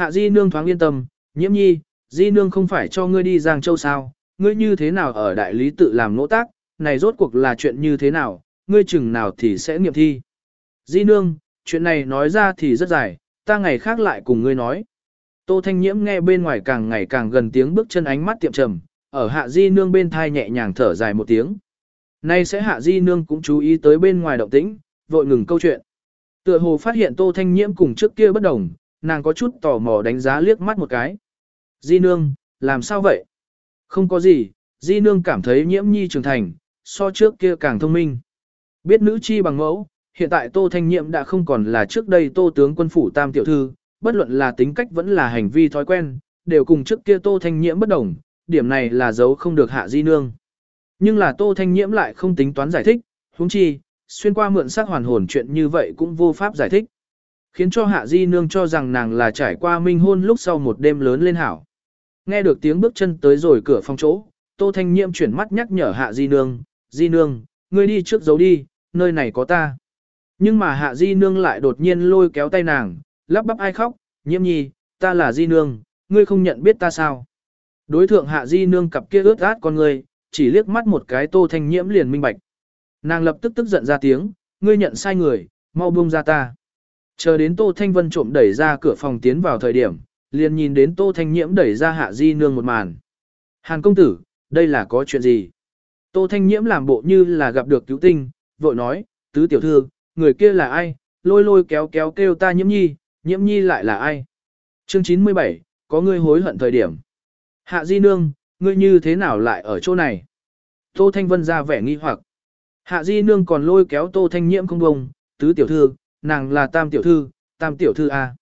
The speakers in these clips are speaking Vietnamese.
Hạ di nương thoáng yên tâm, nhiễm nhi, di nương không phải cho ngươi đi Giang Châu sao, ngươi như thế nào ở đại lý tự làm nỗ tác, này rốt cuộc là chuyện như thế nào, ngươi chừng nào thì sẽ nghiệm thi. Di nương, chuyện này nói ra thì rất dài, ta ngày khác lại cùng ngươi nói. Tô Thanh Nhiễm nghe bên ngoài càng ngày càng gần tiếng bước chân ánh mắt tiệm trầm, ở hạ di nương bên thai nhẹ nhàng thở dài một tiếng. Nay sẽ hạ di nương cũng chú ý tới bên ngoài động tĩnh, vội ngừng câu chuyện. Tựa hồ phát hiện Tô Thanh Nhiễm cùng trước kia bất đồng, nàng có chút tò mò đánh giá liếc mắt một cái. Di nương, làm sao vậy? Không có gì, di nương cảm thấy nhiễm nhi trưởng thành, so trước kia càng thông minh. Biết nữ chi bằng mẫu, hiện tại Tô Thanh Nhiễm đã không còn là trước đây Tô tướng quân phủ tam tiểu thư, bất luận là tính cách vẫn là hành vi thói quen, đều cùng trước kia Tô Thanh Nhiễm bất đồng, điểm này là dấu không được hạ di nương. Nhưng là Tô Thanh Nhiễm lại không tính toán giải thích, huống chi, xuyên qua mượn sắc hoàn hồn chuyện như vậy cũng vô pháp giải thích. Khiến cho hạ di nương cho rằng nàng là trải qua minh hôn lúc sau một đêm lớn lên hảo. Nghe được tiếng bước chân tới rồi cửa phòng chỗ, Tô Thanh Nhiễm chuyển mắt nhắc nhở hạ di nương, di nương, ngươi đi trước giấu đi, nơi này có ta. Nhưng mà hạ di nương lại đột nhiên lôi kéo tay nàng, lắp bắp ai khóc, nhiễm nhi, ta là di nương, ngươi không nhận biết ta sao. Đối thượng hạ di nương cặp kia ướt át con ngươi, chỉ liếc mắt một cái tô thanh nhiễm liền minh bạch. Nàng lập tức tức giận ra tiếng, ngươi nhận sai người, mau buông ra ta. Chờ đến tô thanh vân trộm đẩy ra cửa phòng tiến vào thời điểm, liền nhìn đến tô thanh nhiễm đẩy ra hạ di nương một màn. Hàn công tử, đây là có chuyện gì? Tô thanh nhiễm làm bộ như là gặp được cứu tinh, vội nói, tứ tiểu thư, người kia là ai, lôi lôi kéo kéo kêu ta nhiễm nhi, nhiễm nhi lại là ai? Chương 97, có ngươi hối hận thời điểm. Hạ Di Nương, ngươi như thế nào lại ở chỗ này? Tô Thanh Vân ra vẻ nghi hoặc. Hạ Di Nương còn lôi kéo Tô Thanh Nhiễm không bông, tứ tiểu thư, nàng là tam tiểu thư, tam tiểu thư A.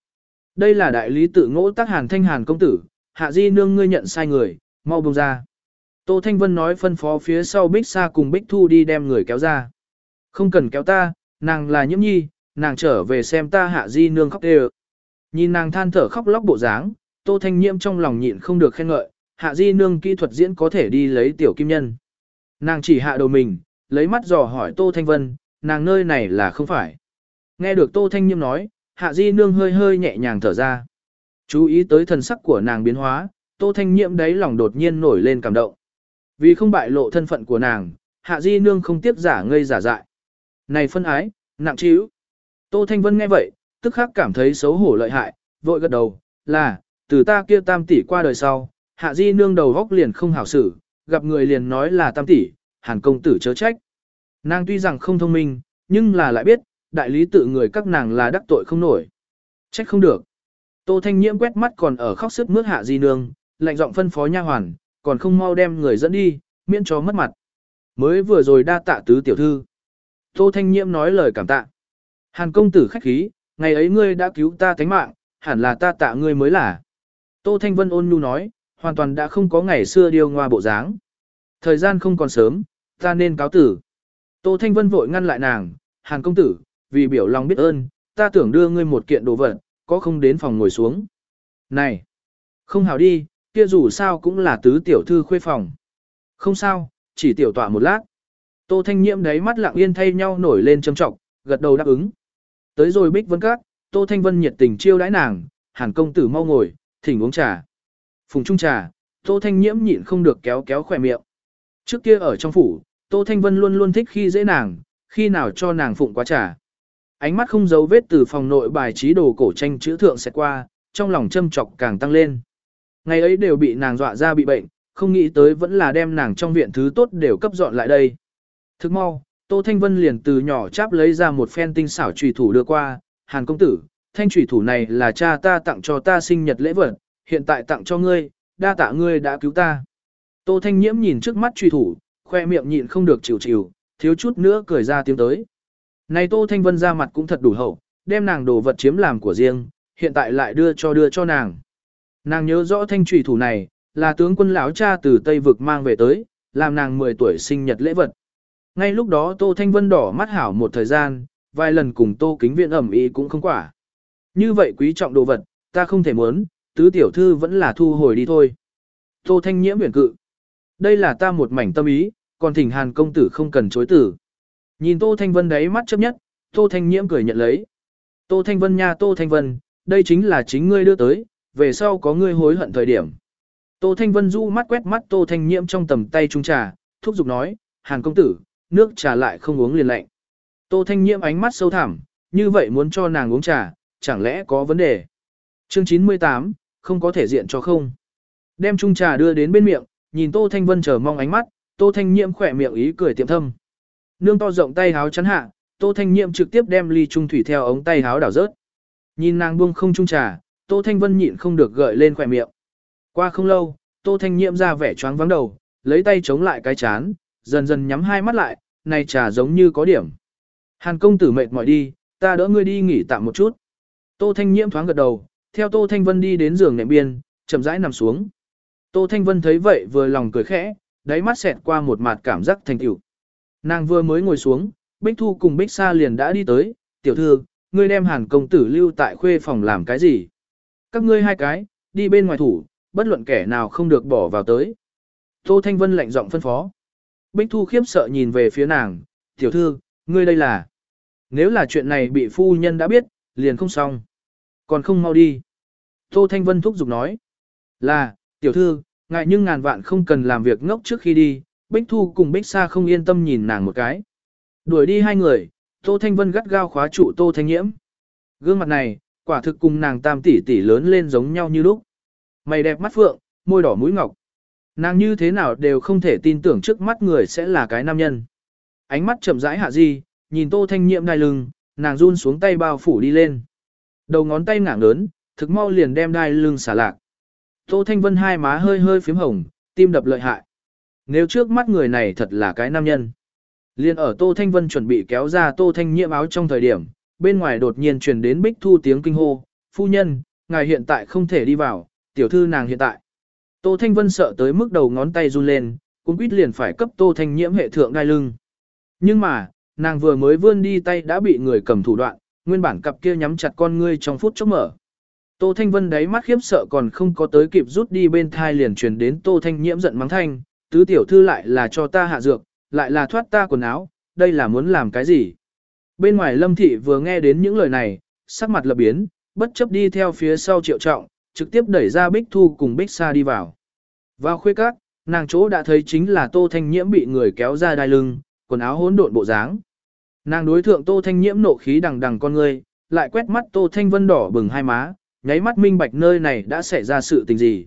Đây là đại lý tự ngỗ tác hàn thanh hàn công tử, Hạ Di Nương ngươi nhận sai người, mau bông ra. Tô Thanh Vân nói phân phó phía sau Bích Sa cùng Bích Thu đi đem người kéo ra. Không cần kéo ta, nàng là nhiễm nhi, nàng trở về xem ta Hạ Di Nương khóc đê Nhìn nàng than thở khóc lóc bộ dáng, Tô Thanh Nhiễm trong lòng nhịn không được khen ngợi, hạ di nương kỹ thuật diễn có thể đi lấy tiểu kim nhân. Nàng chỉ hạ đầu mình, lấy mắt dò hỏi Tô Thanh Vân, nàng nơi này là không phải. Nghe được Tô Thanh Nhiễm nói, hạ di nương hơi hơi nhẹ nhàng thở ra. Chú ý tới thần sắc của nàng biến hóa, Tô Thanh Nhiễm đấy lòng đột nhiên nổi lên cảm động. Vì không bại lộ thân phận của nàng, hạ di nương không tiếp giả ngây giả dại. Này phân ái, nặng chíu. Tô Thanh Vân nghe vậy, tức khắc cảm thấy xấu hổ lợi hại, vội gật đầu, là, từ ta kia tam tỷ qua đời sau, hạ di nương đầu góc liền không hảo xử, gặp người liền nói là tam tỷ, hàn công tử chớ trách. Nàng tuy rằng không thông minh, nhưng là lại biết, đại lý tự người các nàng là đắc tội không nổi. Trách không được. Tô Thanh Nhiễm quét mắt còn ở khóc sức mướt hạ di nương, lạnh giọng phân phó nha hoàn, còn không mau đem người dẫn đi, miễn cho mất mặt. Mới vừa rồi đa tạ tứ tiểu thư. Tô Thanh Nhiễm nói lời cảm tạ. Hàn công tử khách khí, ngày ấy ngươi đã cứu ta thánh mạng, hẳn là ta tạ ngươi mới là. Tô Thanh Vân ôn nhu nói, hoàn toàn đã không có ngày xưa điều ngoa bộ dáng. Thời gian không còn sớm, ta nên cáo tử. Tô Thanh Vân vội ngăn lại nàng, Hàn công tử, vì biểu lòng biết ơn, ta tưởng đưa ngươi một kiện đồ vật, có không đến phòng ngồi xuống. Này, không hào đi, kia dù sao cũng là tứ tiểu thư khuê phòng. Không sao, chỉ tiểu tọa một lát. Tô Thanh Nhiễm đáy mắt lặng yên thay nhau nổi lên châm trọng, gật đầu đáp ứng. Tới rồi Bích Vân Các, Tô Thanh Vân nhiệt tình chiêu đãi nàng, Hàn công tử mau ngồi, thỉnh uống trà. Phùng trung trà, Tô Thanh Nhiễm nhịn không được kéo kéo khỏe miệng. Trước kia ở trong phủ, Tô Thanh Vân luôn luôn thích khi dễ nàng, khi nào cho nàng phụng quá trà. Ánh mắt không giấu vết từ phòng nội bài trí đồ cổ tranh chữ thượng sẽ qua, trong lòng châm chọc càng tăng lên. Ngày ấy đều bị nàng dọa ra bị bệnh, không nghĩ tới vẫn là đem nàng trong viện thứ tốt đều cấp dọn lại đây. Thức mau, Tô Thanh Vân liền từ nhỏ cháp lấy ra một phen tinh xảo trùy thủ đưa qua, Hàn công tử, thanh trùy thủ này là cha ta tặng cho ta sinh nhật lễ vật, hiện tại tặng cho ngươi, đa tạ ngươi đã cứu ta. Tô Thanh Nhiễm nhìn trước mắt trùy thủ, khoe miệng nhịn không được chịu chịu, thiếu chút nữa cười ra tiếng tới. Này Tô Thanh Vân ra mặt cũng thật đủ hậu, đem nàng đồ vật chiếm làm của riêng, hiện tại lại đưa cho đưa cho nàng. Nàng nhớ rõ thanh trùy thủ này, là tướng quân lão cha từ Tây Vực mang về tới, làm nàng 10 tuổi sinh nhật lễ vật. Ngay lúc đó Tô Thanh Vân đỏ mắt hảo một thời gian, vài lần cùng Tô Kính Viện ẩm ý cũng không quả. Như vậy quý trọng đồ vật, ta không thể muốn, tứ tiểu thư vẫn là thu hồi đi thôi. Tô Thanh Nhiễm huyền cự. Đây là ta một mảnh tâm ý, còn thỉnh Hàn công tử không cần chối tử. Nhìn Tô Thanh Vân đấy mắt chấp nhất, Tô Thanh Nhiễm cười nhận lấy. Tô Thanh Vân nha Tô Thanh Vân, đây chính là chính ngươi đưa tới, về sau có ngươi hối hận thời điểm. Tô Thanh Vân du mắt quét mắt Tô Thanh Nhiễm trong tầm tay trung trà, thúc giục nói, hàng công tử, nước trà lại không uống liền lạnh. Tô Thanh Nhiễm ánh mắt sâu thẳm, như vậy muốn cho nàng uống trà, chẳng lẽ có vấn đề. Chương 98, không có thể diện cho không. Đem chung trà đưa đến bên miệng, nhìn Tô Thanh Vân chờ mong ánh mắt, Tô Thanh Nhiễm khỏe miệng ý cười tiệm thâm. Nương to rộng tay háo chắn hạ, Tô Thanh nhiệm trực tiếp đem ly trung thủy theo ống tay háo đảo rớt. Nhìn nàng buông không trung trà, Tô Thanh Vân nhịn không được gợi lên khỏe miệng. Qua không lâu, Tô Thanh nhiệm ra vẻ choáng vắng đầu, lấy tay chống lại cái chán, dần dần nhắm hai mắt lại, này trà giống như có điểm. Hàn công tử mệt mỏi đi, ta đỡ ngươi đi nghỉ tạm một chút. Tô Thanh nhiệm thoáng gật đầu, theo Tô Thanh Vân đi đến giường nệm biên, chậm rãi nằm xuống. Tô Thanh Vân thấy vậy vừa lòng cười khẽ, đáy mắt xẹt qua một mặt cảm giác thành tựu. Nàng vừa mới ngồi xuống, Bích Thu cùng Bích Sa liền đã đi tới, tiểu thư, ngươi đem hàn công tử lưu tại khuê phòng làm cái gì? Các ngươi hai cái, đi bên ngoài thủ, bất luận kẻ nào không được bỏ vào tới. Tô Thanh Vân lạnh giọng phân phó. Bích Thu khiếp sợ nhìn về phía nàng, tiểu thư, ngươi đây là. Nếu là chuyện này bị phu nhân đã biết, liền không xong. Còn không mau đi. Tô Thanh Vân thúc giục nói. Là, tiểu thư, ngại nhưng ngàn vạn không cần làm việc ngốc trước khi đi. Bích Thu cùng Bích Sa không yên tâm nhìn nàng một cái. Đuổi đi hai người, Tô Thanh Vân gắt gao khóa trụ Tô Thanh Nhiễm. Gương mặt này, quả thực cùng nàng tam tỷ tỷ lớn lên giống nhau như lúc. Mày đẹp mắt phượng, môi đỏ mũi ngọc. Nàng như thế nào đều không thể tin tưởng trước mắt người sẽ là cái nam nhân. Ánh mắt chậm rãi hạ di, nhìn Tô Thanh Nhiễm đai lưng, nàng run xuống tay bao phủ đi lên. Đầu ngón tay ngảng lớn, thực mau liền đem đai lưng xả lạc. Tô Thanh Vân hai má hơi hơi phím hồng, tim đập lợi hại. Nếu trước mắt người này thật là cái nam nhân. Liên ở Tô Thanh Vân chuẩn bị kéo ra Tô Thanh Nhiễm áo trong thời điểm, bên ngoài đột nhiên truyền đến Bích Thu tiếng kinh hô, phu nhân, ngài hiện tại không thể đi vào, tiểu thư nàng hiện tại. Tô Thanh Vân sợ tới mức đầu ngón tay run lên, cũng quýt liền phải cấp Tô Thanh Nhiễm hệ thượng đai lưng. Nhưng mà, nàng vừa mới vươn đi tay đã bị người cầm thủ đoạn, nguyên bản cặp kia nhắm chặt con ngươi trong phút chốc mở. Tô Thanh Vân đáy mắt khiếp sợ còn không có tới kịp rút đi bên thai liền truyền đến Tô Thanh Nhiễm giận mắng thanh, tứ tiểu thư lại là cho ta hạ dược, lại là thoát ta quần áo, đây là muốn làm cái gì? Bên ngoài Lâm Thị vừa nghe đến những lời này, sắc mặt lập biến, bất chấp đi theo phía sau triệu trọng, trực tiếp đẩy ra Bích Thu cùng Bích Sa đi vào. Vào khuê các, nàng chỗ đã thấy chính là Tô Thanh Nhiễm bị người kéo ra đai lưng, quần áo hỗn độn bộ dáng. Nàng đối thượng Tô Thanh Nhiễm nộ khí đằng đằng con ngươi, lại quét mắt Tô Thanh Vân đỏ bừng hai má, nháy mắt minh bạch nơi này đã xảy ra sự tình gì.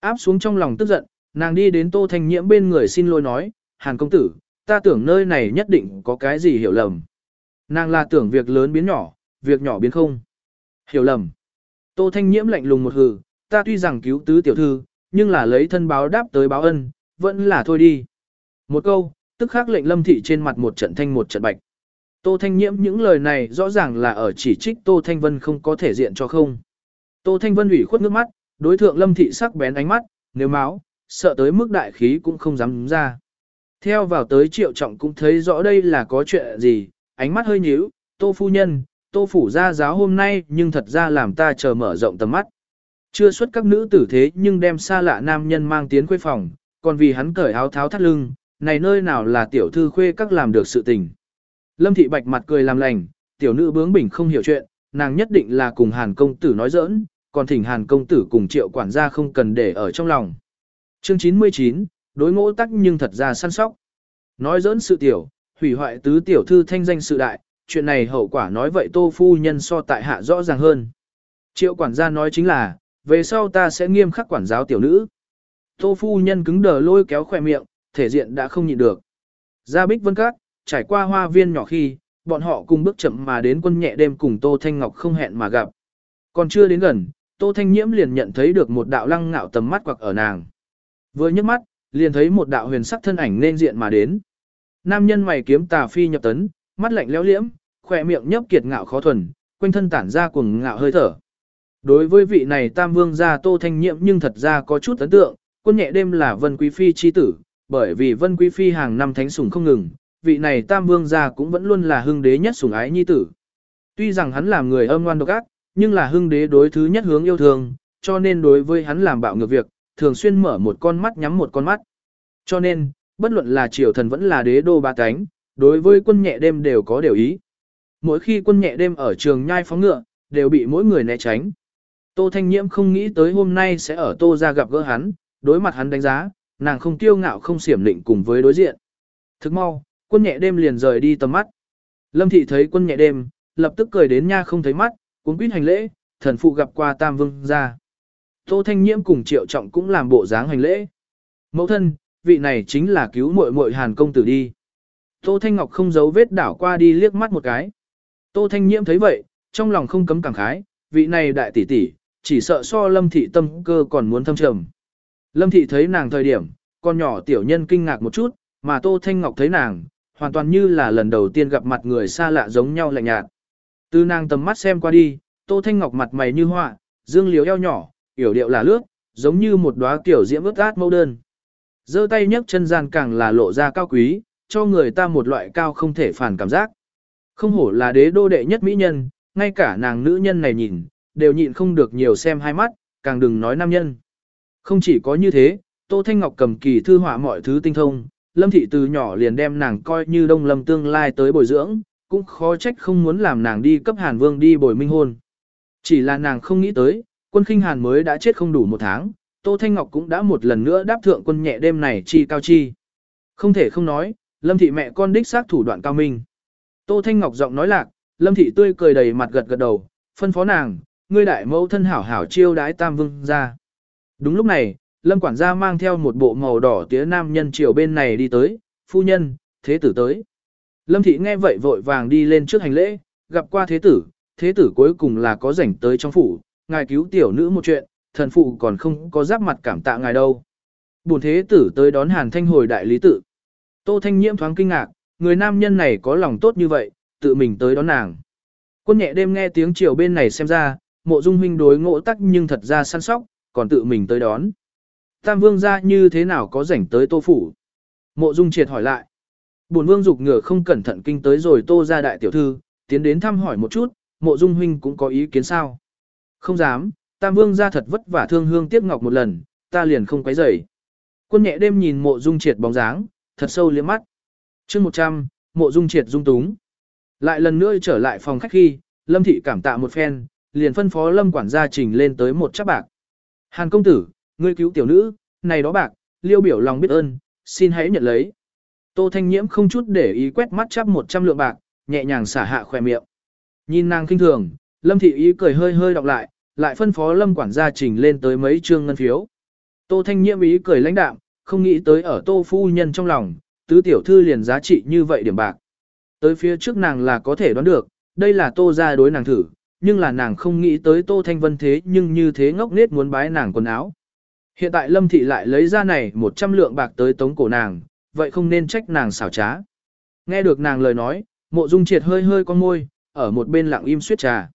Áp xuống trong lòng tức giận, nàng đi đến Tô Thanh Nhiễm bên người xin lỗi nói, Hàn công tử, ta tưởng nơi này nhất định có cái gì hiểu lầm. Nàng là tưởng việc lớn biến nhỏ, việc nhỏ biến không. Hiểu lầm. Tô Thanh Nhiễm lạnh lùng một hừ, ta tuy rằng cứu tứ tiểu thư, nhưng là lấy thân báo đáp tới báo ân, vẫn là thôi đi. Một câu, tức khắc lệnh lâm thị trên mặt một trận thanh một trận bạch. Tô Thanh Nhiễm những lời này rõ ràng là ở chỉ trích Tô Thanh Vân không có thể diện cho không. Tô Thanh Vân ủy khuất nước mắt, đối thượng lâm thị sắc bén ánh mắt, nếu máu, sợ tới mức đại khí cũng không dám ra. Theo vào tới triệu trọng cũng thấy rõ đây là có chuyện gì, ánh mắt hơi nhíu, tô phu nhân, tô phủ gia giáo hôm nay nhưng thật ra làm ta chờ mở rộng tầm mắt. Chưa xuất các nữ tử thế nhưng đem xa lạ nam nhân mang tiến khuê phòng, còn vì hắn cởi áo tháo thắt lưng, này nơi nào là tiểu thư khuê các làm được sự tình. Lâm thị bạch mặt cười làm lành, tiểu nữ bướng bỉnh không hiểu chuyện, nàng nhất định là cùng hàn công tử nói giỡn, còn thỉnh hàn công tử cùng triệu quản gia không cần để ở trong lòng. Chương 99, đối ngỗ tắc nhưng thật ra săn sóc. Nói dỡn sự tiểu, hủy hoại tứ tiểu thư thanh danh sự đại, chuyện này hậu quả nói vậy tô phu nhân so tại hạ rõ ràng hơn. Triệu quản gia nói chính là, về sau ta sẽ nghiêm khắc quản giáo tiểu nữ. Tô phu nhân cứng đờ lôi kéo khỏe miệng, thể diện đã không nhịn được. Ra bích vân các, trải qua hoa viên nhỏ khi, bọn họ cùng bước chậm mà đến quân nhẹ đêm cùng Tô Thanh Ngọc không hẹn mà gặp. Còn chưa đến gần, Tô Thanh Nhiễm liền nhận thấy được một đạo lăng ngạo tầm mắt quặc ở nàng. Vừa nhấc mắt, liền thấy một đạo huyền sắc thân ảnh nên diện mà đến. Nam nhân mày kiếm tà phi nhập tấn, mắt lạnh lẽo liễm, khỏe miệng nhấp kiệt ngạo khó thuần, quanh thân tản ra cuồng ngạo hơi thở. Đối với vị này Tam Vương gia Tô Thanh Nhiệm nhưng thật ra có chút ấn tượng, quân nhẹ đêm là Vân Quý Phi chi tử, bởi vì Vân Quý Phi hàng năm thánh sủng không ngừng, vị này Tam Vương gia cũng vẫn luôn là hưng đế nhất sủng ái nhi tử. Tuy rằng hắn làm người âm ngoan độc ác, nhưng là hưng đế đối thứ nhất hướng yêu thương, cho nên đối với hắn làm bạo ngược việc, thường xuyên mở một con mắt nhắm một con mắt. Cho nên, bất luận là triều thần vẫn là đế đô ba cánh, đối với quân nhẹ đêm đều có điều ý. Mỗi khi quân nhẹ đêm ở trường nhai phóng ngựa, đều bị mỗi người né tránh. Tô Thanh Nhiễm không nghĩ tới hôm nay sẽ ở Tô ra gặp gỡ hắn, đối mặt hắn đánh giá, nàng không kiêu ngạo không xiểm định cùng với đối diện. Thức mau, quân nhẹ đêm liền rời đi tầm mắt. Lâm thị thấy quân nhẹ đêm, lập tức cười đến nha không thấy mắt, cuốn quýt hành lễ, thần phụ gặp qua tam vương ra. Tô Thanh Nhiễm cùng Triệu Trọng cũng làm bộ dáng hành lễ. Mẫu thân, vị này chính là cứu muội muội Hàn công tử đi. Tô Thanh Ngọc không giấu vết đảo qua đi liếc mắt một cái. Tô Thanh Nhiễm thấy vậy, trong lòng không cấm cảm khái, vị này đại tỷ tỷ, chỉ sợ so Lâm thị tâm cơ còn muốn thâm trầm. Lâm thị thấy nàng thời điểm, con nhỏ tiểu nhân kinh ngạc một chút, mà Tô Thanh Ngọc thấy nàng, hoàn toàn như là lần đầu tiên gặp mặt người xa lạ giống nhau lạnh nhạt. Từ nàng tầm mắt xem qua đi, Tô Thanh Ngọc mặt mày như họa, dương liếu eo nhỏ, yểu điệu là lướt, giống như một đóa tiểu diễm ướt át mâu đơn. giơ tay nhấc chân gian càng là lộ ra cao quý, cho người ta một loại cao không thể phản cảm giác. Không hổ là đế đô đệ nhất mỹ nhân, ngay cả nàng nữ nhân này nhìn, đều nhịn không được nhiều xem hai mắt, càng đừng nói nam nhân. Không chỉ có như thế, Tô Thanh Ngọc cầm kỳ thư họa mọi thứ tinh thông, Lâm Thị từ nhỏ liền đem nàng coi như đông lâm tương lai tới bồi dưỡng, cũng khó trách không muốn làm nàng đi cấp Hàn Vương đi bồi minh hôn. Chỉ là nàng không nghĩ tới, quân khinh Hàn mới đã chết không đủ một tháng, Tô Thanh Ngọc cũng đã một lần nữa đáp thượng quân nhẹ đêm này chi cao chi. Không thể không nói, Lâm Thị mẹ con đích xác thủ đoạn cao minh. Tô Thanh Ngọc giọng nói lạc, Lâm Thị tươi cười đầy mặt gật gật đầu, phân phó nàng, ngươi đại mẫu thân hảo hảo chiêu đái tam vương ra. Đúng lúc này, Lâm quản gia mang theo một bộ màu đỏ tía nam nhân chiều bên này đi tới, phu nhân, thế tử tới. Lâm thị nghe vậy vội vàng đi lên trước hành lễ, gặp qua thế tử, thế tử cuối cùng là có rảnh tới trong phủ, ngài cứu tiểu nữ một chuyện, thần phụ còn không có giáp mặt cảm tạ ngài đâu. Bùn thế tử tới đón hàn thanh hồi đại lý tự. Tô thanh nhiễm thoáng kinh ngạc, người nam nhân này có lòng tốt như vậy, tự mình tới đón nàng. Quân nhẹ đêm nghe tiếng chiều bên này xem ra, mộ dung huynh đối ngộ tắc nhưng thật ra săn sóc, còn tự mình tới đón. Tam vương ra như thế nào có rảnh tới tô phủ? Mộ dung triệt hỏi lại. Bổn vương dục ngựa không cẩn thận kinh tới rồi tô ra đại tiểu thư, tiến đến thăm hỏi một chút, mộ dung huynh cũng có ý kiến sao? Không dám, tam vương ra thật vất vả thương hương tiếc ngọc một lần, ta liền không quấy rầy. Quân nhẹ đêm nhìn mộ dung triệt bóng dáng, thật sâu liếc mắt. chương 100, mộ dung triệt dung túng. Lại lần nữa trở lại phòng khách khi, lâm thị cảm tạ một phen, liền phân phó lâm quản gia trình lên tới một chắc bạc. Hàn công tử, ngươi cứu tiểu nữ, này đó bạc, liêu biểu lòng biết ơn, xin hãy nhận lấy. Tô Thanh Nhiễm không chút để ý quét mắt chắp 100 lượng bạc, nhẹ nhàng xả hạ khỏe miệng. Nhìn nàng kinh thường, Lâm Thị ý cười hơi hơi đọc lại, lại phân phó Lâm quản gia trình lên tới mấy trương ngân phiếu. Tô Thanh Nhiễm ý cười lãnh đạm, không nghĩ tới ở Tô Phu Nhân trong lòng, tứ tiểu thư liền giá trị như vậy điểm bạc. Tới phía trước nàng là có thể đoán được, đây là Tô ra đối nàng thử, nhưng là nàng không nghĩ tới Tô Thanh Vân thế nhưng như thế ngốc nết muốn bái nàng quần áo. Hiện tại Lâm Thị lại lấy ra này 100 lượng bạc tới tống cổ nàng, vậy không nên trách nàng xảo trá. Nghe được nàng lời nói, mộ dung triệt hơi hơi con môi, ở một bên lặng im suyết trà.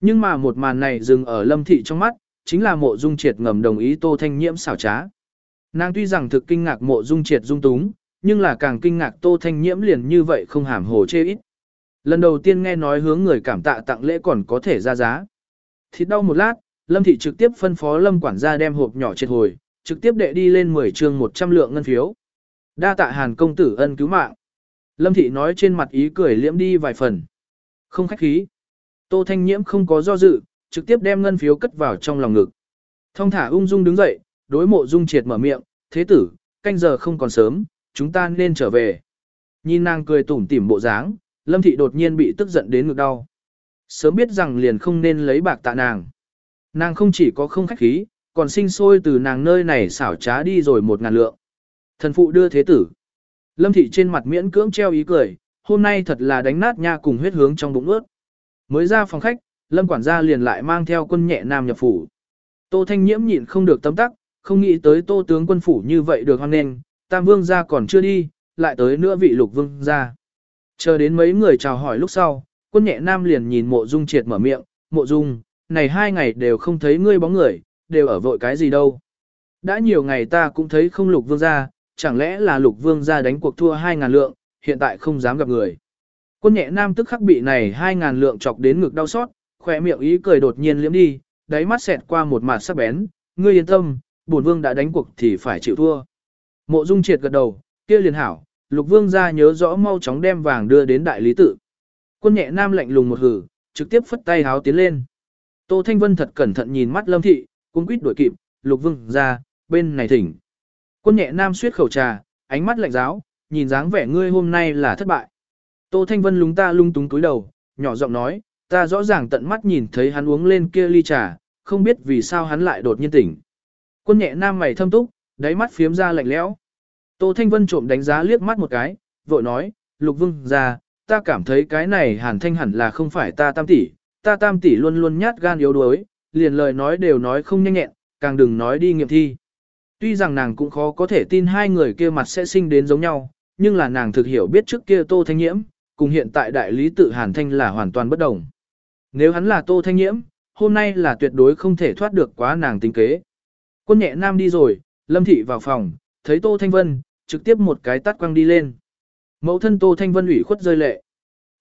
Nhưng mà một màn này dừng ở Lâm Thị trong mắt, chính là mộ dung triệt ngầm đồng ý Tô Thanh Nhiễm xảo trá. Nàng tuy rằng thực kinh ngạc mộ dung triệt dung túng, nhưng là càng kinh ngạc Tô Thanh Nhiễm liền như vậy không hàm hồ chê ít. Lần đầu tiên nghe nói hướng người cảm tạ tặng lễ còn có thể ra giá. Thịt đau một lát, Lâm Thị trực tiếp phân phó Lâm quản gia đem hộp nhỏ triệt hồi, trực tiếp đệ đi lên 10 chương 100 lượng ngân phiếu. Đa tạ Hàn công tử ân cứu mạng. Lâm Thị nói trên mặt ý cười liễm đi vài phần. Không khách khí. Tô Thanh Nhiễm không có do dự, trực tiếp đem ngân phiếu cất vào trong lòng ngực. Thông thả ung dung đứng dậy, đối mộ dung triệt mở miệng, thế tử, canh giờ không còn sớm, chúng ta nên trở về. Nhìn nàng cười tủm tỉm bộ dáng, Lâm Thị đột nhiên bị tức giận đến ngực đau. Sớm biết rằng liền không nên lấy bạc tạ nàng. Nàng không chỉ có không khách khí, còn sinh sôi từ nàng nơi này xảo trá đi rồi một ngàn lượng. Thần phụ đưa thế tử. Lâm thị trên mặt miễn cưỡng treo ý cười, hôm nay thật là đánh nát nha cùng huyết hướng trong bụng ướt. Mới ra phòng khách, Lâm quản gia liền lại mang theo quân nhẹ nam nhập phủ. Tô Thanh Nhiễm nhịn không được tấm tắc, không nghĩ tới Tô tướng quân phủ như vậy được hoan nghênh, Tam Vương gia còn chưa đi, lại tới nữa vị Lục Vương gia. Chờ đến mấy người chào hỏi lúc sau, quân nhẹ nam liền nhìn Mộ Dung Triệt mở miệng, "Mộ Dung, này hai ngày đều không thấy ngươi bóng người, đều ở vội cái gì đâu. Đã nhiều ngày ta cũng thấy không lục vương gia, chẳng lẽ là lục vương gia đánh cuộc thua hai ngàn lượng, hiện tại không dám gặp người. Quân nhẹ nam tức khắc bị này hai ngàn lượng chọc đến ngực đau xót, khỏe miệng ý cười đột nhiên liếm đi, đáy mắt xẹt qua một mặt sắc bén, ngươi yên tâm, bổn vương đã đánh cuộc thì phải chịu thua. Mộ dung triệt gật đầu, kia liền hảo, lục vương gia nhớ rõ mau chóng đem vàng đưa đến đại lý tự. Quân nhẹ nam lạnh lùng một hử, trực tiếp phất tay háo tiến lên. Tô Thanh Vân thật cẩn thận nhìn mắt Lâm Thị, cũng quýt đuổi kịp, Lục Vương ra, bên này thỉnh. Quân nhẹ nam suyết khẩu trà, ánh mắt lạnh giáo, nhìn dáng vẻ ngươi hôm nay là thất bại. Tô Thanh Vân lúng ta lung túng túi đầu, nhỏ giọng nói, ta rõ ràng tận mắt nhìn thấy hắn uống lên kia ly trà, không biết vì sao hắn lại đột nhiên tỉnh. Quân nhẹ nam mày thâm túc, đáy mắt phiếm ra lạnh lẽo. Tô Thanh Vân trộm đánh giá liếc mắt một cái, vội nói, Lục Vương ra, ta cảm thấy cái này hàn thanh hẳn là không phải ta tam tỷ, ta tam tỷ luôn luôn nhát gan yếu đuối, liền lời nói đều nói không nhanh nhẹn, càng đừng nói đi nghiệm thi. Tuy rằng nàng cũng khó có thể tin hai người kia mặt sẽ sinh đến giống nhau, nhưng là nàng thực hiểu biết trước kia Tô Thanh Nhiễm, cùng hiện tại đại lý tự Hàn Thanh là hoàn toàn bất đồng. Nếu hắn là Tô Thanh Nhiễm, hôm nay là tuyệt đối không thể thoát được quá nàng tính kế. Quân nhẹ nam đi rồi, Lâm Thị vào phòng, thấy Tô Thanh Vân, trực tiếp một cái tắt quăng đi lên. Mẫu thân Tô Thanh Vân ủy khuất rơi lệ.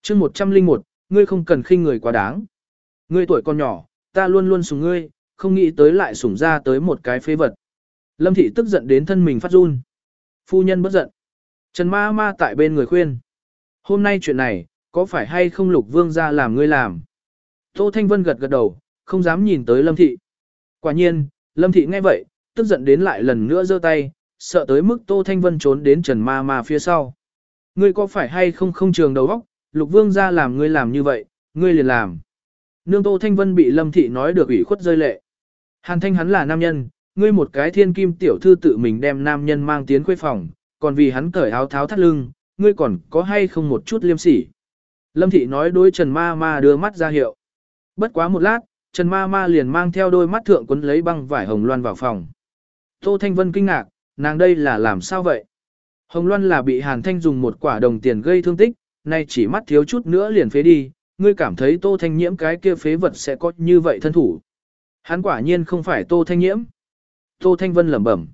chương 101, ngươi không cần khinh người quá đáng. Ngươi tuổi còn nhỏ, ta luôn luôn sủng ngươi, không nghĩ tới lại sủng ra tới một cái phế vật. Lâm Thị tức giận đến thân mình phát run. Phu nhân bất giận. Trần ma ma tại bên người khuyên. Hôm nay chuyện này, có phải hay không lục vương ra làm ngươi làm? Tô Thanh Vân gật gật đầu, không dám nhìn tới Lâm Thị. Quả nhiên, Lâm Thị nghe vậy, tức giận đến lại lần nữa giơ tay, sợ tới mức Tô Thanh Vân trốn đến Trần Ma Ma phía sau. Ngươi có phải hay không không trường đầu óc, Lục Vương ra làm ngươi làm như vậy, ngươi liền làm. Nương Tô Thanh Vân bị Lâm Thị nói được ủy khuất rơi lệ. Hàn Thanh hắn là nam nhân, ngươi một cái thiên kim tiểu thư tự mình đem nam nhân mang tiến khuê phòng, còn vì hắn cởi áo tháo thắt lưng, ngươi còn có hay không một chút liêm sỉ. Lâm Thị nói đối Trần Ma Ma đưa mắt ra hiệu. Bất quá một lát, Trần Ma Ma liền mang theo đôi mắt thượng quấn lấy băng vải hồng loan vào phòng. Tô Thanh Vân kinh ngạc, nàng đây là làm sao vậy? Hồng Loan là bị Hàn Thanh dùng một quả đồng tiền gây thương tích, nay chỉ mắt thiếu chút nữa liền phế đi, ngươi cảm thấy Tô Thanh Nhiễm cái kia phế vật sẽ có như vậy thân thủ. Hắn quả nhiên không phải Tô Thanh Nhiễm. Tô Thanh Vân lẩm bẩm.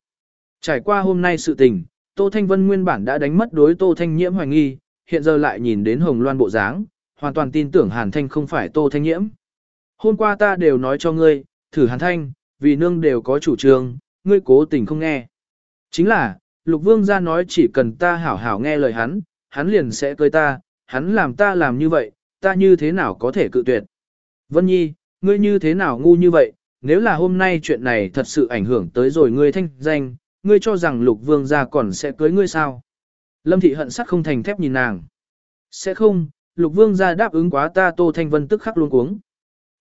Trải qua hôm nay sự tình, Tô Thanh Vân nguyên bản đã đánh mất đối Tô Thanh Nhiễm hoài nghi, hiện giờ lại nhìn đến Hồng Loan bộ dáng, hoàn toàn tin tưởng Hàn Thanh không phải Tô Thanh Nhiễm. Hôm qua ta đều nói cho ngươi, thử Hàn Thanh, vì nương đều có chủ trương, ngươi cố tình không nghe. Chính là, Lục Vương gia nói chỉ cần ta hảo hảo nghe lời hắn, hắn liền sẽ cưới ta, hắn làm ta làm như vậy, ta như thế nào có thể cự tuyệt. Vân Nhi, ngươi như thế nào ngu như vậy, nếu là hôm nay chuyện này thật sự ảnh hưởng tới rồi ngươi thanh danh, ngươi cho rằng Lục Vương gia còn sẽ cưới ngươi sao? Lâm Thị hận sắc không thành thép nhìn nàng. Sẽ không, Lục Vương gia đáp ứng quá ta Tô Thanh Vân tức khắc luôn cuống.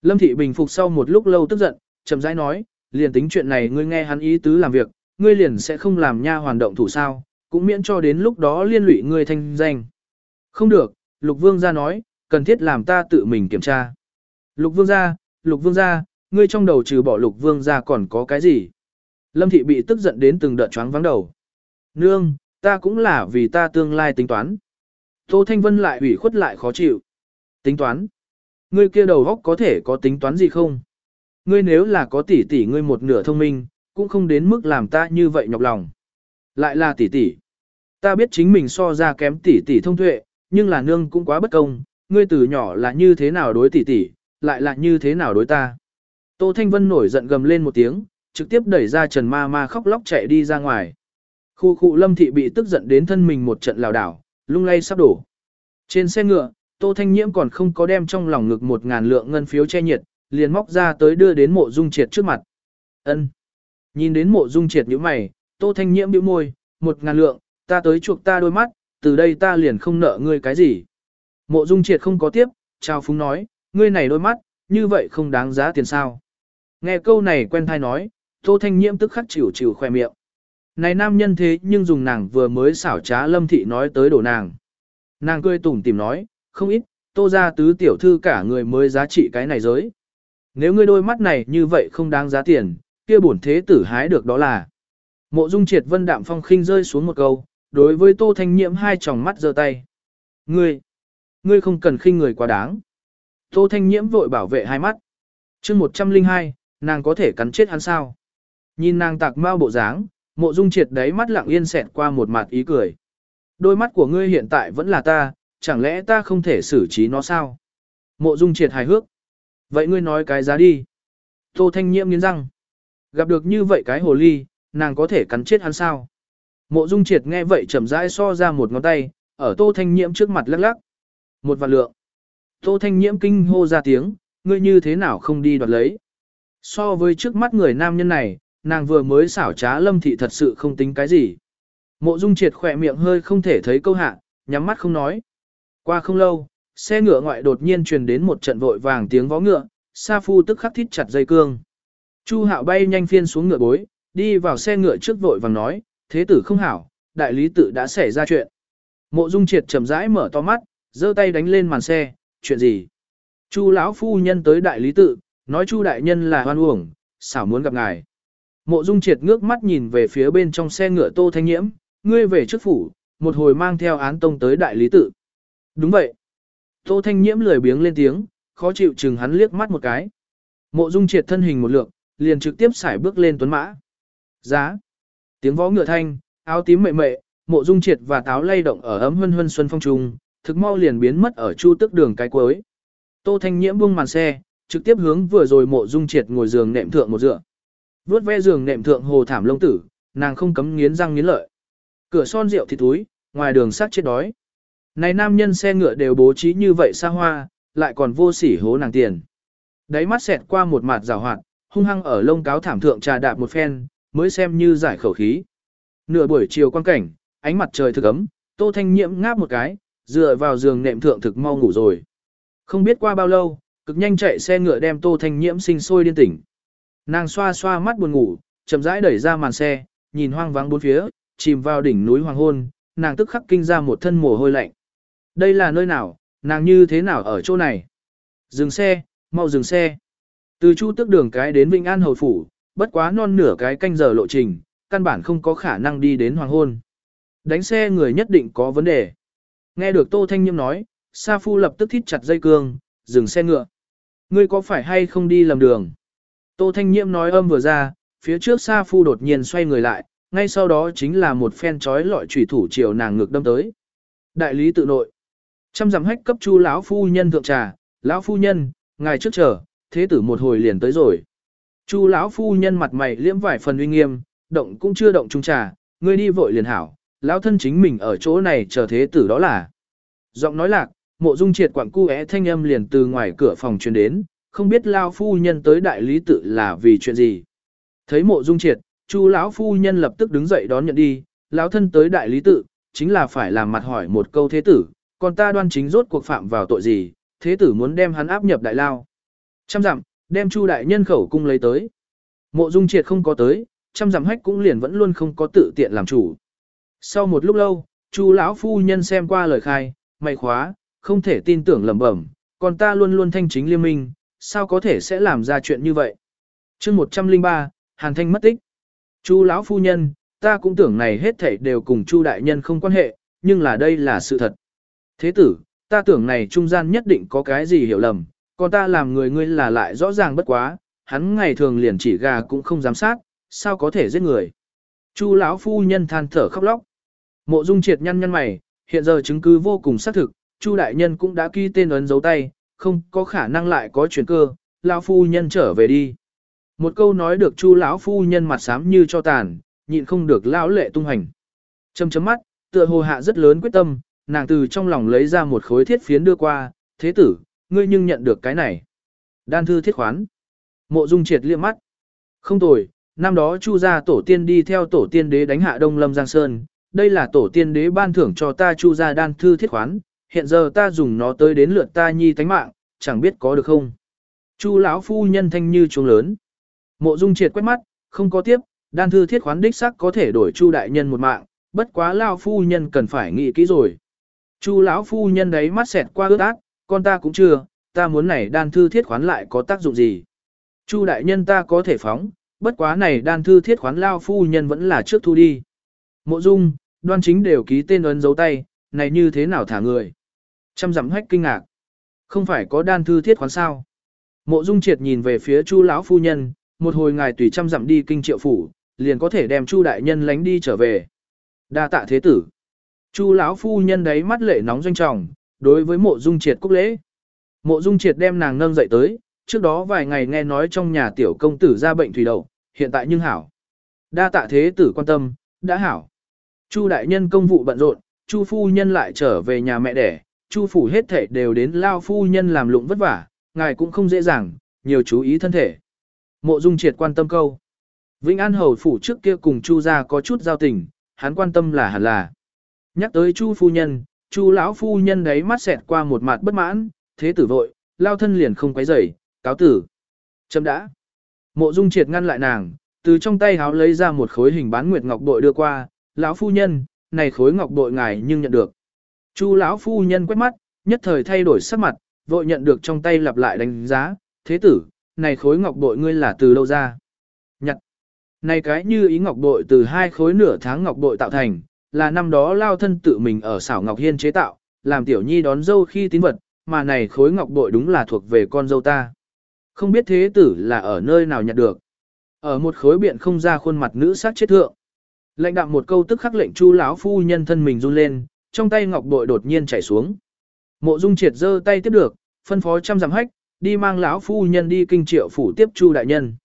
Lâm Thị bình phục sau một lúc lâu tức giận, chậm rãi nói, liền tính chuyện này ngươi nghe hắn ý tứ làm việc, ngươi liền sẽ không làm nha hoàn động thủ sao, cũng miễn cho đến lúc đó liên lụy ngươi thanh danh. Không được, Lục Vương gia nói, cần thiết làm ta tự mình kiểm tra. Lục Vương gia, Lục Vương gia, ngươi trong đầu trừ bỏ Lục Vương gia còn có cái gì? Lâm Thị bị tức giận đến từng đợt choáng vắng đầu. Nương, ta cũng là vì ta tương lai tính toán. Tô Thanh Vân lại ủy khuất lại khó chịu. Tính toán? Ngươi kia đầu góc có thể có tính toán gì không? Ngươi nếu là có tỷ tỷ ngươi một nửa thông minh, cũng không đến mức làm ta như vậy nhọc lòng. Lại là tỷ tỷ. Ta biết chính mình so ra kém tỷ tỷ thông tuệ, nhưng là nương cũng quá bất công, ngươi từ nhỏ là như thế nào đối tỷ tỷ, lại là như thế nào đối ta. Tô Thanh Vân nổi giận gầm lên một tiếng, trực tiếp đẩy ra Trần Ma Ma khóc lóc chạy đi ra ngoài. Khu khu lâm thị bị tức giận đến thân mình một trận lào đảo, lung lay sắp đổ. Trên xe ngựa, Tô Thanh Nhiễm còn không có đem trong lòng ngực một ngàn lượng ngân phiếu che nhiệt, liền móc ra tới đưa đến mộ dung triệt trước mặt. ân Nhìn đến mộ dung triệt như mày, Tô Thanh Nhiễm bĩu môi, một ngàn lượng, ta tới chuộc ta đôi mắt, từ đây ta liền không nợ ngươi cái gì. Mộ dung triệt không có tiếp, Trao phúng nói, ngươi này đôi mắt, như vậy không đáng giá tiền sao. Nghe câu này quen thai nói, Tô Thanh Nhiễm tức khắc chịu chịu khoe miệng. Này nam nhân thế nhưng dùng nàng vừa mới xảo trá lâm thị nói tới đổ nàng. Nàng cười tủm tìm nói, không ít, tô ra tứ tiểu thư cả người mới giá trị cái này giới. Nếu ngươi đôi mắt này như vậy không đáng giá tiền, kia bổn thế tử hái được đó là. Mộ dung triệt vân đạm phong khinh rơi xuống một câu, đối với tô thanh nhiễm hai tròng mắt giơ tay. Ngươi, ngươi không cần khinh người quá đáng. Tô thanh nhiễm vội bảo vệ hai mắt. chương 102, nàng có thể cắn chết hắn sao? Nhìn nàng tạc mau bộ dáng, mộ dung triệt đấy mắt lặng yên xẹt qua một mặt ý cười. Đôi mắt của ngươi hiện tại vẫn là ta, chẳng lẽ ta không thể xử trí nó sao? Mộ dung triệt hài hước. Vậy ngươi nói cái giá đi. Tô thanh nhiễm nghiến răng. Gặp được như vậy cái hồ ly, nàng có thể cắn chết hắn sao? Mộ dung triệt nghe vậy chậm rãi so ra một ngón tay, ở tô thanh nhiễm trước mặt lắc lắc. Một vạn lượng. Tô thanh nhiễm kinh hô ra tiếng, ngươi như thế nào không đi đoạt lấy. So với trước mắt người nam nhân này, nàng vừa mới xảo trá lâm thị thật sự không tính cái gì. Mộ dung triệt khỏe miệng hơi không thể thấy câu hạ, nhắm mắt không nói. Qua không lâu, xe ngựa ngoại đột nhiên truyền đến một trận vội vàng tiếng vó ngựa, Sa Phu tức khắc thít chặt dây cương. Chu Hạo bay nhanh phiên xuống ngựa bối, đi vào xe ngựa trước vội vàng nói, thế tử không hảo, đại lý tự đã xảy ra chuyện. Mộ Dung Triệt chậm rãi mở to mắt, giơ tay đánh lên màn xe, chuyện gì? Chu lão phu nhân tới đại lý tự, nói Chu đại nhân là hoan uổng, xảo muốn gặp ngài. Mộ Dung Triệt ngước mắt nhìn về phía bên trong xe ngựa Tô Thanh Nhiễm, ngươi về trước phủ, một hồi mang theo án tông tới đại lý tự. Đúng vậy. Tô Thanh Nhiễm lười biếng lên tiếng, khó chịu chừng hắn liếc mắt một cái. Mộ Dung Triệt thân hình một lượng, liền trực tiếp xải bước lên tuấn mã. Giá. Tiếng vó ngựa thanh, áo tím mệ mệ, Mộ Dung Triệt và táo lay động ở ấm hân hân xuân phong trùng, thực mau liền biến mất ở chu tức đường cái cuối. Tô Thanh Nhiễm buông màn xe, trực tiếp hướng vừa rồi Mộ Dung Triệt ngồi giường nệm thượng một dựa. Vuốt ve giường nệm thượng hồ thảm lông tử, nàng không cấm nghiến răng nghiến lợi. Cửa son rượu thịt túi, ngoài đường sát chết đói. Này nam nhân xe ngựa đều bố trí như vậy xa hoa, lại còn vô sỉ hố nàng tiền. Đáy mắt xẹt qua một mặt rào hoạt, hung hăng ở lông cáo thảm thượng trà đạp một phen, mới xem như giải khẩu khí. Nửa buổi chiều quan cảnh, ánh mặt trời thực ấm, Tô Thanh Nhiễm ngáp một cái, dựa vào giường nệm thượng thực mau ngủ rồi. Không biết qua bao lâu, cực nhanh chạy xe ngựa đem Tô Thanh Nhiễm sinh sôi điên tỉnh. Nàng xoa xoa mắt buồn ngủ, chậm rãi đẩy ra màn xe, nhìn hoang vắng bốn phía, chìm vào đỉnh núi hoàng hôn, nàng tức khắc kinh ra một thân mồ hôi lạnh. Đây là nơi nào, nàng như thế nào ở chỗ này? Dừng xe, mau dừng xe. Từ Chu Tước đường cái đến Vĩnh An Hầu Phủ, bất quá non nửa cái canh giờ lộ trình, căn bản không có khả năng đi đến hoàng hôn. Đánh xe người nhất định có vấn đề. Nghe được Tô Thanh Nhiễm nói, Sa Phu lập tức thít chặt dây cương, dừng xe ngựa. Ngươi có phải hay không đi lầm đường? Tô Thanh Nhiễm nói âm vừa ra, phía trước Sa Phu đột nhiên xoay người lại, ngay sau đó chính là một phen chói lọi chủy thủ chiều nàng ngược đâm tới. Đại lý tự nội. Trăm dặm hách cấp chu lão phu nhân thượng trà, lão phu nhân, ngài trước chờ, thế tử một hồi liền tới rồi. Chu lão phu nhân mặt mày liễm vải phần uy nghiêm, động cũng chưa động trung trà, ngươi đi vội liền hảo, lão thân chính mình ở chỗ này chờ thế tử đó là. Giọng nói lạc, mộ dung triệt quặng cu é thanh âm liền từ ngoài cửa phòng truyền đến, không biết lão phu nhân tới đại lý tự là vì chuyện gì. Thấy mộ dung triệt, chu lão phu nhân lập tức đứng dậy đón nhận đi, lão thân tới đại lý tự, chính là phải làm mặt hỏi một câu thế tử, còn ta đoan chính rốt cuộc phạm vào tội gì, thế tử muốn đem hắn áp nhập đại lao. Trăm dặm, đem chu đại nhân khẩu cung lấy tới. Mộ dung triệt không có tới, trăm dặm hách cũng liền vẫn luôn không có tự tiện làm chủ. Sau một lúc lâu, chu lão phu nhân xem qua lời khai, mày khóa, không thể tin tưởng lẩm bẩm, còn ta luôn luôn thanh chính liêm minh, sao có thể sẽ làm ra chuyện như vậy. chương 103, Hàn Thanh mất tích. Chu lão phu nhân, ta cũng tưởng này hết thảy đều cùng Chu đại nhân không quan hệ, nhưng là đây là sự thật. Thế tử, ta tưởng này trung gian nhất định có cái gì hiểu lầm, còn ta làm người ngươi là lại rõ ràng bất quá, hắn ngày thường liền chỉ gà cũng không dám sát, sao có thể giết người. Chu lão phu nhân than thở khóc lóc. Mộ Dung Triệt nhăn nhăn mày, hiện giờ chứng cứ vô cùng xác thực, Chu đại nhân cũng đã ký tên ấn dấu tay, không có khả năng lại có chuyển cơ, lão phu nhân trở về đi. Một câu nói được Chu lão phu nhân mặt xám như cho tàn, nhịn không được lão lệ tung hành. Châm chấm mắt, tựa hồ hạ rất lớn quyết tâm, nàng từ trong lòng lấy ra một khối thiết phiến đưa qua, thế tử, ngươi nhưng nhận được cái này. Đan thư thiết khoán. Mộ dung triệt liếc mắt. Không tồi, năm đó chu gia tổ tiên đi theo tổ tiên đế đánh hạ Đông Lâm Giang Sơn, đây là tổ tiên đế ban thưởng cho ta chu gia đan thư thiết khoán, hiện giờ ta dùng nó tới đến lượt ta nhi tánh mạng, chẳng biết có được không. Chu lão phu nhân thanh như chuông lớn. Mộ dung triệt quét mắt, không có tiếp, đan thư thiết khoán đích sắc có thể đổi chu đại nhân một mạng, bất quá lão phu nhân cần phải nghĩ kỹ rồi. Chu lão phu nhân đấy mắt xẹt qua ướt ác, con ta cũng chưa, ta muốn này đan thư thiết khoán lại có tác dụng gì. Chu đại nhân ta có thể phóng, bất quá này đan thư thiết khoán lao phu nhân vẫn là trước thu đi. Mộ dung, đoan chính đều ký tên ấn dấu tay, này như thế nào thả người. Trăm dặm hách kinh ngạc. Không phải có đan thư thiết khoán sao. Mộ dung triệt nhìn về phía chu lão phu nhân, một hồi ngài tùy trăm dặm đi kinh triệu phủ, liền có thể đem chu đại nhân lánh đi trở về. Đa tạ thế tử. Chu lão phu nhân đấy mắt lệ nóng doanh trọng, đối với mộ dung triệt cúc lễ. Mộ dung triệt đem nàng nâng dậy tới, trước đó vài ngày nghe nói trong nhà tiểu công tử ra bệnh thủy đậu, hiện tại nhưng hảo. Đa tạ thế tử quan tâm, đã hảo. Chu đại nhân công vụ bận rộn, Chu phu nhân lại trở về nhà mẹ đẻ, Chu phủ hết thể đều đến lao phu nhân làm lụng vất vả, ngài cũng không dễ dàng, nhiều chú ý thân thể. Mộ Dung Triệt quan tâm câu. Vĩnh An hầu phủ trước kia cùng Chu gia có chút giao tình, hắn quan tâm là hẳn là. Nhắc tới Chu phu nhân, Chu lão phu nhân đấy mắt xẹt qua một mặt bất mãn, thế tử vội, lao thân liền không quấy rầy, cáo tử. Chấm đã. Mộ Dung Triệt ngăn lại nàng, từ trong tay háo lấy ra một khối hình bán nguyệt ngọc bội đưa qua, lão phu nhân, này khối ngọc bội ngài nhưng nhận được. Chu lão phu nhân quét mắt, nhất thời thay đổi sắc mặt, vội nhận được trong tay lặp lại đánh giá, thế tử, này khối ngọc bội ngươi là từ đâu ra? Nhặt. Này cái như ý ngọc bội từ hai khối nửa tháng ngọc bội tạo thành, là năm đó lao thân tự mình ở xảo ngọc hiên chế tạo, làm tiểu nhi đón dâu khi tín vật, mà này khối ngọc bội đúng là thuộc về con dâu ta. Không biết thế tử là ở nơi nào nhặt được. Ở một khối biện không ra khuôn mặt nữ sát chết thượng. Lệnh đạm một câu tức khắc lệnh chu lão phu nhân thân mình run lên, trong tay ngọc bội đột nhiên chảy xuống. Mộ Dung Triệt giơ tay tiếp được, phân phó trăm dặm hách, đi mang lão phu nhân đi kinh triệu phủ tiếp chu đại nhân.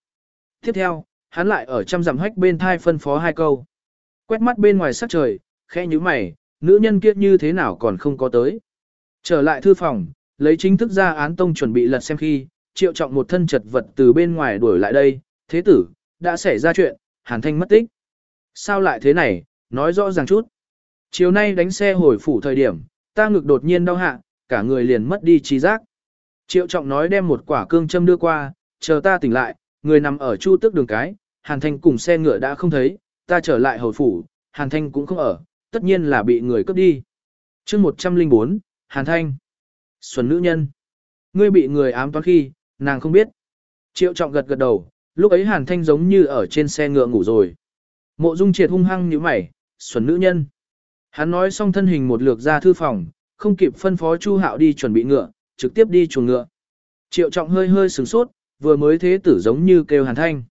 Tiếp theo, hắn lại ở trăm dặm hách bên thai phân phó hai câu. Quét mắt bên ngoài sắc trời, khẽ như mày, nữ nhân kia như thế nào còn không có tới. Trở lại thư phòng, lấy chính thức ra án tông chuẩn bị lật xem khi, triệu trọng một thân chật vật từ bên ngoài đuổi lại đây, thế tử, đã xảy ra chuyện, hàn thanh mất tích. Sao lại thế này, nói rõ ràng chút. Chiều nay đánh xe hồi phủ thời điểm, ta ngực đột nhiên đau hạ, cả người liền mất đi trí giác. Triệu trọng nói đem một quả cương châm đưa qua, chờ ta tỉnh lại, người nằm ở chu tước đường cái, hàn thanh cùng xe ngựa đã không thấy, ta trở lại hồi phủ, hàn thanh cũng không ở, tất nhiên là bị người cướp đi. chương 104, hàn thanh. Xuân nữ nhân. Ngươi bị người ám toán khi, nàng không biết. Triệu trọng gật gật đầu, lúc ấy hàn thanh giống như ở trên xe ngựa ngủ rồi. Mộ dung triệt hung hăng như mày, xuân nữ nhân. Hắn nói xong thân hình một lượt ra thư phòng, không kịp phân phó Chu Hạo đi chuẩn bị ngựa, trực tiếp đi chuồng ngựa. Triệu trọng hơi hơi sửng sốt, vừa mới thế tử giống như kêu hàn thanh.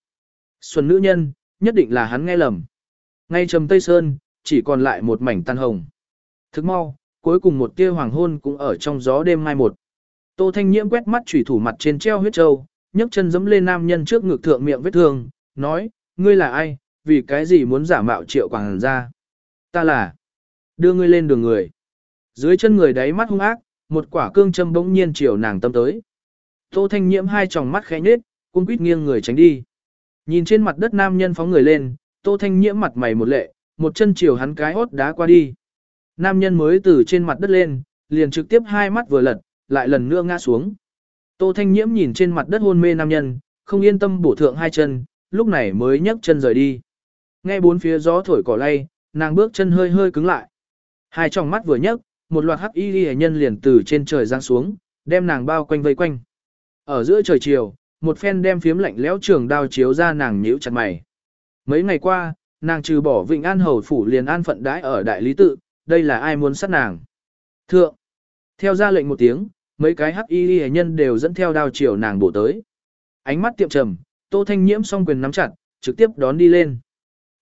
Xuân nữ nhân, nhất định là hắn nghe lầm. Ngay trầm Tây Sơn, chỉ còn lại một mảnh tan hồng. Thức mau, cuối cùng một tia hoàng hôn cũng ở trong gió đêm mai một. Tô Thanh Nhiễm quét mắt chủy thủ mặt trên treo huyết châu, nhấc chân giẫm lên nam nhân trước ngực thượng miệng vết thương, nói, ngươi là ai, vì cái gì muốn giả mạo triệu quảng ra. Ta là, đưa ngươi lên đường người. Dưới chân người đáy mắt hung ác, một quả cương châm bỗng nhiên chiều nàng tâm tới. Tô Thanh Nhiễm hai tròng mắt khẽ nhếch, cung quýt nghiêng người tránh đi. Nhìn trên mặt đất nam nhân phóng người lên, Tô Thanh Nhiễm mặt mày một lệ, một chân chiều hắn cái hốt đá qua đi. Nam nhân mới từ trên mặt đất lên, liền trực tiếp hai mắt vừa lật, lại lần nữa ngã xuống. Tô Thanh Nhiễm nhìn trên mặt đất hôn mê nam nhân, không yên tâm bổ thượng hai chân, lúc này mới nhấc chân rời đi. Nghe bốn phía gió thổi cỏ lay, nàng bước chân hơi hơi cứng lại. Hai tròng mắt vừa nhấc, một loạt hắc y ghi nhân liền từ trên trời giáng xuống, đem nàng bao quanh vây quanh. Ở giữa trời chiều, một phen đem phiếm lạnh lẽo trường đao chiếu ra nàng nhíu chặt mày. Mấy ngày qua, nàng trừ bỏ Vịnh An hầu phủ liền an phận đãi ở đại lý tự, đây là ai muốn sát nàng. Thượng, theo ra lệnh một tiếng, mấy cái hắc y hệ nhân đều dẫn theo đao chiều nàng bổ tới. Ánh mắt tiệm trầm, Tô Thanh Nhiễm song quyền nắm chặt, trực tiếp đón đi lên.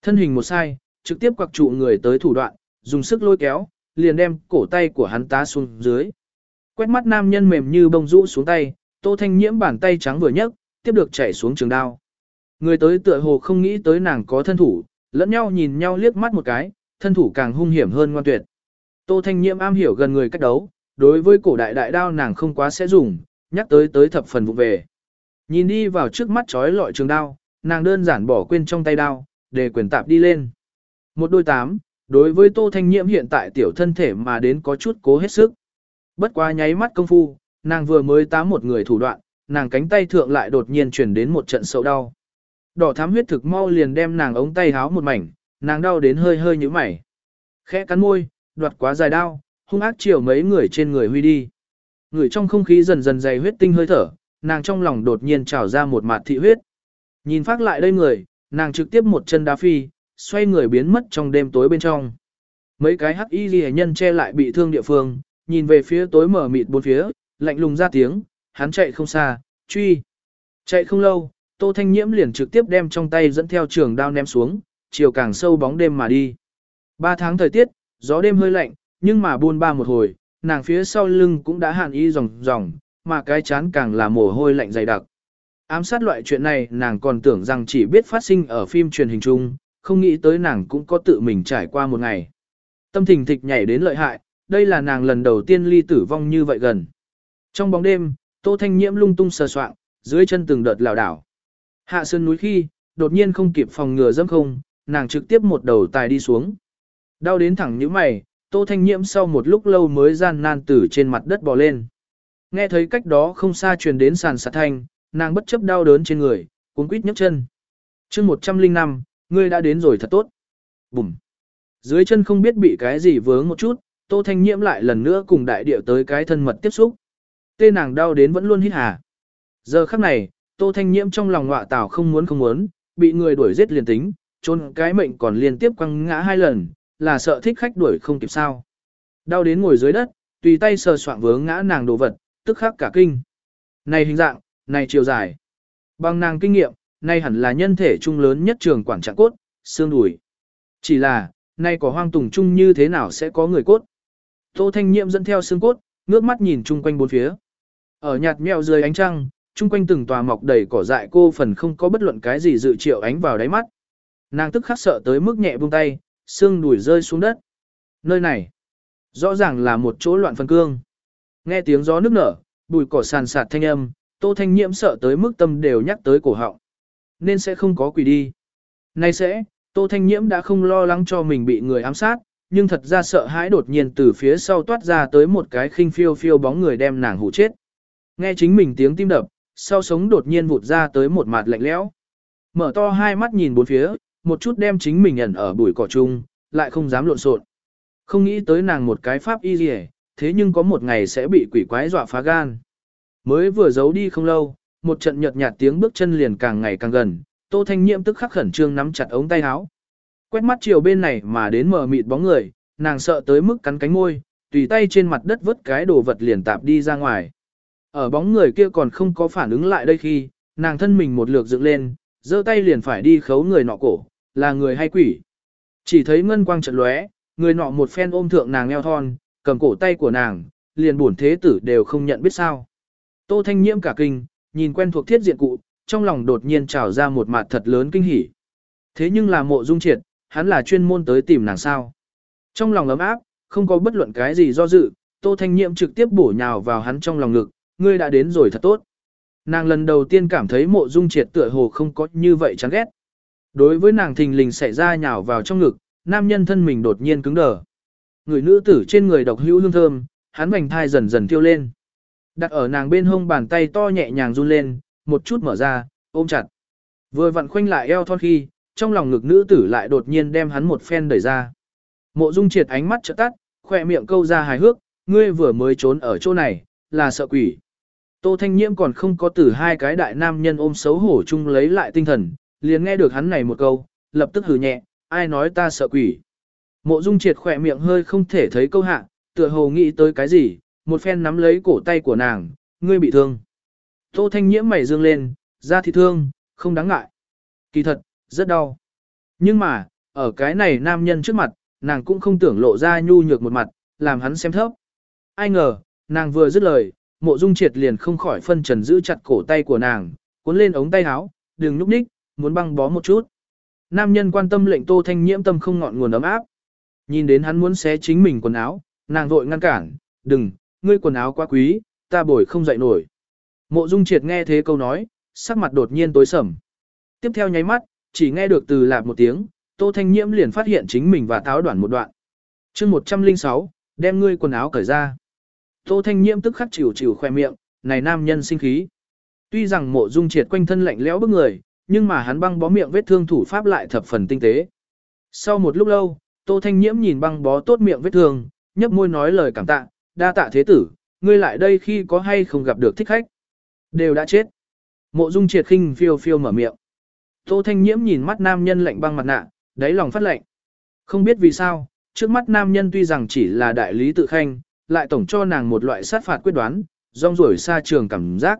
Thân hình một sai, trực tiếp quặc trụ người tới thủ đoạn, dùng sức lôi kéo, liền đem cổ tay của hắn tá xuống dưới. Quét mắt nam nhân mềm như bông rũ xuống tay, Tô Thanh Nhiễm bàn tay trắng vừa nhấc, tiếp được chảy xuống trường đao. Người tới tựa hồ không nghĩ tới nàng có thân thủ, lẫn nhau nhìn nhau liếc mắt một cái, thân thủ càng hung hiểm hơn ngoan tuyệt. Tô Thanh Nhiễm am hiểu gần người cách đấu, đối với cổ đại đại đao nàng không quá sẽ dùng, nhắc tới tới thập phần vụ về. Nhìn đi vào trước mắt trói lọi trường đao, nàng đơn giản bỏ quên trong tay đao, để quyền tạp đi lên. Một đôi tám, đối với Tô Thanh Nhiễm hiện tại tiểu thân thể mà đến có chút cố hết sức. Bất quá nháy mắt công phu, nàng vừa mới tá một người thủ đoạn, nàng cánh tay thượng lại đột nhiên chuyển đến một trận sâu đau. Đỏ thám huyết thực mau liền đem nàng ống tay háo một mảnh, nàng đau đến hơi hơi như mày. Khẽ cắn môi, đoạt quá dài đau, hung ác chiều mấy người trên người huy đi. Người trong không khí dần dần dày huyết tinh hơi thở, nàng trong lòng đột nhiên trào ra một mạt thị huyết. Nhìn phát lại đây người, nàng trực tiếp một chân đá phi, xoay người biến mất trong đêm tối bên trong. Mấy cái hắc y ghi nhân che lại bị thương địa phương, nhìn về phía tối mở mịt bốn phía, lạnh lùng ra tiếng, hắn chạy không xa, truy. Chạy không lâu, Tô Thanh Nhiễm liền trực tiếp đem trong tay dẫn theo trường đao ném xuống, chiều càng sâu bóng đêm mà đi. Ba tháng thời tiết, gió đêm hơi lạnh, nhưng mà buôn ba một hồi, nàng phía sau lưng cũng đã hạn y ròng ròng, mà cái chán càng là mồ hôi lạnh dày đặc. Ám sát loại chuyện này nàng còn tưởng rằng chỉ biết phát sinh ở phim truyền hình chung, không nghĩ tới nàng cũng có tự mình trải qua một ngày. Tâm thình thịch nhảy đến lợi hại, đây là nàng lần đầu tiên ly tử vong như vậy gần. Trong bóng đêm, Tô Thanh Nhiễm lung tung sờ soạng, dưới chân từng đợt lảo đảo. Hạ sơn núi khi, đột nhiên không kịp phòng ngừa dâm không, nàng trực tiếp một đầu tài đi xuống. Đau đến thẳng như mày, Tô Thanh Nhiễm sau một lúc lâu mới gian nan tử trên mặt đất bò lên. Nghe thấy cách đó không xa truyền đến sàn sạt thanh, nàng bất chấp đau đớn trên người, cuốn quýt nhấc chân. chương 105, ngươi đã đến rồi thật tốt. Bùm. Dưới chân không biết bị cái gì vướng một chút, Tô Thanh Nhiễm lại lần nữa cùng đại điệu tới cái thân mật tiếp xúc. Tê nàng đau đến vẫn luôn hít hà. Giờ khắc này, Tô Thanh Nhiễm trong lòng ngọa tảo không muốn không muốn, bị người đuổi giết liền tính, trôn cái mệnh còn liên tiếp quăng ngã hai lần, là sợ thích khách đuổi không kịp sao. Đau đến ngồi dưới đất, tùy tay sờ soạng vướng ngã nàng đồ vật, tức khắc cả kinh. Này hình dạng, này chiều dài. Bằng nàng kinh nghiệm, nay hẳn là nhân thể trung lớn nhất trường quảng trạng cốt, xương đùi. Chỉ là, nay có hoang tùng trung như thế nào sẽ có người cốt. Tô Thanh Nhiệm dẫn theo xương cốt, ngước mắt nhìn chung quanh bốn phía. Ở nhạt mèo dưới ánh trăng, chung quanh từng tòa mọc đầy cỏ dại cô phần không có bất luận cái gì dự triệu ánh vào đáy mắt. Nàng tức khắc sợ tới mức nhẹ buông tay, xương đùi rơi xuống đất. Nơi này, rõ ràng là một chỗ loạn phân cương. Nghe tiếng gió nước nở, bụi cỏ sàn sạt thanh âm, Tô Thanh Nhiễm sợ tới mức tâm đều nhắc tới cổ họng. Nên sẽ không có quỷ đi. Nay sẽ, Tô Thanh Nhiễm đã không lo lắng cho mình bị người ám sát, nhưng thật ra sợ hãi đột nhiên từ phía sau toát ra tới một cái khinh phiêu phiêu bóng người đem nàng hủ chết. Nghe chính mình tiếng tim đập, sau sống đột nhiên vụt ra tới một mặt lạnh lẽo. Mở to hai mắt nhìn bốn phía, một chút đem chính mình ẩn ở bụi cỏ chung, lại không dám lộn xộn. Không nghĩ tới nàng một cái pháp y gì thế nhưng có một ngày sẽ bị quỷ quái dọa phá gan. Mới vừa giấu đi không lâu, một trận nhợt nhạt tiếng bước chân liền càng ngày càng gần, Tô Thanh Nhiễm tức khắc khẩn trương nắm chặt ống tay áo. Quét mắt chiều bên này mà đến mờ mịt bóng người, nàng sợ tới mức cắn cánh môi, tùy tay trên mặt đất vứt cái đồ vật liền tạp đi ra ngoài. Ở bóng người kia còn không có phản ứng lại đây khi, nàng thân mình một lượt dựng lên, giơ tay liền phải đi khấu người nọ cổ, là người hay quỷ. Chỉ thấy ngân quang chợt lóe, người nọ một phen ôm thượng nàng eo thon, cầm cổ tay của nàng, liền buồn thế tử đều không nhận biết sao. Tô Thanh Nhiễm cả kinh, nhìn quen thuộc thiết diện cụ, trong lòng đột nhiên trào ra một mặt thật lớn kinh hỉ. Thế nhưng là mộ dung triệt, hắn là chuyên môn tới tìm nàng sao. Trong lòng ấm áp, không có bất luận cái gì do dự, Tô Thanh nhiệm trực tiếp bổ nhào vào hắn trong lòng ngực, ngươi đã đến rồi thật tốt. Nàng lần đầu tiên cảm thấy mộ dung triệt tựa hồ không có như vậy chán ghét. Đối với nàng thình lình xảy ra nhào vào trong ngực, nam nhân thân mình đột nhiên cứng đờ. Người nữ tử trên người độc hữu hương thơm, hắn vành thai dần dần tiêu lên. Đặt ở nàng bên hông bàn tay to nhẹ nhàng run lên, một chút mở ra, ôm chặt. Vừa vặn khoanh lại eo thon khi, trong lòng ngực nữ tử lại đột nhiên đem hắn một phen đẩy ra. Mộ Dung triệt ánh mắt trợ tắt, khỏe miệng câu ra hài hước, ngươi vừa mới trốn ở chỗ này, là sợ quỷ. Tô Thanh Nhiễm còn không có từ hai cái đại nam nhân ôm xấu hổ chung lấy lại tinh thần, liền nghe được hắn này một câu, lập tức hừ nhẹ, ai nói ta sợ quỷ. Mộ Dung triệt khỏe miệng hơi không thể thấy câu hạ, tựa hồ nghĩ tới cái gì, một phen nắm lấy cổ tay của nàng, ngươi bị thương. Tô Thanh Nhiễm mày dương lên, ra thì thương, không đáng ngại. Kỳ thật, rất đau. Nhưng mà, ở cái này nam nhân trước mặt, nàng cũng không tưởng lộ ra nhu nhược một mặt, làm hắn xem thấp. Ai ngờ, nàng vừa dứt lời, mộ dung triệt liền không khỏi phân trần giữ chặt cổ tay của nàng, cuốn lên ống tay áo, đừng nhúc nhích, muốn băng bó một chút. Nam nhân quan tâm lệnh tô thanh nhiễm tâm không ngọn nguồn ấm áp. Nhìn đến hắn muốn xé chính mình quần áo, nàng vội ngăn cản, đừng, ngươi quần áo quá quý, ta bồi không dậy nổi. Mộ Dung Triệt nghe thế câu nói, sắc mặt đột nhiên tối sầm. Tiếp theo nháy mắt, chỉ nghe được từ lạp một tiếng, Tô Thanh Nhiễm liền phát hiện chính mình và tháo đoạn một đoạn. chương 106, đem ngươi quần áo cởi ra. Tô Thanh Nhiễm tức khắc chịu chịu khoe miệng, này nam nhân sinh khí. Tuy rằng mộ dung triệt quanh thân lạnh lẽo bức người, nhưng mà hắn băng bó miệng vết thương thủ pháp lại thập phần tinh tế. Sau một lúc lâu, Tô Thanh Nhiễm nhìn băng bó tốt miệng vết thương, nhấp môi nói lời cảm tạ, đa tạ thế tử, ngươi lại đây khi có hay không gặp được thích khách. Đều đã chết. Mộ dung triệt khinh phiêu phiêu mở miệng. Tô Thanh Nhiễm nhìn mắt nam nhân lạnh băng mặt nạ, đáy lòng phát lạnh. Không biết vì sao, trước mắt nam nhân tuy rằng chỉ là đại lý tự khanh, lại tổng cho nàng một loại sát phạt quyết đoán, rong rổi xa trường cảm giác.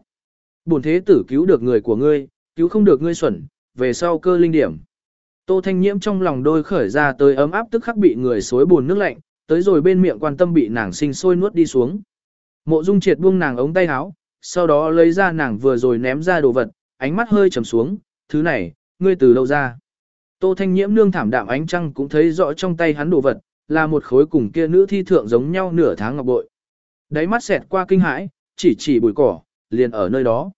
Bổn thế tử cứu được người của ngươi, cứu không được ngươi xuẩn, về sau cơ linh điểm. Tô Thanh Nhiễm trong lòng đôi khởi ra tới ấm áp tức khắc bị người xối buồn nước lạnh, tới rồi bên miệng quan tâm bị nàng sinh sôi nuốt đi xuống. Mộ Dung Triệt buông nàng ống tay áo, sau đó lấy ra nàng vừa rồi ném ra đồ vật, ánh mắt hơi trầm xuống, thứ này, ngươi từ đâu ra? Tô Thanh Nhiễm nương thảm đạm ánh trăng cũng thấy rõ trong tay hắn đồ vật, là một khối cùng kia nữ thi thượng giống nhau nửa tháng ngọc bội. Đáy mắt xẹt qua kinh hãi, chỉ chỉ bụi cỏ, liền ở nơi đó.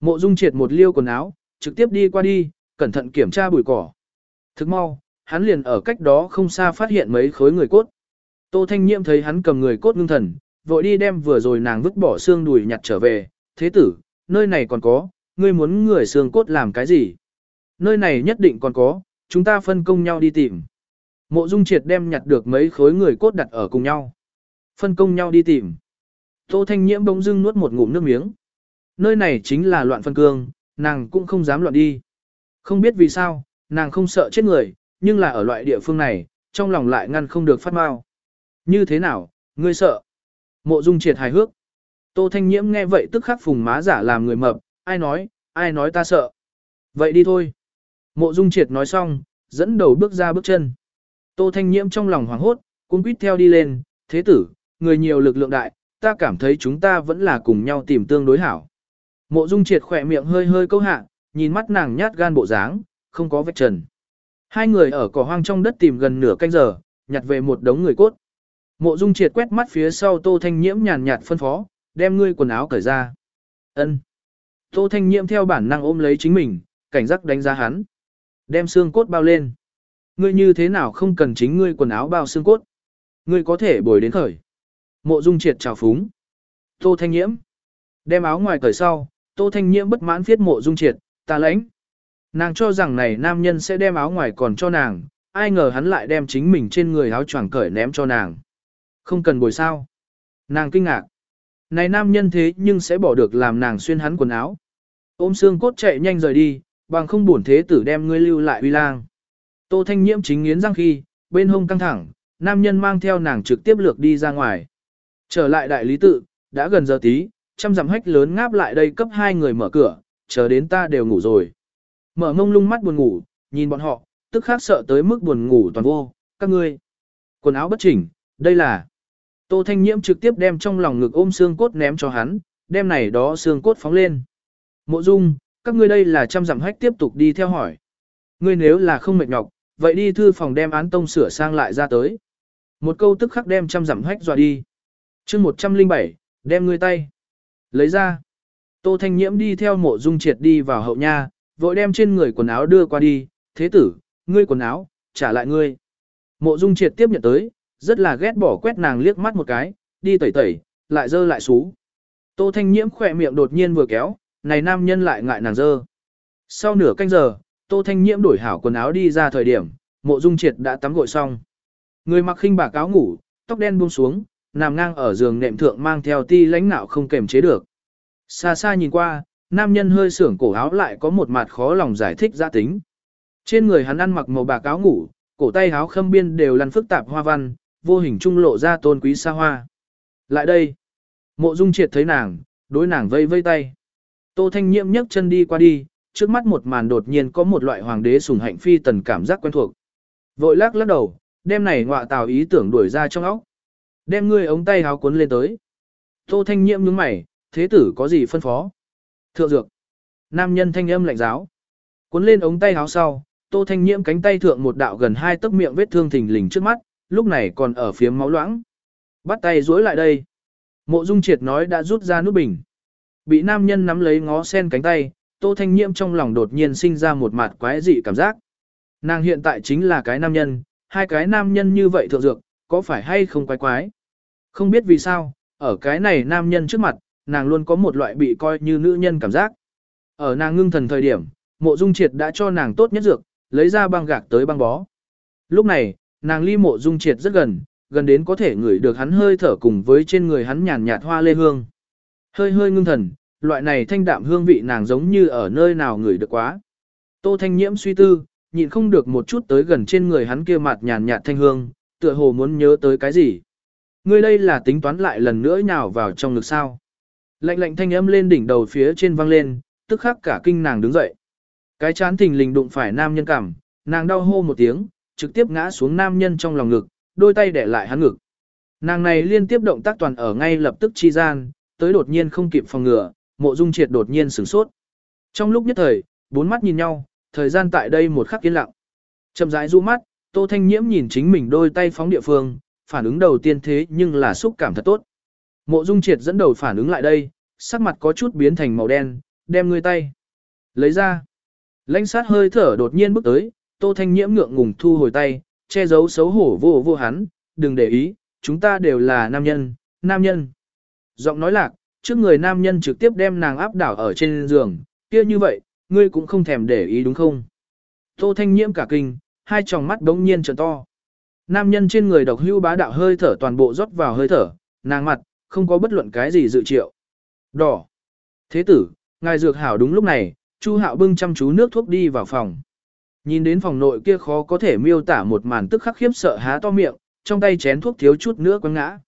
Mộ Dung triệt một liêu quần áo, trực tiếp đi qua đi, cẩn thận kiểm tra bụi cỏ. Thức mau, hắn liền ở cách đó không xa phát hiện mấy khối người cốt. Tô Thanh Nhiệm thấy hắn cầm người cốt ngưng thần, vội đi đem vừa rồi nàng vứt bỏ xương đùi nhặt trở về. Thế tử, nơi này còn có, ngươi muốn người xương cốt làm cái gì? Nơi này nhất định còn có, chúng ta phân công nhau đi tìm. Mộ Dung Triệt đem nhặt được mấy khối người cốt đặt ở cùng nhau. Phân công nhau đi tìm. Tô Thanh Nhiễm bỗng dưng nuốt một ngụm nước miếng. Nơi này chính là loạn phân cương, nàng cũng không dám loạn đi. Không biết vì sao, nàng không sợ chết người, nhưng là ở loại địa phương này, trong lòng lại ngăn không được phát mau. Như thế nào, ngươi sợ? Mộ Dung Triệt hài hước. Tô Thanh Nhiễm nghe vậy tức khắc phùng má giả làm người mập, ai nói, ai nói ta sợ. Vậy đi thôi. Mộ Dung Triệt nói xong, dẫn đầu bước ra bước chân. Tô Thanh Nhiễm trong lòng hoảng hốt, cũng quýt theo đi lên, thế tử, người nhiều lực lượng đại, ta cảm thấy chúng ta vẫn là cùng nhau tìm tương đối hảo. Mộ Dung Triệt khỏe miệng hơi hơi câu hạ, nhìn mắt nàng nhát gan bộ dáng, không có vết trần. Hai người ở cỏ hoang trong đất tìm gần nửa canh giờ, nhặt về một đống người cốt. Mộ Dung Triệt quét mắt phía sau Tô Thanh Nhiễm nhàn nhạt phân phó, đem ngươi quần áo cởi ra. Ân. Tô Thanh Nhiễm theo bản năng ôm lấy chính mình, cảnh giác đánh giá hắn. Đem xương cốt bao lên. Ngươi như thế nào không cần chính ngươi quần áo bao xương cốt. Ngươi có thể bồi đến khởi. Mộ Dung Triệt chào phúng. Tô Thanh Nhiễm. Đem áo ngoài cởi sau, Tô Thanh Nhiễm bất mãn viết Mộ Dung Triệt, ta lãnh. Nàng cho rằng này nam nhân sẽ đem áo ngoài còn cho nàng, ai ngờ hắn lại đem chính mình trên người áo choàng cởi ném cho nàng. Không cần bồi sao. Nàng kinh ngạc. Này nam nhân thế nhưng sẽ bỏ được làm nàng xuyên hắn quần áo. Ôm xương cốt chạy nhanh rời đi, bằng không buồn thế tử đem ngươi lưu lại uy lang. Tô Thanh Nhiễm chính nghiến răng khi, bên hông căng thẳng, nam nhân mang theo nàng trực tiếp lược đi ra ngoài. Trở lại đại lý tự, đã gần giờ tí, trăm dặm hách lớn ngáp lại đây cấp hai người mở cửa, chờ đến ta đều ngủ rồi. Mở mông lung mắt buồn ngủ, nhìn bọn họ, tức khác sợ tới mức buồn ngủ toàn vô, các ngươi. Quần áo bất chỉnh, đây là. Tô Thanh Nhiễm trực tiếp đem trong lòng ngực ôm xương cốt ném cho hắn, đem này đó xương cốt phóng lên. Mộ Dung, các ngươi đây là trăm dặm hách tiếp tục đi theo hỏi. Ngươi nếu là không mệt nhọc, vậy đi thư phòng đem án tông sửa sang lại ra tới. Một câu tức khắc đem trăm dặm hách dọa đi. chương 107, đem ngươi tay. Lấy ra. Tô Thanh Nhiễm đi theo mộ dung triệt đi vào hậu nha, vội đem trên người quần áo đưa qua đi. Thế tử, ngươi quần áo, trả lại ngươi. Mộ dung triệt tiếp nhận tới, rất là ghét bỏ quét nàng liếc mắt một cái, đi tẩy tẩy, lại dơ lại xú. Tô Thanh Nhiễm khỏe miệng đột nhiên vừa kéo, này nam nhân lại ngại nàng dơ. Sau nửa canh giờ, Tô Thanh Nhiễm đổi hảo quần áo đi ra thời điểm, mộ dung triệt đã tắm gội xong. Người mặc khinh bạc áo ngủ, tóc đen buông xuống, nằm ngang ở giường nệm thượng mang theo ti lãnh nạo không kềm chế được. Xa xa nhìn qua, nam nhân hơi sưởng cổ áo lại có một mặt khó lòng giải thích gia tính. Trên người hắn ăn mặc màu bạc áo ngủ, cổ tay áo khâm biên đều lăn phức tạp hoa văn, vô hình trung lộ ra tôn quý xa hoa. Lại đây, mộ dung triệt thấy nàng, đối nàng vây vây tay. Tô Thanh Nhiễm nhấc chân đi qua đi, trước mắt một màn đột nhiên có một loại hoàng đế sùng hạnh phi tần cảm giác quen thuộc. Vội lắc lắc đầu, đem này ngọa tào ý tưởng đuổi ra trong óc. Đem ngươi ống tay háo cuốn lên tới. Tô Thanh Nhiễm nhướng mày, thế tử có gì phân phó? Thượng dược. Nam nhân thanh âm lạnh giáo. Cuốn lên ống tay háo sau, Tô Thanh Nhiễm cánh tay thượng một đạo gần hai tấc miệng vết thương thình lình trước mắt, lúc này còn ở phía máu loãng. Bắt tay duỗi lại đây. Mộ Dung Triệt nói đã rút ra nút bình. Bị nam nhân nắm lấy ngó sen cánh tay, Tô Thanh Nhiễm trong lòng đột nhiên sinh ra một mặt quái dị cảm giác. Nàng hiện tại chính là cái nam nhân, hai cái nam nhân như vậy thượng dược, có phải hay không quái quái? Không biết vì sao, ở cái này nam nhân trước mặt, nàng luôn có một loại bị coi như nữ nhân cảm giác. Ở nàng ngưng thần thời điểm, mộ dung triệt đã cho nàng tốt nhất dược, lấy ra băng gạc tới băng bó. Lúc này, nàng ly mộ dung triệt rất gần, gần đến có thể ngửi được hắn hơi thở cùng với trên người hắn nhàn nhạt hoa lê hương. Hơi hơi ngưng thần, loại này thanh đạm hương vị nàng giống như ở nơi nào ngửi được quá. Tô Thanh Nhiễm suy tư, nhịn không được một chút tới gần trên người hắn kia mặt nhàn nhạt thanh hương, tựa hồ muốn nhớ tới cái gì. Ngươi đây là tính toán lại lần nữa nhào vào trong ngực sao. Lạnh lạnh thanh âm lên đỉnh đầu phía trên vang lên, tức khắc cả kinh nàng đứng dậy. Cái chán thình lình đụng phải nam nhân cảm, nàng đau hô một tiếng, trực tiếp ngã xuống nam nhân trong lòng ngực, đôi tay để lại hắn ngực. Nàng này liên tiếp động tác toàn ở ngay lập tức chi gian, tới đột nhiên không kịp phòng ngừa, mộ dung triệt đột nhiên sửng sốt. Trong lúc nhất thời, bốn mắt nhìn nhau, thời gian tại đây một khắc yên lặng. Chậm rãi du mắt, Tô Thanh Nhiễm nhìn chính mình đôi tay phóng địa phương, phản ứng đầu tiên thế nhưng là xúc cảm thật tốt. Mộ Dung Triệt dẫn đầu phản ứng lại đây, sắc mặt có chút biến thành màu đen, đem ngươi tay. Lấy ra. Lãnh sát hơi thở đột nhiên bước tới, Tô Thanh Nhiễm ngượng ngùng thu hồi tay, che giấu xấu hổ vô vô hắn, đừng để ý, chúng ta đều là nam nhân, nam nhân. Giọng nói lạc, trước người nam nhân trực tiếp đem nàng áp đảo ở trên giường, kia như vậy, ngươi cũng không thèm để ý đúng không? Tô Thanh Nhiễm cả kinh, hai tròng mắt đống nhiên trợn to. Nam nhân trên người độc hưu bá đạo hơi thở toàn bộ rót vào hơi thở, nàng mặt, không có bất luận cái gì dự triệu. Đỏ. Thế tử, ngài dược hảo đúng lúc này, Chu Hạo bưng chăm chú nước thuốc đi vào phòng. Nhìn đến phòng nội kia khó có thể miêu tả một màn tức khắc khiếp sợ há to miệng, trong tay chén thuốc thiếu chút nữa quăng ngã.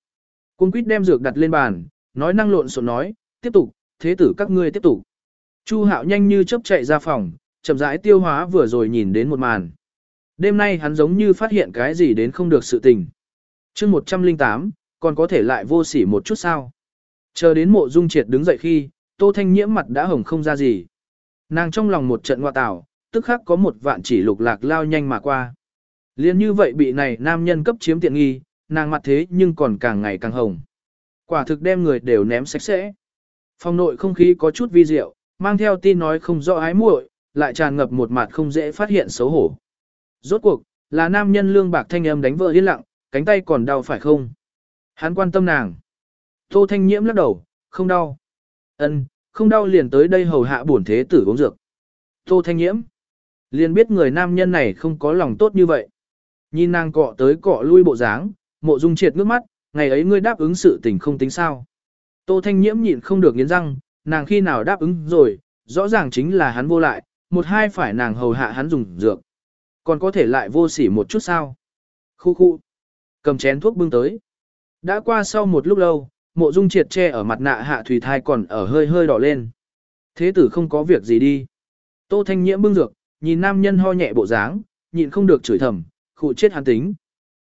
Cung quýt đem dược đặt lên bàn, nói năng lộn xộn nói, tiếp tục, thế tử các ngươi tiếp tục. Chu Hạo nhanh như chớp chạy ra phòng, chậm rãi tiêu hóa vừa rồi nhìn đến một màn. Đêm nay hắn giống như phát hiện cái gì đến không được sự tình. chương 108, còn có thể lại vô sỉ một chút sao. Chờ đến mộ dung triệt đứng dậy khi, tô thanh nhiễm mặt đã hồng không ra gì. Nàng trong lòng một trận ngoa tảo, tức khắc có một vạn chỉ lục lạc lao nhanh mà qua. Liên như vậy bị này nam nhân cấp chiếm tiện nghi, nàng mặt thế nhưng còn càng ngày càng hồng. Quả thực đem người đều ném sạch sẽ. Phòng nội không khí có chút vi diệu, mang theo tin nói không rõ ái muội, lại tràn ngập một mặt không dễ phát hiện xấu hổ. Rốt cuộc, là nam nhân lương bạc thanh âm đánh vợ yên lặng, cánh tay còn đau phải không? Hắn quan tâm nàng. Tô Thanh Nhiễm lắc đầu, không đau. Ân, không đau liền tới đây hầu hạ bổn thế tử uống dược. Tô Thanh Nhiễm. Liền biết người nam nhân này không có lòng tốt như vậy. Nhìn nàng cọ tới cọ lui bộ dáng, mộ dung triệt ngước mắt, ngày ấy ngươi đáp ứng sự tình không tính sao. Tô Thanh Nhiễm nhịn không được nghiến răng, nàng khi nào đáp ứng rồi, rõ ràng chính là hắn vô lại, một hai phải nàng hầu hạ hắn dùng dược. Còn có thể lại vô sỉ một chút sao? Khu khu. Cầm chén thuốc bưng tới. Đã qua sau một lúc lâu, mộ dung triệt che ở mặt nạ hạ thủy thai còn ở hơi hơi đỏ lên. Thế tử không có việc gì đi. Tô Thanh Nhiễm bưng dược, nhìn nam nhân ho nhẹ bộ dáng, nhịn không được chửi thầm, khụ chết hắn tính.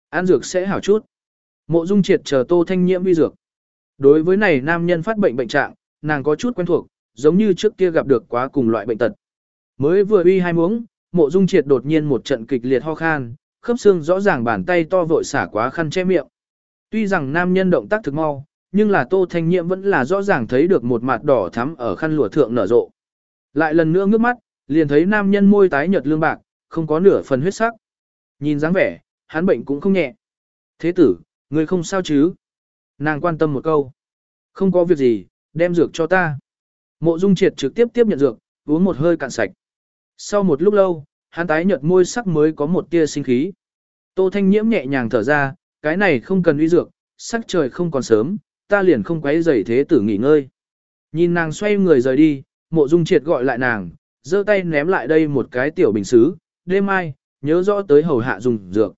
Ăn dược sẽ hảo chút. Mộ dung triệt chờ Tô Thanh Nhiễm vi dược. Đối với này nam nhân phát bệnh bệnh trạng, nàng có chút quen thuộc, giống như trước kia gặp được quá cùng loại bệnh tật. Mới vừa uy hai muống, mộ dung triệt đột nhiên một trận kịch liệt ho khan, khớp xương rõ ràng bàn tay to vội xả quá khăn che miệng. Tuy rằng nam nhân động tác thực mau, nhưng là tô thanh nhiễm vẫn là rõ ràng thấy được một mặt đỏ thắm ở khăn lụa thượng nở rộ. Lại lần nữa ngước mắt, liền thấy nam nhân môi tái nhợt lương bạc, không có nửa phần huyết sắc. Nhìn dáng vẻ, hắn bệnh cũng không nhẹ. Thế tử, người không sao chứ? Nàng quan tâm một câu. Không có việc gì, đem dược cho ta. Mộ dung triệt trực tiếp tiếp nhận dược, uống một hơi cạn sạch. Sau một lúc lâu, hắn tái nhợt môi sắc mới có một tia sinh khí. Tô Thanh Nhiễm nhẹ nhàng thở ra, cái này không cần uy dược, sắc trời không còn sớm, ta liền không quấy rầy thế tử nghỉ ngơi. Nhìn nàng xoay người rời đi, mộ dung triệt gọi lại nàng, giơ tay ném lại đây một cái tiểu bình xứ, đêm mai, nhớ rõ tới hầu hạ dùng dược.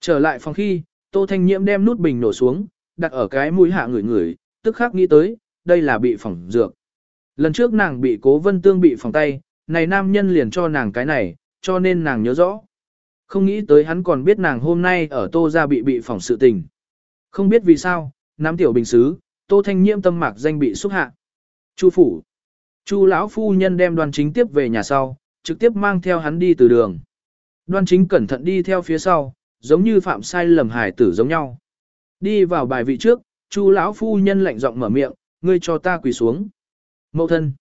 Trở lại phòng khi, Tô Thanh Nhiễm đem nút bình nổ xuống, đặt ở cái mũi hạ người người, tức khắc nghĩ tới, đây là bị phỏng dược. Lần trước nàng bị cố vân tương bị phỏng tay, này nam nhân liền cho nàng cái này, cho nên nàng nhớ rõ. Không nghĩ tới hắn còn biết nàng hôm nay ở tô ra bị bị phỏng sự tình. Không biết vì sao, nắm tiểu bình xứ, tô thanh nhiễm tâm mạc danh bị xúc hạ. Chu phủ. Chu lão phu nhân đem Đoan chính tiếp về nhà sau, trực tiếp mang theo hắn đi từ đường. Đoan chính cẩn thận đi theo phía sau, giống như phạm sai lầm hải tử giống nhau. Đi vào bài vị trước, Chu lão phu nhân lạnh giọng mở miệng, ngươi cho ta quỳ xuống. Mậu thân.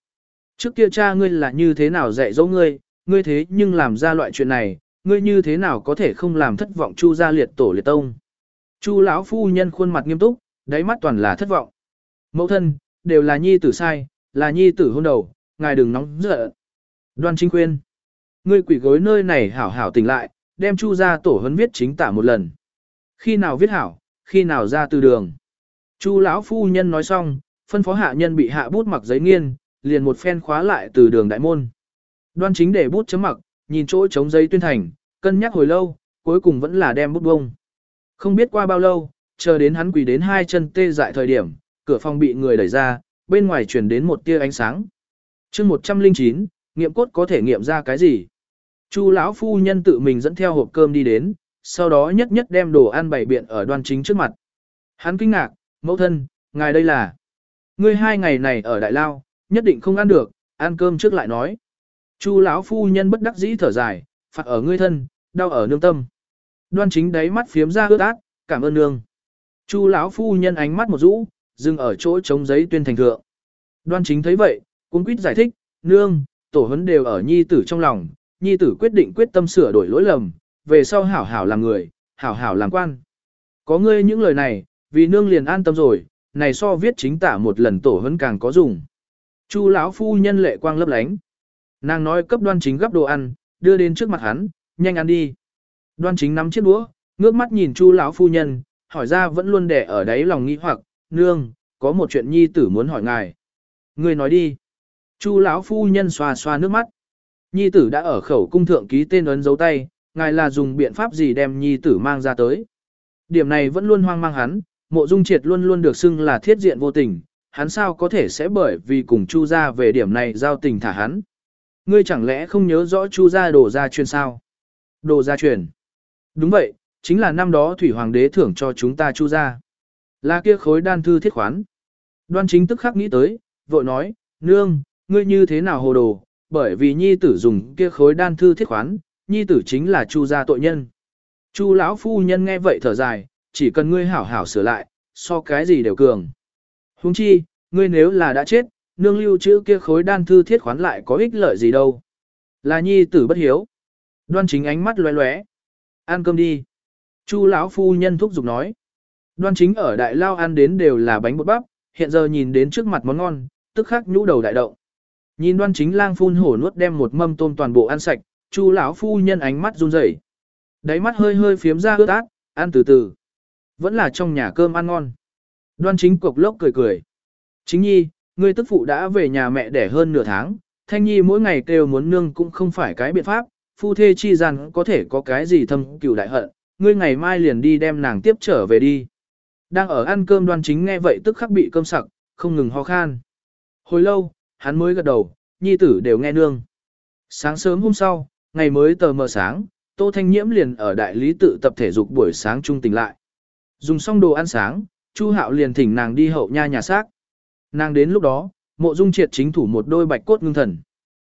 Trước kia cha ngươi là như thế nào dạy dỗ ngươi, ngươi thế nhưng làm ra loại chuyện này, ngươi như thế nào có thể không làm thất vọng Chu gia liệt tổ liệt tông. Chu lão phu nhân khuôn mặt nghiêm túc, đáy mắt toàn là thất vọng. Mẫu thân, đều là nhi tử sai, là nhi tử hôn đầu, ngài đừng nóng giận. Đoan Chính khuyên, ngươi quỷ gối nơi này hảo hảo tỉnh lại, đem Chu ra tổ hấn viết chính tả một lần. Khi nào viết hảo, khi nào ra từ đường. Chu lão phu nhân nói xong, phân phó hạ nhân bị hạ bút mặc giấy nghiên, liền một phen khóa lại từ đường đại môn. Đoan chính để bút chấm mặc, nhìn chỗ chống giấy tuyên thành, cân nhắc hồi lâu, cuối cùng vẫn là đem bút bông. Không biết qua bao lâu, chờ đến hắn quỳ đến hai chân tê dại thời điểm, cửa phòng bị người đẩy ra, bên ngoài chuyển đến một tia ánh sáng. chương 109, nghiệm cốt có thể nghiệm ra cái gì? Chu lão phu nhân tự mình dẫn theo hộp cơm đi đến, sau đó nhất nhất đem đồ ăn bày biện ở đoan chính trước mặt. Hắn kinh ngạc, mẫu thân, ngài đây là. Ngươi hai ngày này ở Đại Lao, nhất định không ăn được, ăn cơm trước lại nói. Chu lão phu nhân bất đắc dĩ thở dài, phạt ở ngươi thân, đau ở nương tâm. Đoan chính đáy mắt phiếm ra ướt át, cảm ơn nương. Chu lão phu nhân ánh mắt một rũ, dừng ở chỗ trống giấy tuyên thành thượng. Đoan chính thấy vậy, cũng quýt giải thích, nương, tổ huấn đều ở nhi tử trong lòng, nhi tử quyết định quyết tâm sửa đổi lỗi lầm, về sau hảo hảo làm người, hảo hảo làm quan. Có ngươi những lời này, vì nương liền an tâm rồi, này so viết chính tả một lần tổ huấn càng có dùng. Chu lão phu nhân lệ quang lấp lánh. Nàng nói cấp đoan chính gấp đồ ăn, đưa đến trước mặt hắn, nhanh ăn đi. Đoan chính nắm chiếc đũa, ngước mắt nhìn Chu lão phu nhân, hỏi ra vẫn luôn đẻ ở đáy lòng nghi hoặc, nương, có một chuyện nhi tử muốn hỏi ngài. Người nói đi. Chu lão phu nhân xoa xoa nước mắt. Nhi tử đã ở khẩu cung thượng ký tên ấn dấu tay, ngài là dùng biện pháp gì đem nhi tử mang ra tới. Điểm này vẫn luôn hoang mang hắn, mộ dung triệt luôn luôn được xưng là thiết diện vô tình, hắn sao có thể sẽ bởi vì cùng chu ra về điểm này giao tình thả hắn. Ngươi chẳng lẽ không nhớ rõ chu ra đồ gia truyền sao? Đồ gia truyền. Đúng vậy, chính là năm đó thủy hoàng đế thưởng cho chúng ta chu ra. Là kia khối đan thư thiết khoán. Đoan chính tức khắc nghĩ tới, vội nói, nương, ngươi như thế nào hồ đồ, bởi vì nhi tử dùng kia khối đan thư thiết khoán, nhi tử chính là chu gia tội nhân. Chu lão phu nhân nghe vậy thở dài, chỉ cần ngươi hảo hảo sửa lại, so cái gì đều cường. Huống chi, ngươi nếu là đã chết, nương lưu chữ kia khối đan thư thiết khoán lại có ích lợi gì đâu. Là nhi tử bất hiếu. Đoan chính ánh mắt lóe lóe. Ăn cơm đi. Chu lão phu nhân thúc giục nói. Đoan chính ở đại lao ăn đến đều là bánh bột bắp, hiện giờ nhìn đến trước mặt món ngon, tức khắc nhũ đầu đại động. Nhìn đoan chính lang phun hổ nuốt đem một mâm tôm toàn bộ ăn sạch, chu lão phu nhân ánh mắt run rẩy. Đáy mắt hơi hơi phiếm ra ướt át, ăn từ từ. Vẫn là trong nhà cơm ăn ngon. Đoan chính cục lốc cười cười. Chính nhi, ngươi tức phụ đã về nhà mẹ đẻ hơn nửa tháng, thanh nhi mỗi ngày kêu muốn nương cũng không phải cái biện pháp, phu thê chi rằng có thể có cái gì thâm cửu đại hận, ngươi ngày mai liền đi đem nàng tiếp trở về đi. Đang ở ăn cơm đoan chính nghe vậy tức khắc bị cơm sặc, không ngừng ho khan. Hồi lâu, hắn mới gật đầu, nhi tử đều nghe nương. Sáng sớm hôm sau, ngày mới tờ mờ sáng, Tô Thanh Nhiễm liền ở đại lý tự tập thể dục buổi sáng trung tỉnh lại. Dùng xong đồ ăn sáng, Chu Hạo liền thỉnh nàng đi hậu nha nhà xác. Nàng đến lúc đó, mộ dung triệt chính thủ một đôi bạch cốt ngưng thần.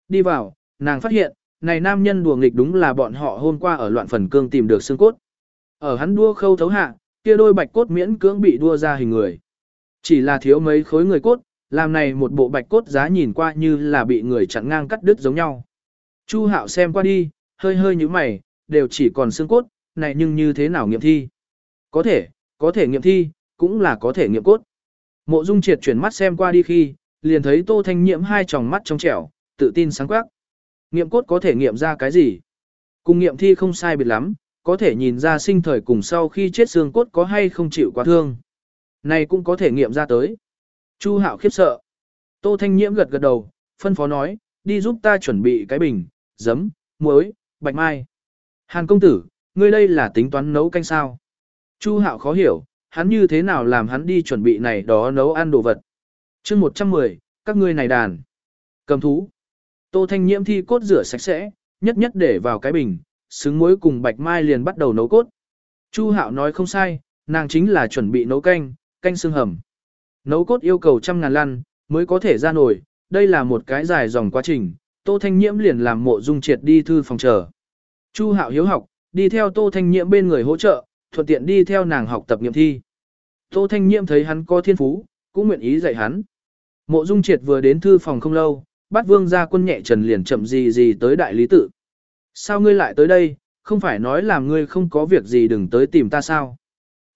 Đi vào, nàng phát hiện, này nam nhân đùa nghịch đúng là bọn họ hôm qua ở loạn phần cương tìm được xương cốt. Ở hắn đua khâu thấu hạ, kia đôi bạch cốt miễn cưỡng bị đua ra hình người. Chỉ là thiếu mấy khối người cốt, làm này một bộ bạch cốt giá nhìn qua như là bị người chặn ngang cắt đứt giống nhau. Chu Hạo xem qua đi, hơi hơi như mày, đều chỉ còn xương cốt, này nhưng như thế nào nghiệm thi? Có thể, có thể nghiệm thi, cũng là có thể nghiệm cốt. Mộ Dung Triệt chuyển mắt xem qua đi khi, liền thấy Tô Thanh Nhiễm hai tròng mắt trong trẻo, tự tin sáng quắc. Nghiệm cốt có thể nghiệm ra cái gì? Cùng nghiệm thi không sai biệt lắm, có thể nhìn ra sinh thời cùng sau khi chết xương cốt có hay không chịu quá thương. Này cũng có thể nghiệm ra tới. Chu Hạo khiếp sợ. Tô Thanh Nhiễm gật gật đầu, phân phó nói, đi giúp ta chuẩn bị cái bình, giấm, muối, bạch mai. Hàn công tử, ngươi đây là tính toán nấu canh sao? Chu Hạo khó hiểu, hắn như thế nào làm hắn đi chuẩn bị này đó nấu ăn đồ vật. chương 110, các ngươi này đàn. Cầm thú. Tô Thanh Nhiễm thi cốt rửa sạch sẽ, nhất nhất để vào cái bình, xứng muối cùng bạch mai liền bắt đầu nấu cốt. Chu Hạo nói không sai, nàng chính là chuẩn bị nấu canh, canh xương hầm. Nấu cốt yêu cầu trăm ngàn lăn, mới có thể ra nổi, đây là một cái dài dòng quá trình, Tô Thanh Nhiễm liền làm mộ dung triệt đi thư phòng chờ. Chu Hạo hiếu học, đi theo Tô Thanh Nhiễm bên người hỗ trợ, thuận tiện đi theo nàng học tập nghiệm thi. Tô Thanh Nhiễm thấy hắn có thiên phú, cũng nguyện ý dạy hắn. Mộ Dung Triệt vừa đến thư phòng không lâu, bắt vương gia quân nhẹ trần liền chậm gì gì tới đại lý tự. Sao ngươi lại tới đây, không phải nói làm ngươi không có việc gì đừng tới tìm ta sao?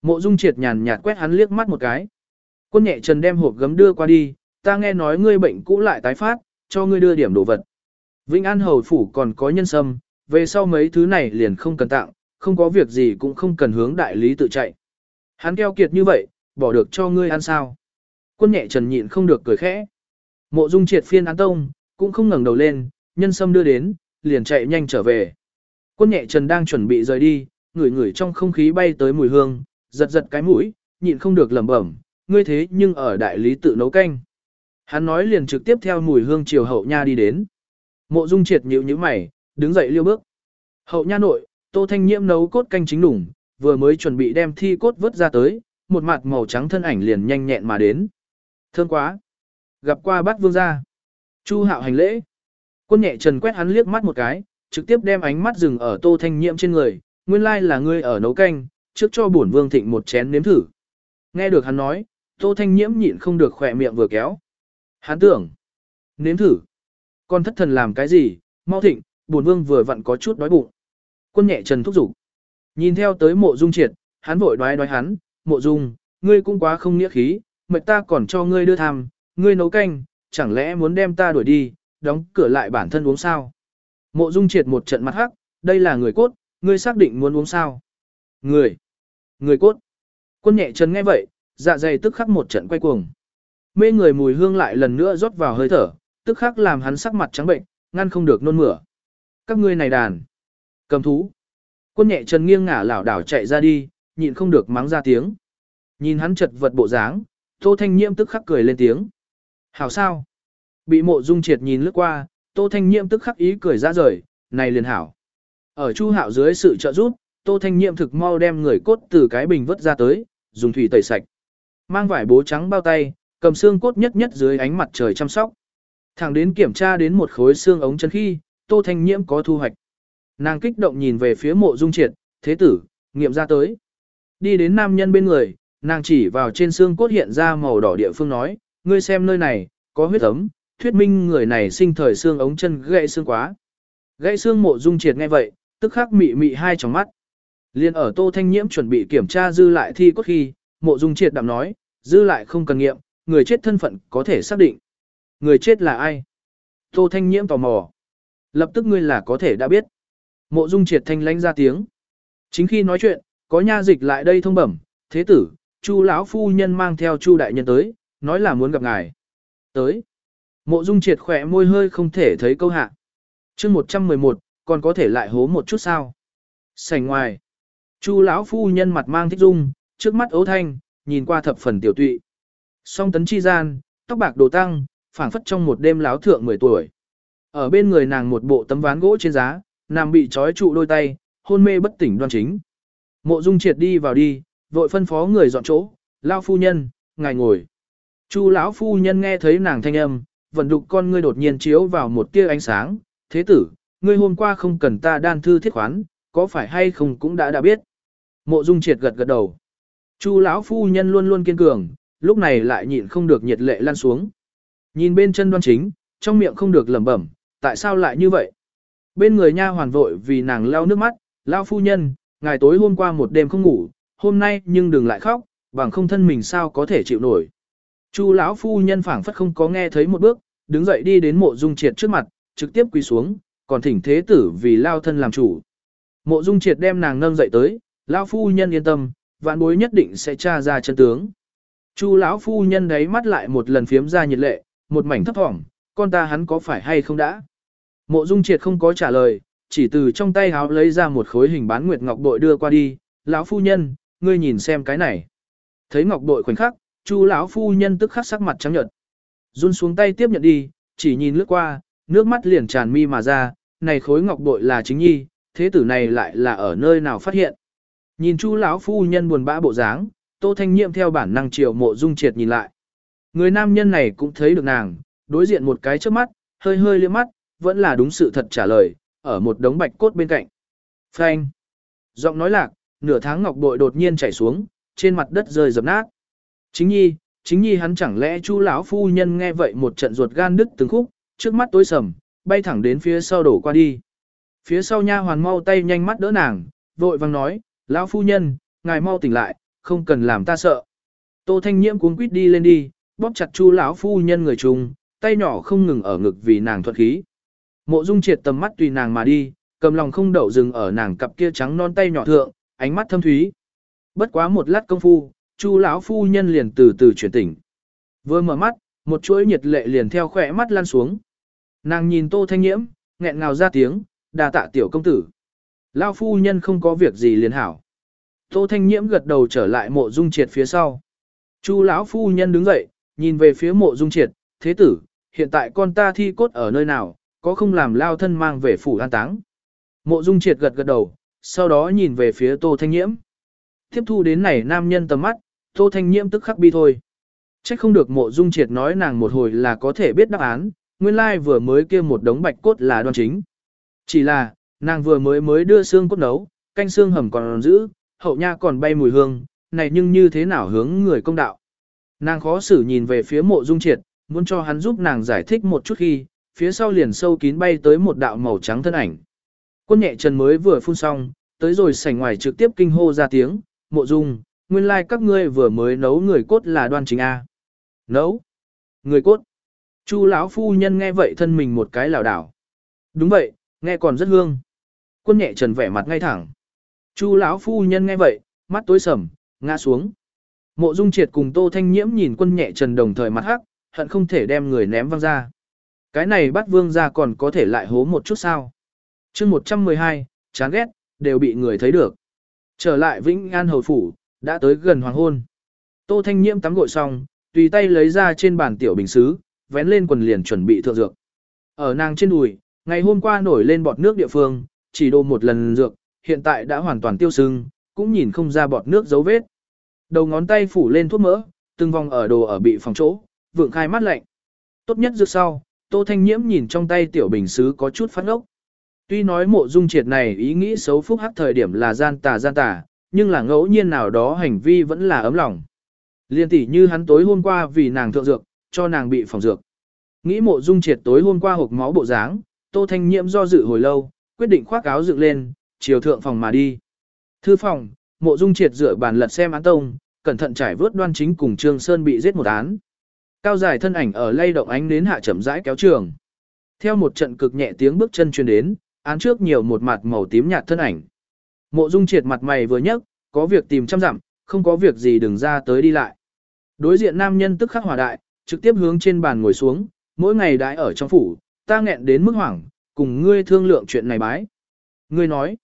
Mộ Dung Triệt nhàn nhạt quét hắn liếc mắt một cái. Quân nhẹ trần đem hộp gấm đưa qua đi, ta nghe nói ngươi bệnh cũ lại tái phát, cho ngươi đưa điểm đồ vật. Vĩnh An Hầu Phủ còn có nhân sâm, về sau mấy thứ này liền không cần tặng, không có việc gì cũng không cần hướng đại lý tự chạy. Hắn keo kiệt như vậy, bỏ được cho ngươi ăn sao. Quân nhẹ trần nhịn không được cười khẽ. Mộ dung triệt phiên án tông, cũng không ngẩng đầu lên, nhân sâm đưa đến, liền chạy nhanh trở về. Quân nhẹ trần đang chuẩn bị rời đi, ngửi ngửi trong không khí bay tới mùi hương, giật giật cái mũi, nhịn không được lẩm bẩm, ngươi thế nhưng ở đại lý tự nấu canh. Hắn nói liền trực tiếp theo mùi hương chiều hậu nha đi đến. Mộ dung triệt nhíu nhíu mày, đứng dậy liêu bước. Hậu nha nội, tô thanh nhiễm nấu cốt canh chính đủng, vừa mới chuẩn bị đem thi cốt vớt ra tới, một mặt màu trắng thân ảnh liền nhanh nhẹn mà đến. Thương quá. Gặp qua bát vương gia. Chu hạo hành lễ. Quân nhẹ trần quét hắn liếc mắt một cái, trực tiếp đem ánh mắt dừng ở tô thanh nhiễm trên người, nguyên lai là ngươi ở nấu canh, trước cho bổn vương thịnh một chén nếm thử. Nghe được hắn nói, tô thanh nhiễm nhịn không được khỏe miệng vừa kéo. Hắn tưởng, nếm thử. Con thất thần làm cái gì, mau thịnh, bổn vương vừa vặn có chút đói bụng. Quân nhẹ trần thúc giục. Nhìn theo tới mộ dung triệt, hắn vội đoái đoái hắn, mộ dung, ngươi cũng quá không nghĩa khí, mệt ta còn cho ngươi đưa tham, ngươi nấu canh, chẳng lẽ muốn đem ta đuổi đi, đóng cửa lại bản thân uống sao. Mộ dung triệt một trận mặt hắc, đây là người cốt, ngươi xác định muốn uống sao. Người, người cốt. Quân nhẹ chân nghe vậy, dạ dày tức khắc một trận quay cuồng. Mê người mùi hương lại lần nữa rót vào hơi thở, tức khắc làm hắn sắc mặt trắng bệnh, ngăn không được nôn mửa. Các ngươi này đàn. Cầm thú. Quân nhẹ chân nghiêng ngả lảo đảo chạy ra đi, nhịn không được mắng ra tiếng. Nhìn hắn chật vật bộ dáng, Tô Thanh Nhiễm tức khắc cười lên tiếng. Hảo sao? Bị mộ dung triệt nhìn lướt qua, Tô Thanh Nhiễm tức khắc ý cười ra rời, này liền hảo. Ở Chu Hạo dưới sự trợ giúp, Tô Thanh Nhiễm thực mau đem người cốt từ cái bình vớt ra tới, dùng thủy tẩy sạch. Mang vải bố trắng bao tay, cầm xương cốt nhất nhất dưới ánh mặt trời chăm sóc. Thẳng đến kiểm tra đến một khối xương ống chân khi, Tô Thanh Nhiễm có thu hoạch. Nàng kích động nhìn về phía mộ dung triệt, thế tử, nghiệm ra tới. Đi đến nam nhân bên người, nàng chỉ vào trên xương cốt hiện ra màu đỏ địa phương nói, ngươi xem nơi này, có huyết ấm, thuyết minh người này sinh thời xương ống chân gãy xương quá. Gãy xương mộ dung triệt nghe vậy, tức khắc mị mị hai tròng mắt. Liên ở Tô Thanh Nhiễm chuẩn bị kiểm tra dư lại thi cốt khi, mộ dung triệt đạm nói, dư lại không cần nghiệm, người chết thân phận có thể xác định. Người chết là ai? Tô Thanh Nhiễm tò mò. Lập tức ngươi là có thể đã biết. Mộ dung triệt thanh lánh ra tiếng. Chính khi nói chuyện, có nha dịch lại đây thông bẩm, thế tử, chu lão phu nhân mang theo chu đại nhân tới, nói là muốn gặp ngài. Tới. Mộ dung triệt khỏe môi hơi không thể thấy câu hạ. chương 111, còn có thể lại hố một chút sao. Sảnh ngoài. Chu lão phu nhân mặt mang thích dung, trước mắt ấu thanh, nhìn qua thập phần tiểu tụy. Song tấn chi gian, tóc bạc đồ tăng, phảng phất trong một đêm láo thượng 10 tuổi. Ở bên người nàng một bộ tấm ván gỗ trên giá, nàng bị trói trụ đôi tay, hôn mê bất tỉnh đoan chính. Mộ Dung Triệt đi vào đi, vội phân phó người dọn chỗ, Lão phu nhân, ngài ngồi. Chu lão phu nhân nghe thấy nàng thanh âm, vận đục con ngươi đột nhiên chiếu vào một tia ánh sáng, thế tử, ngươi hôm qua không cần ta đan thư thiết khoán, có phải hay không cũng đã đã biết. Mộ Dung Triệt gật gật đầu. Chu lão phu nhân luôn luôn kiên cường, lúc này lại nhịn không được nhiệt lệ lan xuống. Nhìn bên chân đoan chính, trong miệng không được lẩm bẩm, tại sao lại như vậy? Bên người nha hoàn vội vì nàng lau nước mắt, lão phu nhân, ngày tối hôm qua một đêm không ngủ, hôm nay nhưng đừng lại khóc, bằng không thân mình sao có thể chịu nổi. Chu lão phu nhân phảng phất không có nghe thấy một bước, đứng dậy đi đến mộ dung triệt trước mặt, trực tiếp quỳ xuống, còn thỉnh thế tử vì lao thân làm chủ. Mộ dung triệt đem nàng nâng dậy tới, lão phu nhân yên tâm, vạn bối nhất định sẽ tra ra chân tướng. Chu lão phu nhân đấy mắt lại một lần phiếm ra nhiệt lệ, một mảnh thấp thỏm, con ta hắn có phải hay không đã? Mộ Dung Triệt không có trả lời, chỉ từ trong tay háo lấy ra một khối hình bán nguyệt ngọc bội đưa qua đi, "Lão phu nhân, ngươi nhìn xem cái này." Thấy ngọc bội khoảnh khắc, Chu lão phu nhân tức khắc sắc mặt trắng nhợt. Run xuống tay tiếp nhận đi, chỉ nhìn lướt qua, nước mắt liền tràn mi mà ra, này khối ngọc bội là chính nhi, thế tử này lại là ở nơi nào phát hiện. Nhìn Chu lão phu nhân buồn bã bộ dáng, Tô Thanh Nhiệm theo bản năng triều Mộ Dung Triệt nhìn lại. Người nam nhân này cũng thấy được nàng, đối diện một cái trước mắt, hơi hơi liếc mắt, vẫn là đúng sự thật trả lời, ở một đống bạch cốt bên cạnh. Phanh. Giọng nói lạc, nửa tháng ngọc bội đột nhiên chảy xuống, trên mặt đất rơi dập nát. Chính nhi, chính nhi hắn chẳng lẽ chu lão phu nhân nghe vậy một trận ruột gan đứt từng khúc, trước mắt tối sầm, bay thẳng đến phía sau đổ qua đi. Phía sau nha hoàn mau tay nhanh mắt đỡ nàng, vội vang nói, lão phu nhân, ngài mau tỉnh lại, không cần làm ta sợ. Tô Thanh Nhiễm cuống quýt đi lên đi, bóp chặt chu lão phu nhân người trùng, tay nhỏ không ngừng ở ngực vì nàng thuật khí. Mộ Dung triệt tầm mắt tùy nàng mà đi, cầm lòng không đậu dừng ở nàng cặp kia trắng non tay nhỏ thượng, ánh mắt thâm thúy. Bất quá một lát công phu, Chu lão phu nhân liền từ từ chuyển tỉnh. Vừa mở mắt, một chuỗi nhiệt lệ liền theo khỏe mắt lan xuống. Nàng nhìn Tô Thanh Nhiễm, nghẹn ngào ra tiếng, đà tạ tiểu công tử. Lão phu nhân không có việc gì liền hảo. Tô Thanh Nhiễm gật đầu trở lại mộ dung triệt phía sau. Chu lão phu nhân đứng dậy, nhìn về phía mộ dung triệt, thế tử, hiện tại con ta thi cốt ở nơi nào, có không làm lao thân mang về phủ an táng. Mộ Dung Triệt gật gật đầu, sau đó nhìn về phía Tô Thanh Nhiễm. Tiếp thu đến này nam nhân tầm mắt, Tô Thanh Nhiễm tức khắc bi thôi. Chắc không được Mộ Dung Triệt nói nàng một hồi là có thể biết đáp án, nguyên lai vừa mới kia một đống bạch cốt là đoan chính. Chỉ là, nàng vừa mới mới đưa xương cốt nấu, canh xương hầm còn giữ, hậu nha còn bay mùi hương, này nhưng như thế nào hướng người công đạo. Nàng khó xử nhìn về phía Mộ Dung Triệt, muốn cho hắn giúp nàng giải thích một chút khi, phía sau liền sâu kín bay tới một đạo màu trắng thân ảnh. Quân nhẹ trần mới vừa phun xong, tới rồi sảnh ngoài trực tiếp kinh hô ra tiếng, mộ dung, nguyên lai like các ngươi vừa mới nấu người cốt là đoan chính A. Nấu? Người cốt? Chu lão phu nhân nghe vậy thân mình một cái lảo đảo. Đúng vậy, nghe còn rất hương. Quân nhẹ trần vẻ mặt ngay thẳng. Chu lão phu nhân nghe vậy, mắt tối sầm, ngã xuống. Mộ Dung Triệt cùng Tô Thanh Nhiễm nhìn quân nhẹ trần đồng thời mặt hắc, hận không thể đem người ném văng ra. Cái này bắt vương ra còn có thể lại hố một chút sao. chương 112, chán ghét, đều bị người thấy được. Trở lại Vĩnh An Hầu Phủ, đã tới gần hoàng hôn. Tô Thanh Nhiễm tắm gội xong, tùy tay lấy ra trên bàn tiểu bình xứ, vén lên quần liền chuẩn bị thượng dược. Ở nàng trên đùi, ngày hôm qua nổi lên bọt nước địa phương, chỉ đồ một lần dược, hiện tại đã hoàn toàn tiêu sưng, cũng nhìn không ra bọt nước dấu vết. Đầu ngón tay phủ lên thuốc mỡ, từng vòng ở đồ ở bị phòng chỗ, vượng khai mắt lạnh. Tốt nhất dược sau, Tô Thanh Nhiễm nhìn trong tay tiểu bình sứ có chút phát ốc Tuy nói mộ dung triệt này ý nghĩ xấu phúc hắc thời điểm là gian tà gian tà, nhưng là ngẫu nhiên nào đó hành vi vẫn là ấm lòng. Liên tỷ như hắn tối hôm qua vì nàng thượng dược, cho nàng bị phòng dược. Nghĩ mộ dung triệt tối hôm qua hộp máu bộ dáng, Tô Thanh Nhiễm do dự hồi lâu, quyết định khoác áo dựng lên, chiều thượng phòng mà đi. Thư phòng, mộ dung triệt dựa bàn lật xem án tông, cẩn thận trải vớt đoan chính cùng Trương Sơn bị giết một án. Cao dài thân ảnh ở lay động ánh đến hạ chậm rãi kéo trường. Theo một trận cực nhẹ tiếng bước chân truyền đến, án trước nhiều một mặt màu tím nhạt thân ảnh. Mộ Dung Triệt mặt mày vừa nhấc, có việc tìm chăm dặm, không có việc gì đừng ra tới đi lại. Đối diện nam nhân tức khắc hòa đại, trực tiếp hướng trên bàn ngồi xuống, mỗi ngày đãi ở trong phủ, ta nghẹn đến mức hoảng, cùng ngươi thương lượng chuyện này bái. Ngươi nói,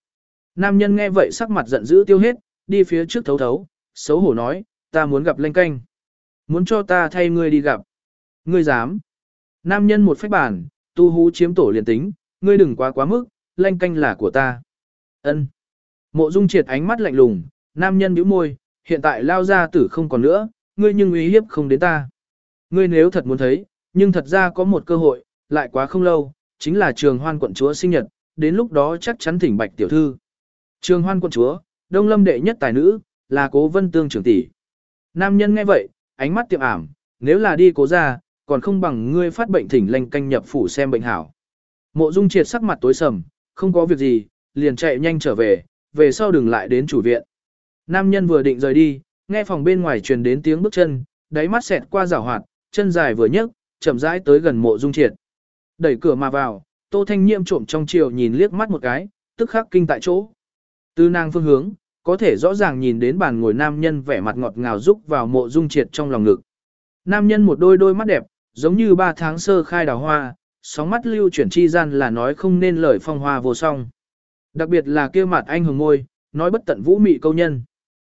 nam nhân nghe vậy sắc mặt giận dữ tiêu hết, đi phía trước thấu thấu, xấu hổ nói, ta muốn gặp lanh canh. Muốn cho ta thay ngươi đi gặp. Ngươi dám. Nam nhân một phách bản, tu hú chiếm tổ liền tính, ngươi đừng quá quá mức, lanh canh là của ta. Ân. Mộ Dung Triệt ánh mắt lạnh lùng, nam nhân nhíu môi, hiện tại lao ra tử không còn nữa, ngươi nhưng uy hiếp không đến ta. Ngươi nếu thật muốn thấy, nhưng thật ra có một cơ hội, lại quá không lâu, chính là trường hoan quận chúa sinh nhật, đến lúc đó chắc chắn thỉnh bạch tiểu thư. Trường hoan quận chúa, đông lâm đệ nhất tài nữ, là cố vân tương trưởng tỷ. Nam nhân nghe vậy, ánh mắt tiệm ảm, nếu là đi cố ra, còn không bằng ngươi phát bệnh thỉnh lành canh nhập phủ xem bệnh hảo. Mộ Dung Triệt sắc mặt tối sầm, không có việc gì, liền chạy nhanh trở về, về sau đừng lại đến chủ viện. Nam nhân vừa định rời đi, nghe phòng bên ngoài truyền đến tiếng bước chân, đáy mắt xẹt qua rào hoạt, chân dài vừa nhấc, chậm rãi tới gần Mộ Dung Triệt. Đẩy cửa mà vào, Tô Thanh Nhiễm trộm trong chiều nhìn liếc mắt một cái, tức khắc kinh tại chỗ. Từ nàng phương hướng, có thể rõ ràng nhìn đến bàn ngồi nam nhân vẻ mặt ngọt ngào rúc vào Mộ Dung Triệt trong lòng ngực. Nam nhân một đôi đôi mắt đẹp, giống như ba tháng sơ khai đào hoa, sóng mắt lưu chuyển chi gian là nói không nên lời phong hoa vô song. Đặc biệt là kia mặt anh hồng ngôi, nói bất tận vũ mị câu nhân.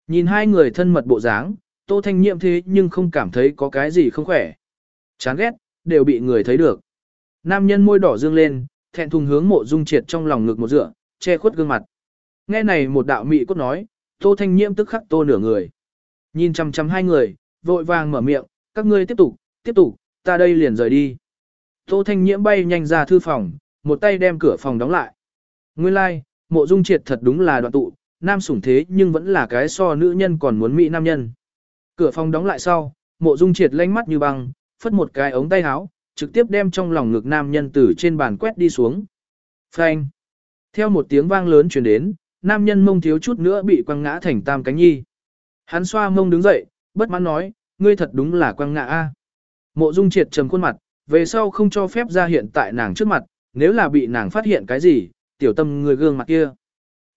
Nhìn hai người thân mật bộ dáng, Tô Thanh Nhiệm thế nhưng không cảm thấy có cái gì không khỏe. Chán ghét, đều bị người thấy được. Nam nhân môi đỏ dương lên, thẹn thùng hướng mộ dung triệt trong lòng ngực một dựa, che khuất gương mặt. Nghe này một đạo mị cốt nói, Tô Thanh Nhiệm tức khắc tô nửa người. Nhìn chăm chăm hai người, vội vàng mở miệng, các ngươi tiếp tục, tiếp tục, ta đây liền rời đi. Tô Thanh Nhiễm bay nhanh ra thư phòng, một tay đem cửa phòng đóng lại. Nguyên lai, like, mộ dung triệt thật đúng là đoạn tụ, nam sủng thế nhưng vẫn là cái so nữ nhân còn muốn mỹ nam nhân. Cửa phòng đóng lại sau, mộ dung triệt lánh mắt như băng, phất một cái ống tay áo, trực tiếp đem trong lòng ngực nam nhân từ trên bàn quét đi xuống. Phanh. Theo một tiếng vang lớn truyền đến, nam nhân mông thiếu chút nữa bị quăng ngã thành tam cánh nhi. Hắn xoa mông đứng dậy, bất mãn nói, ngươi thật đúng là quăng ngã a. Mộ Dung Triệt trầm khuôn mặt, về sau không cho phép ra hiện tại nàng trước mặt, nếu là bị nàng phát hiện cái gì, tiểu tâm người gương mặt kia.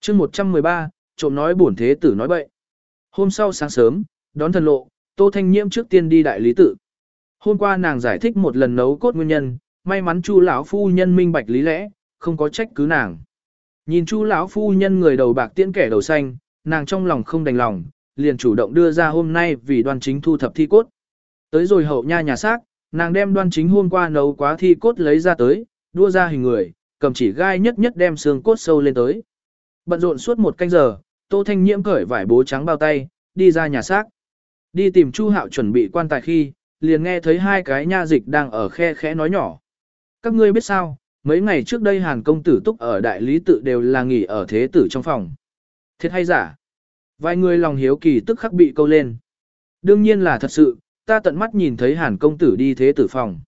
chương 113, trộm nói bổn thế tử nói bậy. Hôm sau sáng sớm, đón thần lộ, Tô Thanh Nhiễm trước tiên đi đại lý tự. Hôm qua nàng giải thích một lần nấu cốt nguyên nhân, may mắn Chu lão phu nhân minh bạch lý lẽ, không có trách cứ nàng. Nhìn Chu lão phu nhân người đầu bạc tiễn kẻ đầu xanh, nàng trong lòng không đành lòng, liền chủ động đưa ra hôm nay vì đoan chính thu thập thi cốt. Tới rồi hậu nha nhà xác, nàng đem đoan chính hôm qua nấu quá thi cốt lấy ra tới, đua ra hình người, cầm chỉ gai nhất nhất đem xương cốt sâu lên tới. Bận rộn suốt một canh giờ, Tô Thanh Nhiễm cởi vải bố trắng bao tay, đi ra nhà xác. Đi tìm Chu Hạo chuẩn bị quan tài khi, liền nghe thấy hai cái nha dịch đang ở khe khẽ nói nhỏ. Các ngươi biết sao, mấy ngày trước đây Hàn công tử túc ở đại lý tự đều là nghỉ ở thế tử trong phòng. Thiệt hay giả? Vài người lòng hiếu kỳ tức khắc bị câu lên. Đương nhiên là thật sự, ta tận mắt nhìn thấy Hàn công tử đi thế tử phòng.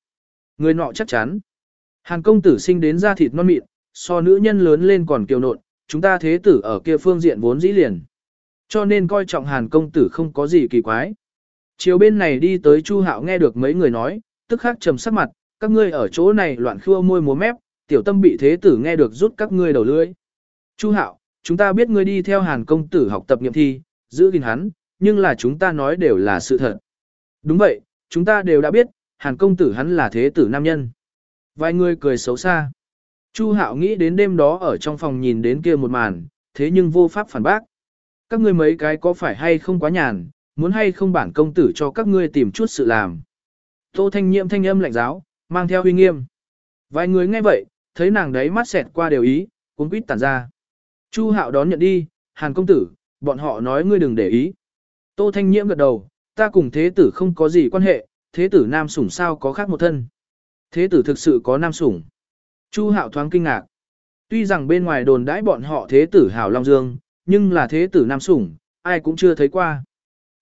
Người nọ chắc chắn. Hàn công tử sinh đến da thịt non mịn, so nữ nhân lớn lên còn kiều nộn, chúng ta thế tử ở kia phương diện vốn dĩ liền. Cho nên coi trọng Hàn công tử không có gì kỳ quái. Chiều bên này đi tới Chu Hạo nghe được mấy người nói, tức khắc trầm sắc mặt, các ngươi ở chỗ này loạn khua môi múa mép, tiểu tâm bị thế tử nghe được rút các ngươi đầu lưỡi. Chu Hạo, chúng ta biết ngươi đi theo Hàn công tử học tập nghiệm thi, giữ gìn hắn, nhưng là chúng ta nói đều là sự thật. Đúng vậy, chúng ta đều đã biết, Hàn công tử hắn là thế tử nam nhân. Vài người cười xấu xa. Chu Hạo nghĩ đến đêm đó ở trong phòng nhìn đến kia một màn, thế nhưng vô pháp phản bác. Các ngươi mấy cái có phải hay không quá nhàn, muốn hay không bản công tử cho các ngươi tìm chút sự làm. Tô Thanh Nhiệm thanh âm lạnh giáo, mang theo uy nghiêm. Vài người nghe vậy, thấy nàng đấy mắt xẹt qua đều ý, cuốn quýt tản ra. Chu Hạo đón nhận đi, Hàn công tử, bọn họ nói ngươi đừng để ý. Tô Thanh Nhiệm gật đầu, ta cùng thế tử không có gì quan hệ, thế tử nam sủng sao có khác một thân. Thế tử thực sự có nam sủng. Chu Hạo thoáng kinh ngạc. Tuy rằng bên ngoài đồn đãi bọn họ thế tử hảo Long Dương, nhưng là thế tử nam sủng, ai cũng chưa thấy qua.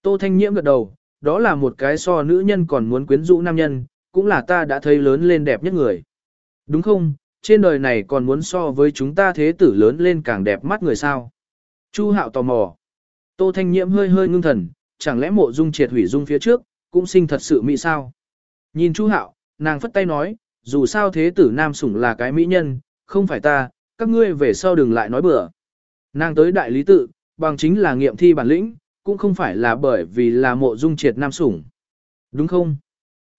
Tô Thanh Nhiễm gật đầu, đó là một cái so nữ nhân còn muốn quyến rũ nam nhân, cũng là ta đã thấy lớn lên đẹp nhất người. Đúng không, trên đời này còn muốn so với chúng ta thế tử lớn lên càng đẹp mắt người sao. Chu Hạo tò mò. Tô Thanh Nhiễm hơi hơi ngưng thần, chẳng lẽ mộ dung triệt hủy dung phía trước, cũng sinh thật sự mỹ sao. Nhìn Chu Hạo, nàng phất tay nói, dù sao thế tử nam sủng là cái mỹ nhân, không phải ta, các ngươi về sau đừng lại nói bừa. Nàng tới đại lý tự, bằng chính là nghiệm thi bản lĩnh, cũng không phải là bởi vì là mộ dung triệt nam sủng. Đúng không?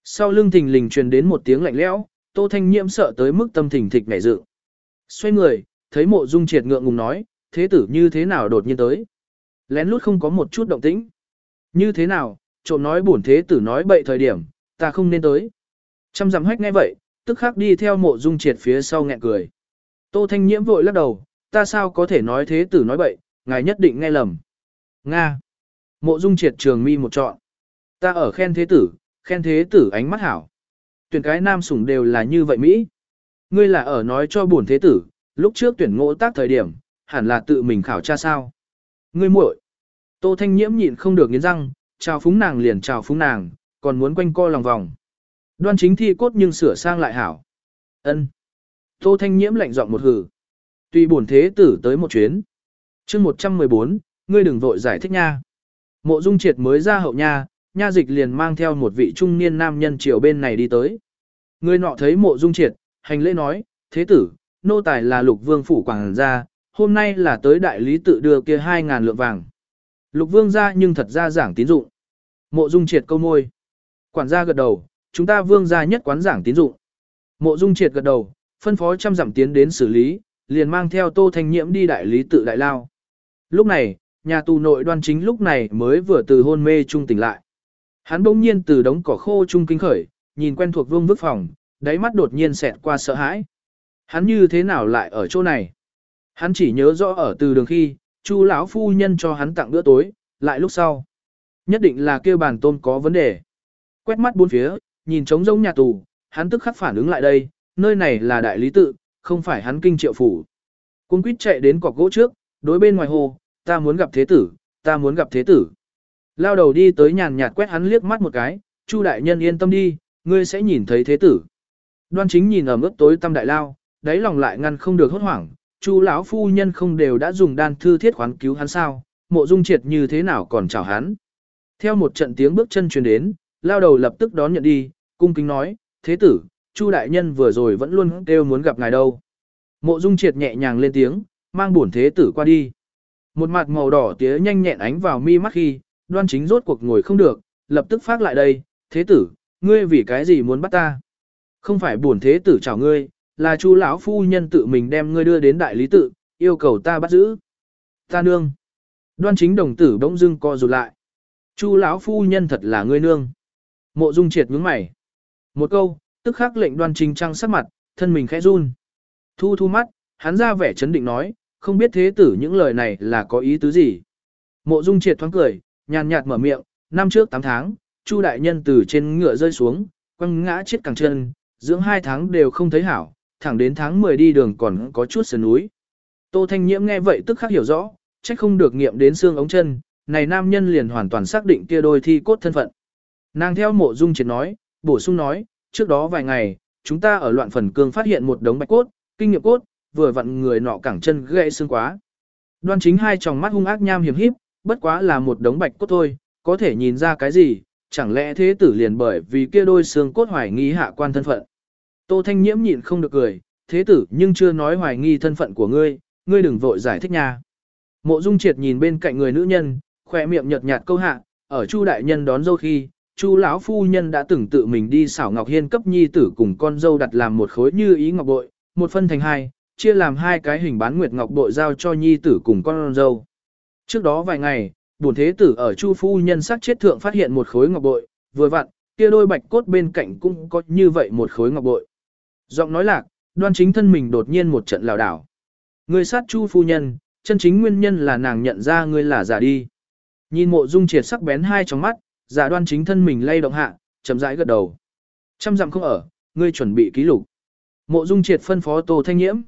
Sau lưng thình lình truyền đến một tiếng lạnh lẽo, Tô Thanh Nhiễm sợ tới mức tâm thình thịch nhảy dựng. Xoay người, thấy mộ dung triệt ngượng ngùng nói, thế tử như thế nào đột nhiên tới. Lén lút không có một chút động tĩnh. Như thế nào, trộm nói bổn thế tử nói bậy thời điểm, ta không nên tới. Trăm dặm hách ngay vậy, tức khắc đi theo mộ dung triệt phía sau nghẹn cười. Tô Thanh Nhiễm vội lắc đầu, ta sao có thể nói thế tử nói bậy, ngài nhất định nghe lầm. Nga. Mộ dung triệt trường mi một trọn. Ta ở khen thế tử, khen thế tử ánh mắt hảo. Tuyển cái nam sủng đều là như vậy Mỹ. Ngươi là ở nói cho bổn thế tử, lúc trước tuyển ngộ tác thời điểm, hẳn là tự mình khảo tra sao. Ngươi muội. Tô Thanh Nhiễm nhịn không được nghiến răng, chào phúng nàng liền chào phúng nàng, còn muốn quanh co lòng vòng. Đoan chính thi cốt nhưng sửa sang lại hảo. Ân. Tô Thanh Nhiễm lạnh giọng một hừ. Tuy bổn thế tử tới một chuyến. chương 114, ngươi đừng vội giải thích nha. Mộ Dung Triệt mới ra hậu nha, nha dịch liền mang theo một vị trung niên nam nhân chiều bên này đi tới. Người nọ thấy mộ Dung Triệt, hành lễ nói, thế tử, nô tài là lục vương phủ quảng gia, hôm nay là tới đại lý tự đưa kia 2.000 lượng vàng. Lục vương gia nhưng thật ra giảng tín dụng. Mộ Dung Triệt câu môi. Quản gia gật đầu, chúng ta vương gia nhất quán giảng tín dụng. Mộ Dung Triệt gật đầu, phân phó trăm giảm tiến đến xử lý, liền mang theo Tô Thanh Nhiễm đi đại lý tự đại lao. Lúc này, nhà tù nội đoan chính lúc này mới vừa từ hôn mê trung tỉnh lại. Hắn bỗng nhiên từ đống cỏ khô trung kinh khởi, nhìn quen thuộc vương vức phòng, đáy mắt đột nhiên xẹt qua sợ hãi. Hắn như thế nào lại ở chỗ này? Hắn chỉ nhớ rõ ở từ đường khi, Chu lão phu nhân cho hắn tặng bữa tối, lại lúc sau. Nhất định là kêu bàn tôm có vấn đề. Quét mắt bốn phía, nhìn trống rỗng nhà tù, hắn tức khắc phản ứng lại đây, nơi này là đại lý tự, không phải hắn kinh triệu phủ. Cung quýt chạy đến cọc gỗ trước, đối bên ngoài hồ, ta muốn gặp thế tử, ta muốn gặp thế tử. Lao đầu đi tới nhàn nhạt quét hắn liếc mắt một cái, Chu đại nhân yên tâm đi, ngươi sẽ nhìn thấy thế tử. Đoan chính nhìn ở mức tối tâm đại lao, đáy lòng lại ngăn không được hốt hoảng, Chu lão phu nhân không đều đã dùng đan thư thiết khoán cứu hắn sao, mộ dung triệt như thế nào còn chào hắn. Theo một trận tiếng bước chân truyền đến, lao đầu lập tức đón nhận đi, cung kính nói, thế tử, Chu đại nhân vừa rồi vẫn luôn kêu muốn gặp ngài đâu. Mộ dung triệt nhẹ nhàng lên tiếng, mang bổn thế tử qua đi. Một mặt màu đỏ tía nhanh nhẹn ánh vào mi mắt khi, đoan chính rốt cuộc ngồi không được, lập tức phát lại đây, thế tử, ngươi vì cái gì muốn bắt ta? Không phải bổn thế tử chào ngươi, là chu lão phu nhân tự mình đem ngươi đưa đến đại lý tự, yêu cầu ta bắt giữ. Ta nương. Đoan chính đồng tử bỗng dưng co rụt lại. Chu lão phu nhân thật là ngươi nương. Mộ Dung Triệt nhướng mày. Một câu, tức khắc lệnh Đoan Chính trăng sắc mặt, thân mình khẽ run. Thu thu mắt, hắn ra vẻ chấn định nói, không biết thế tử những lời này là có ý tứ gì. Mộ Dung Triệt thoáng cười, nhàn nhạt mở miệng, năm trước 8 tháng, Chu đại nhân từ trên ngựa rơi xuống, quăng ngã chết càng chân, dưỡng hai tháng đều không thấy hảo, thẳng đến tháng 10 đi đường còn có chút sườn núi. Tô Thanh Nhiễm nghe vậy tức khắc hiểu rõ, trách không được nghiệm đến xương ống chân, này nam nhân liền hoàn toàn xác định kia đôi thi cốt thân phận. Nàng theo mộ dung triệt nói, bổ sung nói, trước đó vài ngày, chúng ta ở loạn phần cương phát hiện một đống bạch cốt, kinh nghiệm cốt, vừa vặn người nọ cẳng chân gãy xương quá. Đoan chính hai tròng mắt hung ác nham hiểm híp, bất quá là một đống bạch cốt thôi, có thể nhìn ra cái gì, chẳng lẽ thế tử liền bởi vì kia đôi xương cốt hoài nghi hạ quan thân phận. Tô Thanh Nhiễm nhịn không được cười, thế tử nhưng chưa nói hoài nghi thân phận của ngươi, ngươi đừng vội giải thích nha. Mộ Dung Triệt nhìn bên cạnh người nữ nhân, khỏe miệng nhợt nhạt câu hạ, ở Chu đại nhân đón dâu khi, Chu lão phu nhân đã từng tự mình đi xảo Ngọc Hiên cấp nhi tử cùng con dâu đặt làm một khối như ý ngọc bội, một phân thành hai, chia làm hai cái hình bán nguyệt ngọc bội giao cho nhi tử cùng con dâu. Trước đó vài ngày, bổn thế tử ở Chu phu nhân sắc chết thượng phát hiện một khối ngọc bội, vừa vặn, kia đôi bạch cốt bên cạnh cũng có như vậy một khối ngọc bội. Giọng nói lạc, đoan chính thân mình đột nhiên một trận lảo đảo. Người sát Chu phu nhân, chân chính nguyên nhân là nàng nhận ra ngươi là giả đi. Nhìn mộ dung triệt sắc bén hai trong mắt, giả đoan chính thân mình lay động hạ, chậm rãi gật đầu. Trăm dặm không ở, ngươi chuẩn bị ký lục. Mộ dung triệt phân phó Tô Thanh Nhiễm.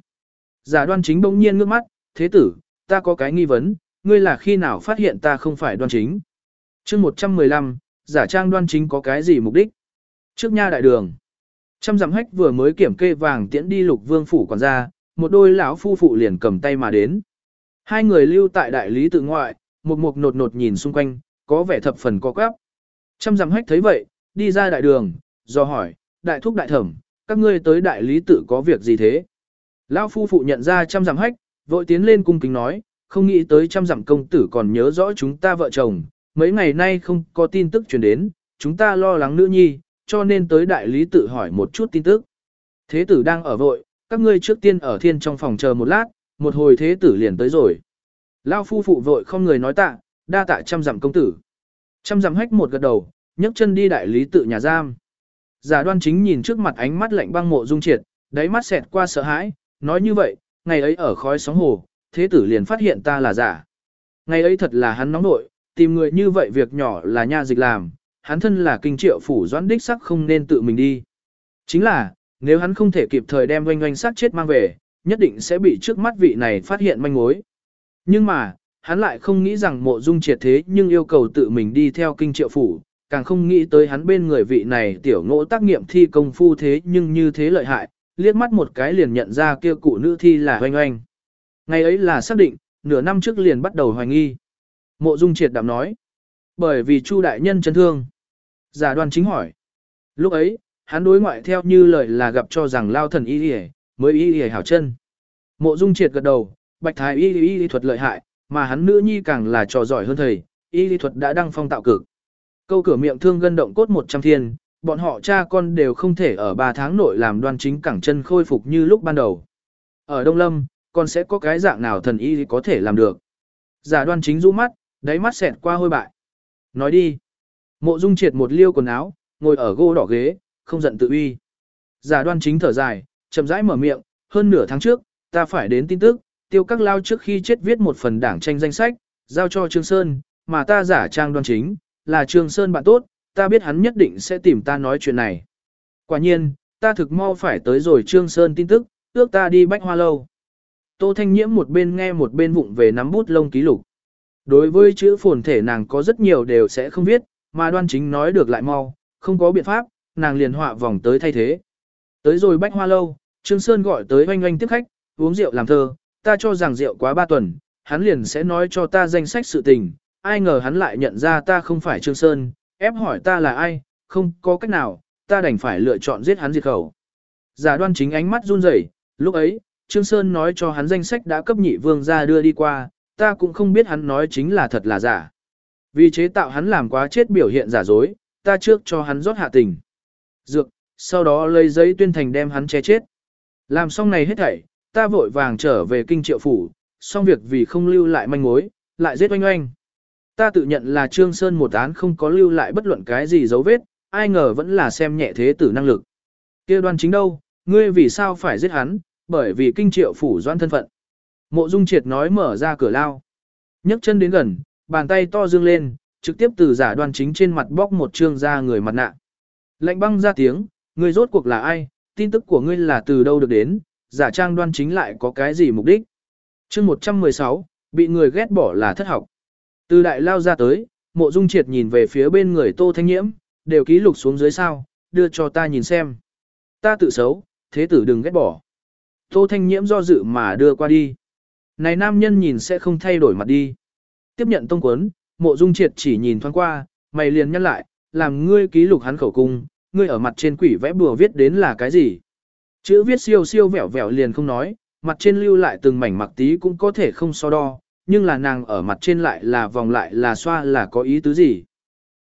Giả đoan chính bỗng nhiên ngước mắt, thế tử, ta có cái nghi vấn, ngươi là khi nào phát hiện ta không phải đoan chính. chương 115, giả trang đoan chính có cái gì mục đích? Trước nha đại đường. Trăm dặm hách vừa mới kiểm kê vàng tiễn đi lục vương phủ quản gia, một đôi lão phu phụ liền cầm tay mà đến. Hai người lưu tại đại lý tự ngoại, một mục nột nột nhìn xung quanh, có vẻ thập phần có quắp. Trăm dặm hách thấy vậy, đi ra đại đường, do hỏi, đại thúc đại thẩm, các ngươi tới đại lý tự có việc gì thế? Lão phu phụ nhận ra trăm dặm hách, vội tiến lên cung kính nói, không nghĩ tới trăm dặm công tử còn nhớ rõ chúng ta vợ chồng, mấy ngày nay không có tin tức truyền đến, chúng ta lo lắng nữ nhi, cho nên tới đại lý tự hỏi một chút tin tức. Thế tử đang ở vội, các ngươi trước tiên ở thiên trong phòng chờ một lát, một hồi thế tử liền tới rồi. Lao phu phụ vội không người nói tạ, đa tạ trăm dặm công tử. Trăm dặm hách một gật đầu, nhấc chân đi đại lý tự nhà giam. Giả đoan chính nhìn trước mặt ánh mắt lạnh băng mộ dung triệt, đáy mắt xẹt qua sợ hãi, nói như vậy, ngày ấy ở khói sóng hồ, thế tử liền phát hiện ta là giả. Ngày ấy thật là hắn nóng nội, tìm người như vậy việc nhỏ là nha dịch làm, hắn thân là kinh triệu phủ doãn đích sắc không nên tự mình đi. Chính là, nếu hắn không thể kịp thời đem oanh oanh sát chết mang về, nhất định sẽ bị trước mắt vị này phát hiện manh mối. Nhưng mà, hắn lại không nghĩ rằng mộ dung triệt thế nhưng yêu cầu tự mình đi theo kinh triệu phủ, càng không nghĩ tới hắn bên người vị này tiểu ngỗ tác nghiệm thi công phu thế nhưng như thế lợi hại, liếc mắt một cái liền nhận ra kia cụ nữ thi là hoanh oanh. Ngày ấy là xác định, nửa năm trước liền bắt đầu hoài nghi. Mộ dung triệt đạm nói, bởi vì Chu đại nhân chấn thương. Giả đoan chính hỏi. Lúc ấy, hắn đối ngoại theo như lời là gặp cho rằng lao thần y y mới y y hảo chân. Mộ dung triệt gật đầu, bạch thái y y y thuật lợi hại, mà hắn nữ nhi càng là trò giỏi hơn thầy, y y thuật đã đăng phong tạo cực. Câu cửa miệng thương gân động cốt 100 thiên, bọn họ cha con đều không thể ở 3 tháng nội làm đoan chính cẳng chân khôi phục như lúc ban đầu. Ở Đông Lâm, con sẽ có cái dạng nào thần y có thể làm được. Giả đoan chính rũ mắt, đáy mắt xẹt qua hôi bại. Nói đi. Mộ dung triệt một liêu quần áo, ngồi ở gỗ đỏ ghế, không giận tự uy. Giả đoan chính thở dài, chậm rãi mở miệng, hơn nửa tháng trước, ta phải đến tin tức, tiêu các lao trước khi chết viết một phần đảng tranh danh sách, giao cho Trương Sơn, mà ta giả trang đoan chính, là Trương Sơn bạn tốt, ta biết hắn nhất định sẽ tìm ta nói chuyện này. Quả nhiên, ta thực mau phải tới rồi Trương Sơn tin tức, ước ta đi bách hoa lâu. Tô Thanh Nhiễm một bên nghe một bên vụng về nắm bút lông ký lục. Đối với chữ phồn thể nàng có rất nhiều đều sẽ không viết, mà đoan chính nói được lại mau, không có biện pháp, nàng liền họa vòng tới thay thế. Tới rồi bách hoa lâu, Trương Sơn gọi tới oanh oanh tiếp khách, uống rượu làm thơ, ta cho rằng rượu quá ba tuần, hắn liền sẽ nói cho ta danh sách sự tình, ai ngờ hắn lại nhận ra ta không phải Trương Sơn, ép hỏi ta là ai, không có cách nào, ta đành phải lựa chọn giết hắn diệt khẩu. Giả đoan chính ánh mắt run rẩy, lúc ấy, Trương Sơn nói cho hắn danh sách đã cấp nhị vương ra đưa đi qua, ta cũng không biết hắn nói chính là thật là giả. Vì chế tạo hắn làm quá chết biểu hiện giả dối, ta trước cho hắn rót hạ tình. Dược, sau đó lấy giấy tuyên thành đem hắn che chết. Làm xong này hết thảy, ta vội vàng trở về kinh triệu phủ, xong việc vì không lưu lại manh mối, lại giết oanh oanh. Ta tự nhận là Trương Sơn một án không có lưu lại bất luận cái gì dấu vết, ai ngờ vẫn là xem nhẹ thế tử năng lực. kia đoan chính đâu, ngươi vì sao phải giết hắn, bởi vì kinh triệu phủ doan thân phận. Mộ Dung Triệt nói mở ra cửa lao. nhấc chân đến gần, bàn tay to dương lên, trực tiếp từ giả đoan chính trên mặt bóc một trương ra người mặt nạ. Lạnh băng ra tiếng, ngươi rốt cuộc là ai, tin tức của ngươi là từ đâu được đến, giả trang đoan chính lại có cái gì mục đích. chương 116, bị người ghét bỏ là thất học. Từ đại lao ra tới, mộ dung triệt nhìn về phía bên người tô thanh nhiễm, đều ký lục xuống dưới sao, đưa cho ta nhìn xem. Ta tự xấu, thế tử đừng ghét bỏ. Tô Thanh Nhiễm do dự mà đưa qua đi. Này nam nhân nhìn sẽ không thay đổi mặt đi. Tiếp nhận tông quấn, mộ dung triệt chỉ nhìn thoáng qua, mày liền nhăn lại, làm ngươi ký lục hắn khẩu cung, ngươi ở mặt trên quỷ vẽ bùa viết đến là cái gì. Chữ viết siêu siêu vẹo vẹo liền không nói, mặt trên lưu lại từng mảnh mặc tí cũng có thể không so đo, nhưng là nàng ở mặt trên lại là vòng lại là xoa là có ý tứ gì.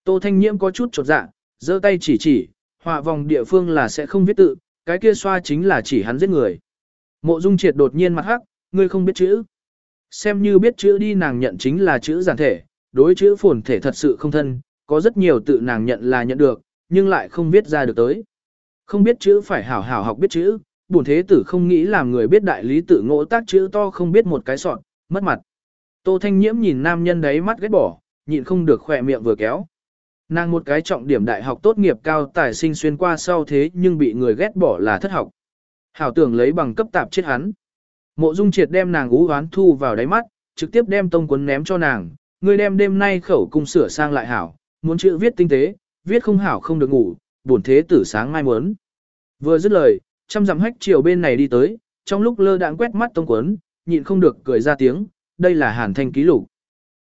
Tô Thanh Nhiễm có chút chột dạ, giơ tay chỉ chỉ, họa vòng địa phương là sẽ không viết tự, cái kia xoa chính là chỉ hắn giết người. Mộ Dung Triệt đột nhiên mặt hắc, ngươi không biết chữ. Xem như biết chữ đi nàng nhận chính là chữ giản thể, đối chữ phồn thể thật sự không thân, có rất nhiều tự nàng nhận là nhận được, nhưng lại không viết ra được tới. Không biết chữ phải hảo hảo học biết chữ, bổn thế tử không nghĩ làm người biết đại lý tự ngộ tác chữ to không biết một cái sọt mất mặt. Tô Thanh Nhiễm nhìn nam nhân đấy mắt ghét bỏ, nhịn không được khỏe miệng vừa kéo. Nàng một cái trọng điểm đại học tốt nghiệp cao tài sinh xuyên qua sau thế nhưng bị người ghét bỏ là thất học. Hảo tưởng lấy bằng cấp tạp chết hắn. Mộ Dung Triệt đem nàng ú oán thu vào đáy mắt, trực tiếp đem tông quấn ném cho nàng, Ngươi đem đêm nay khẩu cung sửa sang lại hảo, muốn chữ viết tinh tế, viết không hảo không được ngủ, buồn thế tử sáng mai muốn. Vừa dứt lời, trăm dặm hách chiều bên này đi tới, trong lúc lơ đãng quét mắt tông quấn, nhịn không được cười ra tiếng, đây là hàn thanh ký lục.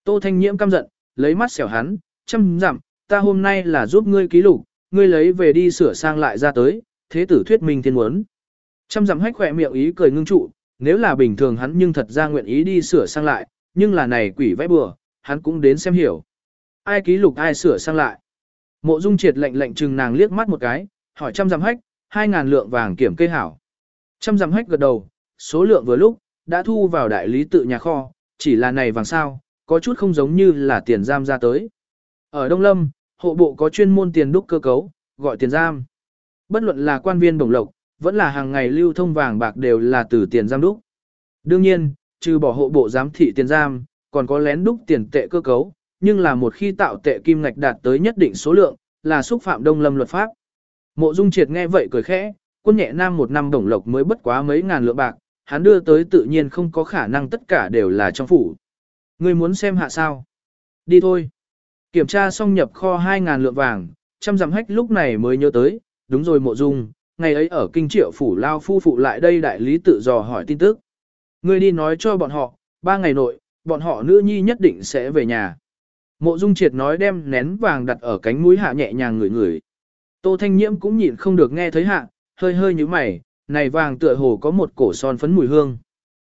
Tô Thanh Nhiễm căm giận, lấy mắt xẻo hắn, trăm dặm, ta hôm nay là giúp ngươi ký lục, ngươi lấy về đi sửa sang lại ra tới, thế tử thuyết minh thiên muốn. Trăm dặm hách khỏe miệng ý cười ngưng trụ, nếu là bình thường hắn nhưng thật ra nguyện ý đi sửa sang lại, nhưng là này quỷ vẽ bừa, hắn cũng đến xem hiểu. Ai ký lục ai sửa sang lại. Mộ Dung Triệt lệnh lệnh chừng nàng liếc mắt một cái, hỏi trăm dặm hách, hai ngàn lượng vàng kiểm kê hảo. Trăm dặm hách gật đầu, số lượng vừa lúc, đã thu vào đại lý tự nhà kho, chỉ là này vàng sao, có chút không giống như là tiền giam ra tới. Ở Đông Lâm, hộ bộ có chuyên môn tiền đúc cơ cấu, gọi tiền giam. Bất luận là quan viên đồng lộc, vẫn là hàng ngày lưu thông vàng bạc đều là từ tiền giam đúc. Đương nhiên, trừ bỏ hộ bộ giám thị tiền giam, còn có lén đúc tiền tệ cơ cấu, nhưng là một khi tạo tệ kim ngạch đạt tới nhất định số lượng, là xúc phạm đông lâm luật pháp. Mộ Dung Triệt nghe vậy cười khẽ, quân nhẹ nam một năm đồng lộc mới bất quá mấy ngàn lượng bạc, hắn đưa tới tự nhiên không có khả năng tất cả đều là trong phủ. Ngươi muốn xem hạ sao? Đi thôi. Kiểm tra xong nhập kho 2.000 lượng vàng, trăm dặm hách lúc này mới nhớ tới, đúng rồi mộ dung, ngày ấy ở kinh triệu phủ lao phu phụ lại đây đại lý tự dò hỏi tin tức. Ngươi đi nói cho bọn họ, ba ngày nội, bọn họ nữ nhi nhất định sẽ về nhà. Mộ dung triệt nói đem nén vàng đặt ở cánh mũi hạ nhẹ nhàng ngửi ngửi. Tô Thanh Nhiễm cũng nhịn không được nghe thấy hạ, hơi hơi như mày, này vàng tựa hồ có một cổ son phấn mùi hương.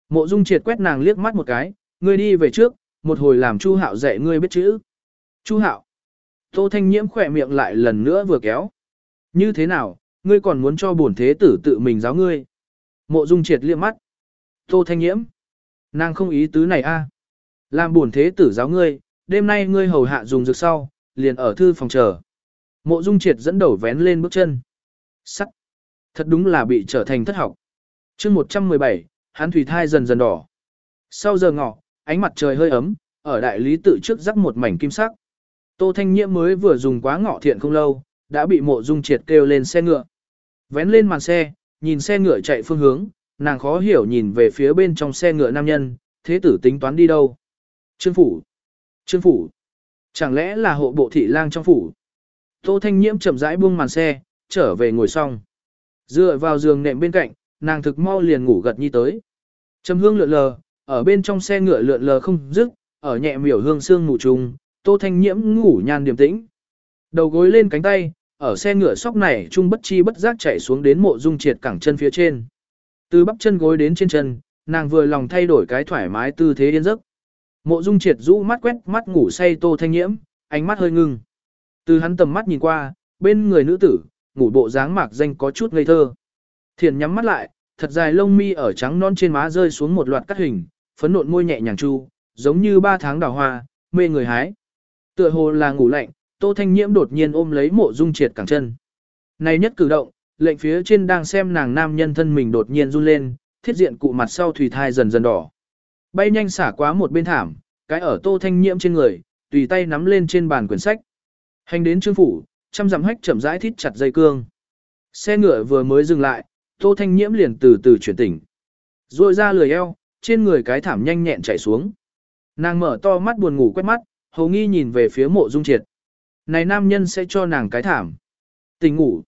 Mộ Dung Triệt quét nàng liếc mắt một cái, ngươi đi về trước, một hồi làm Chu Hạo dạy ngươi biết chữ. Chu Hạo. Tô Thanh Nhiễm khỏe miệng lại lần nữa vừa kéo. Như thế nào, ngươi còn muốn cho bổn thế tử tự mình giáo ngươi? Mộ Dung Triệt liếc mắt. Tô Thanh Nhiễm. Nàng không ý tứ này a. Làm bổn thế tử giáo ngươi, đêm nay ngươi hầu hạ dùng dược sau, liền ở thư phòng chờ. Mộ Dung Triệt dẫn đầu vén lên bước chân. Sắt. Thật đúng là bị trở thành thất học. chương 117, hắn thủy thai dần dần đỏ. Sau giờ ngọ, ánh mặt trời hơi ấm, ở đại lý tự trước rắc một mảnh kim sắc. Tô Thanh Nhiễm mới vừa dùng quá ngọ thiện không lâu, đã bị mộ dung triệt kêu lên xe ngựa. Vén lên màn xe, nhìn xe ngựa chạy phương hướng, nàng khó hiểu nhìn về phía bên trong xe ngựa nam nhân, thế tử tính toán đi đâu. Trương phủ. Trương phủ. Chẳng lẽ là hộ bộ thị lang trong phủ. Tô Thanh Nhiễm chậm rãi buông màn xe, trở về ngồi xong. Dựa vào giường nệm bên cạnh, nàng thực mau liền ngủ gật nhi tới. Trầm hương lượn lờ, ở bên trong xe ngựa lượn lờ không dứt, ở nhẹ miểu hương sương ngủ trùng, Tô Thanh Nhiễm ngủ nhan điềm tĩnh. Đầu gối lên cánh tay, ở xe ngựa sóc này trung bất chi bất giác chạy xuống đến mộ dung triệt cẳng chân phía trên. Từ bắp chân gối đến trên chân, nàng vừa lòng thay đổi cái thoải mái tư thế yên giấc. Mộ dung triệt rũ mắt quét mắt ngủ say Tô Thanh Nhiễm, ánh mắt hơi ngưng. Từ hắn tầm mắt nhìn qua, bên người nữ tử, ngủ bộ dáng mạc danh có chút ngây thơ. Thiền nhắm mắt lại, thật dài lông mi ở trắng non trên má rơi xuống một loạt cắt hình, phấn nộn môi nhẹ nhàng chu, giống như ba tháng đào hoa, mê người hái. Tựa hồ là ngủ lạnh, Tô Thanh Nhiễm đột nhiên ôm lấy mộ dung triệt cẳng chân. Này nhất cử động, lệnh phía trên đang xem nàng nam nhân thân mình đột nhiên run lên, thiết diện cụ mặt sau thủy thai dần dần đỏ. Bay nhanh xả quá một bên thảm, cái ở Tô Thanh Nhiễm trên người, tùy tay nắm lên trên bàn quyển sách. Hành đến trương phủ, trăm dặm hách chậm rãi thít chặt dây cương. Xe ngựa vừa mới dừng lại, Tô Thanh Nhiễm liền từ từ chuyển tỉnh. Rồi ra lười eo, trên người cái thảm nhanh nhẹn chảy xuống. Nàng mở to mắt buồn ngủ quét mắt, hầu nghi nhìn về phía mộ dung triệt này nam nhân sẽ cho nàng cái thảm. Tình ngủ.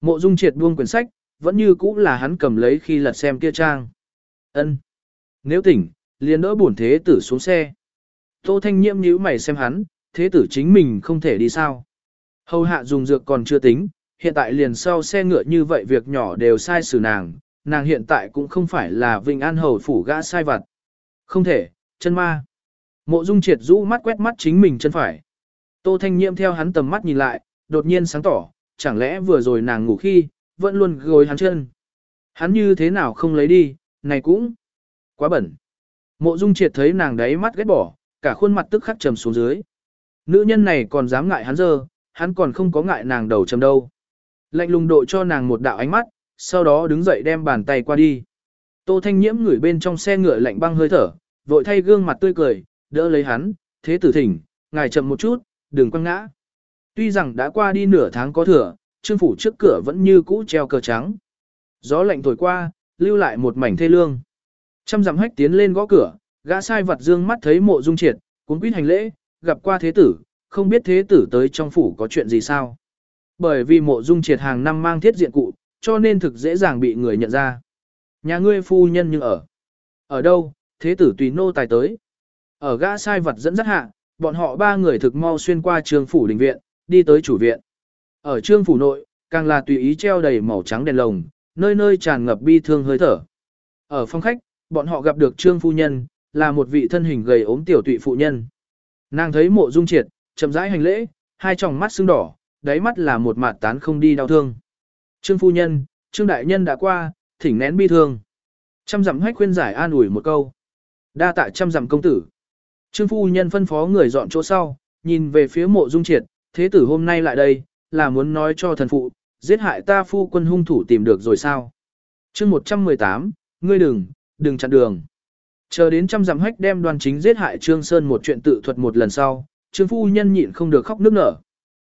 Mộ Dung Triệt buông quyển sách, vẫn như cũ là hắn cầm lấy khi lật xem kia trang. Ân. Nếu tỉnh, liền đỡ bổn thế tử xuống xe. Tô Thanh Nhiễm nhíu mày xem hắn, thế tử chính mình không thể đi sao. Hầu hạ dùng dược còn chưa tính, hiện tại liền sau xe ngựa như vậy việc nhỏ đều sai xử nàng, nàng hiện tại cũng không phải là Vinh An Hầu phủ gã sai vặt. Không thể, chân ma. Mộ Dung Triệt rũ mắt quét mắt chính mình chân phải. Tô Thanh Nhiễm theo hắn tầm mắt nhìn lại, đột nhiên sáng tỏ, chẳng lẽ vừa rồi nàng ngủ khi, vẫn luôn gối hắn chân. Hắn như thế nào không lấy đi, này cũng quá bẩn. Mộ Dung Triệt thấy nàng đấy mắt ghét bỏ, cả khuôn mặt tức khắc trầm xuống dưới. Nữ nhân này còn dám ngại hắn giờ, hắn còn không có ngại nàng đầu trầm đâu. Lạnh lùng độ cho nàng một đạo ánh mắt, sau đó đứng dậy đem bàn tay qua đi. Tô Thanh Nhiễm ngửi bên trong xe ngựa lạnh băng hơi thở, vội thay gương mặt tươi cười, đỡ lấy hắn, thế tử thỉnh, ngài chậm một chút, đừng quăng ngã. Tuy rằng đã qua đi nửa tháng có thừa, trương phủ trước cửa vẫn như cũ treo cờ trắng. Gió lạnh thổi qua, lưu lại một mảnh thê lương. Trăm dặm hách tiến lên gõ cửa, gã sai vật dương mắt thấy mộ dung triệt, cuốn quýt hành lễ, gặp qua thế tử, không biết thế tử tới trong phủ có chuyện gì sao. Bởi vì mộ dung triệt hàng năm mang thiết diện cụ, cho nên thực dễ dàng bị người nhận ra. Nhà ngươi phu nhân nhưng ở. Ở đâu, thế tử tùy nô tài tới. Ở gã sai vật dẫn dắt hạ, bọn họ ba người thực mau xuyên qua trương phủ đình viện, đi tới chủ viện. Ở trương phủ nội, càng là tùy ý treo đầy màu trắng đèn lồng, nơi nơi tràn ngập bi thương hơi thở. Ở phòng khách, bọn họ gặp được trương phu nhân, là một vị thân hình gầy ốm tiểu tụy phụ nhân. Nàng thấy mộ dung triệt, chậm rãi hành lễ, hai tròng mắt sưng đỏ, đáy mắt là một mạt tán không đi đau thương. Trương phu nhân, trương đại nhân đã qua, thỉnh nén bi thương. Trăm dặm hách khuyên giải an ủi một câu. Đa tạ trăm dặm công tử. Trương phu nhân phân phó người dọn chỗ sau, nhìn về phía mộ dung triệt, thế tử hôm nay lại đây, là muốn nói cho thần phụ, giết hại ta phu quân hung thủ tìm được rồi sao. chương 118, ngươi đừng, đừng chặn đường. Chờ đến trăm dặm hách đem đoàn chính giết hại Trương Sơn một chuyện tự thuật một lần sau, Trương phu nhân nhịn không được khóc nước nở.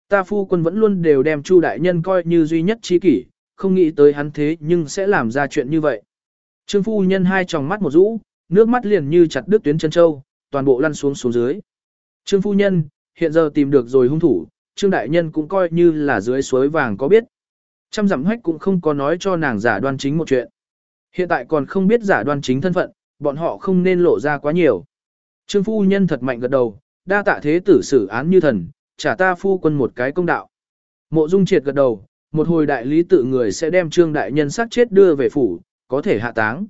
Ta phu quân vẫn luôn đều đem Chu đại nhân coi như duy nhất chi kỷ, không nghĩ tới hắn thế nhưng sẽ làm ra chuyện như vậy. Trương phu nhân hai tròng mắt một rũ, nước mắt liền như chặt đứt tuyến chân châu, toàn bộ lăn xuống xuống dưới. Trương phu nhân, hiện giờ tìm được rồi hung thủ, Trương đại nhân cũng coi như là dưới suối vàng có biết. Trăm dặm hách cũng không có nói cho nàng giả đoan chính một chuyện. Hiện tại còn không biết giả đoan chính thân phận, bọn họ không nên lộ ra quá nhiều. Trương phu nhân thật mạnh gật đầu, đa tạ thế tử xử án như thần, trả ta phu quân một cái công đạo. Mộ Dung triệt gật đầu, một hồi đại lý tự người sẽ đem trương đại nhân sát chết đưa về phủ, có thể hạ táng.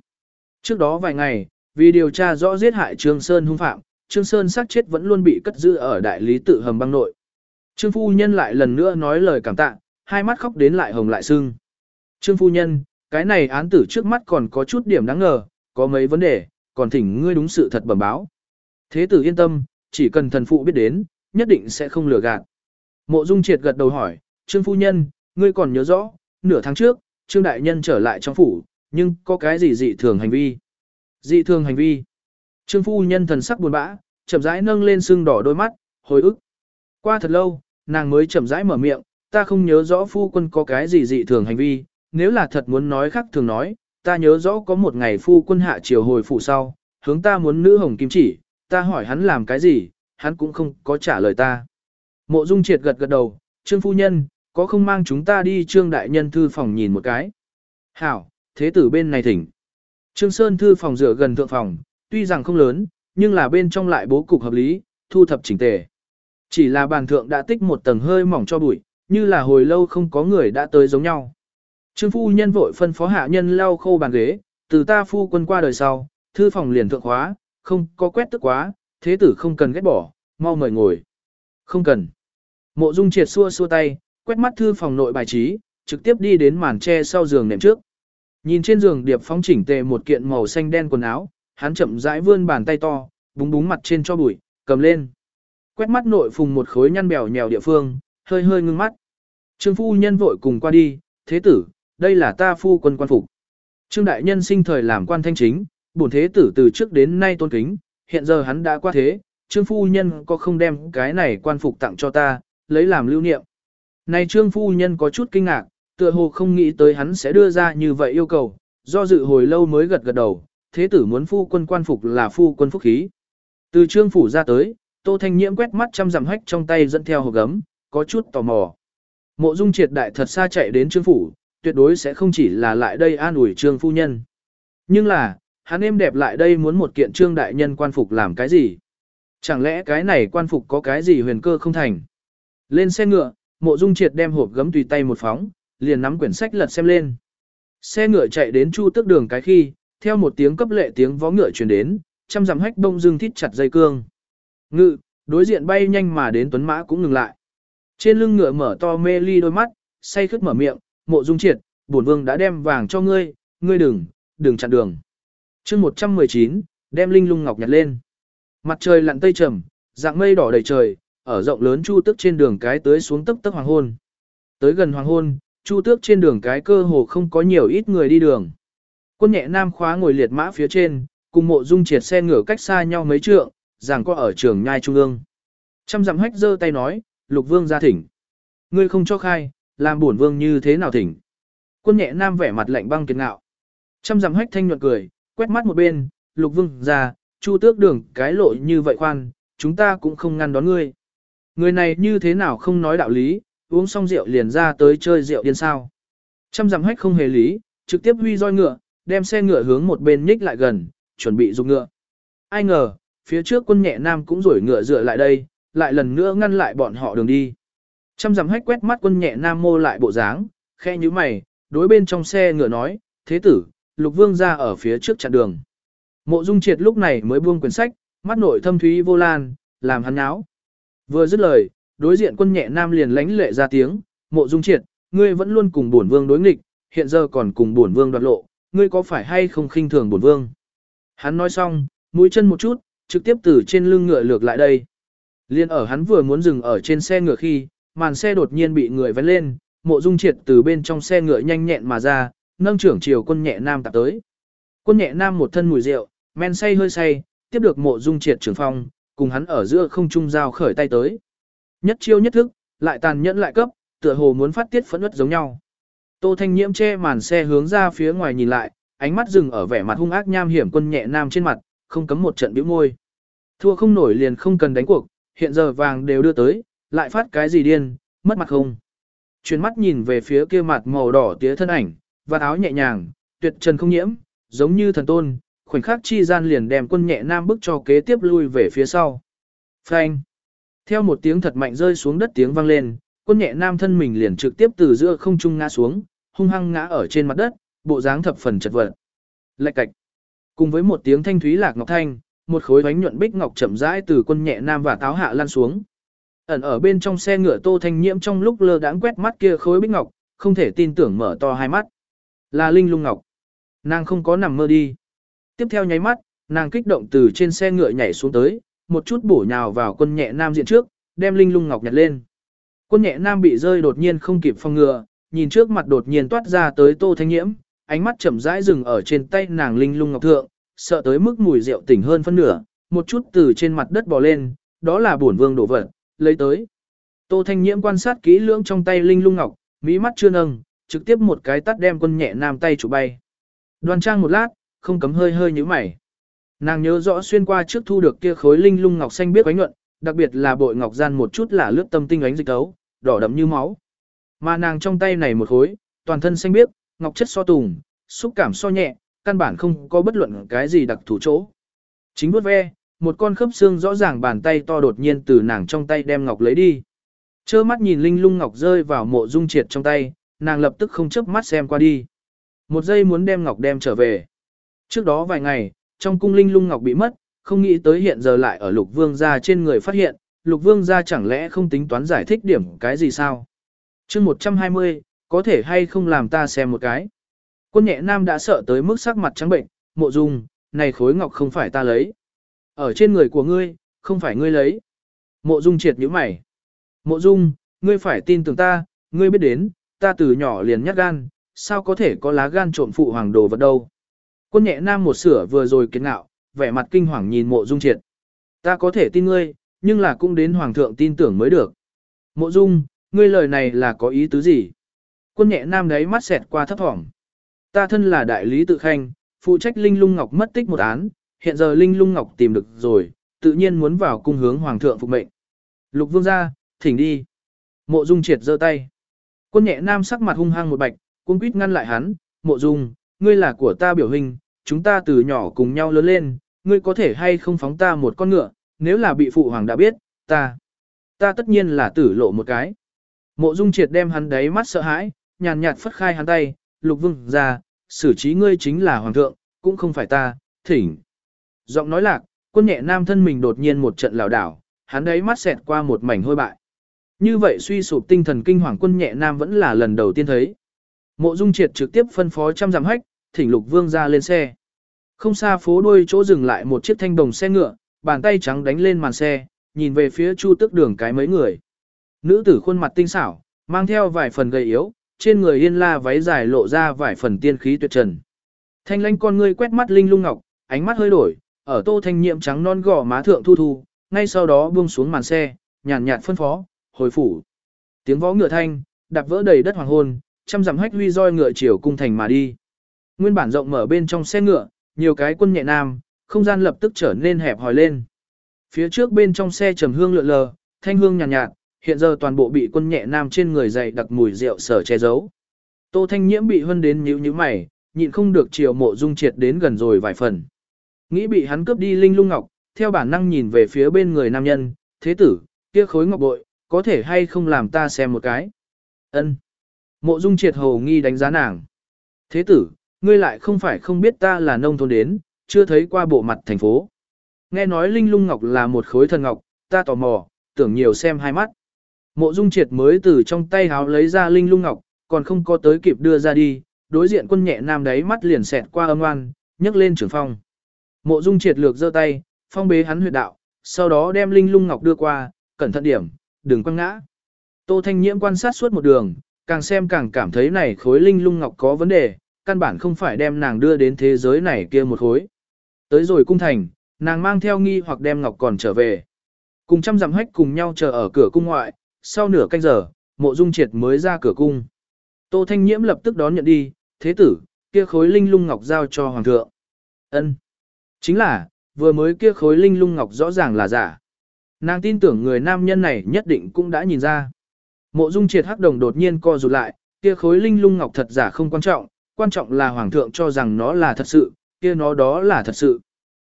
Trước đó vài ngày, vì điều tra rõ giết hại Trương Sơn hung phạm, Trương Sơn sát chết vẫn luôn bị cất giữ ở đại lý tự hầm băng nội. Trương phu nhân lại lần nữa nói lời cảm tạ, hai mắt khóc đến lại hồng lại sưng. Trương phu nhân, cái này án tử trước mắt còn có chút điểm đáng ngờ, có mấy vấn đề, còn thỉnh ngươi đúng sự thật bẩm báo. Thế tử yên tâm, chỉ cần thần phụ biết đến, nhất định sẽ không lừa gạt. Mộ Dung Triệt gật đầu hỏi, Trương phu nhân, ngươi còn nhớ rõ, nửa tháng trước, Trương đại nhân trở lại trong phủ, nhưng có cái gì dị thường hành vi? Dị thường hành vi. Trương phu nhân thần sắc buồn bã, chậm rãi nâng lên sưng đỏ đôi mắt, hồi ức. Qua thật lâu, nàng mới chậm rãi mở miệng, ta không nhớ rõ phu quân có cái gì dị thường hành vi, nếu là thật muốn nói khác thường nói, ta nhớ rõ có một ngày phu quân hạ chiều hồi phủ sau, hướng ta muốn nữ hồng kim chỉ, ta hỏi hắn làm cái gì, hắn cũng không có trả lời ta. Mộ Dung Triệt gật gật đầu, Trương phu nhân, có không mang chúng ta đi Trương đại nhân thư phòng nhìn một cái. Hảo, thế tử bên này thỉnh. Trương Sơn thư phòng rửa gần thượng phòng, tuy rằng không lớn, nhưng là bên trong lại bố cục hợp lý, thu thập chỉnh tề. Chỉ là bàn thượng đã tích một tầng hơi mỏng cho bụi, như là hồi lâu không có người đã tới giống nhau. Trương phu nhân vội phân phó hạ nhân lau khô bàn ghế, từ ta phu quân qua đời sau, thư phòng liền thượng khóa, không có quét tức quá, thế tử không cần ghét bỏ, mau mời ngồi. Không cần. Mộ Dung triệt xua xua tay, quét mắt thư phòng nội bài trí, trực tiếp đi đến màn tre sau giường nệm trước. Nhìn trên giường điệp phong chỉnh tề một kiện màu xanh đen quần áo, hắn chậm rãi vươn bàn tay to, búng búng mặt trên cho bụi, cầm lên. Quét mắt nội phùng một khối nhăn bèo nhèo địa phương, hơi hơi ngưng mắt. Trương phu nhân vội cùng qua đi, thế tử, đây là ta phu quân quan phục. Trương đại nhân sinh thời làm quan thanh chính, bổn thế tử từ trước đến nay tôn kính, hiện giờ hắn đã qua thế, trương phu nhân có không đem cái này quan phục tặng cho ta, lấy làm lưu niệm. Này trương phu nhân có chút kinh ngạc, tựa hồ không nghĩ tới hắn sẽ đưa ra như vậy yêu cầu, do dự hồi lâu mới gật gật đầu, thế tử muốn phu quân quan phục là phu quân phúc khí. Từ trương phủ ra tới, tô thanh nhiễm quét mắt chăm dặm hách trong tay dẫn theo hộp gấm, có chút tò mò. Mộ dung triệt đại thật xa chạy đến trương phủ, tuyệt đối sẽ không chỉ là lại đây an ủi trương phu nhân. Nhưng là, hắn em đẹp lại đây muốn một kiện trương đại nhân quan phục làm cái gì? Chẳng lẽ cái này quan phục có cái gì huyền cơ không thành? Lên xe ngựa, mộ dung triệt đem hộp gấm tùy tay một phóng, liền nắm quyển sách lật xem lên. Xe ngựa chạy đến chu tước đường cái khi, theo một tiếng cấp lệ tiếng vó ngựa truyền đến, trăm dặm hách đông dương thít chặt dây cương. Ngự, đối diện bay nhanh mà đến tuấn mã cũng ngừng lại. Trên lưng ngựa mở to mê ly đôi mắt, say khướt mở miệng, mộ dung triệt, bổn vương đã đem vàng cho ngươi, ngươi đừng, đừng chặn đường. chương 119, đem linh lung ngọc nhặt lên. Mặt trời lặn tây trầm, dạng mây đỏ đầy trời, ở rộng lớn chu tức trên đường cái tới xuống tấp tấp hoàng hôn. Tới gần hoàng hôn, chu tước trên đường cái cơ hồ không có nhiều ít người đi đường. Quân nhẹ nam khóa ngồi liệt mã phía trên, cùng mộ dung triệt xe ngửa cách xa nhau mấy trượng, rằng có ở trường nhai trung ương. Trăm dặm hách giơ tay nói, lục vương ra thỉnh. Ngươi không cho khai, làm bổn vương như thế nào thỉnh. Quân nhẹ nam vẻ mặt lạnh băng kiệt ngạo. Trăm dặm hách thanh nhuận cười, quét mắt một bên, lục vương ra, chu tước đường cái lộ như vậy khoan, chúng ta cũng không ngăn đón ngươi. Người này như thế nào không nói đạo lý, uống xong rượu liền ra tới chơi rượu điên sao. Trăm dặm hách không hề lý, trực tiếp huy roi ngựa, đem xe ngựa hướng một bên nhích lại gần, chuẩn bị dùng ngựa. Ai ngờ, phía trước quân nhẹ nam cũng rủi ngựa dựa lại đây, lại lần nữa ngăn lại bọn họ đường đi. Trăm dặm hách quét mắt quân nhẹ nam mô lại bộ dáng, khe như mày, đối bên trong xe ngựa nói, thế tử, lục vương ra ở phía trước chặn đường. Mộ dung triệt lúc này mới buông quyển sách, mắt nội thâm thúy vô lan, làm hắn áo. Vừa dứt lời, đối diện quân nhẹ nam liền lánh lệ ra tiếng, mộ dung triệt, ngươi vẫn luôn cùng bổn vương đối nghịch, hiện giờ còn cùng bổn vương đoạt lộ, ngươi có phải hay không khinh thường bổn vương. Hắn nói xong, mũi chân một chút, trực tiếp từ trên lưng ngựa lược lại đây. Liên ở hắn vừa muốn dừng ở trên xe ngựa khi, màn xe đột nhiên bị người vén lên, mộ dung triệt từ bên trong xe ngựa nhanh nhẹn mà ra, nâng trưởng chiều quân nhẹ nam tạp tới. Quân nhẹ nam một thân mùi rượu, men say hơi say, tiếp được mộ dung triệt trưởng phong, cùng hắn ở giữa không trung giao khởi tay tới. Nhất chiêu nhất thức, lại tàn nhẫn lại cấp, tựa hồ muốn phát tiết phẫn uất giống nhau. Tô Thanh Nhiễm che màn xe hướng ra phía ngoài nhìn lại, ánh mắt dừng ở vẻ mặt hung ác nham hiểm quân nhẹ nam trên mặt, không cấm một trận bĩu môi. Thua không nổi liền không cần đánh cuộc, hiện giờ vàng đều đưa tới, lại phát cái gì điên, mất mặt không. Chuyển mắt nhìn về phía kia mặt màu đỏ tía thân ảnh, và áo nhẹ nhàng, tuyệt trần không nhiễm, giống như thần tôn, khoảnh khắc chi gian liền đem quân nhẹ nam bức cho kế tiếp lui về phía sau. Phanh. Theo một tiếng thật mạnh rơi xuống đất tiếng vang lên, quân nhẹ nam thân mình liền trực tiếp từ giữa không trung ngã xuống, hung hăng ngã ở trên mặt đất, bộ dáng thập phần chật vật. Lạch cạch. Cùng với một tiếng thanh thúy lạc ngọc thanh, một khối bánh nhuận bích ngọc chậm rãi từ quân nhẹ nam và táo hạ lan xuống. Ẩn ở bên trong xe ngựa Tô Thanh Nhiễm trong lúc lơ đãng quét mắt kia khối bích ngọc, không thể tin tưởng mở to hai mắt. Là Linh Lung Ngọc. Nàng không có nằm mơ đi. Tiếp theo nháy mắt, nàng kích động từ trên xe ngựa nhảy xuống tới, một chút bổ nhào vào quân nhẹ nam diện trước, đem Linh Lung Ngọc nhặt lên. Quân nhẹ nam bị rơi đột nhiên không kịp phòng ngừa, nhìn trước mặt đột nhiên toát ra tới Tô Thanh Nhiễm, ánh mắt chậm rãi dừng ở trên tay nàng Linh Lung Ngọc thượng, sợ tới mức mùi rượu tỉnh hơn phân nửa, một chút từ trên mặt đất bò lên, đó là bổn vương đổ vật, lấy tới. Tô Thanh Nhiễm quan sát kỹ lưỡng trong tay Linh Lung Ngọc, mỹ mắt chưa nâng, trực tiếp một cái tắt đem quân nhẹ nam tay chủ bay. Đoan trang một lát, không cấm hơi hơi như mày. Nàng nhớ rõ xuyên qua trước thu được kia khối Linh Lung Ngọc xanh biết ánh nhuận, đặc biệt là bội ngọc gian một chút là lướt tâm tinh ánh dịch tấu, đỏ đậm như máu. Mà nàng trong tay này một khối, toàn thân xanh biếc, ngọc chất so tùng, xúc cảm so nhẹ, căn bản không có bất luận cái gì đặc thủ chỗ. Chính vuốt ve, một con khớp xương rõ ràng bàn tay to đột nhiên từ nàng trong tay đem ngọc lấy đi. Chơ mắt nhìn linh lung ngọc rơi vào mộ dung triệt trong tay, nàng lập tức không chớp mắt xem qua đi. Một giây muốn đem ngọc đem trở về. Trước đó vài ngày, trong cung linh lung ngọc bị mất, không nghĩ tới hiện giờ lại ở lục vương gia trên người phát hiện, lục vương gia chẳng lẽ không tính toán giải thích điểm cái gì sao? chương 120, có thể hay không làm ta xem một cái. Quân nhẹ nam đã sợ tới mức sắc mặt trắng bệnh, mộ dung, này khối ngọc không phải ta lấy. Ở trên người của ngươi, không phải ngươi lấy. Mộ dung triệt nhíu mày. Mộ dung, ngươi phải tin tưởng ta, ngươi biết đến, ta từ nhỏ liền nhát gan, sao có thể có lá gan trộm phụ hoàng đồ vật đâu. Quân nhẹ nam một sửa vừa rồi kiến ngạo, vẻ mặt kinh hoàng nhìn mộ dung triệt. Ta có thể tin ngươi, nhưng là cũng đến hoàng thượng tin tưởng mới được. Mộ dung, ngươi lời này là có ý tứ gì? Quân nhẹ nam đấy mắt xẹt qua thấp thỏm. Ta thân là đại lý tự khanh, phụ trách Linh Lung Ngọc mất tích một án, hiện giờ Linh Lung Ngọc tìm được rồi, tự nhiên muốn vào cung hướng hoàng thượng phục mệnh. Lục vương gia, thỉnh đi. Mộ Dung triệt giơ tay. Quân nhẹ nam sắc mặt hung hăng một bạch, cung quýt ngăn lại hắn, Mộ Dung, ngươi là của ta biểu hình, chúng ta từ nhỏ cùng nhau lớn lên, ngươi có thể hay không phóng ta một con ngựa, nếu là bị phụ hoàng đã biết, ta, ta tất nhiên là tử lộ một cái. Mộ Dung triệt đem hắn đáy mắt sợ hãi, nhàn nhạt phất khai hắn tay, lục vương ra, xử trí ngươi chính là hoàng thượng, cũng không phải ta, thỉnh. Giọng nói lạc, quân nhẹ nam thân mình đột nhiên một trận lảo đảo, hắn đáy mắt xẹt qua một mảnh hôi bại. Như vậy suy sụp tinh thần kinh hoàng quân nhẹ nam vẫn là lần đầu tiên thấy. Mộ Dung Triệt trực tiếp phân phó trăm dặm hách, thỉnh Lục Vương ra lên xe. Không xa phố đuôi chỗ dừng lại một chiếc thanh đồng xe ngựa, bàn tay trắng đánh lên màn xe, nhìn về phía Chu Tức Đường cái mấy người. Nữ tử khuôn mặt tinh xảo, mang theo vài phần gầy yếu, trên người yên la váy dài lộ ra vài phần tiên khí tuyệt trần. Thanh lãnh con ngươi quét mắt linh lung ngọc, ánh mắt hơi đổi, ở Tô Thanh Nhiệm trắng non gò má thượng thu thu, ngay sau đó buông xuống màn xe, nhàn nhạt phân phó, hồi phủ. Tiếng võ ngựa thanh, đạp vỡ đầy đất hoàng hôn, trăm dặm hách huy roi ngựa chiều cung thành mà đi. Nguyên bản rộng mở bên trong xe ngựa, nhiều cái quân nhẹ nam, không gian lập tức trở nên hẹp hòi lên. Phía trước bên trong xe trầm hương lượn lờ, thanh hương nhàn nhạt, nhạt, hiện giờ toàn bộ bị quân nhẹ nam trên người dày đặc mùi rượu sở che giấu. Tô Thanh Nhiễm bị hân đến nhíu nhíu mày, nhịn không được chiều mộ dung triệt đến gần rồi vài phần. Nghĩ bị hắn cướp đi linh lung ngọc, theo bản năng nhìn về phía bên người nam nhân, thế tử, kia khối ngọc bội, có thể hay không làm ta xem một cái. Ân. Mộ dung triệt hồ nghi đánh giá nàng. Thế tử, ngươi lại không phải không biết ta là nông thôn đến, chưa thấy qua bộ mặt thành phố. Nghe nói linh lung ngọc là một khối thần ngọc, ta tò mò, tưởng nhiều xem hai mắt. Mộ dung triệt mới từ trong tay háo lấy ra linh lung ngọc, còn không có tới kịp đưa ra đi, đối diện quân nhẹ nam đấy mắt liền xẹt qua âm oan, nhấc lên trưởng phong. Mộ dung triệt lược giơ tay, phong bế hắn huyệt đạo, sau đó đem linh lung ngọc đưa qua, cẩn thận điểm, đừng quăng ngã. Tô Thanh Nhiễm quan sát suốt một đường, càng xem càng cảm thấy này khối linh lung ngọc có vấn đề, căn bản không phải đem nàng đưa đến thế giới này kia một khối. Tới rồi cung thành, nàng mang theo nghi hoặc đem ngọc còn trở về. Cùng trăm dặm hách cùng nhau chờ ở cửa cung ngoại, sau nửa canh giờ, mộ dung triệt mới ra cửa cung. Tô Thanh Nhiễm lập tức đón nhận đi, thế tử, kia khối linh lung ngọc giao cho hoàng thượng. Ân, Chính là, vừa mới kia khối linh lung ngọc rõ ràng là giả. Nàng tin tưởng người nam nhân này nhất định cũng đã nhìn ra. Mộ dung triệt hắc đồng đột nhiên co rụt lại, kia khối linh lung ngọc thật giả không quan trọng, quan trọng là hoàng thượng cho rằng nó là thật sự, kia nó đó là thật sự.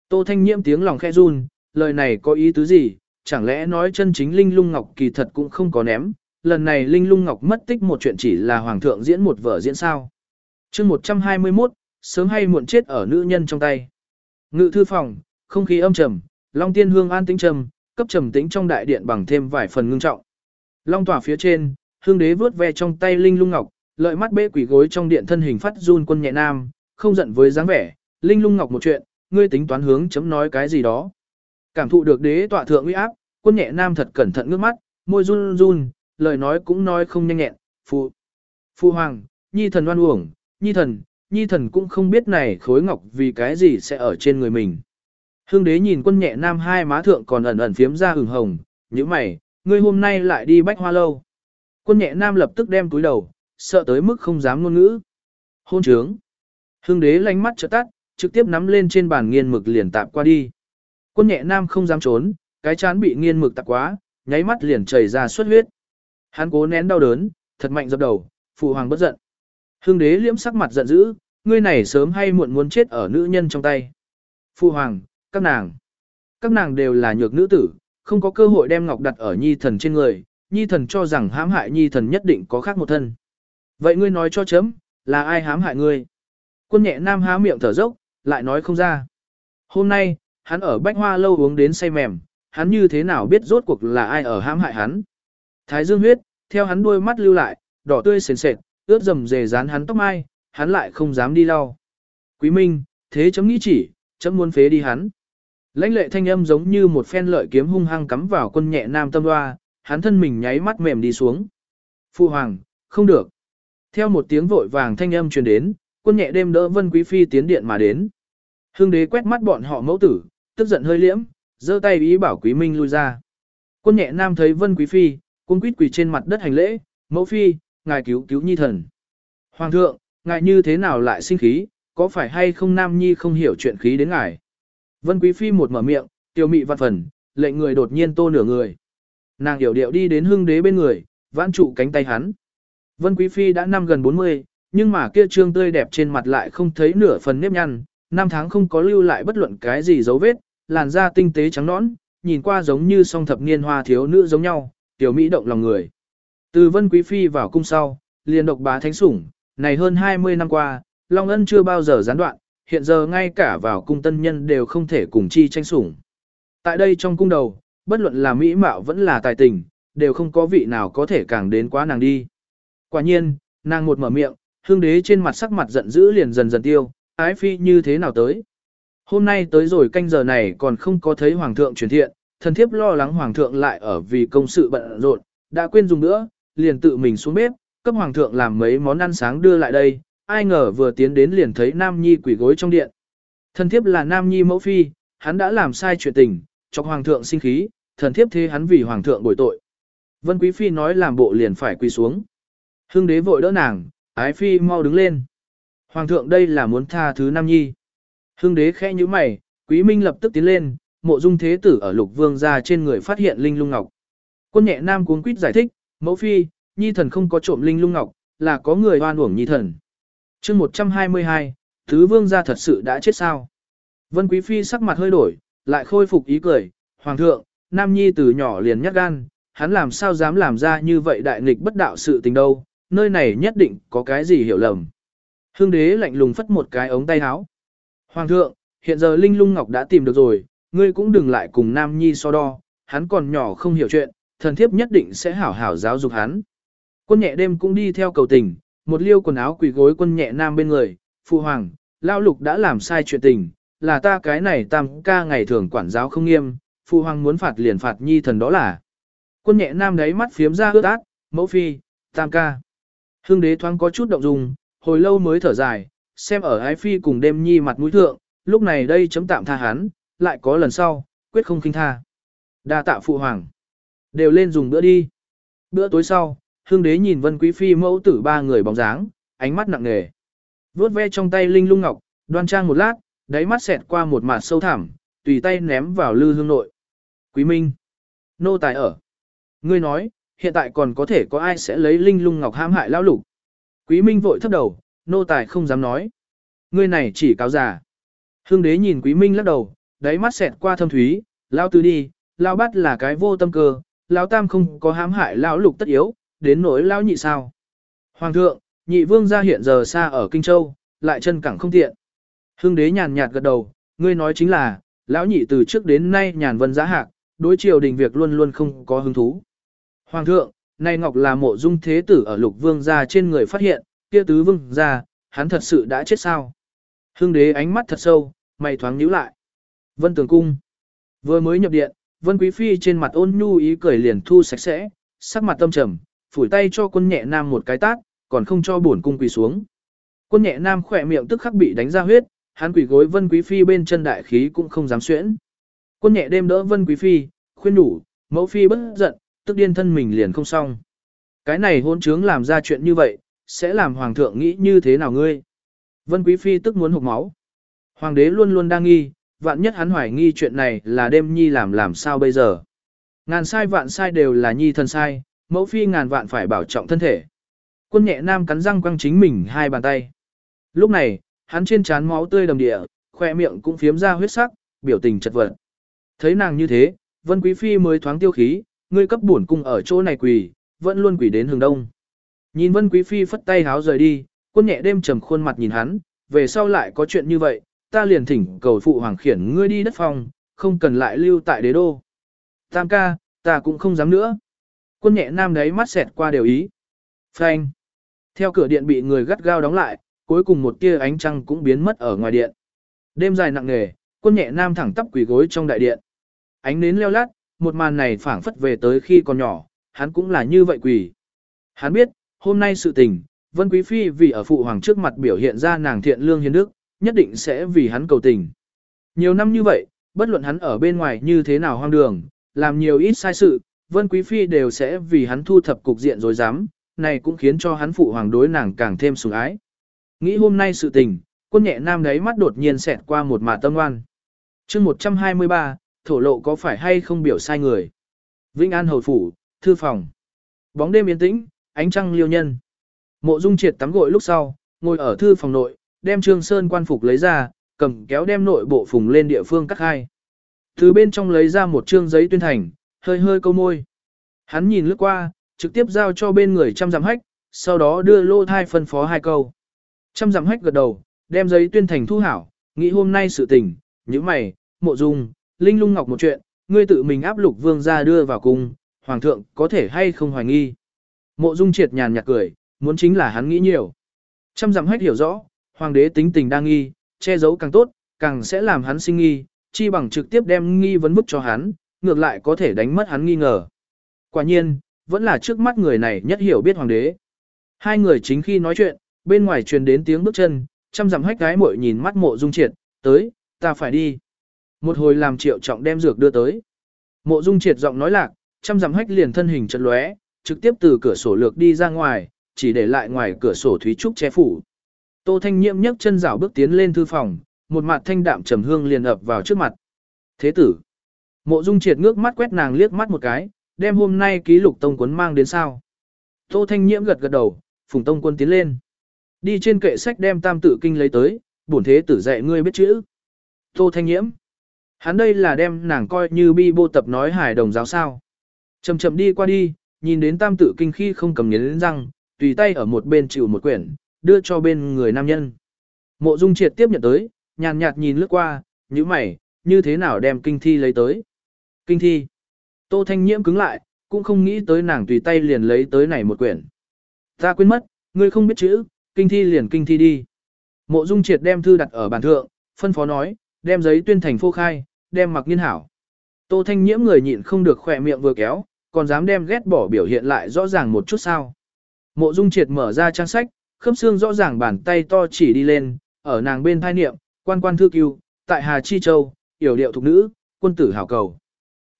Tô Thanh Nhiễm tiếng lòng khe run, lời này có ý tứ gì, chẳng lẽ nói chân chính linh lung ngọc kỳ thật cũng không có ném, lần này linh lung ngọc mất tích một chuyện chỉ là hoàng thượng diễn một vở diễn sao. chương 121, sớm hay muộn chết ở nữ nhân trong tay. Ngự thư phòng, không khí âm trầm, long tiên hương an tĩnh trầm, cấp trầm tĩnh trong đại điện bằng thêm vài phần ngưng trọng. Long tỏa phía trên, hương đế vướt ve trong tay linh lung ngọc, lợi mắt bê quỷ gối trong điện thân hình phát run quân nhẹ nam, không giận với dáng vẻ, linh lung ngọc một chuyện, ngươi tính toán hướng chấm nói cái gì đó. Cảm thụ được đế tọa thượng uy áp, quân nhẹ nam thật cẩn thận ngước mắt, môi run run, lời nói cũng nói không nhanh nhẹn, phụ. Phụ hoàng, nhi thần oan uổng, nhi thần, nhi thần cũng không biết này khối ngọc vì cái gì sẽ ở trên người mình. Hương đế nhìn quân nhẹ nam hai má thượng còn ẩn ẩn phiếm ra hừng hồng, như mày, ngươi hôm nay lại đi bách hoa lâu. Quân nhẹ nam lập tức đem túi đầu, sợ tới mức không dám ngôn ngữ. Hôn trướng. Hương đế lánh mắt trợ tắt, trực tiếp nắm lên trên bàn nghiên mực liền tạp qua đi. Quân nhẹ nam không dám trốn, cái chán bị nghiên mực tạp quá, nháy mắt liền chảy ra xuất huyết. Hắn cố nén đau đớn, thật mạnh dập đầu, phụ hoàng bất giận. Hương đế liễm sắc mặt giận dữ, ngươi này sớm hay muộn muốn chết ở nữ nhân trong tay. Phụ hoàng, các nàng, các nàng đều là nhược nữ tử, không có cơ hội đem ngọc đặt ở nhi thần trên người, nhi thần cho rằng hãm hại nhi thần nhất định có khác một thân. Vậy ngươi nói cho chấm, là ai hãm hại ngươi? Quân nhẹ nam há miệng thở dốc, lại nói không ra. Hôm nay, hắn ở bách hoa lâu uống đến say mềm, hắn như thế nào biết rốt cuộc là ai ở hãm hại hắn? Thái dương huyết, theo hắn đuôi mắt lưu lại, đỏ tươi sền sệt, ướt dầm dề dán hắn tóc mai, hắn lại không dám đi lau. Quý Minh, thế chấm nghĩ chỉ, chấm muốn phế đi hắn. Lãnh lệ thanh âm giống như một phen lợi kiếm hung hăng cắm vào quân nhẹ nam tâm hoa, hắn thân mình nháy mắt mềm đi xuống. Phu hoàng, không được. Theo một tiếng vội vàng thanh âm truyền đến, quân nhẹ đêm đỡ Vân Quý Phi tiến điện mà đến. Hương đế quét mắt bọn họ mẫu tử, tức giận hơi liễm, giơ tay ý bảo Quý Minh lui ra. Quân nhẹ nam thấy Vân Quý Phi, quân quýt quỳ trên mặt đất hành lễ, mẫu phi, ngài cứu cứu nhi thần. Hoàng thượng, ngài như thế nào lại sinh khí, có phải hay không nam nhi không hiểu chuyện khí đến ngài. Vân Quý Phi một mở miệng, tiêu mị văn phần, lệnh người đột nhiên tô nửa người. Nàng hiểu điệu đi đến hưng đế bên người, vãn trụ cánh tay hắn. Vân Quý Phi đã năm gần 40, nhưng mà kia trương tươi đẹp trên mặt lại không thấy nửa phần nếp nhăn, năm tháng không có lưu lại bất luận cái gì dấu vết, làn da tinh tế trắng nõn, nhìn qua giống như song thập niên hoa thiếu nữ giống nhau, tiểu mỹ động lòng người. Từ Vân Quý Phi vào cung sau, liền độc bá thánh sủng, này hơn 20 năm qua, Long Ân chưa bao giờ gián đoạn, hiện giờ ngay cả vào cung tân nhân đều không thể cùng chi tranh sủng. Tại đây trong cung đầu, bất luận là mỹ mạo vẫn là tài tình, đều không có vị nào có thể càng đến quá nàng đi. Quả nhiên, nàng một mở miệng, hương đế trên mặt sắc mặt giận dữ liền dần dần tiêu, ái phi như thế nào tới. Hôm nay tới rồi canh giờ này còn không có thấy hoàng thượng truyền thiện, thần thiếp lo lắng hoàng thượng lại ở vì công sự bận rộn, đã quên dùng nữa, liền tự mình xuống bếp, cấp hoàng thượng làm mấy món ăn sáng đưa lại đây, ai ngờ vừa tiến đến liền thấy Nam Nhi quỷ gối trong điện. Thần thiếp là Nam Nhi mẫu phi, hắn đã làm sai chuyện tình, chọc hoàng thượng sinh khí, thần thiếp thế hắn vì hoàng thượng bồi tội. Vân Quý Phi nói làm bộ liền phải quỳ xuống. Hưng đế vội đỡ nàng, ái phi mau đứng lên. Hoàng thượng đây là muốn tha thứ Nam Nhi. Hưng đế khẽ như mày, Quý Minh lập tức tiến lên, mộ dung thế tử ở lục vương ra trên người phát hiện linh lung ngọc. Quân nhẹ nam cuống quýt giải thích, mẫu phi, Nhi thần không có trộm linh lung ngọc, là có người oan uổng Nhi thần chương 122, Thứ vương gia thật sự đã chết sao? Vân Quý Phi sắc mặt hơi đổi, lại khôi phục ý cười, Hoàng thượng, Nam Nhi từ nhỏ liền nhát gan, hắn làm sao dám làm ra như vậy đại nghịch bất đạo sự tình đâu, nơi này nhất định có cái gì hiểu lầm. Hương đế lạnh lùng phất một cái ống tay áo. Hoàng thượng, hiện giờ Linh Lung Ngọc đã tìm được rồi, ngươi cũng đừng lại cùng Nam Nhi so đo, hắn còn nhỏ không hiểu chuyện, thần thiếp nhất định sẽ hảo hảo giáo dục hắn. Quân nhẹ đêm cũng đi theo cầu tình, một liêu quần áo quỳ gối quân nhẹ nam bên người, phụ hoàng, lao lục đã làm sai chuyện tình, là ta cái này tam ca ngày thường quản giáo không nghiêm, phụ hoàng muốn phạt liền phạt nhi thần đó là. Quân nhẹ nam đấy mắt phiếm ra ướt át, mẫu phi, tam ca. Hương đế thoáng có chút động dung, hồi lâu mới thở dài, xem ở ái phi cùng đêm nhi mặt mũi thượng, lúc này đây chấm tạm tha hắn, lại có lần sau, quyết không khinh tha. Đa tạ phụ hoàng. Đều lên dùng bữa đi. Bữa tối sau, hương đế nhìn vân quý phi mẫu tử ba người bóng dáng, ánh mắt nặng nề. Vuốt ve trong tay linh lung ngọc, đoan trang một lát, đáy mắt xẹt qua một mạt sâu thẳm, tùy tay ném vào lư hương nội. Quý Minh. Nô tài ở. Ngươi nói, hiện tại còn có thể có ai sẽ lấy linh lung ngọc hãm hại lão lục. Quý Minh vội thấp đầu, nô tài không dám nói. Ngươi này chỉ cáo giả. Hương đế nhìn Quý Minh lắc đầu, đáy mắt xẹt qua thâm thúy, lao tứ đi, lao bắt là cái vô tâm cơ, lao tam không có hãm hại lão lục tất yếu, đến nỗi lão nhị sao. Hoàng thượng, nhị vương gia hiện giờ xa ở Kinh Châu, lại chân cẳng không tiện. Hưng đế nhàn nhạt gật đầu, ngươi nói chính là, lão nhị từ trước đến nay nhàn vân giá hạc, đối triều đình việc luôn luôn không có hứng thú. Hoàng thượng, nay ngọc là mộ dung thế tử ở lục vương gia trên người phát hiện, kia tứ vương gia, hắn thật sự đã chết sao? Hưng đế ánh mắt thật sâu, mày thoáng nhíu lại. Vân tường cung. Vừa mới nhập điện, vân quý phi trên mặt ôn nhu ý cười liền thu sạch sẽ, sắc mặt tâm trầm, phủi tay cho quân nhẹ nam một cái tát, còn không cho bổn cung quỳ xuống. Quân nhẹ nam khỏe miệng tức khắc bị đánh ra huyết, hắn quỳ gối vân quý phi bên chân đại khí cũng không dám xuyễn. Quân nhẹ đêm đỡ vân quý phi, khuyên đủ, mẫu phi bất giận, tức điên thân mình liền không xong. Cái này hôn trướng làm ra chuyện như vậy, sẽ làm hoàng thượng nghĩ như thế nào ngươi? Vân quý phi tức muốn hụt máu. Hoàng đế luôn luôn đang nghi, vạn nhất hắn hoài nghi chuyện này là đêm nhi làm làm sao bây giờ. Ngàn sai vạn sai đều là nhi thân sai, mẫu phi ngàn vạn phải bảo trọng thân thể. Quân nhẹ nam cắn răng quăng chính mình hai bàn tay. Lúc này, hắn trên trán máu tươi đầm địa, khoe miệng cũng phiếm ra huyết sắc, biểu tình chật vật. Thấy nàng như thế, Vân Quý Phi mới thoáng tiêu khí, ngươi cấp bổn cung ở chỗ này quỳ, vẫn luôn quỳ đến hướng đông. Nhìn Vân Quý Phi phất tay háo rời đi, quân nhẹ đêm trầm khuôn mặt nhìn hắn, về sau lại có chuyện như vậy, ta liền thỉnh cầu phụ hoàng khiển ngươi đi đất phòng, không cần lại lưu tại đế đô. Tam ca, ta cũng không dám nữa. Quân nhẹ nam đấy mắt xẹt qua đều ý. Phanh. Theo cửa điện bị người gắt gao đóng lại, cuối cùng một tia ánh trăng cũng biến mất ở ngoài điện. Đêm dài nặng nề, quân nhẹ nam thẳng tắp quỳ gối trong đại điện. Ánh nến leo lát, một màn này phảng phất về tới khi còn nhỏ, hắn cũng là như vậy quỳ. Hắn biết, hôm nay sự tình, Vân Quý Phi vì ở phụ hoàng trước mặt biểu hiện ra nàng thiện lương hiền đức, nhất định sẽ vì hắn cầu tình. Nhiều năm như vậy, bất luận hắn ở bên ngoài như thế nào hoang đường, làm nhiều ít sai sự, Vân Quý Phi đều sẽ vì hắn thu thập cục diện rồi dám, này cũng khiến cho hắn phụ hoàng đối nàng càng thêm sủng ái. Nghĩ hôm nay sự tình, quân nhẹ nam đấy mắt đột nhiên xẹt qua một mà tâm oan. chương 123, thổ lộ có phải hay không biểu sai người. Vĩnh An Hầu Phủ, Thư Phòng. Bóng đêm yên tĩnh, ánh trăng liêu nhân. Mộ Dung Triệt tắm gội lúc sau, ngồi ở thư phòng nội, đem Trương Sơn quan phục lấy ra, cầm kéo đem nội bộ phùng lên địa phương cắt hai. Từ bên trong lấy ra một trương giấy tuyên thành, hơi hơi câu môi. Hắn nhìn lướt qua, trực tiếp giao cho bên người trăm dặm hách, sau đó đưa lô thai phân phó hai câu. Trăm dặm hách gật đầu, đem giấy tuyên thành thu hảo, nghĩ hôm nay sự tình, những mày, mộ dung, linh lung ngọc một chuyện, ngươi tự mình áp lục vương ra đưa vào cung, hoàng thượng có thể hay không hoài nghi. Mộ dung triệt nhàn nhạt cười, muốn chính là hắn nghĩ nhiều. Trăm dặm hách hiểu rõ, hoàng đế tính tình đang nghi, che giấu càng tốt, càng sẽ làm hắn sinh nghi, chi bằng trực tiếp đem nghi vấn bức cho hắn, ngược lại có thể đánh mất hắn nghi ngờ. Quả nhiên, vẫn là trước mắt người này nhất hiểu biết hoàng đế. Hai người chính khi nói chuyện, bên ngoài truyền đến tiếng bước chân, chăm dặm hách gái muội nhìn mắt mộ dung triệt, tới, ta phải đi. Một hồi làm triệu trọng đem dược đưa tới. Mộ dung triệt giọng nói lạc, chăm dặm hách liền thân hình chật lóe, trực tiếp từ cửa sổ lược đi ra ngoài, chỉ để lại ngoài cửa sổ thúy trúc che phủ. Tô Thanh Nhiệm nhấc chân rảo bước tiến lên thư phòng, một mặt thanh đạm trầm hương liền ập vào trước mặt. Thế tử. Mộ Dung Triệt ngước mắt quét nàng liếc mắt một cái, đem hôm nay ký lục tông cuốn mang đến sao. Tô Thanh Nhiễm gật gật đầu, phùng tông quân tiến lên. Đi trên kệ sách đem tam tự kinh lấy tới, bổn thế tử dạy ngươi biết chữ. Tô Thanh Nhiễm. Hắn đây là đem nàng coi như bi bô tập nói hài đồng giáo sao. Chầm chậm đi qua đi, nhìn đến tam tự kinh khi không cầm nhến răng, tùy tay ở một bên chịu một quyển, đưa cho bên người nam nhân. Mộ Dung Triệt tiếp nhận tới, nhàn nhạt nhìn lướt qua, như mày, như thế nào đem kinh thi lấy tới. Kinh thi. Tô Thanh Nhiễm cứng lại, cũng không nghĩ tới nàng tùy tay liền lấy tới này một quyển. Ta quên mất, ngươi không biết chữ, kinh thi liền kinh thi đi. Mộ Dung Triệt đem thư đặt ở bàn thượng, phân phó nói, đem giấy tuyên thành phô khai, đem mặc nghiên hảo. Tô Thanh Nhiễm người nhịn không được khỏe miệng vừa kéo, còn dám đem ghét bỏ biểu hiện lại rõ ràng một chút sao. Mộ Dung Triệt mở ra trang sách, khớp xương rõ ràng bàn tay to chỉ đi lên, ở nàng bên thai niệm, quan quan thư cứu, tại Hà Chi Châu, yểu điệu thục nữ, quân tử hảo cầu.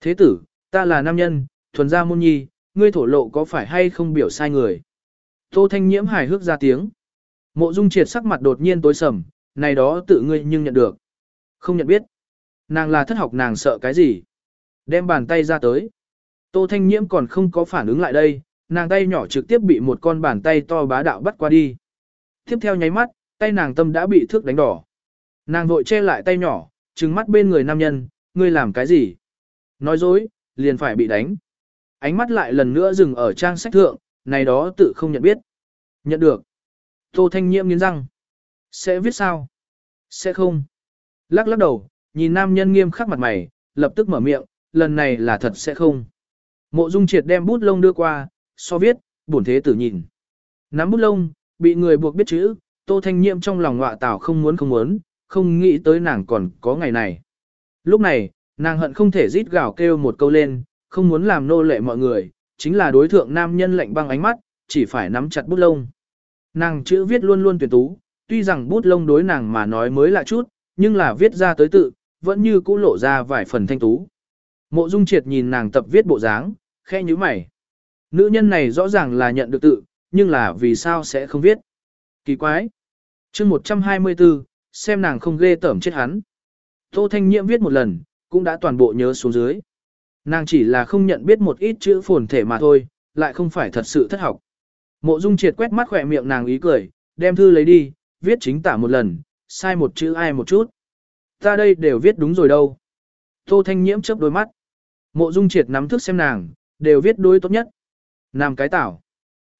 Thế tử, ta là nam nhân, thuần gia môn nhi, ngươi thổ lộ có phải hay không biểu sai người. Tô Thanh Nhiễm hài hước ra tiếng. Mộ Dung Triệt sắc mặt đột nhiên tối sầm, này đó tự ngươi nhưng nhận được. Không nhận biết. Nàng là thất học nàng sợ cái gì. Đem bàn tay ra tới. Tô Thanh Nhiễm còn không có phản ứng lại đây, nàng tay nhỏ trực tiếp bị một con bàn tay to bá đạo bắt qua đi. Tiếp theo nháy mắt, tay nàng tâm đã bị thước đánh đỏ. Nàng vội che lại tay nhỏ, trừng mắt bên người nam nhân, ngươi làm cái gì? Nói dối, liền phải bị đánh. Ánh mắt lại lần nữa dừng ở trang sách thượng, này đó tự không nhận biết. Nhận được. Tô Thanh Nhiễm nghiến răng. Sẽ viết sao? Sẽ không. Lắc lắc đầu, nhìn nam nhân nghiêm khắc mặt mày, lập tức mở miệng, lần này là thật sẽ không. Mộ Dung Triệt đem bút lông đưa qua, so viết, bổn thế tử nhìn. Nắm bút lông, bị người buộc biết chữ, Tô Thanh Nhiệm trong lòng ngọa tảo không muốn không muốn, không nghĩ tới nàng còn có ngày này. Lúc này, nàng hận không thể rít gào kêu một câu lên, không muốn làm nô lệ mọi người, chính là đối thượng nam nhân lạnh băng ánh mắt, chỉ phải nắm chặt bút lông. Nàng chữ viết luôn luôn tuyển tú, tuy rằng bút lông đối nàng mà nói mới lạ chút, nhưng là viết ra tới tự, vẫn như cũ lộ ra vài phần thanh tú. Mộ Dung Triệt nhìn nàng tập viết bộ dáng, khe như mày. Nữ nhân này rõ ràng là nhận được tự, nhưng là vì sao sẽ không viết. Kỳ quái. chương 124, xem nàng không ghê tởm chết hắn. Tô Thanh Nhiễm viết một lần, cũng đã toàn bộ nhớ xuống dưới. Nàng chỉ là không nhận biết một ít chữ phồn thể mà thôi, lại không phải thật sự thất học. Mộ Dung triệt quét mắt khỏe miệng nàng ý cười, đem thư lấy đi, viết chính tả một lần, sai một chữ ai một chút. Ta đây đều viết đúng rồi đâu. Tô Thanh Nhiễm chớp đôi mắt. Mộ Dung triệt nắm thức xem nàng, đều viết đối tốt nhất. Nam cái tảo.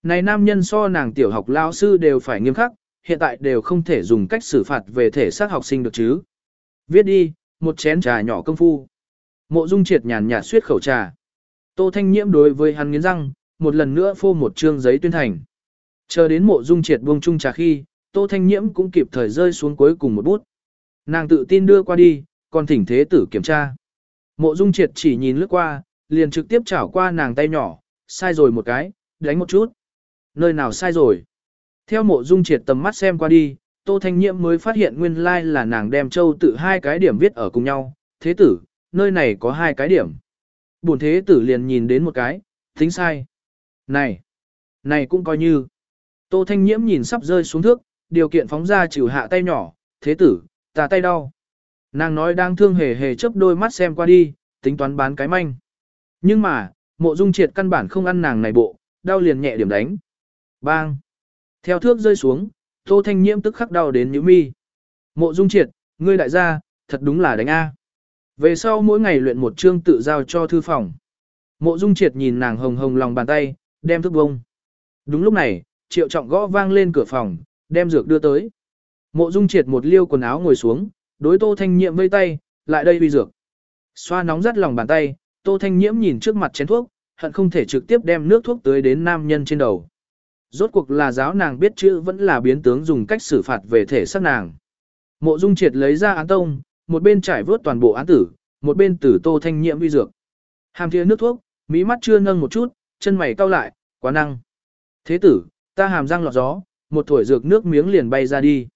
Này nam nhân so nàng tiểu học lao sư đều phải nghiêm khắc, hiện tại đều không thể dùng cách xử phạt về thể xác học sinh được chứ. Viết đi, một chén trà nhỏ công phu. Mộ dung triệt nhàn nhạt suyết khẩu trà. Tô Thanh Nhiễm đối với hắn nghiến răng, một lần nữa phô một trương giấy tuyên thành. Chờ đến mộ dung triệt buông chung trà khi, Tô Thanh Nhiễm cũng kịp thời rơi xuống cuối cùng một bút. Nàng tự tin đưa qua đi, còn thỉnh thế tử kiểm tra. Mộ dung triệt chỉ nhìn lướt qua, liền trực tiếp chảo qua nàng tay nhỏ, sai rồi một cái, đánh một chút. Nơi nào sai rồi? Theo mộ dung triệt tầm mắt xem qua đi, Tô Thanh Nhiễm mới phát hiện nguyên lai là nàng đem châu tự hai cái điểm viết ở cùng nhau. Thế tử, nơi này có hai cái điểm. Bổn thế tử liền nhìn đến một cái, tính sai. Này, này cũng coi như. Tô Thanh Nhiễm nhìn sắp rơi xuống thước, điều kiện phóng ra trừ hạ tay nhỏ, thế tử, ta tay đau. Nàng nói đang thương hề hề chớp đôi mắt xem qua đi, tính toán bán cái manh. Nhưng mà, mộ dung triệt căn bản không ăn nàng này bộ, đau liền nhẹ điểm đánh. Bang! Theo thước rơi xuống, Tô Thanh Nhiễm tức khắc đau đến nhíu mi. Mộ Dung Triệt, ngươi đại gia, thật đúng là đánh A. Về sau mỗi ngày luyện một chương tự giao cho thư phòng. Mộ Dung Triệt nhìn nàng hồng hồng lòng bàn tay, đem thức bông. Đúng lúc này, triệu trọng gõ vang lên cửa phòng, đem dược đưa tới. Mộ Dung Triệt một liêu quần áo ngồi xuống, đối Tô Thanh Nhiễm vây tay, lại đây uy dược. Xoa nóng rất lòng bàn tay, Tô Thanh Nhiễm nhìn trước mặt chén thuốc, hận không thể trực tiếp đem nước thuốc tới đến nam nhân trên đầu. Rốt cuộc là giáo nàng biết chữ vẫn là biến tướng dùng cách xử phạt về thể xác nàng. Mộ Dung Triệt lấy ra án tông, một bên trải vớt toàn bộ án tử, một bên tử Tô Thanh Nhiễm uy dược. Hàm thiên nước thuốc, mí mắt chưa nâng một chút, chân mày cau lại, quá năng. Thế tử, ta hàm răng lọt gió, một thổi dược nước miếng liền bay ra đi.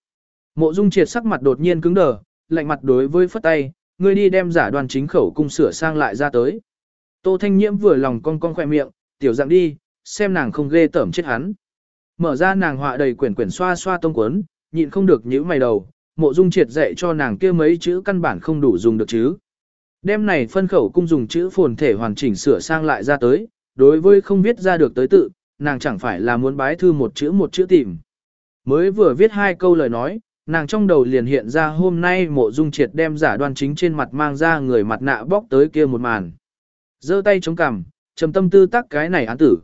Mộ Dung Triệt sắc mặt đột nhiên cứng đờ, lạnh mặt đối với phất tay, ngươi đi đem giả đoàn chính khẩu cung sửa sang lại ra tới. Tô Thanh Nhiễm vừa lòng con con khỏe miệng, tiểu dạng đi, xem nàng không ghê tởm chết hắn. Mở ra nàng họa đầy quyển quyển xoa xoa tông cuốn, nhịn không được nhíu mày đầu, mộ dung triệt dạy cho nàng kia mấy chữ căn bản không đủ dùng được chứ. Đêm này phân khẩu cung dùng chữ phồn thể hoàn chỉnh sửa sang lại ra tới, đối với không viết ra được tới tự, nàng chẳng phải là muốn bái thư một chữ một chữ tìm. Mới vừa viết hai câu lời nói, nàng trong đầu liền hiện ra hôm nay mộ dung triệt đem giả đoan chính trên mặt mang ra người mặt nạ bóc tới kia một màn. giơ tay chống cằm, trầm tâm tư tác cái này án tử.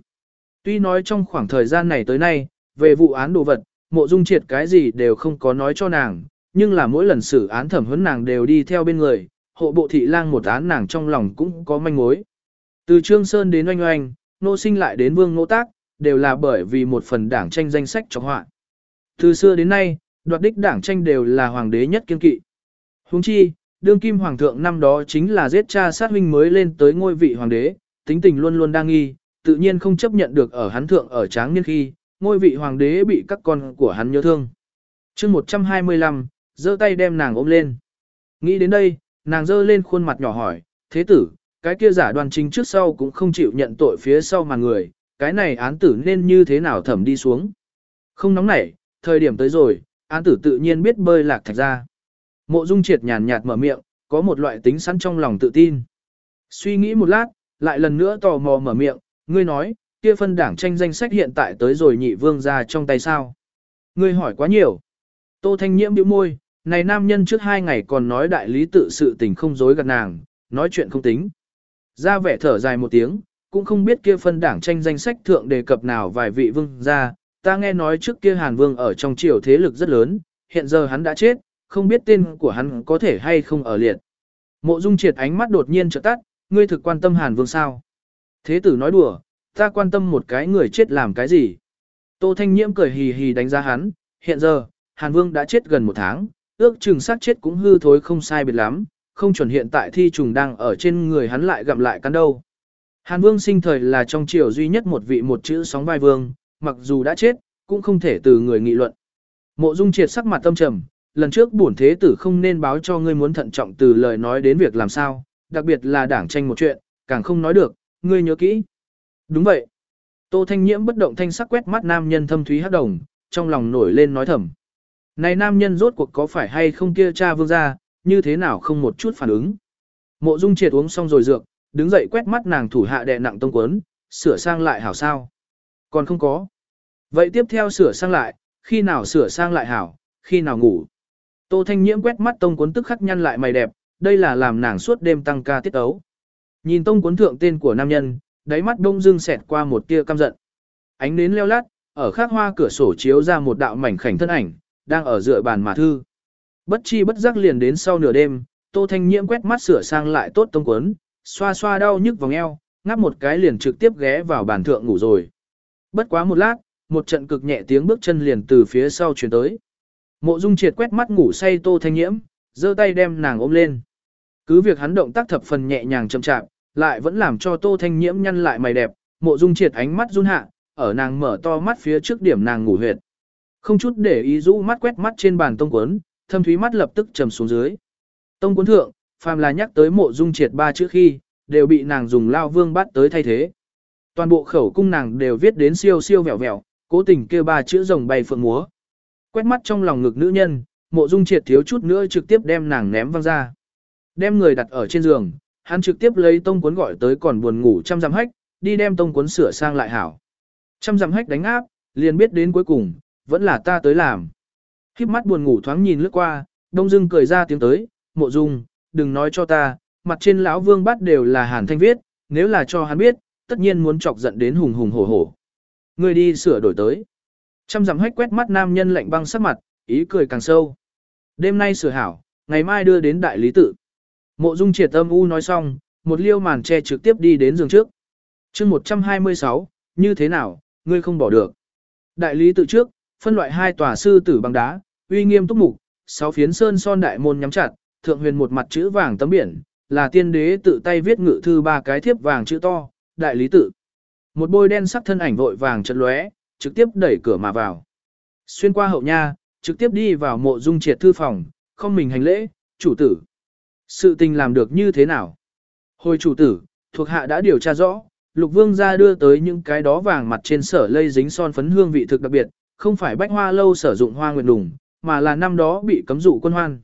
Tuy nói trong khoảng thời gian này tới nay, về vụ án đồ vật, mộ dung triệt cái gì đều không có nói cho nàng, nhưng là mỗi lần xử án thẩm huấn nàng đều đi theo bên người, hộ bộ thị lang một án nàng trong lòng cũng có manh mối. Từ Trương Sơn đến oanh oanh, nô sinh lại đến vương nô tác, đều là bởi vì một phần đảng tranh danh sách cho họa. Từ xưa đến nay, đoạt đích đảng tranh đều là hoàng đế nhất kiên kỵ. Huống chi, đương kim hoàng thượng năm đó chính là giết cha sát huynh mới lên tới ngôi vị hoàng đế, tính tình luôn luôn đang nghi, tự nhiên không chấp nhận được ở hắn thượng ở tráng niên khi, ngôi vị hoàng đế bị các con của hắn nhớ thương. chương 125, giơ tay đem nàng ôm lên. Nghĩ đến đây, nàng giơ lên khuôn mặt nhỏ hỏi, thế tử, cái kia giả đoàn chính trước sau cũng không chịu nhận tội phía sau mà người, cái này án tử nên như thế nào thẩm đi xuống. Không nóng nảy, thời điểm tới rồi, án tử tự nhiên biết bơi lạc thạch ra. Mộ dung triệt nhàn nhạt mở miệng, có một loại tính sẵn trong lòng tự tin. Suy nghĩ một lát, lại lần nữa tò mò mở miệng, ngươi nói, kia phân đảng tranh danh sách hiện tại tới rồi nhị vương ra trong tay sao. Ngươi hỏi quá nhiều. Tô Thanh Nhiễm bĩu môi, này nam nhân trước hai ngày còn nói đại lý tự sự tình không dối gạt nàng, nói chuyện không tính. Ra vẻ thở dài một tiếng, cũng không biết kia phân đảng tranh danh sách thượng đề cập nào vài vị vương ra, ta nghe nói trước kia Hàn Vương ở trong triều thế lực rất lớn, hiện giờ hắn đã chết, không biết tên của hắn có thể hay không ở liệt. Mộ Dung Triệt ánh mắt đột nhiên trợ tắt, ngươi thực quan tâm Hàn Vương sao? Thế tử nói đùa, ta quan tâm một cái người chết làm cái gì? Tô Thanh Nhiễm cười hì hì đánh giá hắn, hiện giờ, Hàn Vương đã chết gần một tháng, ước chừng sát chết cũng hư thối không sai biệt lắm, không chuẩn hiện tại thi trùng đang ở trên người hắn lại gặm lại cắn đâu. Hàn Vương sinh thời là trong triều duy nhất một vị một chữ sóng vai vương, mặc dù đã chết, cũng không thể từ người nghị luận. Mộ Dung Triệt sắc mặt tâm trầm, lần trước bổn thế tử không nên báo cho ngươi muốn thận trọng từ lời nói đến việc làm sao, đặc biệt là đảng tranh một chuyện, càng không nói được, ngươi nhớ kỹ. Đúng vậy. Tô Thanh Nhiễm bất động thanh sắc quét mắt nam nhân thâm thúy hắc đồng, trong lòng nổi lên nói thầm. Này nam nhân rốt cuộc có phải hay không kia cha vương gia, như thế nào không một chút phản ứng. Mộ Dung Triệt uống xong rồi dược, đứng dậy quét mắt nàng thủ hạ đè nặng tông quấn, sửa sang lại hảo sao. Còn không có. Vậy tiếp theo sửa sang lại, khi nào sửa sang lại hảo, khi nào ngủ. Tô Thanh Nhiễm quét mắt tông cuốn tức khắc nhăn lại mày đẹp, đây là làm nàng suốt đêm tăng ca tiết ấu. Nhìn tông cuốn thượng tên của nam nhân, đáy mắt đông dưng xẹt qua một tia căm giận. Ánh nến leo lát, ở khắc hoa cửa sổ chiếu ra một đạo mảnh khảnh thân ảnh, đang ở dựa bàn mà thư. Bất chi bất giác liền đến sau nửa đêm, Tô Thanh Nhiễm quét mắt sửa sang lại tốt tông cuốn, xoa xoa đau nhức vòng eo, ngáp một cái liền trực tiếp ghé vào bàn thượng ngủ rồi. Bất quá một lát, một trận cực nhẹ tiếng bước chân liền từ phía sau chuyển tới. Mộ Dung Triệt quét mắt ngủ say Tô Thanh Nhiễm, giơ tay đem nàng ôm lên. Cứ việc hắn động tác thập phần nhẹ nhàng chậm chạp, lại vẫn làm cho Tô Thanh Nhiễm nhăn lại mày đẹp, Mộ Dung Triệt ánh mắt run hạ, ở nàng mở to mắt phía trước điểm nàng ngủ huyệt. Không chút để ý rũ mắt quét mắt trên bàn tông cuốn, thâm thúy mắt lập tức trầm xuống dưới. Tông cuốn thượng, phàm là nhắc tới Mộ Dung Triệt ba chữ khi, đều bị nàng dùng lao vương bắt tới thay thế. Toàn bộ khẩu cung nàng đều viết đến siêu siêu vẹo vẹo, cố tình kêu ba chữ rồng bay phượng múa. Quét mắt trong lòng ngực nữ nhân, mộ dung triệt thiếu chút nữa trực tiếp đem nàng ném văng ra. Đem người đặt ở trên giường, hắn trực tiếp lấy tông cuốn gọi tới còn buồn ngủ trăm dặm hách, đi đem tông cuốn sửa sang lại hảo. Trăm dặm hách đánh áp, liền biết đến cuối cùng, vẫn là ta tới làm. Khiếp mắt buồn ngủ thoáng nhìn lướt qua, đông dưng cười ra tiếng tới, mộ dung, đừng nói cho ta, mặt trên lão vương bắt đều là hàn thanh viết, nếu là cho hắn biết, tất nhiên muốn chọc giận đến hùng hùng hổ hổ. người đi sửa đổi tới. Trăm dặm hách quét mắt nam nhân lạnh băng sắc mặt, ý cười càng sâu. Đêm nay sửa hảo, ngày mai đưa đến đại lý tự. Mộ dung triệt âm u nói xong, một liêu màn che trực tiếp đi đến giường trước. chương 126, như thế nào, ngươi không bỏ được. Đại lý tự trước, phân loại hai tòa sư tử bằng đá, uy nghiêm túc mục, sáu phiến sơn son đại môn nhắm chặt, thượng huyền một mặt chữ vàng tấm biển, là tiên đế tự tay viết ngự thư ba cái thiếp vàng chữ to, đại lý tự. Một bôi đen sắc thân ảnh vội vàng chật lóe, trực tiếp đẩy cửa mà vào. Xuyên qua hậu nha, trực tiếp đi vào mộ dung triệt thư phòng, không mình hành lễ, chủ tử. Sự tình làm được như thế nào? Hồi chủ tử, thuộc hạ đã điều tra rõ, lục vương ra đưa tới những cái đó vàng mặt trên sở lây dính son phấn hương vị thực đặc biệt, không phải bách hoa lâu sử dụng hoa nguyệt đùng, mà là năm đó bị cấm dụ quân hoan.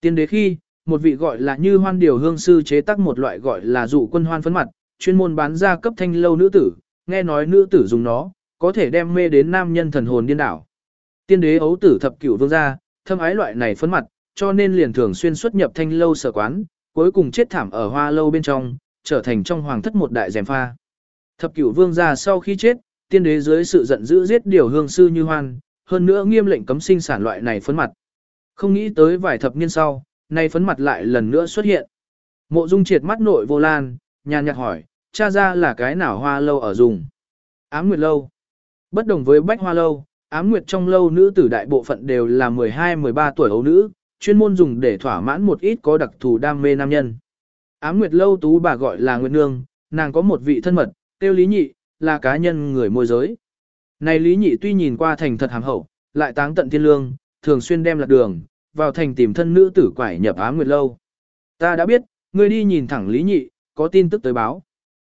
Tiên đế khi, một vị gọi là như hoan điều hương sư chế tác một loại gọi là dụ quân hoan phấn mặt, chuyên môn bán ra cấp thanh lâu nữ tử, nghe nói nữ tử dùng nó, có thể đem mê đến nam nhân thần hồn điên đảo. Tiên đế ấu tử thập cửu vương gia, thâm ái loại này phấn mặt, cho nên liền thường xuyên xuất nhập thanh lâu sở quán, cuối cùng chết thảm ở hoa lâu bên trong, trở thành trong hoàng thất một đại rèm pha. Thập cửu vương gia sau khi chết, tiên đế dưới sự giận dữ giết điều hương sư như hoan, hơn nữa nghiêm lệnh cấm sinh sản loại này phấn mặt. Không nghĩ tới vài thập niên sau, nay phấn mặt lại lần nữa xuất hiện. Mộ Dung triệt mắt nội vô lan, nhàn nhạt hỏi, cha ra là cái nào hoa lâu ở dùng. Ám Nguyệt lâu. Bất đồng với Bách Hoa lâu, Ám Nguyệt trong lâu nữ tử đại bộ phận đều là 12-13 tuổi ấu nữ, chuyên môn dùng để thỏa mãn một ít có đặc thù đam mê nam nhân. Ám Nguyệt lâu tú bà gọi là Nguyệt Nương, nàng có một vị thân mật, tiêu lý nhị, là cá nhân người môi giới. Này lý nhị tuy nhìn qua thành thật hàm hậu, lại táng tận thiên lương, thường xuyên đem lạc đường, vào thành tìm thân nữ tử quải nhập Ám Nguyệt lâu. Ta đã biết, ngươi đi nhìn thẳng lý nhị, có tin tức tới báo.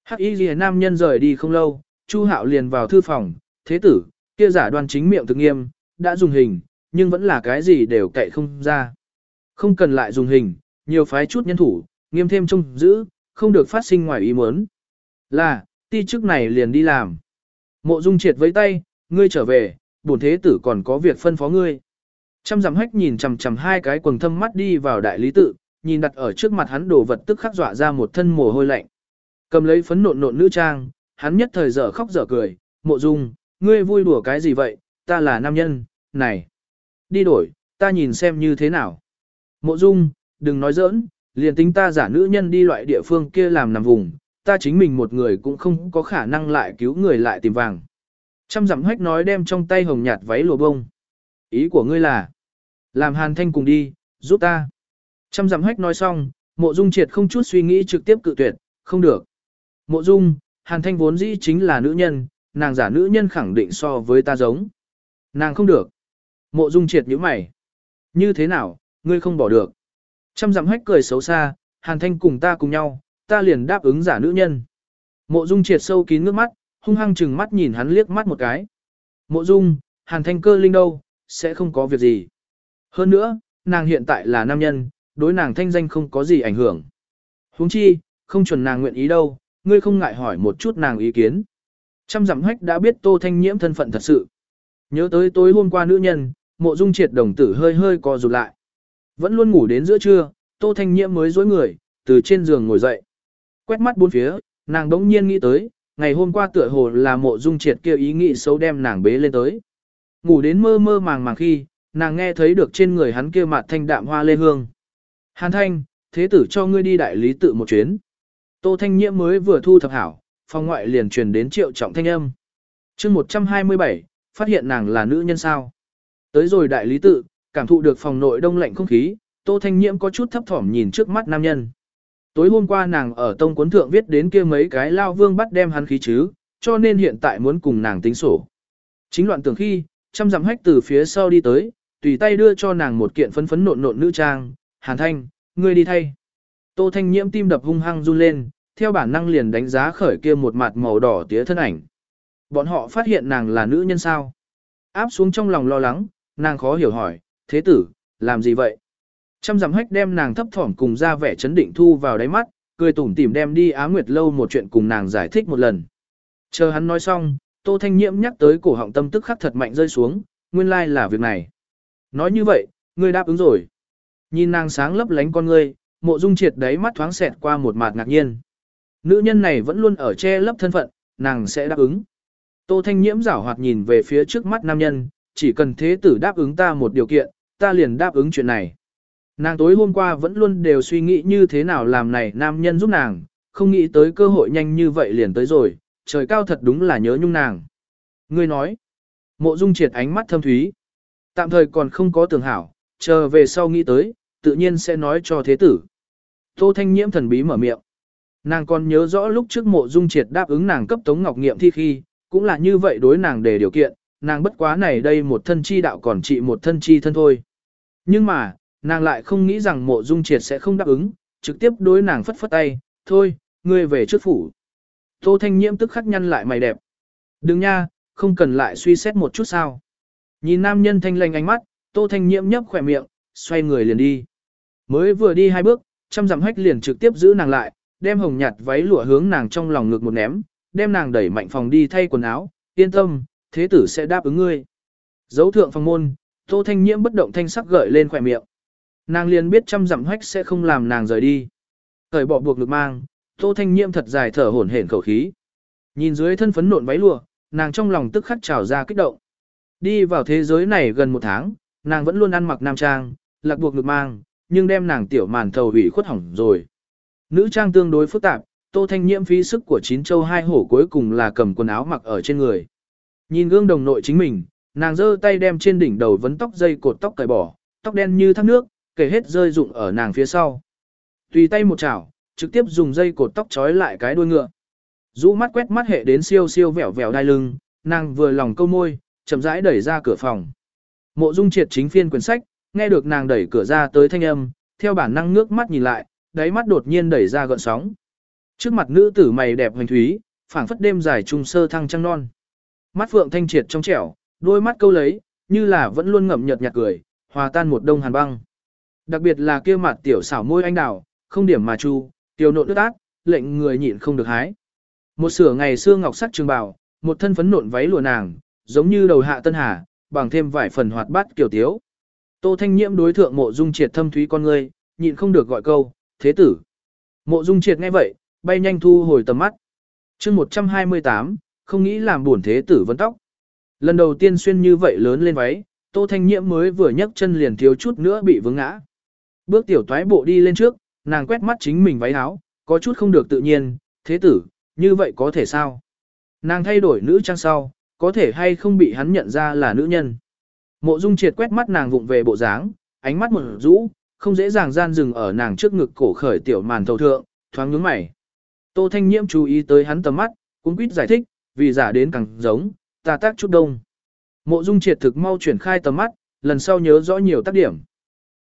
Hắc y ghi nam nhân rời đi không lâu, Chu Hạo liền vào thư phòng, thế tử, kia giả đoan chính miệng thực nghiêm, đã dùng hình, nhưng vẫn là cái gì đều cậy không ra. Không cần lại dùng hình, nhiều phái chút nhân thủ, nghiêm thêm trông giữ, không được phát sinh ngoài ý muốn. Là, ti chức này liền đi làm. Mộ Dung triệt với tay, ngươi trở về, bổn thế tử còn có việc phân phó ngươi. Trăm dặm hách nhìn chằm chằm hai cái quần thâm mắt đi vào đại lý tự, nhìn đặt ở trước mặt hắn đồ vật tức khắc dọa ra một thân mồ hôi lạnh. Cầm lấy phấn nộn nộn nữ trang, hắn nhất thời dở khóc dở cười, mộ dung, ngươi vui đùa cái gì vậy, ta là nam nhân, này. Đi đổi, ta nhìn xem như thế nào. Mộ dung, đừng nói giỡn, liền tính ta giả nữ nhân đi loại địa phương kia làm nằm vùng, ta chính mình một người cũng không có khả năng lại cứu người lại tìm vàng. Trăm dặm hách nói đem trong tay hồng nhạt váy lùa bông. Ý của ngươi là, làm hàn thanh cùng đi, giúp ta. Trăm dặm hách nói xong, mộ dung triệt không chút suy nghĩ trực tiếp cự tuyệt, không được. Mộ dung, hàn thanh vốn dĩ chính là nữ nhân, nàng giả nữ nhân khẳng định so với ta giống. Nàng không được. Mộ dung triệt nhíu mày. Như thế nào, ngươi không bỏ được. Trăm dặm hách cười xấu xa, hàn thanh cùng ta cùng nhau, ta liền đáp ứng giả nữ nhân. Mộ dung triệt sâu kín nước mắt, hung hăng chừng mắt nhìn hắn liếc mắt một cái. Mộ dung, hàn thanh cơ linh đâu, sẽ không có việc gì. Hơn nữa, nàng hiện tại là nam nhân, đối nàng thanh danh không có gì ảnh hưởng. huống chi, không chuẩn nàng nguyện ý đâu, ngươi không ngại hỏi một chút nàng ý kiến. Trăm dặm hách đã biết tô thanh nhiễm thân phận thật sự. Nhớ tới tối hôm qua nữ nhân, mộ dung triệt đồng tử hơi hơi co rụt lại. Vẫn luôn ngủ đến giữa trưa, tô thanh nhiễm mới dối người, từ trên giường ngồi dậy. Quét mắt bốn phía, nàng đống nhiên nghĩ tới, ngày hôm qua tựa hồ là mộ dung triệt kia ý nghĩ xấu đem nàng bế lên tới. Ngủ đến mơ mơ màng màng khi, nàng nghe thấy được trên người hắn kia mặt thanh đạm hoa lê hương. Hàn thanh, thế tử cho ngươi đi đại lý tự một chuyến. Tô thanh nhiễm mới vừa thu thập hảo, phòng ngoại liền truyền đến triệu trọng thanh âm. chương 127, phát hiện nàng là nữ nhân sao. Tới rồi đại lý tự, cảm thụ được phòng nội đông lạnh không khí, tô thanh nhiễm có chút thấp thỏm nhìn trước mắt nam nhân. Tối hôm qua nàng ở tông cuốn thượng viết đến kia mấy cái lao vương bắt đem hắn khí chứ, cho nên hiện tại muốn cùng nàng tính sổ. Chính loạn tưởng khi, trăm dặm hách từ phía sau đi tới, tùy tay đưa cho nàng một kiện phấn phấn nộn nộn nữ trang, hàn thanh, ngươi đi thay. Tô thanh nhiễm tim đập hung hăng run lên, theo bản năng liền đánh giá khởi kia một mặt màu đỏ tía thân ảnh. Bọn họ phát hiện nàng là nữ nhân sao. Áp xuống trong lòng lo lắng, nàng khó hiểu hỏi, thế tử, làm gì vậy? Trăm dặm hách đem nàng thấp thỏm cùng ra vẻ chấn định thu vào đáy mắt, cười tủm tỉm đem đi Á Nguyệt lâu một chuyện cùng nàng giải thích một lần. Chờ hắn nói xong, Tô Thanh Nhiễm nhắc tới cổ họng tâm tức khắc thật mạnh rơi xuống, nguyên lai like là việc này. Nói như vậy, ngươi đáp ứng rồi. Nhìn nàng sáng lấp lánh con ngươi, mộ dung triệt đấy mắt thoáng xẹt qua một mạt ngạc nhiên. Nữ nhân này vẫn luôn ở che lấp thân phận, nàng sẽ đáp ứng. Tô Thanh Nhiễm giảo hoạt nhìn về phía trước mắt nam nhân, chỉ cần thế tử đáp ứng ta một điều kiện, ta liền đáp ứng chuyện này. Nàng tối hôm qua vẫn luôn đều suy nghĩ như thế nào làm này nam nhân giúp nàng, không nghĩ tới cơ hội nhanh như vậy liền tới rồi, trời cao thật đúng là nhớ nhung nàng. Ngươi nói, mộ dung triệt ánh mắt thâm thúy. Tạm thời còn không có tưởng hảo, chờ về sau nghĩ tới, tự nhiên sẽ nói cho thế tử. Tô Thanh Nhiễm thần bí mở miệng. Nàng còn nhớ rõ lúc trước mộ dung triệt đáp ứng nàng cấp tống ngọc nghiệm thi khi, cũng là như vậy đối nàng để điều kiện, nàng bất quá này đây một thân chi đạo còn trị một thân chi thân thôi. Nhưng mà, nàng lại không nghĩ rằng mộ dung triệt sẽ không đáp ứng, trực tiếp đối nàng phất phất tay, thôi, ngươi về trước phủ. Tô Thanh Nhiễm tức khắc nhăn lại mày đẹp. Đừng nha, không cần lại suy xét một chút sao. Nhìn nam nhân thanh lành ánh mắt, Tô Thanh Nhiễm nhấp khỏe miệng, xoay người liền đi. Mới vừa đi hai bước, trăm dặm hách liền trực tiếp giữ nàng lại, đem hồng nhạt váy lụa hướng nàng trong lòng ngực một ném, đem nàng đẩy mạnh phòng đi thay quần áo, yên tâm, thế tử sẽ đáp ứng ngươi. Dấu thượng phòng môn, Tô Thanh Nhiễm bất động thanh sắc gợi lên khỏe miệng. Nàng liền biết trăm dặm hách sẽ không làm nàng rời đi. Thời bỏ buộc lực mang, Tô Thanh Nhiễm thật dài thở hổn hển khẩu khí. Nhìn dưới thân phấn nộn váy lụa, nàng trong lòng tức khắc trào ra kích động. Đi vào thế giới này gần một tháng, nàng vẫn luôn ăn mặc nam trang, lạc buộc lực mang, nhưng đem nàng tiểu màn thầu hủy khuất hỏng rồi. Nữ trang tương đối phức tạp, Tô Thanh Nhiễm phí sức của chín châu hai hổ cuối cùng là cầm quần áo mặc ở trên người. Nhìn gương đồng nội chính mình, nàng giơ tay đem trên đỉnh đầu vấn tóc dây cột tóc cởi bỏ, tóc đen như thác nước, kể hết rơi rụng ở nàng phía sau. Tùy tay một chảo, trực tiếp dùng dây cột tóc trói lại cái đuôi ngựa. Rũ mắt quét mắt hệ đến siêu siêu vẻo vẻo đai lưng, nàng vừa lòng câu môi, chậm rãi đẩy ra cửa phòng. Mộ Dung Triệt chính phiên quyển sách, nghe được nàng đẩy cửa ra tới thanh âm, theo bản năng nước mắt nhìn lại, đáy mắt đột nhiên đẩy ra gợn sóng. Trước mặt nữ tử mày đẹp hoành thúy, phảng phất đêm dài trung sơ thăng trăng non. Mắt phượng thanh triệt trong trẻo, đôi mắt câu lấy, như là vẫn luôn ngậm nhợt nhạt cười, hòa tan một đông hàn băng. Đặc biệt là kia mặt tiểu xảo môi anh đào, không điểm mà chu, tiểu nộn nước ác, lệnh người nhịn không được hái. Một sửa ngày xưa ngọc sắc trường bào, một thân phấn nộn váy lụa nàng, giống như đầu hạ tân hà, bằng thêm vài phần hoạt bát kiểu tiếu. Tô Thanh Nhiễm đối thượng mộ dung triệt thâm thúy con ngươi, nhịn không được gọi câu, thế tử. Mộ dung triệt nghe vậy, bay nhanh thu hồi tầm mắt. chương 128, không nghĩ làm buồn thế tử vấn tóc. Lần đầu tiên xuyên như vậy lớn lên váy, Tô Thanh Nhiễm mới vừa nhấc chân liền thiếu chút nữa bị vướng ngã. Bước tiểu toái bộ đi lên trước, nàng quét mắt chính mình váy áo, có chút không được tự nhiên, thế tử, như vậy có thể sao? Nàng thay đổi nữ trang sau, có thể hay không bị hắn nhận ra là nữ nhân. Mộ Dung triệt quét mắt nàng vụng về bộ dáng, ánh mắt một rũ, không dễ dàng gian dừng ở nàng trước ngực cổ khởi tiểu màn thầu thượng, thoáng nhướng mày. Tô Thanh Nhiễm chú ý tới hắn tầm mắt, cũng quýt giải thích, vì giả đến càng giống, ta tác chút đông. Mộ Dung triệt thực mau chuyển khai tầm mắt, lần sau nhớ rõ nhiều tác điểm.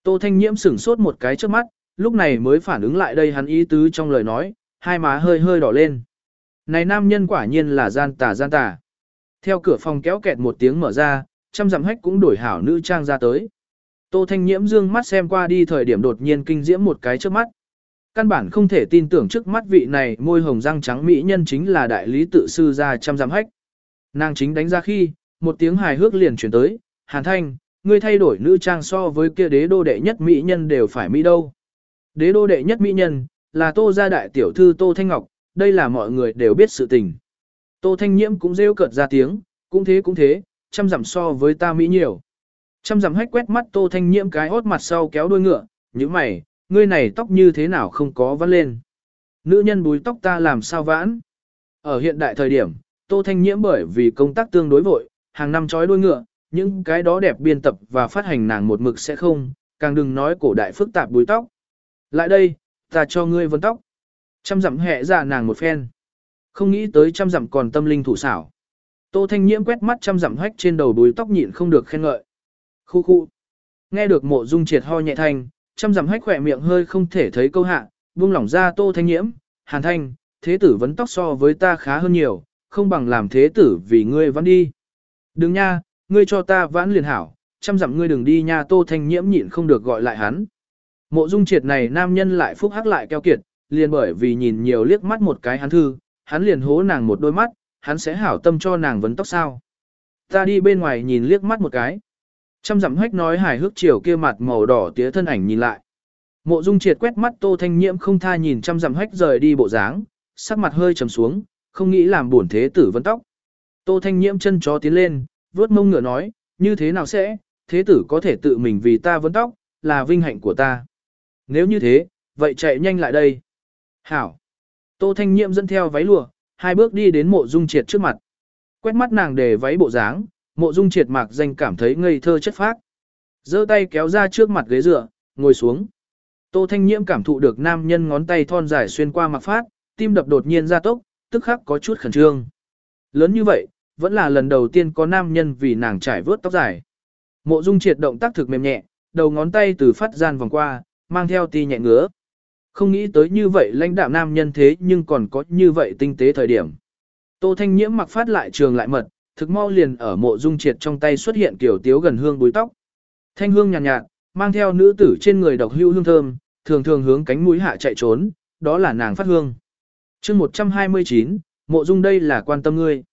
Tô Thanh Nhiễm sửng sốt một cái trước mắt, lúc này mới phản ứng lại đây hắn ý tứ trong lời nói, hai má hơi hơi đỏ lên. Này nam nhân quả nhiên là gian tà gian tà. Theo cửa phòng kéo kẹt một tiếng mở ra, trăm dặm hách cũng đổi hảo nữ trang ra tới. Tô Thanh Nhiễm dương mắt xem qua đi thời điểm đột nhiên kinh diễm một cái trước mắt. Căn bản không thể tin tưởng trước mắt vị này môi hồng răng trắng mỹ nhân chính là đại lý tự sư gia trăm dặm hách. Nàng chính đánh ra khi, một tiếng hài hước liền chuyển tới, Hàn Thanh, ngươi thay đổi nữ trang so với kia đế đô đệ nhất mỹ nhân đều phải mỹ đâu. Đế đô đệ nhất mỹ nhân, là tô gia đại tiểu thư Tô Thanh Ngọc, đây là mọi người đều biết sự tình. Tô Thanh Nhiễm cũng rêu cợt ra tiếng, cũng thế cũng thế, chăm giảm so với ta mỹ nhiều. chăm giảm hách quét mắt Tô Thanh Nhiễm cái hốt mặt sau kéo đuôi ngựa, như mày, ngươi này tóc như thế nào không có vắt lên. Nữ nhân búi tóc ta làm sao vãn. Ở hiện đại thời điểm, Tô Thanh Nhiễm bởi vì công tác tương đối vội, hàng năm trói đuôi ngựa, những cái đó đẹp biên tập và phát hành nàng một mực sẽ không, càng đừng nói cổ đại phức tạp búi tóc. Lại đây, ta cho ngươi vấn tóc. Trăm dặm hẹ ra nàng một phen. Không nghĩ tới trăm dặm còn tâm linh thủ xảo. Tô Thanh Nhiễm quét mắt trăm dặm hách trên đầu búi tóc nhịn không được khen ngợi. Khu khu. Nghe được mộ dung triệt ho nhẹ thanh, chăm dặm hách khỏe miệng hơi không thể thấy câu hạ, buông lỏng ra Tô Thanh Nhiễm, Hàn Thanh, thế tử vấn tóc so với ta khá hơn nhiều, không bằng làm thế tử vì ngươi vẫn đi. Đừng nha, ngươi cho ta vãn liền hảo, chăm dặm ngươi đừng đi nha Tô Thanh Nhiễm nhịn không được gọi lại hắn. Mộ dung triệt này nam nhân lại phúc hắc lại keo kiệt, liền bởi vì nhìn nhiều liếc mắt một cái hắn thư, hắn liền hố nàng một đôi mắt, hắn sẽ hảo tâm cho nàng vấn tóc sao. Ta đi bên ngoài nhìn liếc mắt một cái. Trăm dặm hách nói hài hước chiều kia mặt màu đỏ tía thân ảnh nhìn lại. Mộ Dung Triệt quét mắt Tô Thanh Nhiễm không tha nhìn trăm dặm hách rời đi bộ dáng, sắc mặt hơi trầm xuống, không nghĩ làm buồn thế tử vấn tóc. Tô Thanh Nhiễm chân chó tiến lên, vuốt mông ngựa nói, như thế nào sẽ, thế tử có thể tự mình vì ta vấn tóc, là vinh hạnh của ta. Nếu như thế, vậy chạy nhanh lại đây. Hảo. Tô Thanh Nhiễm dẫn theo váy lụa, hai bước đi đến mộ dung triệt trước mặt. Quét mắt nàng để váy bộ dáng, mộ dung triệt mạc danh cảm thấy ngây thơ chất phác. giơ tay kéo ra trước mặt ghế dựa, ngồi xuống. Tô Thanh Nhiễm cảm thụ được nam nhân ngón tay thon dài xuyên qua mặc phát, tim đập đột nhiên ra tốc, tức khắc có chút khẩn trương. Lớn như vậy, vẫn là lần đầu tiên có nam nhân vì nàng trải vớt tóc dài. Mộ Dung Triệt động tác thực mềm nhẹ, đầu ngón tay từ phát gian vòng qua, mang theo ti nhẹ ngứa. Không nghĩ tới như vậy lãnh đạo nam nhân thế nhưng còn có như vậy tinh tế thời điểm. Tô Thanh Nhiễm mặc phát lại trường lại mật, thực mau liền ở mộ dung triệt trong tay xuất hiện kiểu tiếu gần hương búi tóc. Thanh hương nhàn nhạt, nhạt, mang theo nữ tử trên người độc hưu hương thơm, thường thường hướng cánh mũi hạ chạy trốn, đó là nàng phát hương. chương 129, mộ dung đây là quan tâm ngươi.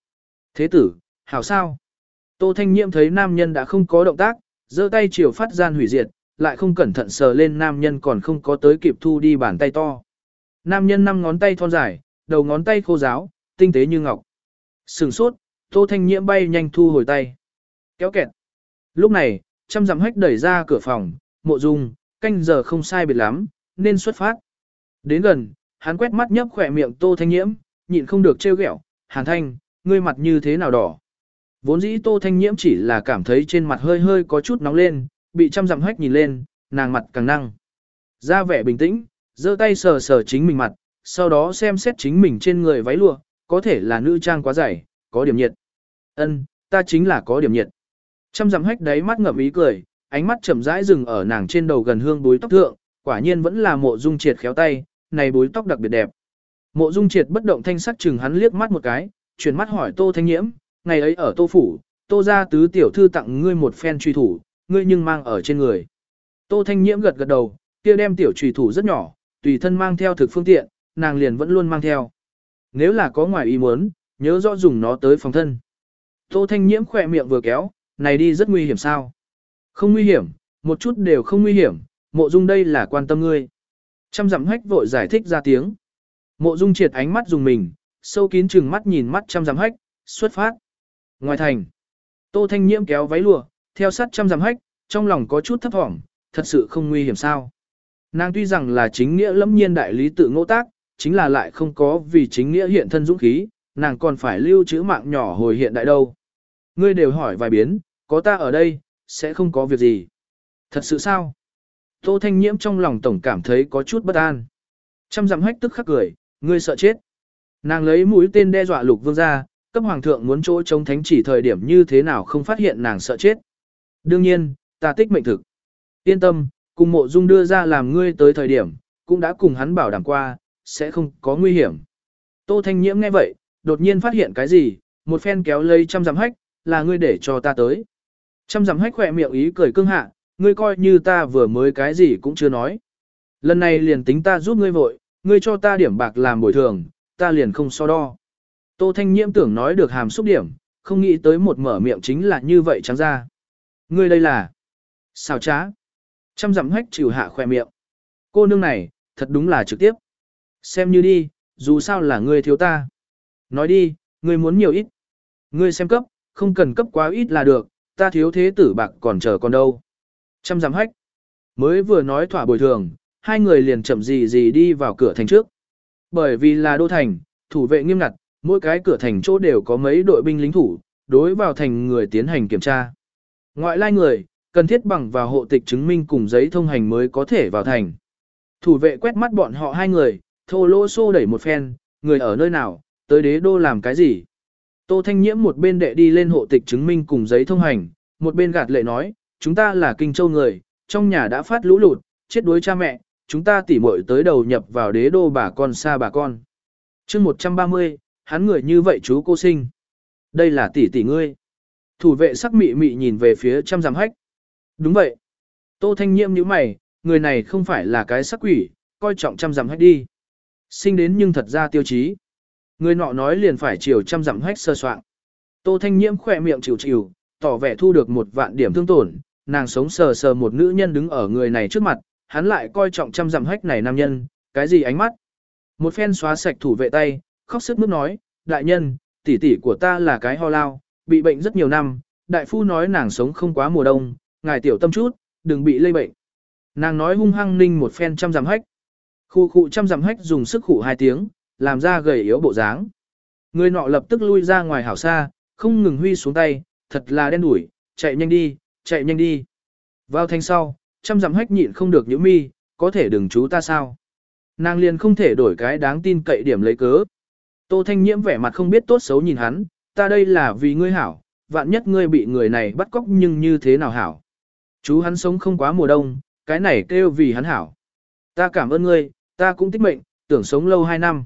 Thế tử, hảo sao? Tô Thanh Nhiễm thấy nam nhân đã không có động tác, giơ tay chiều phát gian hủy diệt, lại không cẩn thận sờ lên nam nhân còn không có tới kịp thu đi bàn tay to. Nam nhân năm ngón tay thon dài, đầu ngón tay khô giáo, tinh tế như ngọc. Sừng sốt, Tô Thanh Nhiễm bay nhanh thu hồi tay. Kéo kẹt. Lúc này, trăm dặm hách đẩy ra cửa phòng, mộ dung, canh giờ không sai biệt lắm, nên xuất phát. Đến gần, hắn quét mắt nhấp khỏe miệng Tô Thanh Nhiễm, nhịn không được trêu ghẹo, Hàn Thanh, ngươi mặt như thế nào đỏ. Vốn dĩ Tô Thanh Nhiễm chỉ là cảm thấy trên mặt hơi hơi có chút nóng lên, bị trăm dặm hách nhìn lên, nàng mặt càng năng. Ra vẻ bình tĩnh, giơ tay sờ sờ chính mình mặt, sau đó xem xét chính mình trên người váy lụa, có thể là nữ trang quá dày, có điểm nhiệt. Ân, ta chính là có điểm nhiệt. Trăm dặm hách đáy mắt ngậm ý cười, ánh mắt chậm rãi dừng ở nàng trên đầu gần hương búi tóc thượng, quả nhiên vẫn là mộ dung triệt khéo tay, này búi tóc đặc biệt đẹp. Mộ dung triệt bất động thanh sắc chừng hắn liếc mắt một cái, chuyển mắt hỏi tô thanh nhiễm, ngày ấy ở tô phủ, tô gia tứ tiểu thư tặng ngươi một phen truy thủ, ngươi nhưng mang ở trên người. Tô thanh nhiễm gật gật đầu, kia đem tiểu truy thủ rất nhỏ, tùy thân mang theo thực phương tiện, nàng liền vẫn luôn mang theo. Nếu là có ngoài ý muốn, nhớ rõ dùng nó tới phòng thân. Tô Thanh Nhiễm khỏe miệng vừa kéo, này đi rất nguy hiểm sao? Không nguy hiểm, một chút đều không nguy hiểm, mộ dung đây là quan tâm ngươi. Trăm dặm hách vội giải thích ra tiếng. Mộ dung triệt ánh mắt dùng mình, sâu kín chừng mắt nhìn mắt trăm dặm hách, xuất phát. Ngoài thành, Tô Thanh Nhiễm kéo váy lụa, theo sát trăm dặm hách, trong lòng có chút thấp thỏm, thật sự không nguy hiểm sao. Nàng tuy rằng là chính nghĩa lẫm nhiên đại lý tự ngỗ tác, chính là lại không có vì chính nghĩa hiện thân dũng khí, nàng còn phải lưu trữ mạng nhỏ hồi hiện đại đâu. Ngươi đều hỏi vài biến, có ta ở đây, sẽ không có việc gì. Thật sự sao? Tô Thanh Nhiễm trong lòng tổng cảm thấy có chút bất an. Trăm dặm hách tức khắc cười, ngươi sợ chết. Nàng lấy mũi tên đe dọa lục vương ra, cấp hoàng thượng muốn chỗ chống thánh chỉ thời điểm như thế nào không phát hiện nàng sợ chết. Đương nhiên, ta tích mệnh thực. Yên tâm, cùng mộ dung đưa ra làm ngươi tới thời điểm, cũng đã cùng hắn bảo đảm qua, sẽ không có nguy hiểm. Tô Thanh Nhiễm nghe vậy, đột nhiên phát hiện cái gì, một phen kéo lấy trăm dặm hách, là ngươi để cho ta tới. Trăm dặm hách khỏe miệng ý cười cưng hạ, ngươi coi như ta vừa mới cái gì cũng chưa nói. Lần này liền tính ta giúp ngươi vội, ngươi cho ta điểm bạc làm bồi thường, ta liền không so đo. Tô Thanh Nhiễm tưởng nói được hàm xúc điểm, không nghĩ tới một mở miệng chính là như vậy trắng ra. Ngươi đây là... Sao trá? Trăm dặm hách chịu hạ khỏe miệng. Cô nương này, thật đúng là trực tiếp. Xem như đi, dù sao là ngươi thiếu ta. Nói đi, ngươi muốn nhiều ít. Ngươi xem cấp, không cần cấp quá ít là được, ta thiếu thế tử bạc còn chờ còn đâu. Trăm giám hách. Mới vừa nói thỏa bồi thường, hai người liền chậm gì gì đi vào cửa thành trước. Bởi vì là đô thành, thủ vệ nghiêm ngặt, mỗi cái cửa thành chỗ đều có mấy đội binh lính thủ, đối vào thành người tiến hành kiểm tra. Ngoại lai người, cần thiết bằng vào hộ tịch chứng minh cùng giấy thông hành mới có thể vào thành. Thủ vệ quét mắt bọn họ hai người, thô lỗ xô đẩy một phen, người ở nơi nào, tới đế đô làm cái gì. Tô Thanh Nhiễm một bên đệ đi lên hộ tịch chứng minh cùng giấy thông hành, một bên gạt lệ nói, chúng ta là kinh châu người, trong nhà đã phát lũ lụt, chết đuối cha mẹ, chúng ta tỉ muội tới đầu nhập vào đế đô bà con xa bà con. chương 130, hắn người như vậy chú cô sinh. Đây là tỷ tỷ ngươi. Thủ vệ sắc mị mị nhìn về phía trăm giảm hách. Đúng vậy. Tô Thanh Nhiễm như mày, người này không phải là cái sắc quỷ, coi trọng trăm giảm hách đi. Sinh đến nhưng thật ra tiêu chí. Người nọ nói liền phải chiều trăm dặm hách sơ soạn. Tô Thanh Nhiễm khỏe miệng chịu chịu, tỏ vẻ thu được một vạn điểm thương tổn, nàng sống sờ sờ một nữ nhân đứng ở người này trước mặt, hắn lại coi trọng trăm dặm hách này nam nhân, cái gì ánh mắt. Một phen xóa sạch thủ vệ tay, khóc sức mướt nói, đại nhân, tỷ tỷ của ta là cái ho lao, bị bệnh rất nhiều năm, đại phu nói nàng sống không quá mùa đông, ngài tiểu tâm chút, đừng bị lây bệnh. Nàng nói hung hăng ninh một phen trăm dặm hách. Khu khu trăm dặm hách dùng sức khủ hai tiếng, làm ra gầy yếu bộ dáng. Người nọ lập tức lui ra ngoài hảo xa, không ngừng huy xuống tay, thật là đen đủi, chạy nhanh đi, chạy nhanh đi. Vào thanh sau, trăm dặm hách nhịn không được nhíu mi, có thể đừng chú ta sao. Nàng liền không thể đổi cái đáng tin cậy điểm lấy cớ. Tô Thanh Nhiễm vẻ mặt không biết tốt xấu nhìn hắn, ta đây là vì ngươi hảo, vạn nhất ngươi bị người này bắt cóc nhưng như thế nào hảo. Chú hắn sống không quá mùa đông, cái này kêu vì hắn hảo. Ta cảm ơn ngươi, ta cũng tích mệnh, tưởng sống lâu hai năm.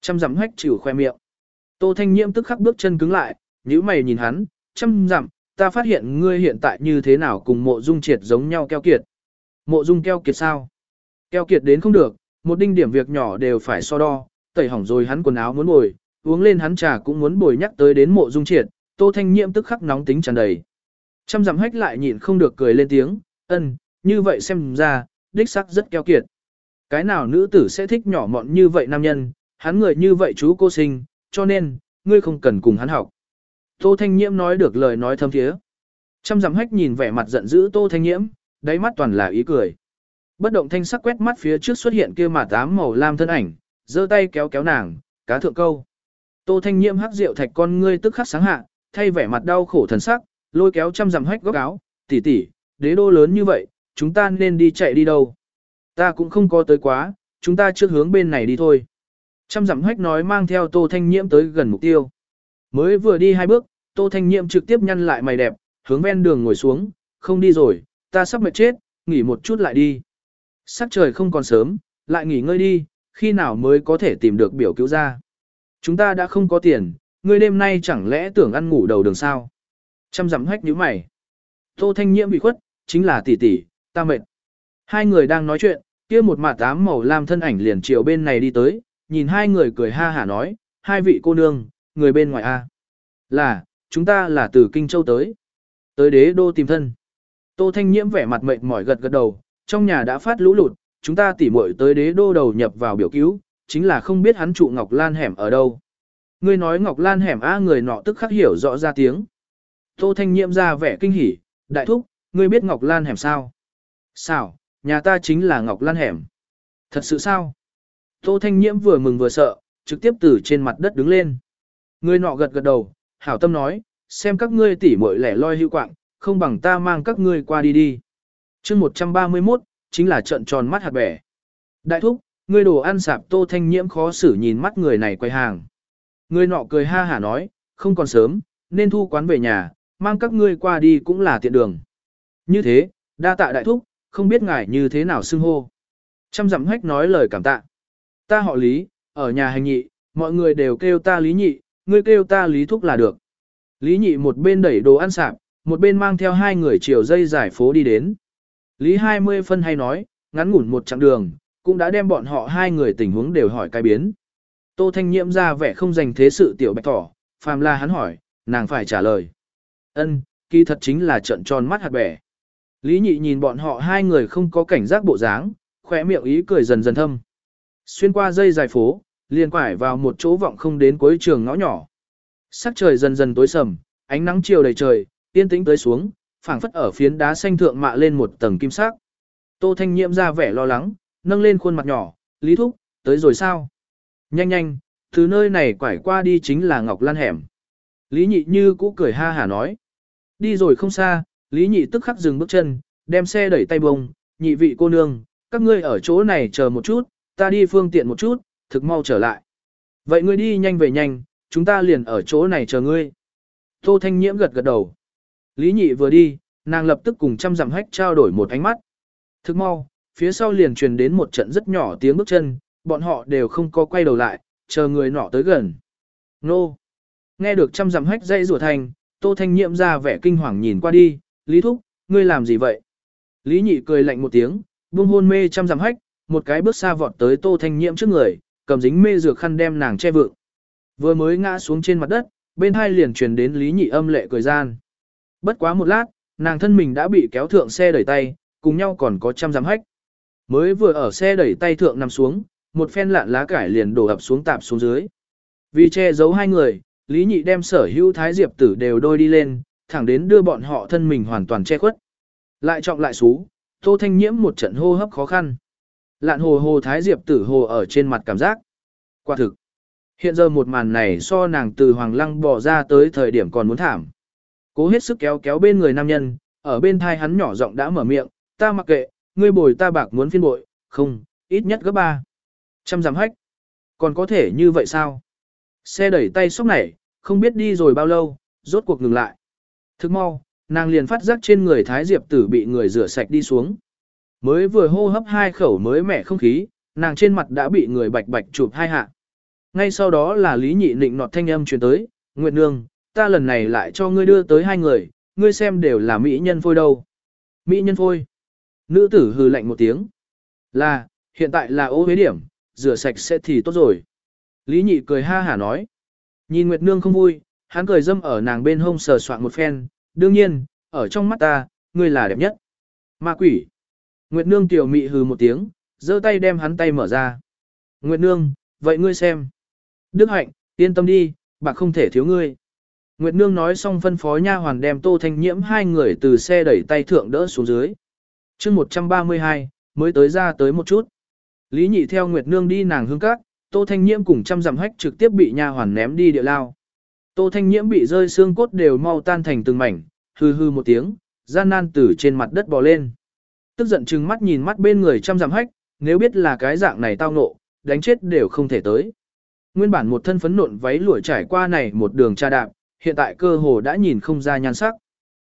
Trăm dặm hách chịu khoe miệng. Tô Thanh Nhiễm tức khắc bước chân cứng lại, nhíu mày nhìn hắn, trăm dặm, ta phát hiện ngươi hiện tại như thế nào cùng mộ dung triệt giống nhau keo kiệt. Mộ dung keo kiệt sao? Keo kiệt đến không được, một đinh điểm việc nhỏ đều phải so đo, tẩy hỏng rồi hắn quần áo muốn bồi, uống lên hắn trà cũng muốn bồi nhắc tới đến mộ dung triệt, tô thanh nhiễm tức khắc nóng tính tràn đầy. Trăm dặm hách lại nhịn không được cười lên tiếng, ân, như vậy xem ra, đích sắc rất keo kiệt. Cái nào nữ tử sẽ thích nhỏ mọn như vậy nam nhân, hắn người như vậy chú cô sinh, cho nên, ngươi không cần cùng hắn học. Tô Thanh Nhiễm nói được lời nói thâm thiế. Trăm dặm hách nhìn vẻ mặt giận dữ Tô Thanh Nhiễm, đáy mắt toàn là ý cười. Bất động thanh sắc quét mắt phía trước xuất hiện kia mà tám màu lam thân ảnh, giơ tay kéo kéo nàng, cá thượng câu. Tô Thanh Nhiễm hắc rượu thạch con ngươi tức khắc sáng hạ, thay vẻ mặt đau khổ thần sắc, lôi kéo trăm dặm hách góc áo, tỷ tỷ, đế đô lớn như vậy, chúng ta nên đi chạy đi đâu? Ta cũng không có tới quá, chúng ta trước hướng bên này đi thôi. Trăm dặm hách nói mang theo Tô Thanh Nhiễm tới gần mục tiêu. Mới vừa đi hai bước, Tô Thanh Nhiễm trực tiếp nhăn lại mày đẹp, hướng ven đường ngồi xuống, không đi rồi, ta sắp mệt chết, nghỉ một chút lại đi. Sắc trời không còn sớm, lại nghỉ ngơi đi, khi nào mới có thể tìm được biểu cứu ra. Chúng ta đã không có tiền, ngươi đêm nay chẳng lẽ tưởng ăn ngủ đầu đường sao. Trăm dặm hách nhíu mày. Tô Thanh Nhiễm bị khuất, chính là tỷ tỷ, ta mệt. Hai người đang nói chuyện, kia một mạt tám màu lam thân ảnh liền chiều bên này đi tới, nhìn hai người cười ha hả nói, hai vị cô nương, người bên ngoài a Là, chúng ta là từ Kinh Châu tới. Tới đế đô tìm thân. Tô Thanh Nhiễm vẻ mặt mệt mỏi gật gật đầu, trong nhà đã phát lũ lụt, chúng ta tỉ muội tới đế đô đầu nhập vào biểu cứu, chính là không biết hắn trụ Ngọc Lan hẻm ở đâu. Ngươi nói Ngọc Lan hẻm a người nọ tức khắc hiểu rõ ra tiếng. Tô Thanh Nhiễm ra vẻ kinh hỉ, đại thúc, ngươi biết Ngọc Lan hẻm sao? Sao, nhà ta chính là Ngọc Lan hẻm. Thật sự sao? Tô Thanh Nhiễm vừa mừng vừa sợ, trực tiếp từ trên mặt đất đứng lên. Người nọ gật gật đầu, hảo tâm nói, xem các ngươi tỉ muội lẻ loi hữu quạng, không bằng ta mang các ngươi qua đi đi. chương 131, chính là trận tròn mắt hạt bẻ. Đại thúc, ngươi đồ ăn sạp Tô Thanh Nhiễm khó xử nhìn mắt người này quay hàng. Người nọ cười ha hả nói, không còn sớm, nên thu quán về nhà, mang các ngươi qua đi cũng là tiện đường. Như thế, đa tạ đại thúc, không biết ngài như thế nào xưng hô. Trăm dặm hách nói lời cảm tạ. Ta họ Lý, ở nhà hành nhị, mọi người đều kêu ta Lý nhị, ngươi kêu ta Lý thúc là được. Lý nhị một bên đẩy đồ ăn sạp, một bên mang theo hai người chiều dây giải phố đi đến. Lý 20 phân hay nói, ngắn ngủn một chặng đường, cũng đã đem bọn họ hai người tình huống đều hỏi cái biến. Tô Thanh Nhiễm ra vẻ không dành thế sự tiểu bạch thỏ, phàm là hắn hỏi, nàng phải trả lời. Ân, kỳ thật chính là trận tròn mắt hạt bẻ. Lý nhị nhìn bọn họ hai người không có cảnh giác bộ dáng, khỏe miệng ý cười dần dần thâm. Xuyên qua dây dài phố, liền quải vào một chỗ vọng không đến cuối trường ngõ nhỏ. Sắc trời dần dần tối sầm, ánh nắng chiều đầy trời, tiên tĩnh tới xuống, phảng phất ở phiến đá xanh thượng mạ lên một tầng kim sắc. Tô Thanh Nhiễm ra vẻ lo lắng, nâng lên khuôn mặt nhỏ, Lý Thúc, tới rồi sao? Nhanh nhanh, từ nơi này quải qua đi chính là Ngọc Lan hẻm. Lý Nhị như cũ cười ha hả nói. Đi rồi không xa, Lý Nhị tức khắc dừng bước chân, đem xe đẩy tay bông, nhị vị cô nương, các ngươi ở chỗ này chờ một chút, ta đi phương tiện một chút, thực mau trở lại. Vậy ngươi đi nhanh về nhanh, chúng ta liền ở chỗ này chờ ngươi. Tô Thanh Nhiễm gật gật đầu. Lý Nhị vừa đi, nàng lập tức cùng trăm dặm hách trao đổi một ánh mắt. Thức mau, phía sau liền truyền đến một trận rất nhỏ tiếng bước chân, bọn họ đều không có quay đầu lại, chờ người nọ tới gần. Nô! Nghe được trăm dặm hách dây rùa thành, Tô Thanh Nhiễm ra vẻ kinh hoàng nhìn qua đi, Lý Thúc, ngươi làm gì vậy? Lý Nhị cười lạnh một tiếng, buông hôn mê trăm dặm hách, một cái bước xa vọt tới Tô Thanh Nhiễm trước người, cầm dính mê dược khăn đem nàng che vượng. Vừa mới ngã xuống trên mặt đất, bên hai liền truyền đến Lý Nhị âm lệ cười gian. Bất quá một lát, nàng thân mình đã bị kéo thượng xe đẩy tay, cùng nhau còn có trăm giám hách. Mới vừa ở xe đẩy tay thượng nằm xuống, một phen lạn lá cải liền đổ ập xuống tạp xuống dưới. Vì che giấu hai người, Lý Nhị đem sở hữu thái diệp tử đều đôi đi lên, thẳng đến đưa bọn họ thân mình hoàn toàn che khuất. Lại trọng lại xú, Tô Thanh Nhiễm một trận hô hấp khó khăn. Lạn hồ hồ thái diệp tử hồ ở trên mặt cảm giác. Quả thực. Hiện giờ một màn này so nàng từ hoàng lăng bỏ ra tới thời điểm còn muốn thảm. Cố hết sức kéo kéo bên người nam nhân, ở bên thai hắn nhỏ giọng đã mở miệng, ta mặc kệ, ngươi bồi ta bạc muốn phiên bội, không, ít nhất gấp ba. Trăm giảm hách. Còn có thể như vậy sao? Xe đẩy tay sốc nảy, không biết đi rồi bao lâu, rốt cuộc ngừng lại. Thức mau, nàng liền phát giác trên người Thái Diệp tử bị người rửa sạch đi xuống. Mới vừa hô hấp hai khẩu mới mẻ không khí, nàng trên mặt đã bị người bạch bạch chụp hai hạ. Ngay sau đó là Lý Nhị Nịnh nọt thanh âm truyền tới, Nguyệt Nương, ta lần này lại cho ngươi đưa tới hai người, ngươi xem đều là mỹ nhân phôi đâu. Mỹ nhân phôi. Nữ tử hừ lạnh một tiếng. Là, hiện tại là ô huế điểm, rửa sạch sẽ thì tốt rồi. Lý Nhị cười ha hả nói. Nhìn Nguyệt Nương không vui, hắn cười dâm ở nàng bên hông sờ soạn một phen, đương nhiên, ở trong mắt ta, ngươi là đẹp nhất. Ma quỷ. Nguyệt Nương tiểu mị hừ một tiếng, giơ tay đem hắn tay mở ra. Nguyệt Nương, vậy ngươi xem. Đức Hạnh, yên tâm đi, bạc không thể thiếu ngươi. Nguyệt Nương nói xong phân phó nha hoàn đem Tô Thanh Nhiễm hai người từ xe đẩy tay thượng đỡ xuống dưới. chương 132, mới tới ra tới một chút. Lý Nhị theo Nguyệt Nương đi nàng hương các, Tô Thanh Nhiễm cùng trăm dặm hách trực tiếp bị nha hoàn ném đi địa lao. Tô Thanh Nhiễm bị rơi xương cốt đều mau tan thành từng mảnh, hư hư một tiếng, gian nan từ trên mặt đất bò lên. Tức giận chừng mắt nhìn mắt bên người trăm dặm hách, nếu biết là cái dạng này tao nộ, đánh chết đều không thể tới. Nguyên bản một thân phấn nộn váy lụa trải qua này một đường tra đạp, hiện tại cơ hồ đã nhìn không ra nhan sắc.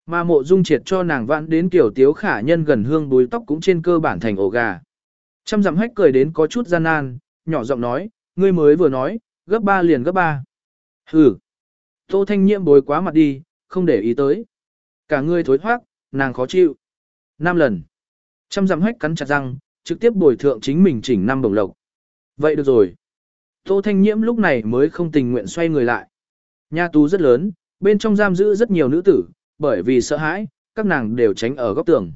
Mà mộ dung triệt cho nàng vãn đến kiểu tiếu khả nhân gần hương búi tóc cũng trên cơ bản thành ổ gà. Trăm dặm hách cười đến có chút gian nan, nhỏ giọng nói, ngươi mới vừa nói, gấp ba liền gấp ba. Hừ. Tô thanh nhiễm bối quá mặt đi, không để ý tới. Cả ngươi thối thoát, nàng khó chịu. Năm lần. Trăm dặm hách cắn chặt răng, trực tiếp bồi thượng chính mình chỉnh năm đồng lộc. Vậy được rồi. Tô thanh nhiễm lúc này mới không tình nguyện xoay người lại. Nhà tù rất lớn, bên trong giam giữ rất nhiều nữ tử, bởi vì sợ hãi, các nàng đều tránh ở góc tường.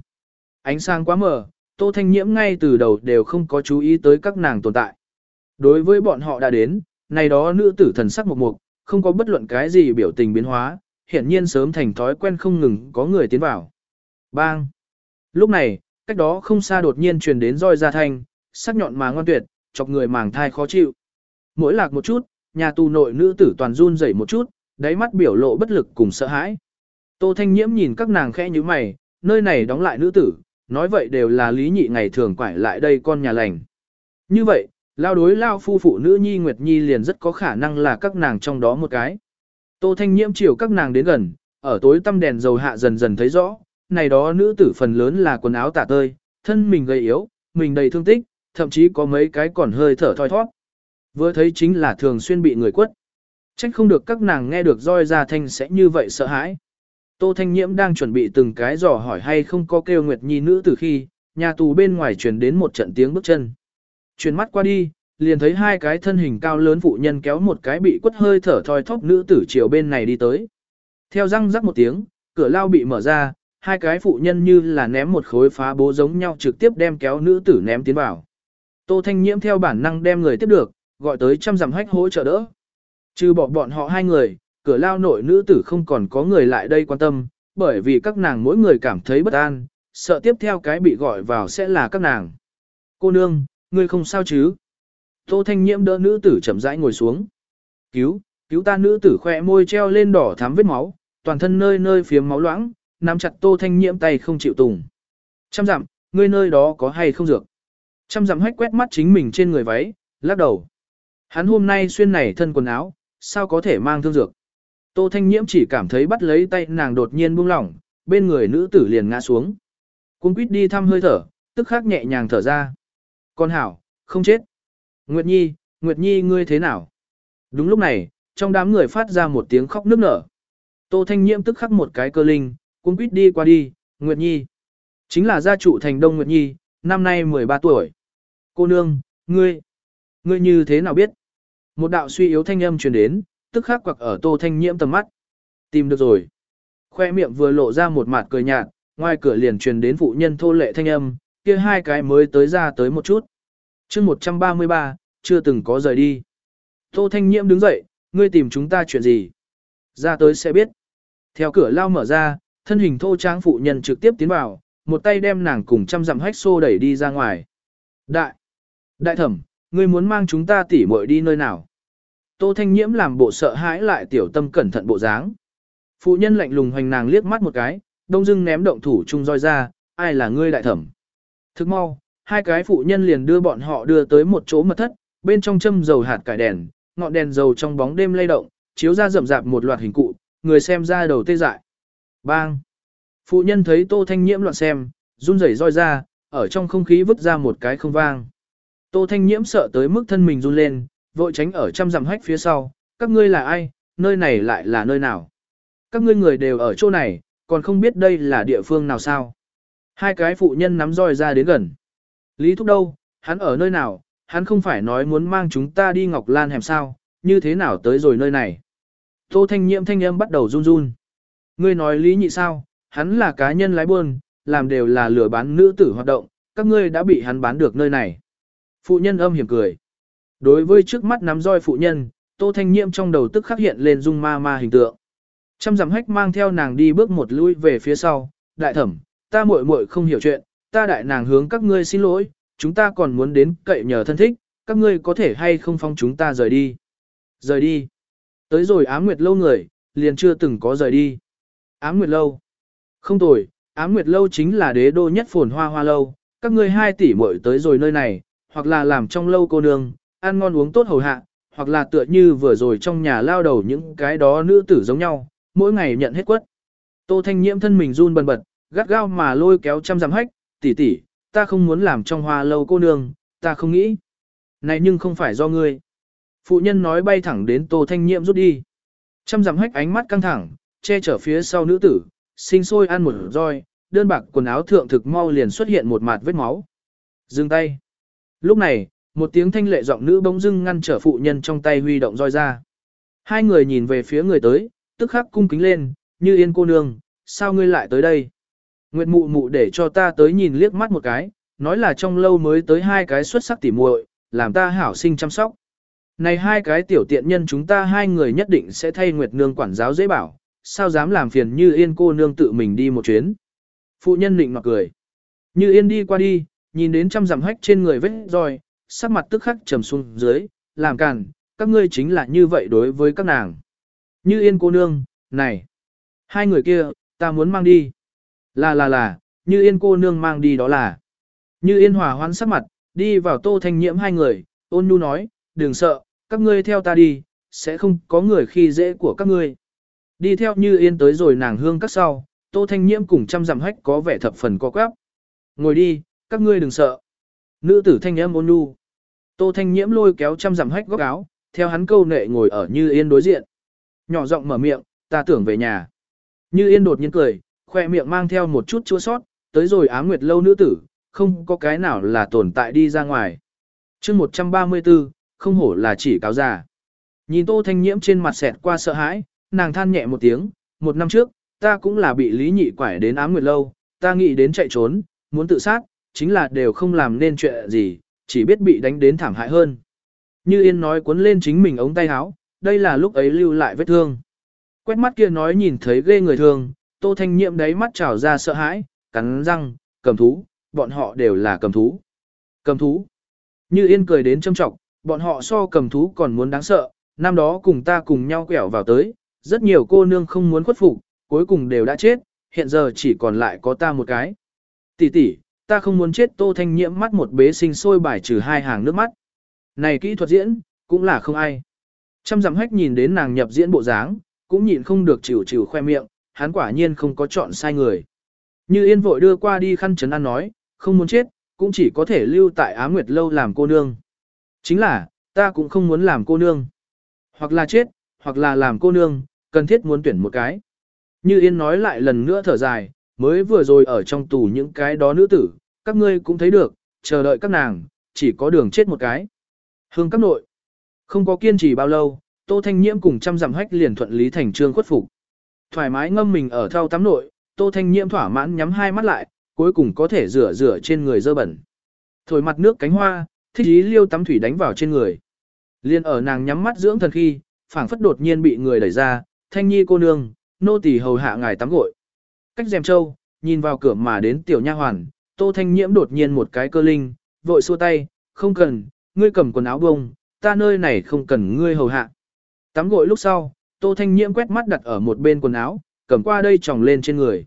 Ánh sáng quá mờ, Tô Thanh Nhiễm ngay từ đầu đều không có chú ý tới các nàng tồn tại. Đối với bọn họ đã đến, này đó nữ tử thần sắc một mục, không có bất luận cái gì biểu tình biến hóa, hiển nhiên sớm thành thói quen không ngừng có người tiến vào. Bang! Lúc này, cách đó không xa đột nhiên truyền đến roi ra thanh, sắc nhọn mà ngoan tuyệt, chọc người màng thai khó chịu. Mỗi lạc một chút, nhà tù nội nữ tử toàn run rẩy một chút, đáy mắt biểu lộ bất lực cùng sợ hãi. Tô Thanh Nhiễm nhìn các nàng khẽ như mày, nơi này đóng lại nữ tử, nói vậy đều là lý nhị ngày thường quải lại đây con nhà lành. Như vậy, lao đối lao phu phụ nữ nhi Nguyệt Nhi liền rất có khả năng là các nàng trong đó một cái. Tô Thanh Nhiễm chiều các nàng đến gần, ở tối tăm đèn dầu hạ dần dần thấy rõ, này đó nữ tử phần lớn là quần áo tả tơi, thân mình gầy yếu, mình đầy thương tích, thậm chí có mấy cái còn hơi thở thoi thoát. Vừa thấy chính là thường xuyên bị người quất. Trách không được các nàng nghe được roi ra thanh sẽ như vậy sợ hãi. Tô Thanh Nhiễm đang chuẩn bị từng cái dò hỏi hay không có kêu Nguyệt Nhi nữ từ khi, nhà tù bên ngoài truyền đến một trận tiếng bước chân. Chuyển mắt qua đi, liền thấy hai cái thân hình cao lớn phụ nhân kéo một cái bị quất hơi thở thoi thóp nữ tử chiều bên này đi tới. Theo răng rắc một tiếng, cửa lao bị mở ra, hai cái phụ nhân như là ném một khối phá bố giống nhau trực tiếp đem kéo nữ tử ném tiến vào. Tô Thanh Nhiễm theo bản năng đem người tiếp được, gọi tới trăm dặm hách hỗ trợ đỡ. Trừ bỏ bọn họ hai người, cửa lao nội nữ tử không còn có người lại đây quan tâm, bởi vì các nàng mỗi người cảm thấy bất an, sợ tiếp theo cái bị gọi vào sẽ là các nàng. Cô nương, ngươi không sao chứ? Tô Thanh Nhiễm đỡ nữ tử chậm rãi ngồi xuống. Cứu, cứu ta nữ tử khỏe môi treo lên đỏ thắm vết máu, toàn thân nơi nơi phiếm máu loãng, nắm chặt Tô Thanh Nhiễm tay không chịu tùng. Trăm dặm, ngươi nơi đó có hay không dược? Trăm dặm hách quét mắt chính mình trên người váy, lắc đầu. Hắn hôm nay xuyên này thân quần áo, sao có thể mang thương dược? Tô Thanh Nhiễm chỉ cảm thấy bắt lấy tay nàng đột nhiên buông lỏng, bên người nữ tử liền ngã xuống. Cung quýt đi thăm hơi thở, tức khắc nhẹ nhàng thở ra. Con hảo, không chết. Nguyệt Nhi, Nguyệt Nhi ngươi thế nào? Đúng lúc này, trong đám người phát ra một tiếng khóc nức nở. Tô Thanh Nhiễm tức khắc một cái cơ linh, cung quýt đi qua đi, Nguyệt Nhi. Chính là gia trụ thành Đông Nguyệt Nhi, năm nay 13 tuổi. Cô nương, ngươi, ngươi như thế nào biết? Một đạo suy yếu thanh âm truyền đến, tức khắc quặc ở Tô Thanh Nhiễm tầm mắt. Tìm được rồi. Khoe miệng vừa lộ ra một mặt cười nhạt, ngoài cửa liền truyền đến phụ nhân thô lệ thanh âm, kia hai cái mới tới ra tới một chút. chương 133, chưa từng có rời đi. Tô Thanh Nhiễm đứng dậy, ngươi tìm chúng ta chuyện gì? Ra tới sẽ biết. Theo cửa lao mở ra, thân hình thô tráng phụ nhân trực tiếp tiến vào, một tay đem nàng cùng trăm dặm hách xô đẩy đi ra ngoài. Đại! Đại thẩm, ngươi muốn mang chúng ta tỉ muội đi nơi nào? Tô Thanh Nhiễm làm bộ sợ hãi lại tiểu tâm cẩn thận bộ dáng. Phụ nhân lạnh lùng hoành nàng liếc mắt một cái, đông dưng ném động thủ chung roi ra, ai là ngươi đại thẩm? Thức mau, hai cái phụ nhân liền đưa bọn họ đưa tới một chỗ mật thất, bên trong châm dầu hạt cải đèn, ngọn đèn dầu trong bóng đêm lay động, chiếu ra rậm rạp một loạt hình cụ, người xem ra đầu tê dại. Bang! Phụ nhân thấy Tô Thanh Nhiễm loạn xem, run rẩy roi ra, ở trong không khí vứt ra một cái không vang. Tô Thanh Nhiễm sợ tới mức thân mình run lên, vội tránh ở trăm dặm hách phía sau, các ngươi là ai, nơi này lại là nơi nào. Các ngươi người đều ở chỗ này, còn không biết đây là địa phương nào sao. Hai cái phụ nhân nắm roi ra đến gần. Lý Thúc đâu, hắn ở nơi nào, hắn không phải nói muốn mang chúng ta đi Ngọc Lan hẻm sao, như thế nào tới rồi nơi này. Tô Thanh Nhiễm thanh âm bắt đầu run run. Ngươi nói lý nhị sao, hắn là cá nhân lái buôn, làm đều là lừa bán nữ tử hoạt động, các ngươi đã bị hắn bán được nơi này. Phụ nhân âm hiểm cười. Đối với trước mắt nắm roi phụ nhân, Tô Thanh Nhiễm trong đầu tức khắc hiện lên dung ma ma hình tượng. Trăm dặm hách mang theo nàng đi bước một lui về phía sau, đại thẩm, ta muội muội không hiểu chuyện, ta đại nàng hướng các ngươi xin lỗi, chúng ta còn muốn đến cậy nhờ thân thích, các ngươi có thể hay không phong chúng ta rời đi. Rời đi. Tới rồi ám nguyệt lâu người, liền chưa từng có rời đi. Ám nguyệt lâu. Không tồi, ám nguyệt lâu chính là đế đô nhất phồn hoa hoa lâu, các ngươi hai tỷ muội tới rồi nơi này, hoặc là làm trong lâu cô nương, ăn ngon uống tốt hầu hạ, hoặc là tựa như vừa rồi trong nhà lao đầu những cái đó nữ tử giống nhau, mỗi ngày nhận hết quất. Tô Thanh Nhiễm thân mình run bần bật, gắt gao mà lôi kéo trăm dặm hách, tỷ tỷ, ta không muốn làm trong hoa lâu cô nương, ta không nghĩ. Này nhưng không phải do ngươi. Phụ nhân nói bay thẳng đến Tô Thanh Nhiễm rút đi. Trăm dặm hách ánh mắt căng thẳng, che chở phía sau nữ tử, sinh sôi ăn một roi, đơn bạc quần áo thượng thực mau liền xuất hiện một mạt vết máu. Dừng tay. Lúc này, một tiếng thanh lệ giọng nữ bỗng dưng ngăn trở phụ nhân trong tay huy động roi ra. Hai người nhìn về phía người tới, tức khắc cung kính lên, như yên cô nương, sao ngươi lại tới đây? Nguyệt mụ mụ để cho ta tới nhìn liếc mắt một cái, nói là trong lâu mới tới hai cái xuất sắc tỉ muội, làm ta hảo sinh chăm sóc. Này hai cái tiểu tiện nhân chúng ta hai người nhất định sẽ thay Nguyệt nương quản giáo dễ bảo, sao dám làm phiền như yên cô nương tự mình đi một chuyến. Phụ nhân định mặc cười. Như yên đi qua đi, nhìn đến trăm dặm hách trên người vết roi, sắc mặt tức khắc trầm xuống dưới, làm càn, các ngươi chính là như vậy đối với các nàng. Như yên cô nương, này, hai người kia, ta muốn mang đi. Là là là, như yên cô nương mang đi đó là. Như yên hòa hoãn sắc mặt, đi vào tô thanh nhiễm hai người, ôn nhu nói, đừng sợ, các ngươi theo ta đi, sẽ không có người khi dễ của các ngươi. Đi theo như yên tới rồi nàng hương các sau, tô thanh nhiễm cùng trăm dặm hách có vẻ thập phần co quắp, Ngồi đi, các ngươi đừng sợ. Nữ tử thanh âm ôn nhu. Tô thanh nhiễm lôi kéo trăm dặm hách góc áo, theo hắn câu nệ ngồi ở như yên đối diện. Nhỏ giọng mở miệng, ta tưởng về nhà. Như yên đột nhiên cười, khoe miệng mang theo một chút chua sót, tới rồi Á nguyệt lâu nữ tử, không có cái nào là tồn tại đi ra ngoài. chương 134, không hổ là chỉ cáo già. Nhìn tô thanh nhiễm trên mặt xẹt qua sợ hãi, nàng than nhẹ một tiếng, một năm trước, ta cũng là bị lý nhị quải đến ám nguyệt lâu, ta nghĩ đến chạy trốn, muốn tự sát, chính là đều không làm nên chuyện gì, chỉ biết bị đánh đến thảm hại hơn. Như Yên nói cuốn lên chính mình ống tay áo, đây là lúc ấy lưu lại vết thương. Quét mắt kia nói nhìn thấy ghê người thương, Tô Thanh Nhiệm đáy mắt trào ra sợ hãi, cắn răng, cầm thú, bọn họ đều là cầm thú. Cầm thú. Như Yên cười đến châm trọng, bọn họ so cầm thú còn muốn đáng sợ, năm đó cùng ta cùng nhau quẹo vào tới, rất nhiều cô nương không muốn khuất phục, cuối cùng đều đã chết, hiện giờ chỉ còn lại có ta một cái. Tỷ tỷ, ta không muốn chết Tô Thanh Nhiễm mắt một bế sinh sôi bài trừ hai hàng nước mắt. Này kỹ thuật diễn, cũng là không ai. Trăm dặm hách nhìn đến nàng nhập diễn bộ dáng, cũng nhịn không được chịu chịu khoe miệng, hắn quả nhiên không có chọn sai người. Như yên vội đưa qua đi khăn chấn an nói, không muốn chết, cũng chỉ có thể lưu tại Á Nguyệt Lâu làm cô nương. Chính là, ta cũng không muốn làm cô nương. Hoặc là chết, hoặc là làm cô nương, cần thiết muốn tuyển một cái. Như Yên nói lại lần nữa thở dài, mới vừa rồi ở trong tù những cái đó nữ tử, các ngươi cũng thấy được, chờ đợi các nàng, chỉ có đường chết một cái. Hương các nội. Không có kiên trì bao lâu, Tô Thanh Nhiễm cùng trăm dặm hách liền thuận lý thành trương khuất phục. Thoải mái ngâm mình ở thau tắm nội, Tô Thanh Nhiễm thỏa mãn nhắm hai mắt lại, cuối cùng có thể rửa rửa trên người dơ bẩn. Thổi mặt nước cánh hoa, thích ý liêu tắm thủy đánh vào trên người. Liên ở nàng nhắm mắt dưỡng thần khi, phảng phất đột nhiên bị người đẩy ra, thanh nhi cô nương, nô tỳ hầu hạ ngài tắm gội. Cách dèm châu, nhìn vào cửa mà đến tiểu nha hoàn, tô thanh nhiễm đột nhiên một cái cơ linh, vội xua tay, không cần, ngươi cầm quần áo bông, ta nơi này không cần ngươi hầu hạ. Tắm gội lúc sau, tô thanh nhiễm quét mắt đặt ở một bên quần áo, cầm qua đây tròng lên trên người.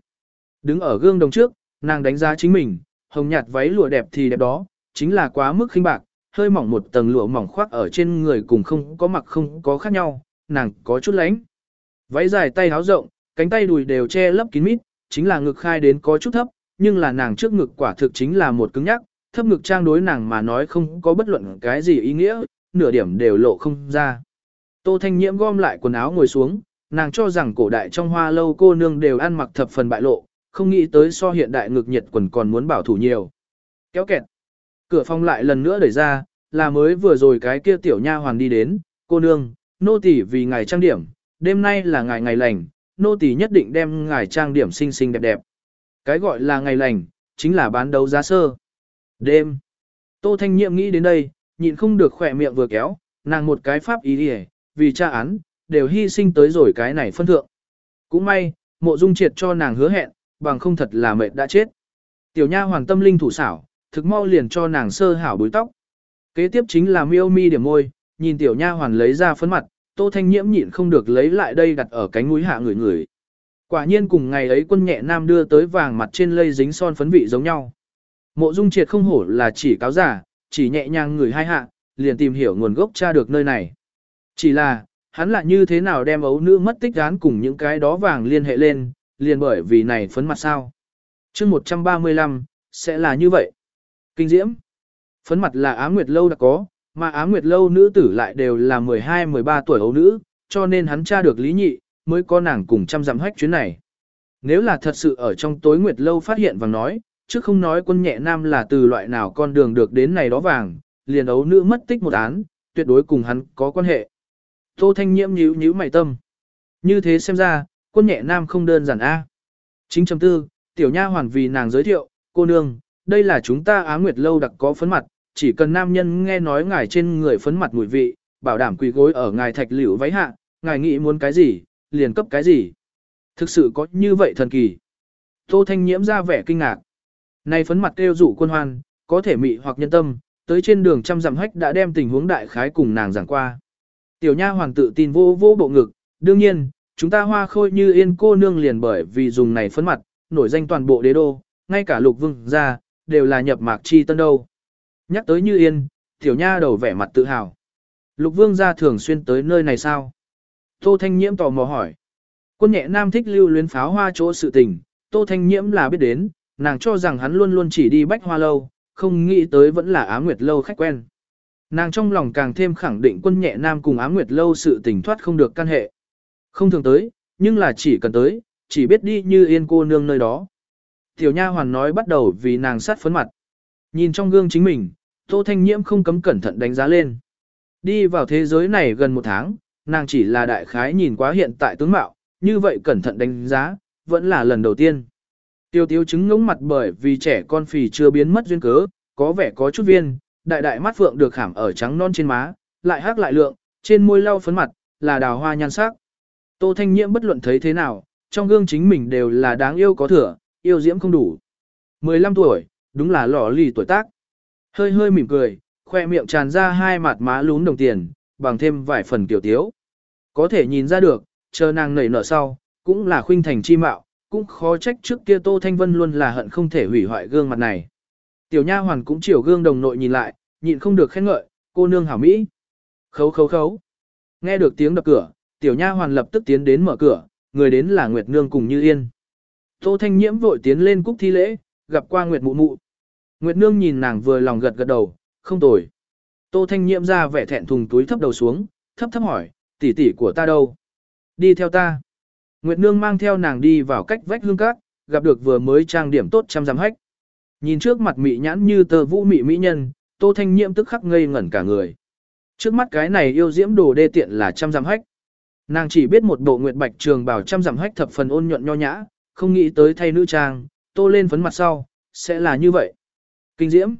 Đứng ở gương đồng trước, nàng đánh giá chính mình, hồng nhạt váy lụa đẹp thì đẹp đó, chính là quá mức khinh bạc, hơi mỏng một tầng lụa mỏng khoác ở trên người cùng không có mặc không có khác nhau, nàng có chút lánh. Váy dài tay háo rộng, cánh tay đùi đều che lấp kín mít, chính là ngực khai đến có chút thấp, nhưng là nàng trước ngực quả thực chính là một cứng nhắc, thấp ngực trang đối nàng mà nói không có bất luận cái gì ý nghĩa, nửa điểm đều lộ không ra. Tô Thanh Nhiễm gom lại quần áo ngồi xuống, nàng cho rằng cổ đại trong hoa lâu cô nương đều ăn mặc thập phần bại lộ, không nghĩ tới so hiện đại ngực nhiệt quần còn muốn bảo thủ nhiều. Kéo kẹt. Cửa phòng lại lần nữa đẩy ra, là mới vừa rồi cái kia tiểu nha hoàn đi đến, cô nương, nô tỳ vì ngài trang điểm, đêm nay là ngày ngày lành, nô tỳ nhất định đem ngài trang điểm xinh xinh đẹp đẹp. Cái gọi là ngày lành, chính là bán đấu giá sơ. Đêm. Tô Thanh Nhiệm nghĩ đến đây, nhịn không được khỏe miệng vừa kéo, nàng một cái pháp ý đi vì tra án, đều hy sinh tới rồi cái này phân thượng. Cũng may, mộ dung triệt cho nàng hứa hẹn, bằng không thật là mệt đã chết. Tiểu nha hoàng tâm linh thủ xảo, thực mau liền cho nàng sơ hảo búi tóc. Kế tiếp chính là miêu mi điểm môi, nhìn tiểu nha hoàn lấy ra phấn mặt, tô thanh nhiễm nhịn không được lấy lại đây đặt ở cánh mũi hạ người người. Quả nhiên cùng ngày ấy quân nhẹ nam đưa tới vàng mặt trên lây dính son phấn vị giống nhau. Mộ dung triệt không hổ là chỉ cáo giả, chỉ nhẹ nhàng người hai hạ, liền tìm hiểu nguồn gốc tra được nơi này. Chỉ là, hắn lại như thế nào đem ấu nữ mất tích gán cùng những cái đó vàng liên hệ lên, liền bởi vì này phấn mặt sao. chương 135, sẽ là như vậy. Kinh diễm. Phấn mặt là Á Nguyệt Lâu đã có, mà Á Nguyệt Lâu nữ tử lại đều là 12-13 tuổi ấu nữ, cho nên hắn tra được lý nhị, mới có nàng cùng trăm dặm hách chuyến này. Nếu là thật sự ở trong tối Nguyệt Lâu phát hiện vàng nói, chứ không nói quân nhẹ nam là từ loại nào con đường được đến này đó vàng, liền ấu nữ mất tích một án, tuyệt đối cùng hắn có quan hệ. Tô Thanh Nhiễm nhíu nhíu mày tâm. Như thế xem ra, quân nhẹ nam không đơn giản a. Chính chấm tư, tiểu nha hoàn vì nàng giới thiệu, cô nương, đây là chúng ta Á Nguyệt lâu đặc có phấn mặt, chỉ cần nam nhân nghe nói ngài trên người phấn mặt mùi vị, bảo đảm quỳ gối ở ngài thạch liễu váy hạ, ngài nghĩ muốn cái gì, liền cấp cái gì. Thực sự có như vậy thần kỳ. Tô Thanh Nhiễm ra vẻ kinh ngạc. Này phấn mặt kêu rủ quân hoan, có thể mị hoặc nhân tâm, tới trên đường trăm dặm hách đã đem tình huống đại khái cùng nàng giảng qua. Tiểu nha hoàng tự tin vô vô bộ ngực, đương nhiên, chúng ta hoa khôi như yên cô nương liền bởi vì dùng này phấn mặt, nổi danh toàn bộ đế đô, ngay cả lục vương ra, đều là nhập mạc chi tân đâu. Nhắc tới như yên, tiểu nha đầu vẻ mặt tự hào. Lục vương gia thường xuyên tới nơi này sao? Tô Thanh Nhiễm tò mò hỏi. Quân nhẹ nam thích lưu luyến pháo hoa chỗ sự tình, Tô Thanh Nhiễm là biết đến, nàng cho rằng hắn luôn luôn chỉ đi bách hoa lâu, không nghĩ tới vẫn là Á Nguyệt lâu khách quen. Nàng trong lòng càng thêm khẳng định quân nhẹ nam cùng Á Nguyệt lâu sự tình thoát không được căn hệ. Không thường tới, nhưng là chỉ cần tới, chỉ biết đi như yên cô nương nơi đó. Tiểu nha hoàn nói bắt đầu vì nàng sát phấn mặt. Nhìn trong gương chính mình, Tô Thanh Nhiễm không cấm cẩn thận đánh giá lên. Đi vào thế giới này gần một tháng, nàng chỉ là đại khái nhìn quá hiện tại tướng mạo, như vậy cẩn thận đánh giá, vẫn là lần đầu tiên. Tiêu tiêu chứng ngống mặt bởi vì trẻ con phì chưa biến mất duyên cớ, có vẻ có chút viên, đại đại mắt phượng được khảm ở trắng non trên má, lại hắc lại lượng, trên môi lau phấn mặt, là đào hoa nhan sắc. Tô Thanh Nhiễm bất luận thấy thế nào, trong gương chính mình đều là đáng yêu có thừa, yêu diễm không đủ. 15 tuổi, đúng là lò lì tuổi tác. Hơi hơi mỉm cười, khoe miệng tràn ra hai mặt má lún đồng tiền, bằng thêm vài phần tiểu tiếu. Có thể nhìn ra được, chờ nàng nảy nở sau, cũng là khuynh thành chi mạo, cũng khó trách trước kia Tô Thanh Vân luôn là hận không thể hủy hoại gương mặt này. Tiểu nha hoàn cũng chiều gương đồng nội nhìn lại, nhịn không được khen ngợi, cô nương hảo mỹ. Khấu khấu khấu. Nghe được tiếng đập cửa, tiểu nha hoàn lập tức tiến đến mở cửa, người đến là Nguyệt Nương cùng Như Yên. Tô Thanh Nhiễm vội tiến lên cúc thi lễ, gặp qua Nguyệt Mụ Mụ. Nguyệt Nương nhìn nàng vừa lòng gật gật đầu, không tồi. Tô Thanh Nhiễm ra vẻ thẹn thùng túi thấp đầu xuống, thấp thấp hỏi, tỷ tỷ của ta đâu? Đi theo ta. Nguyệt Nương mang theo nàng đi vào cách vách hương cát, gặp được vừa mới trang điểm tốt trăm giám hách. Nhìn trước mặt mị nhãn như tờ vũ mị mỹ nhân, Tô Thanh Nhiễm tức khắc ngây ngẩn cả người. Trước mắt cái này yêu diễm đồ đê tiện là trăm dặm hách. Nàng chỉ biết một bộ nguyệt bạch trường bảo trăm dặm hách thập phần ôn nhuận nho nhã, không nghĩ tới thay nữ trang, tô lên phấn mặt sau, sẽ là như vậy. Kinh diễm.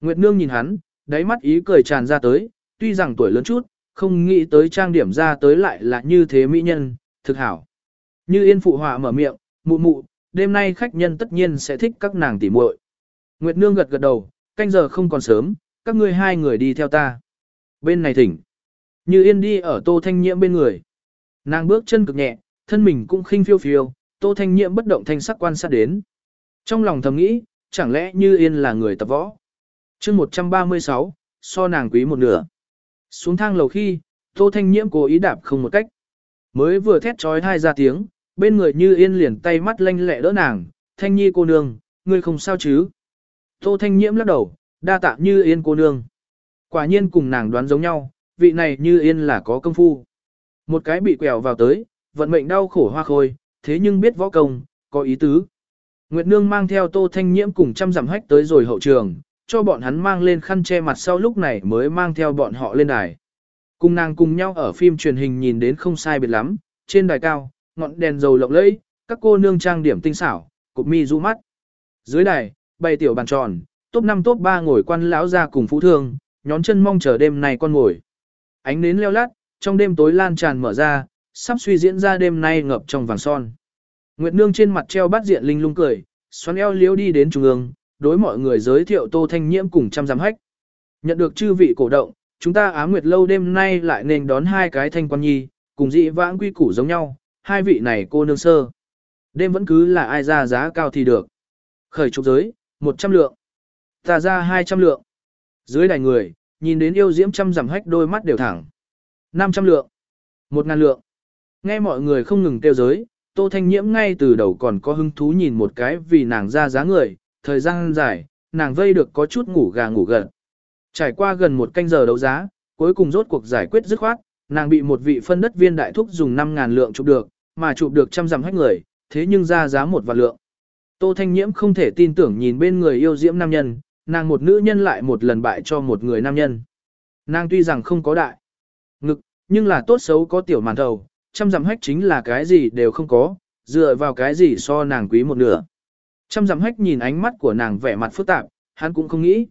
Nguyệt nương nhìn hắn, đáy mắt ý cười tràn ra tới, tuy rằng tuổi lớn chút, không nghĩ tới trang điểm ra tới lại là như thế mỹ nhân, thực hảo. Như yên phụ họa mở miệng, mụ mụ, đêm nay khách nhân tất nhiên sẽ thích các nàng tỉ muội. Nguyệt nương gật gật đầu, canh giờ không còn sớm, các ngươi hai người đi theo ta. Bên này thỉnh. Như yên đi ở tô thanh nhiễm bên người. Nàng bước chân cực nhẹ, thân mình cũng khinh phiêu phiêu, tô thanh nhiễm bất động thanh sắc quan sát đến. Trong lòng thầm nghĩ, chẳng lẽ như yên là người tập võ. chương 136, so nàng quý một nửa. Xuống thang lầu khi, tô thanh nhiễm cố ý đạp không một cách. Mới vừa thét trói hai ra tiếng, bên người như yên liền tay mắt lanh lẹ đỡ nàng, thanh nhi cô nương, ngươi không sao chứ. Tô thanh nhiễm lắc đầu, đa tạ như yên cô nương. Quả nhiên cùng nàng đoán giống nhau, vị này như yên là có công phu. Một cái bị quẹo vào tới, vận mệnh đau khổ hoa khôi, thế nhưng biết võ công, có ý tứ. Nguyệt Nương mang theo Tô Thanh Nhiễm cùng trăm dặm hách tới rồi hậu trường, cho bọn hắn mang lên khăn che mặt sau lúc này mới mang theo bọn họ lên đài. Cùng nàng cùng nhau ở phim truyền hình nhìn đến không sai biệt lắm, trên đài cao, ngọn đèn dầu lộng lẫy, các cô nương trang điểm tinh xảo, cục mi du mắt. Dưới đài, bày tiểu bàn tròn, top 5 top 3 ngồi quan lão ra cùng phú thương, nhón chân mong chờ đêm này con ngồi. Ánh nến leo lát, trong đêm tối lan tràn mở ra, sắp suy diễn ra đêm nay ngập trong vàng son. Nguyệt Nương trên mặt treo bát diện linh lung cười, xoắn eo liếu đi đến trung ương, đối mọi người giới thiệu Tô Thanh Nhiễm cùng trăm giám hách. Nhận được chư vị cổ động, chúng ta Á Nguyệt lâu đêm nay lại nên đón hai cái thanh quan nhi, cùng dị vãng quy củ giống nhau, hai vị này cô nương sơ. Đêm vẫn cứ là ai ra giá cao thì được. Khởi trục giới, 100 lượng. Ta ra 200 lượng. Dưới đài người, nhìn đến yêu diễm trăm giảm hách đôi mắt đều thẳng. 500 lượng. 1 ngàn lượng. Nghe mọi người không ngừng tiêu giới, Tô Thanh Nhiễm ngay từ đầu còn có hứng thú nhìn một cái vì nàng ra giá người, thời gian dài, nàng vây được có chút ngủ gà ngủ gật. Trải qua gần một canh giờ đấu giá, cuối cùng rốt cuộc giải quyết dứt khoát, nàng bị một vị phân đất viên đại thúc dùng 5.000 lượng chụp được, mà chụp được trăm dặm hách người, thế nhưng ra giá một vạn lượng. Tô Thanh Nhiễm không thể tin tưởng nhìn bên người yêu diễm nam nhân, nàng một nữ nhân lại một lần bại cho một người nam nhân. Nàng tuy rằng không có đại ngực, nhưng là tốt xấu có tiểu màn đầu trăm dặm hách chính là cái gì đều không có, dựa vào cái gì so nàng quý một nửa. Trăm dặm hách nhìn ánh mắt của nàng vẻ mặt phức tạp, hắn cũng không nghĩ.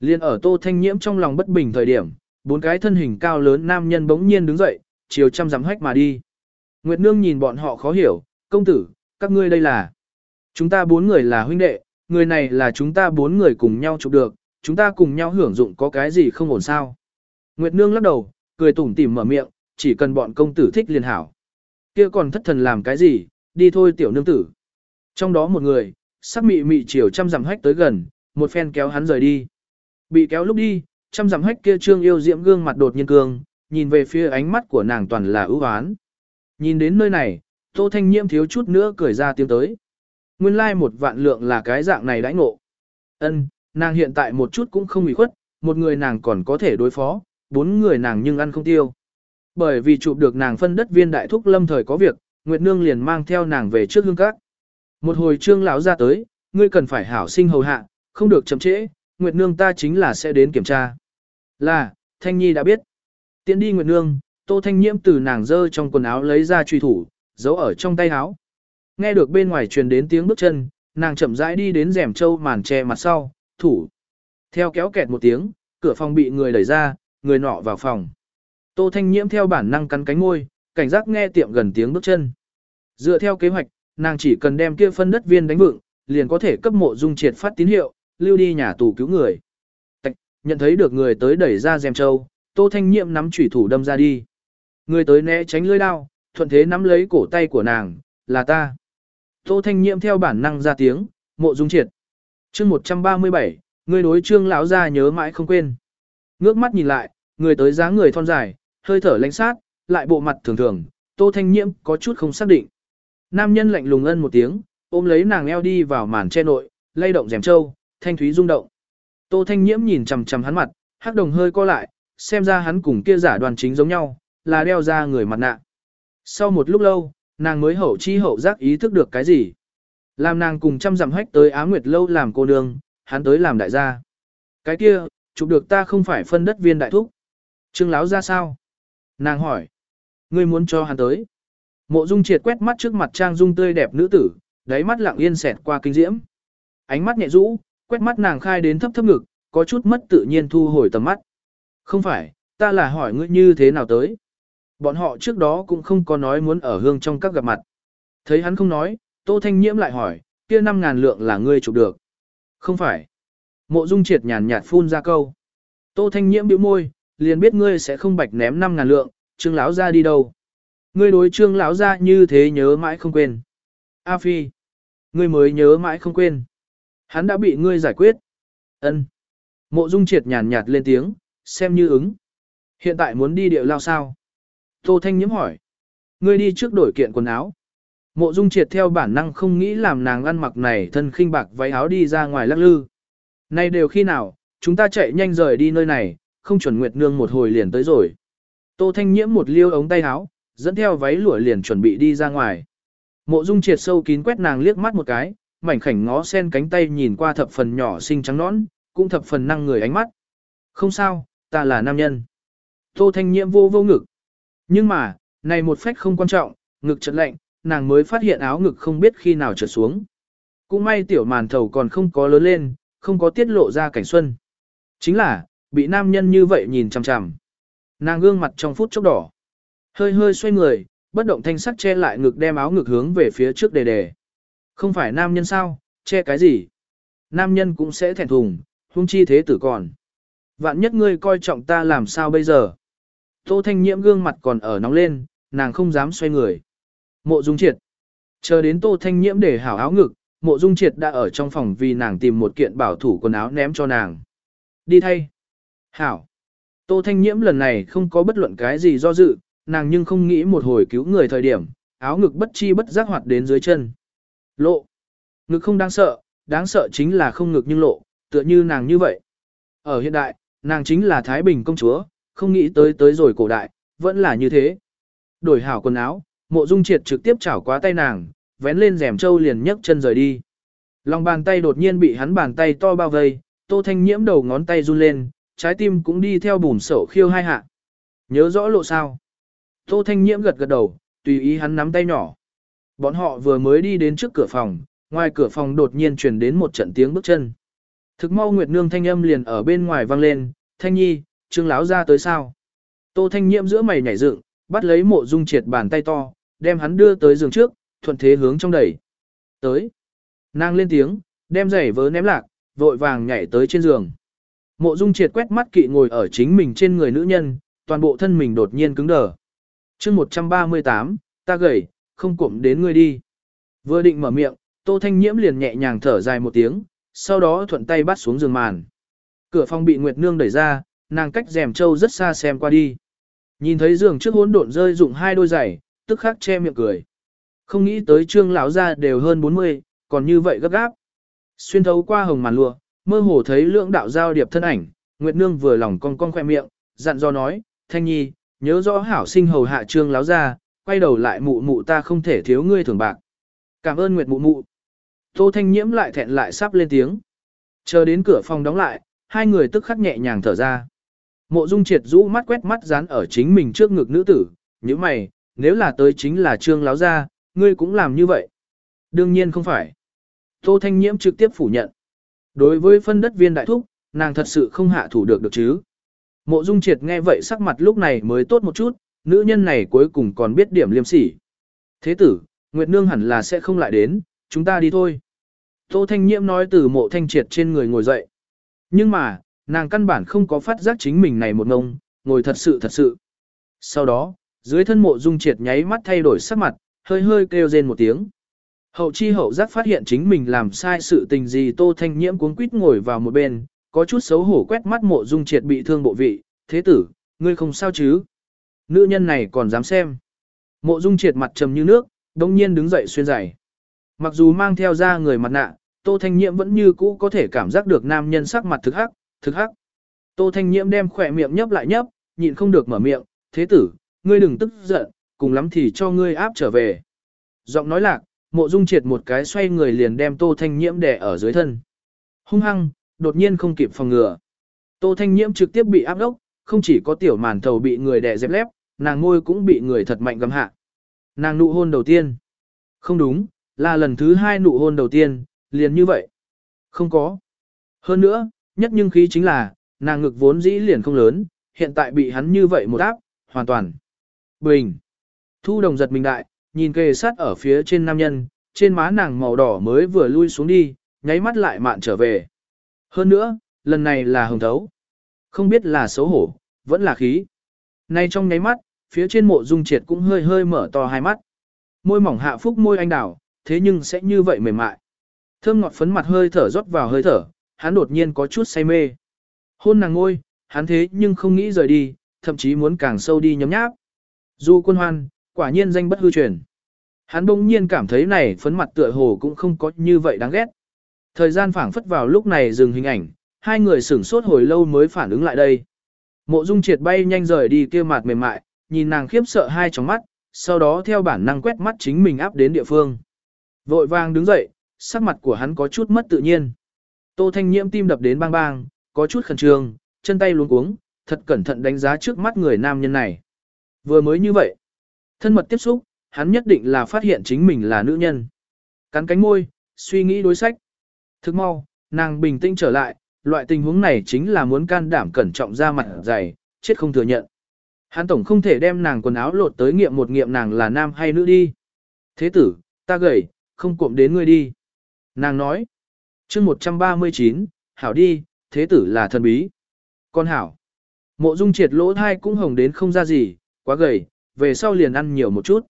Liên ở tô thanh nhiễm trong lòng bất bình thời điểm, bốn cái thân hình cao lớn nam nhân bỗng nhiên đứng dậy, chiều trăm dặm hách mà đi. Nguyệt Nương nhìn bọn họ khó hiểu, công tử, các ngươi đây là. Chúng ta bốn người là huynh đệ, người này là chúng ta bốn người cùng nhau chụp được, chúng ta cùng nhau hưởng dụng có cái gì không ổn sao. Nguyệt Nương lắc đầu, cười tủm tỉm mở miệng, chỉ cần bọn công tử thích liền hảo. Kia còn thất thần làm cái gì, đi thôi tiểu nương tử. Trong đó một người, sắc mị mị chiều trăm dặm hách tới gần, một phen kéo hắn rời đi. Bị kéo lúc đi, trăm dặm hách kia trương yêu diễm gương mặt đột nhiên cương, nhìn về phía ánh mắt của nàng toàn là ưu ái. Nhìn đến nơi này, Tô Thanh Nhiễm thiếu chút nữa cười ra tiếng tới. Nguyên lai like một vạn lượng là cái dạng này đãi ngộ. Ân, nàng hiện tại một chút cũng không ủy khuất, một người nàng còn có thể đối phó, bốn người nàng nhưng ăn không tiêu. Bởi vì chụp được nàng phân đất viên đại thúc lâm thời có việc, Nguyệt Nương liền mang theo nàng về trước hương các. Một hồi trương lão ra tới, ngươi cần phải hảo sinh hầu hạ, không được chậm trễ, Nguyệt Nương ta chính là sẽ đến kiểm tra. Là, Thanh Nhi đã biết. Tiến đi Nguyệt Nương, Tô Thanh Nhiễm từ nàng dơ trong quần áo lấy ra truy thủ, giấu ở trong tay áo. Nghe được bên ngoài truyền đến tiếng bước chân, nàng chậm rãi đi đến rèm trâu màn che mặt sau, thủ. Theo kéo kẹt một tiếng, cửa phòng bị người đẩy ra, người nọ vào phòng. Tô Thanh Nhiễm theo bản năng cắn cánh môi, cảnh giác nghe tiệm gần tiếng bước chân. Dựa theo kế hoạch, nàng chỉ cần đem kia phân đất viên đánh vựng, liền có thể cấp mộ dung triệt phát tín hiệu, lưu đi nhà tù cứu người. Tạch, nhận thấy được người tới đẩy ra rèm châu, Tô Thanh Nhiễm nắm chủy thủ đâm ra đi. Người tới né tránh lưỡi đao, thuận thế nắm lấy cổ tay của nàng, là ta. Tô Thanh Nhiễm theo bản năng ra tiếng, mộ dung triệt. chương 137, người đối trương lão ra nhớ mãi không quên. Ngước mắt nhìn lại, người tới dáng người thon dài, hơi thở lãnh sát, lại bộ mặt thường thường, Tô Thanh Nhiễm có chút không xác định. Nam nhân lạnh lùng ân một tiếng, ôm lấy nàng eo đi vào màn che nội, lay động rèm trâu, thanh thúy rung động. Tô Thanh Nhiễm nhìn chằm chằm hắn mặt, hắc đồng hơi co lại, xem ra hắn cùng kia giả đoàn chính giống nhau, là đeo ra người mặt nạ. Sau một lúc lâu, nàng mới hậu chi hậu giác ý thức được cái gì. Làm nàng cùng trăm dặm hách tới Á Nguyệt lâu làm cô nương, hắn tới làm đại gia. Cái kia, chụp được ta không phải phân đất viên đại thúc. Trương Láo ra sao? Nàng hỏi. Ngươi muốn cho hắn tới. Mộ Dung triệt quét mắt trước mặt trang dung tươi đẹp nữ tử, đáy mắt lặng yên xẹt qua kinh diễm. Ánh mắt nhẹ rũ, quét mắt nàng khai đến thấp thấp ngực, có chút mất tự nhiên thu hồi tầm mắt. Không phải, ta là hỏi ngươi như thế nào tới. Bọn họ trước đó cũng không có nói muốn ở hương trong các gặp mặt. Thấy hắn không nói, Tô Thanh Nhiễm lại hỏi, kia 5.000 lượng là ngươi chụp được. Không phải. Mộ Dung triệt nhàn nhạt phun ra câu. Tô Thanh Nhiễm bĩu môi, liền biết ngươi sẽ không bạch ném 5 ngàn lượng, trương lão ra đi đâu. Ngươi đối trương lão ra như thế nhớ mãi không quên. A Phi. Ngươi mới nhớ mãi không quên. Hắn đã bị ngươi giải quyết. Ân. Mộ Dung triệt nhàn nhạt lên tiếng, xem như ứng. Hiện tại muốn đi địa lao sao? Tô Thanh Nhiễm hỏi. Ngươi đi trước đổi kiện quần áo. Mộ Dung triệt theo bản năng không nghĩ làm nàng ăn mặc này thân khinh bạc váy áo đi ra ngoài lắc lư. Này đều khi nào, chúng ta chạy nhanh rời đi nơi này, không chuẩn Nguyệt Nương một hồi liền tới rồi. Tô Thanh Nhiễm một liêu ống tay áo, dẫn theo váy lụa liền chuẩn bị đi ra ngoài. Mộ Dung triệt sâu kín quét nàng liếc mắt một cái, mảnh khảnh ngó sen cánh tay nhìn qua thập phần nhỏ xinh trắng nõn, cũng thập phần năng người ánh mắt. Không sao, ta là nam nhân. Tô Thanh Nhiễm vô vô ngực. Nhưng mà, này một phách không quan trọng, ngực chợt lạnh, nàng mới phát hiện áo ngực không biết khi nào trượt xuống. Cũng may tiểu màn thầu còn không có lớn lên, không có tiết lộ ra cảnh xuân. Chính là, bị nam nhân như vậy nhìn chằm chằm. Nàng gương mặt trong phút chốc đỏ. Hơi hơi xoay người, bất động thanh sắc che lại ngực đem áo ngực hướng về phía trước đề đề. Không phải nam nhân sao, che cái gì? Nam nhân cũng sẽ thẹn thùng, huống chi thế tử còn. Vạn nhất ngươi coi trọng ta làm sao bây giờ? Tô Thanh Nhiễm gương mặt còn ở nóng lên, nàng không dám xoay người. Mộ Dung Triệt. Chờ đến Tô Thanh Nhiễm để hảo áo ngực, Mộ Dung Triệt đã ở trong phòng vì nàng tìm một kiện bảo thủ quần áo ném cho nàng. Đi thay. Hảo. Tô Thanh Nhiễm lần này không có bất luận cái gì do dự, nàng nhưng không nghĩ một hồi cứu người thời điểm, áo ngực bất chi bất giác hoạt đến dưới chân. Lộ. Ngực không đáng sợ, đáng sợ chính là không ngực nhưng lộ, tựa như nàng như vậy. Ở hiện đại, nàng chính là Thái Bình công chúa, không nghĩ tới tới rồi cổ đại, vẫn là như thế. Đổi hảo quần áo, mộ dung triệt trực tiếp chảo quá tay nàng, vén lên rèm trâu liền nhấc chân rời đi. Lòng bàn tay đột nhiên bị hắn bàn tay to bao vây, tô thanh nhiễm đầu ngón tay run lên, trái tim cũng đi theo bùn sổ khiêu hai hạ. Nhớ rõ lộ sao. Tô thanh nhiễm gật gật đầu, tùy ý hắn nắm tay nhỏ. Bọn họ vừa mới đi đến trước cửa phòng, ngoài cửa phòng đột nhiên truyền đến một trận tiếng bước chân. Thực mau Nguyệt Nương thanh âm liền ở bên ngoài vang lên, Thanh Nhi, Trương Láo ra tới sao? Tô Thanh Nhiễm giữa mày nhảy dựng, bắt lấy mộ dung triệt bàn tay to, đem hắn đưa tới giường trước, thuận thế hướng trong đẩy. Tới. Nàng lên tiếng, đem giày vớ ném lạc, vội vàng nhảy tới trên giường. Mộ dung triệt quét mắt kỵ ngồi ở chính mình trên người nữ nhân, toàn bộ thân mình đột nhiên cứng đờ. chương 138, ta gầy, không cụm đến ngươi đi. Vừa định mở miệng, Tô Thanh Nhiễm liền nhẹ nhàng thở dài một tiếng, sau đó thuận tay bắt xuống giường màn. Cửa phòng bị Nguyệt Nương đẩy ra, nàng cách rèm trâu rất xa xem qua đi. Nhìn thấy giường trước hỗn độn rơi dụng hai đôi giày, tức khắc che miệng cười. Không nghĩ tới trương lão gia đều hơn 40, còn như vậy gấp gáp. Xuyên thấu qua hồng màn lụa, mơ hồ thấy lượng đạo giao điệp thân ảnh, Nguyệt Nương vừa lòng cong cong khoe miệng, dặn dò nói, Thanh Nhi, nhớ rõ hảo sinh hầu hạ trương láo ra, quay đầu lại mụ mụ ta không thể thiếu ngươi thưởng bạc. Cảm ơn Nguyệt mụ mụ. Tô Thanh Nhiễm lại thẹn lại sắp lên tiếng. Chờ đến cửa phòng đóng lại, hai người tức khắc nhẹ nhàng thở ra. Mộ Dung Triệt rũ mắt quét mắt dán ở chính mình trước ngực nữ tử, như mày, nếu là tới chính là Trương Láo Gia, ngươi cũng làm như vậy. Đương nhiên không phải. Tô Thanh Nhiễm trực tiếp phủ nhận. Đối với phân đất viên đại thúc, nàng thật sự không hạ thủ được được chứ. Mộ Dung Triệt nghe vậy sắc mặt lúc này mới tốt một chút, nữ nhân này cuối cùng còn biết điểm liêm sỉ. Thế tử, Nguyệt Nương hẳn là sẽ không lại đến, chúng ta đi thôi. Tô Thanh Nhiễm nói từ mộ thanh triệt trên người ngồi dậy. Nhưng mà, nàng căn bản không có phát giác chính mình này một ngông, ngồi thật sự thật sự. Sau đó, dưới thân mộ dung triệt nháy mắt thay đổi sắc mặt, hơi hơi kêu rên một tiếng. Hậu chi hậu giác phát hiện chính mình làm sai sự tình gì Tô Thanh Nhiễm cuống quýt ngồi vào một bên, có chút xấu hổ quét mắt mộ dung triệt bị thương bộ vị, thế tử, ngươi không sao chứ? Nữ nhân này còn dám xem. Mộ dung triệt mặt trầm như nước, đông nhiên đứng dậy xuyên giày. Mặc dù mang theo ra người mặt nạ, Tô Thanh Nhiễm vẫn như cũ có thể cảm giác được nam nhân sắc mặt thực hắc, thực hắc. Tô Thanh Nhiễm đem khỏe miệng nhấp lại nhấp, nhịn không được mở miệng, thế tử, ngươi đừng tức giận, cùng lắm thì cho ngươi áp trở về. Giọng nói lạc, mộ dung triệt một cái xoay người liền đem Tô Thanh Nhiễm đè ở dưới thân. Hung hăng, đột nhiên không kịp phòng ngừa. Tô Thanh Nhiễm trực tiếp bị áp đốc, không chỉ có tiểu màn thầu bị người đè dẹp lép, nàng ngôi cũng bị người thật mạnh gầm hạ. Nàng nụ hôn đầu tiên. Không đúng, là lần thứ hai nụ hôn đầu tiên, liền như vậy. Không có. Hơn nữa, nhất nhưng khí chính là, nàng ngực vốn dĩ liền không lớn, hiện tại bị hắn như vậy một áp, hoàn toàn. Bình. Thu đồng giật mình đại, nhìn kề sát ở phía trên nam nhân, trên má nàng màu đỏ mới vừa lui xuống đi, nháy mắt lại mạn trở về. Hơn nữa, lần này là hồng thấu. Không biết là xấu hổ, vẫn là khí. Nay trong nháy mắt, phía trên mộ dung triệt cũng hơi hơi mở to hai mắt. Môi mỏng hạ phúc môi anh đào, thế nhưng sẽ như vậy mềm mại. Thơm ngọt phấn mặt hơi thở rót vào hơi thở, hắn đột nhiên có chút say mê. Hôn nàng ngôi, hắn thế nhưng không nghĩ rời đi, thậm chí muốn càng sâu đi nhấm nháp. Du quân hoan, quả nhiên danh bất hư truyền. Hắn bỗng nhiên cảm thấy này phấn mặt tựa hồ cũng không có như vậy đáng ghét. Thời gian phảng phất vào lúc này dừng hình ảnh, hai người sửng sốt hồi lâu mới phản ứng lại đây. Mộ Dung Triệt bay nhanh rời đi kia mặt mềm mại, nhìn nàng khiếp sợ hai tròng mắt, sau đó theo bản năng quét mắt chính mình áp đến địa phương. Vội vàng đứng dậy, sắc mặt của hắn có chút mất tự nhiên. Tô Thanh Nhiễm tim đập đến bang bang, có chút khẩn trương, chân tay luống cuống, thật cẩn thận đánh giá trước mắt người nam nhân này. Vừa mới như vậy, thân mật tiếp xúc, hắn nhất định là phát hiện chính mình là nữ nhân. Cắn cánh môi, suy nghĩ đối sách. Thức mau, nàng bình tĩnh trở lại, loại tình huống này chính là muốn can đảm cẩn trọng ra mặt dày, chết không thừa nhận. Hắn tổng không thể đem nàng quần áo lột tới nghiệm một nghiệm nàng là nam hay nữ đi. Thế tử, ta gầy, không cuộm đến ngươi đi. Nàng nói. chương 139, hảo đi, thế tử là thần bí. Con hảo. Mộ dung triệt lỗ thai cũng hồng đến không ra gì, quá gầy, về sau liền ăn nhiều một chút.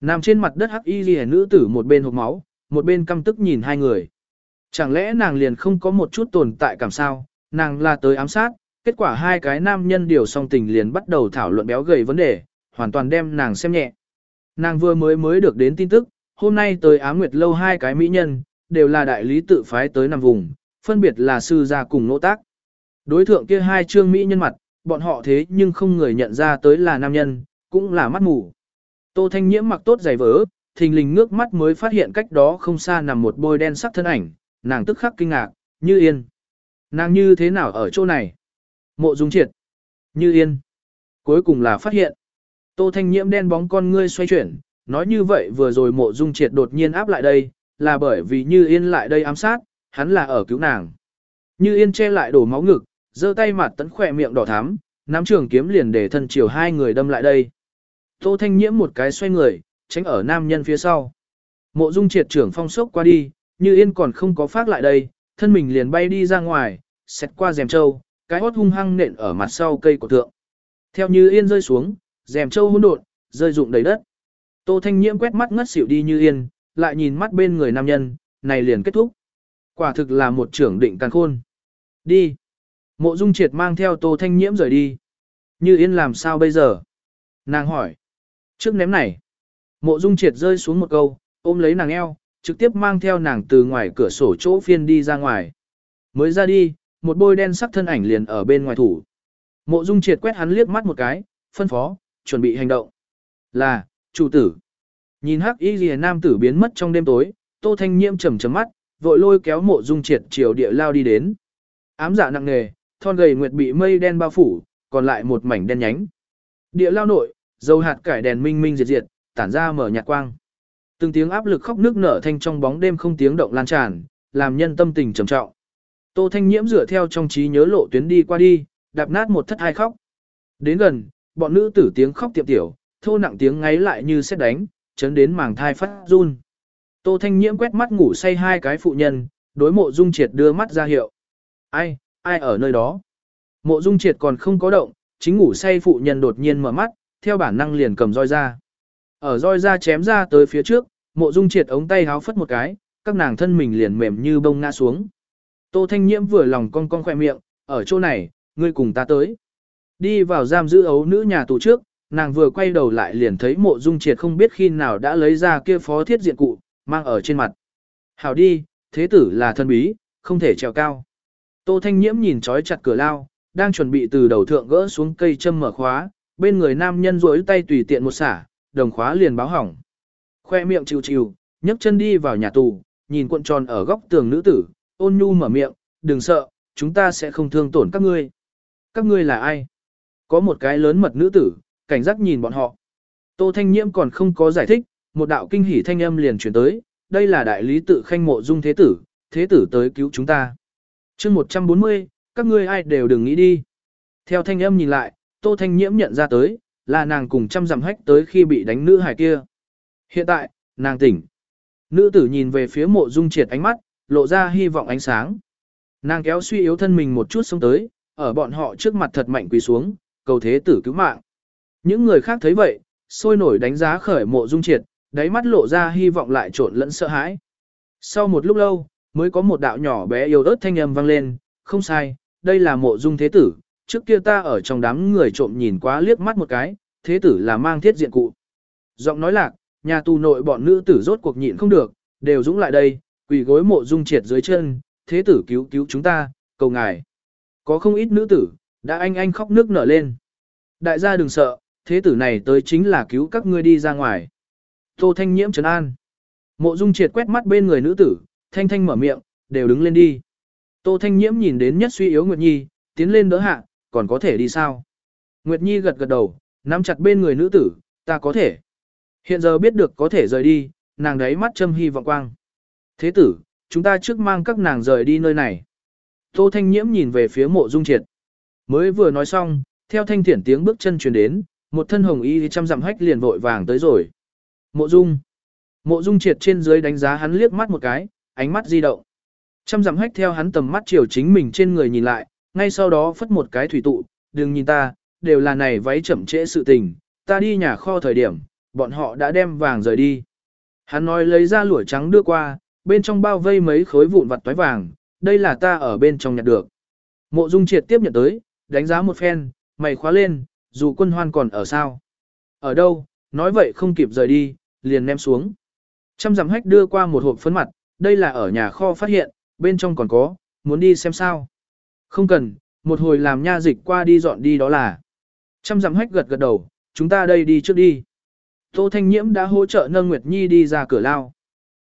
Nằm trên mặt đất hắc y ghi nữ tử một bên hộp máu, một bên căm tức nhìn hai người. Chẳng lẽ nàng liền không có một chút tồn tại cảm sao, nàng là tới ám sát, kết quả hai cái nam nhân điều song tình liền bắt đầu thảo luận béo gầy vấn đề, hoàn toàn đem nàng xem nhẹ. Nàng vừa mới mới được đến tin tức, hôm nay tới ám nguyệt lâu hai cái mỹ nhân, đều là đại lý tự phái tới nằm vùng, phân biệt là sư gia cùng nỗ tác. Đối thượng kia hai trương mỹ nhân mặt, bọn họ thế nhưng không người nhận ra tới là nam nhân, cũng là mắt mù. Tô Thanh Nhiễm mặc tốt giày vỡ, thình lình ngước mắt mới phát hiện cách đó không xa nằm một bôi đen sắc thân ảnh, nàng tức khắc kinh ngạc, như yên. Nàng như thế nào ở chỗ này? Mộ dung triệt. Như yên. Cuối cùng là phát hiện. Tô Thanh Nhiễm đen bóng con ngươi xoay chuyển, nói như vậy vừa rồi mộ dung triệt đột nhiên áp lại đây, là bởi vì như yên lại đây ám sát, hắn là ở cứu nàng. Như yên che lại đổ máu ngực, giơ tay mặt tấn khỏe miệng đỏ thắm, nắm trường kiếm liền để thân chiều hai người đâm lại đây. Tô Thanh Nhiễm một cái xoay người, tránh ở nam nhân phía sau. Mộ Dung Triệt trưởng phong sốc qua đi, Như Yên còn không có phát lại đây, thân mình liền bay đi ra ngoài, xét qua rèm châu, cái hót hung hăng nện ở mặt sau cây cổ thượng. Theo Như Yên rơi xuống, rèm châu hỗn độn, rơi rụng đầy đất. Tô Thanh Nhiễm quét mắt ngất xỉu đi Như Yên, lại nhìn mắt bên người nam nhân, này liền kết thúc. Quả thực là một trưởng định càn khôn. Đi. Mộ Dung Triệt mang theo Tô Thanh Nhiễm rời đi. Như Yên làm sao bây giờ? Nàng hỏi. Trước ném này. Mộ Dung Triệt rơi xuống một câu, ôm lấy nàng eo, trực tiếp mang theo nàng từ ngoài cửa sổ chỗ phiên đi ra ngoài. Mới ra đi, một bôi đen sắc thân ảnh liền ở bên ngoài thủ. Mộ Dung Triệt quét hắn liếc mắt một cái, phân phó, chuẩn bị hành động. Là, chủ tử. Nhìn hắc y lìa nam tử biến mất trong đêm tối, Tô Thanh Nhiễm trầm trầm mắt, vội lôi kéo mộ Dung Triệt chiều địa lao đi đến. Ám dạ nặng nề, thon gầy nguyệt bị mây đen bao phủ, còn lại một mảnh đen nhánh. Địa lao nội, dầu hạt cải đèn minh minh diệt diệt, tản ra mở nhạt quang. Từng tiếng áp lực khóc nước nở thanh trong bóng đêm không tiếng động lan tràn, làm nhân tâm tình trầm trọng. Tô Thanh Nhiễm dựa theo trong trí nhớ lộ tuyến đi qua đi, đạp nát một thất hai khóc. Đến gần, bọn nữ tử tiếng khóc tiệm tiểu, thô nặng tiếng ngáy lại như xét đánh, chấn đến màng thai phát run. Tô Thanh Nhiễm quét mắt ngủ say hai cái phụ nhân, đối mộ dung triệt đưa mắt ra hiệu. Ai, ai ở nơi đó? Mộ dung triệt còn không có động, chính ngủ say phụ nhân đột nhiên mở mắt, theo bản năng liền cầm roi ra. Ở roi ra chém ra tới phía trước, mộ dung triệt ống tay háo phất một cái, các nàng thân mình liền mềm như bông ngã xuống. Tô Thanh Nhiễm vừa lòng cong cong khỏe miệng, ở chỗ này, ngươi cùng ta tới. Đi vào giam giữ ấu nữ nhà tù trước, nàng vừa quay đầu lại liền thấy mộ dung triệt không biết khi nào đã lấy ra kia phó thiết diện cụ, mang ở trên mặt. Hảo đi, thế tử là thân bí, không thể trèo cao. Tô Thanh Nhiễm nhìn trói chặt cửa lao, đang chuẩn bị từ đầu thượng gỡ xuống cây châm mở khóa, bên người nam nhân rỗi tay tùy tiện một xả, đồng khóa liền báo hỏng. Khoe miệng chịu chịu, nhấc chân đi vào nhà tù, nhìn cuộn tròn ở góc tường nữ tử, ôn nhu mở miệng, đừng sợ, chúng ta sẽ không thương tổn các ngươi. Các ngươi là ai? Có một cái lớn mật nữ tử, cảnh giác nhìn bọn họ. Tô Thanh Nhiễm còn không có giải thích, một đạo kinh hỉ thanh âm liền chuyển tới, đây là đại lý tự khanh mộ dung thế tử, thế tử tới cứu chúng ta. chương 140, các ngươi ai đều đừng nghĩ đi. Theo thanh âm nhìn lại, Tô Thanh Nhiễm nhận ra tới, là nàng cùng trăm dặm hách tới khi bị đánh nữ hải kia. Hiện tại, nàng tỉnh. Nữ tử nhìn về phía mộ dung triệt ánh mắt, lộ ra hy vọng ánh sáng. Nàng kéo suy yếu thân mình một chút xuống tới, ở bọn họ trước mặt thật mạnh quỳ xuống, cầu thế tử cứu mạng. Những người khác thấy vậy, sôi nổi đánh giá khởi mộ dung triệt, đáy mắt lộ ra hy vọng lại trộn lẫn sợ hãi. Sau một lúc lâu, mới có một đạo nhỏ bé yêu ớt thanh âm vang lên, không sai, đây là mộ dung thế tử, trước kia ta ở trong đám người trộm nhìn quá liếc mắt một cái, thế tử là mang thiết diện cụ. Giọng nói lạc, nhà tù nội bọn nữ tử rốt cuộc nhịn không được, đều dũng lại đây, quỳ gối mộ dung triệt dưới chân, thế tử cứu cứu chúng ta, cầu ngài. Có không ít nữ tử, đã anh anh khóc nước nở lên. Đại gia đừng sợ, thế tử này tới chính là cứu các ngươi đi ra ngoài. Tô Thanh Nhiễm trấn an. Mộ Dung Triệt quét mắt bên người nữ tử, thanh thanh mở miệng, đều đứng lên đi. Tô Thanh Nhiễm nhìn đến nhất suy yếu Nguyệt Nhi, tiến lên đỡ hạ, còn có thể đi sao? Nguyệt Nhi gật gật đầu, nắm chặt bên người nữ tử, ta có thể. Hiện giờ biết được có thể rời đi, nàng đấy mắt châm hy vọng quang. Thế tử, chúng ta trước mang các nàng rời đi nơi này. Tô Thanh Nhiễm nhìn về phía mộ dung triệt. Mới vừa nói xong, theo thanh thiển tiếng bước chân truyền đến, một thân hồng y trăm dặm hách liền vội vàng tới rồi. Mộ dung. Mộ dung triệt trên dưới đánh giá hắn liếc mắt một cái, ánh mắt di động. Trăm dặm hách theo hắn tầm mắt chiều chính mình trên người nhìn lại, ngay sau đó phất một cái thủy tụ, đừng nhìn ta, đều là này váy chậm trễ sự tình, ta đi nhà kho thời điểm, bọn họ đã đem vàng rời đi. Hắn nói lấy ra lũa trắng đưa qua, bên trong bao vây mấy khối vụn vặt toái vàng, đây là ta ở bên trong nhặt được. Mộ Dung Triệt tiếp nhận tới, đánh giá một phen, mày khóa lên, dù quân hoan còn ở sao. Ở đâu, nói vậy không kịp rời đi, liền ném xuống. Trăm dặm hách đưa qua một hộp phấn mặt, đây là ở nhà kho phát hiện, bên trong còn có, muốn đi xem sao. Không cần, một hồi làm nha dịch qua đi dọn đi đó là. Trăm dặm hách gật gật đầu, chúng ta đây đi trước đi. Tô Thanh Nhiễm đã hỗ trợ nâng Nguyệt Nhi đi ra cửa lao.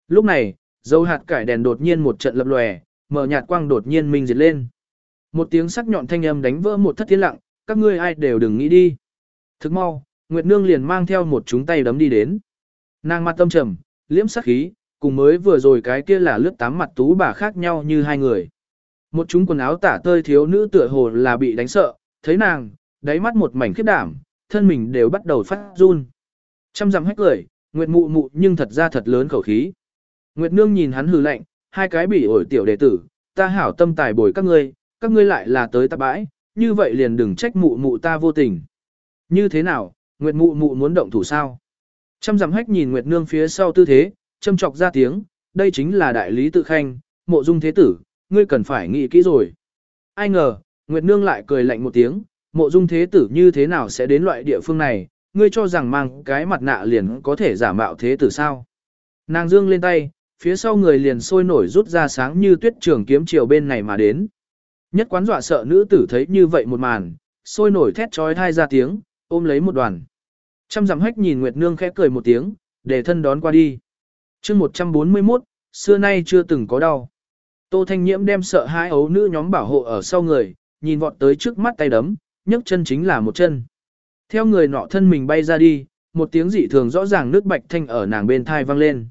Lúc này, dầu hạt cải đèn đột nhiên một trận lập lòe, mở nhạt quang đột nhiên minh diệt lên. Một tiếng sắc nhọn thanh âm đánh vỡ một thất thiên lặng, các ngươi ai đều đừng nghĩ đi. Thức mau, Nguyệt Nương liền mang theo một chúng tay đấm đi đến. Nàng mặt tâm trầm, liễm sắc khí, cùng mới vừa rồi cái kia là lướt tám mặt tú bà khác nhau như hai người. Một chúng quần áo tả tơi thiếu nữ tựa hồ là bị đánh sợ, thấy nàng, đáy mắt một mảnh khiếp đảm, thân mình đều bắt đầu phát run. Trăm dặm hách cười, Nguyệt mụ mụ nhưng thật ra thật lớn khẩu khí. Nguyệt nương nhìn hắn hừ lạnh, hai cái bị ổi tiểu đệ tử, ta hảo tâm tài bồi các ngươi, các ngươi lại là tới ta bãi, như vậy liền đừng trách mụ mụ ta vô tình. Như thế nào, Nguyệt mụ mụ muốn động thủ sao? Trăm dặm hách nhìn Nguyệt nương phía sau tư thế, châm chọc ra tiếng, đây chính là đại lý tự khanh, mộ dung thế tử, ngươi cần phải nghĩ kỹ rồi. Ai ngờ, Nguyệt nương lại cười lạnh một tiếng, mộ dung thế tử như thế nào sẽ đến loại địa phương này, ngươi cho rằng mang cái mặt nạ liền có thể giả mạo thế tử sao. Nàng dương lên tay, phía sau người liền sôi nổi rút ra sáng như tuyết trường kiếm chiều bên này mà đến. Nhất quán dọa sợ nữ tử thấy như vậy một màn, sôi nổi thét trói thai ra tiếng, ôm lấy một đoàn. Trăm dặm hách nhìn Nguyệt Nương khẽ cười một tiếng, để thân đón qua đi. chương 141, xưa nay chưa từng có đau. Tô Thanh Nhiễm đem sợ hai ấu nữ nhóm bảo hộ ở sau người, nhìn vọt tới trước mắt tay đấm, nhấc chân chính là một chân. Theo người nọ thân mình bay ra đi, một tiếng dị thường rõ ràng nước bạch thanh ở nàng bên thai vang lên.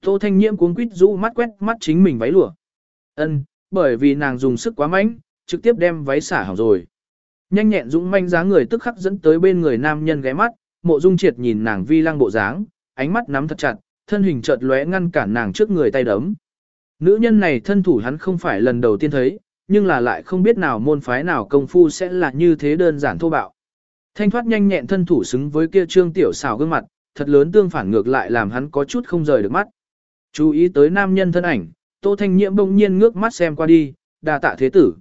Tô Thanh Nhiễm cuống quýt rũ mắt quét mắt chính mình váy lụa. Ân, bởi vì nàng dùng sức quá mạnh, trực tiếp đem váy xả hỏng rồi. Nhanh nhẹn dũng manh dáng người tức khắc dẫn tới bên người nam nhân ghé mắt, Mộ Dung Triệt nhìn nàng vi lăng bộ dáng, ánh mắt nắm thật chặt, thân hình chợt lóe ngăn cản nàng trước người tay đấm. Nữ nhân này thân thủ hắn không phải lần đầu tiên thấy, nhưng là lại không biết nào môn phái nào công phu sẽ là như thế đơn giản thô bạo. Thanh thoát nhanh nhẹn thân thủ xứng với kia trương tiểu xảo gương mặt, thật lớn tương phản ngược lại làm hắn có chút không rời được mắt. Chú ý tới nam nhân thân ảnh, Tô Thanh Nhiễm bỗng nhiên ngước mắt xem qua đi, đà tạ thế tử.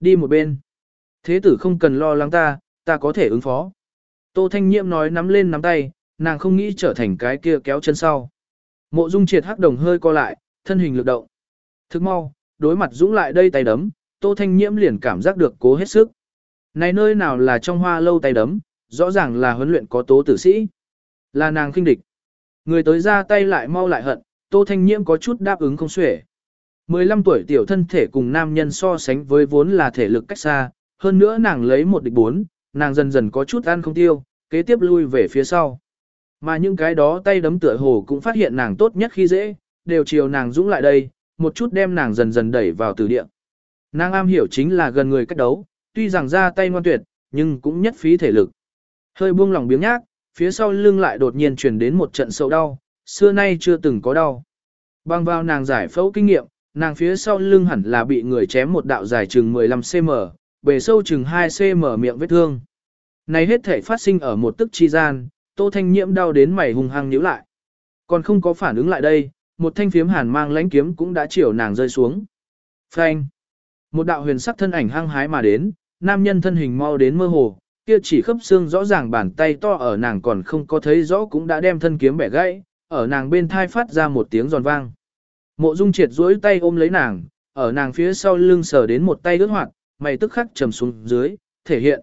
Đi một bên. Thế tử không cần lo lắng ta, ta có thể ứng phó. Tô Thanh Nhiễm nói nắm lên nắm tay, nàng không nghĩ trở thành cái kia kéo chân sau. Mộ Dung Triệt hắc đồng hơi co lại, thân hình lực động. Thức mau, đối mặt dũng lại đây tay đấm, Tô Thanh Nhiễm liền cảm giác được cố hết sức. Này nơi nào là trong hoa lâu tay đấm, rõ ràng là huấn luyện có tố tử sĩ. Là nàng khinh địch. Người tới ra tay lại mau lại hận, Tô Thanh Nhiễm có chút đáp ứng không xuể. 15 tuổi tiểu thân thể cùng nam nhân so sánh với vốn là thể lực cách xa, hơn nữa nàng lấy một địch bốn, nàng dần dần có chút ăn không tiêu, kế tiếp lui về phía sau. Mà những cái đó tay đấm tựa hồ cũng phát hiện nàng tốt nhất khi dễ, đều chiều nàng dũng lại đây, một chút đem nàng dần dần đẩy vào từ địa. Nàng am hiểu chính là gần người cách đấu, tuy rằng ra tay ngoan tuyệt, nhưng cũng nhất phí thể lực. Hơi buông lòng biếng nhác, phía sau lưng lại đột nhiên truyền đến một trận sâu đau, xưa nay chưa từng có đau. Bang vào nàng giải phẫu kinh nghiệm, nàng phía sau lưng hẳn là bị người chém một đạo dài chừng 15cm, bề sâu chừng 2cm miệng vết thương. Này hết thể phát sinh ở một tức chi gian, Tô Thanh Nhiễm đau đến mày hung hăng nhíu lại. Còn không có phản ứng lại đây, một thanh phiếm hàn mang lãnh kiếm cũng đã chiều nàng rơi xuống. Phanh! Một đạo huyền sắc thân ảnh hăng hái mà đến, nam nhân thân hình mau đến mơ hồ, kia chỉ khớp xương rõ ràng bàn tay to ở nàng còn không có thấy rõ cũng đã đem thân kiếm bẻ gãy, ở nàng bên thai phát ra một tiếng giòn vang. Mộ Dung Triệt duỗi tay ôm lấy nàng, ở nàng phía sau lưng sờ đến một tay ướt hoạt, mày tức khắc trầm xuống dưới, thể hiện.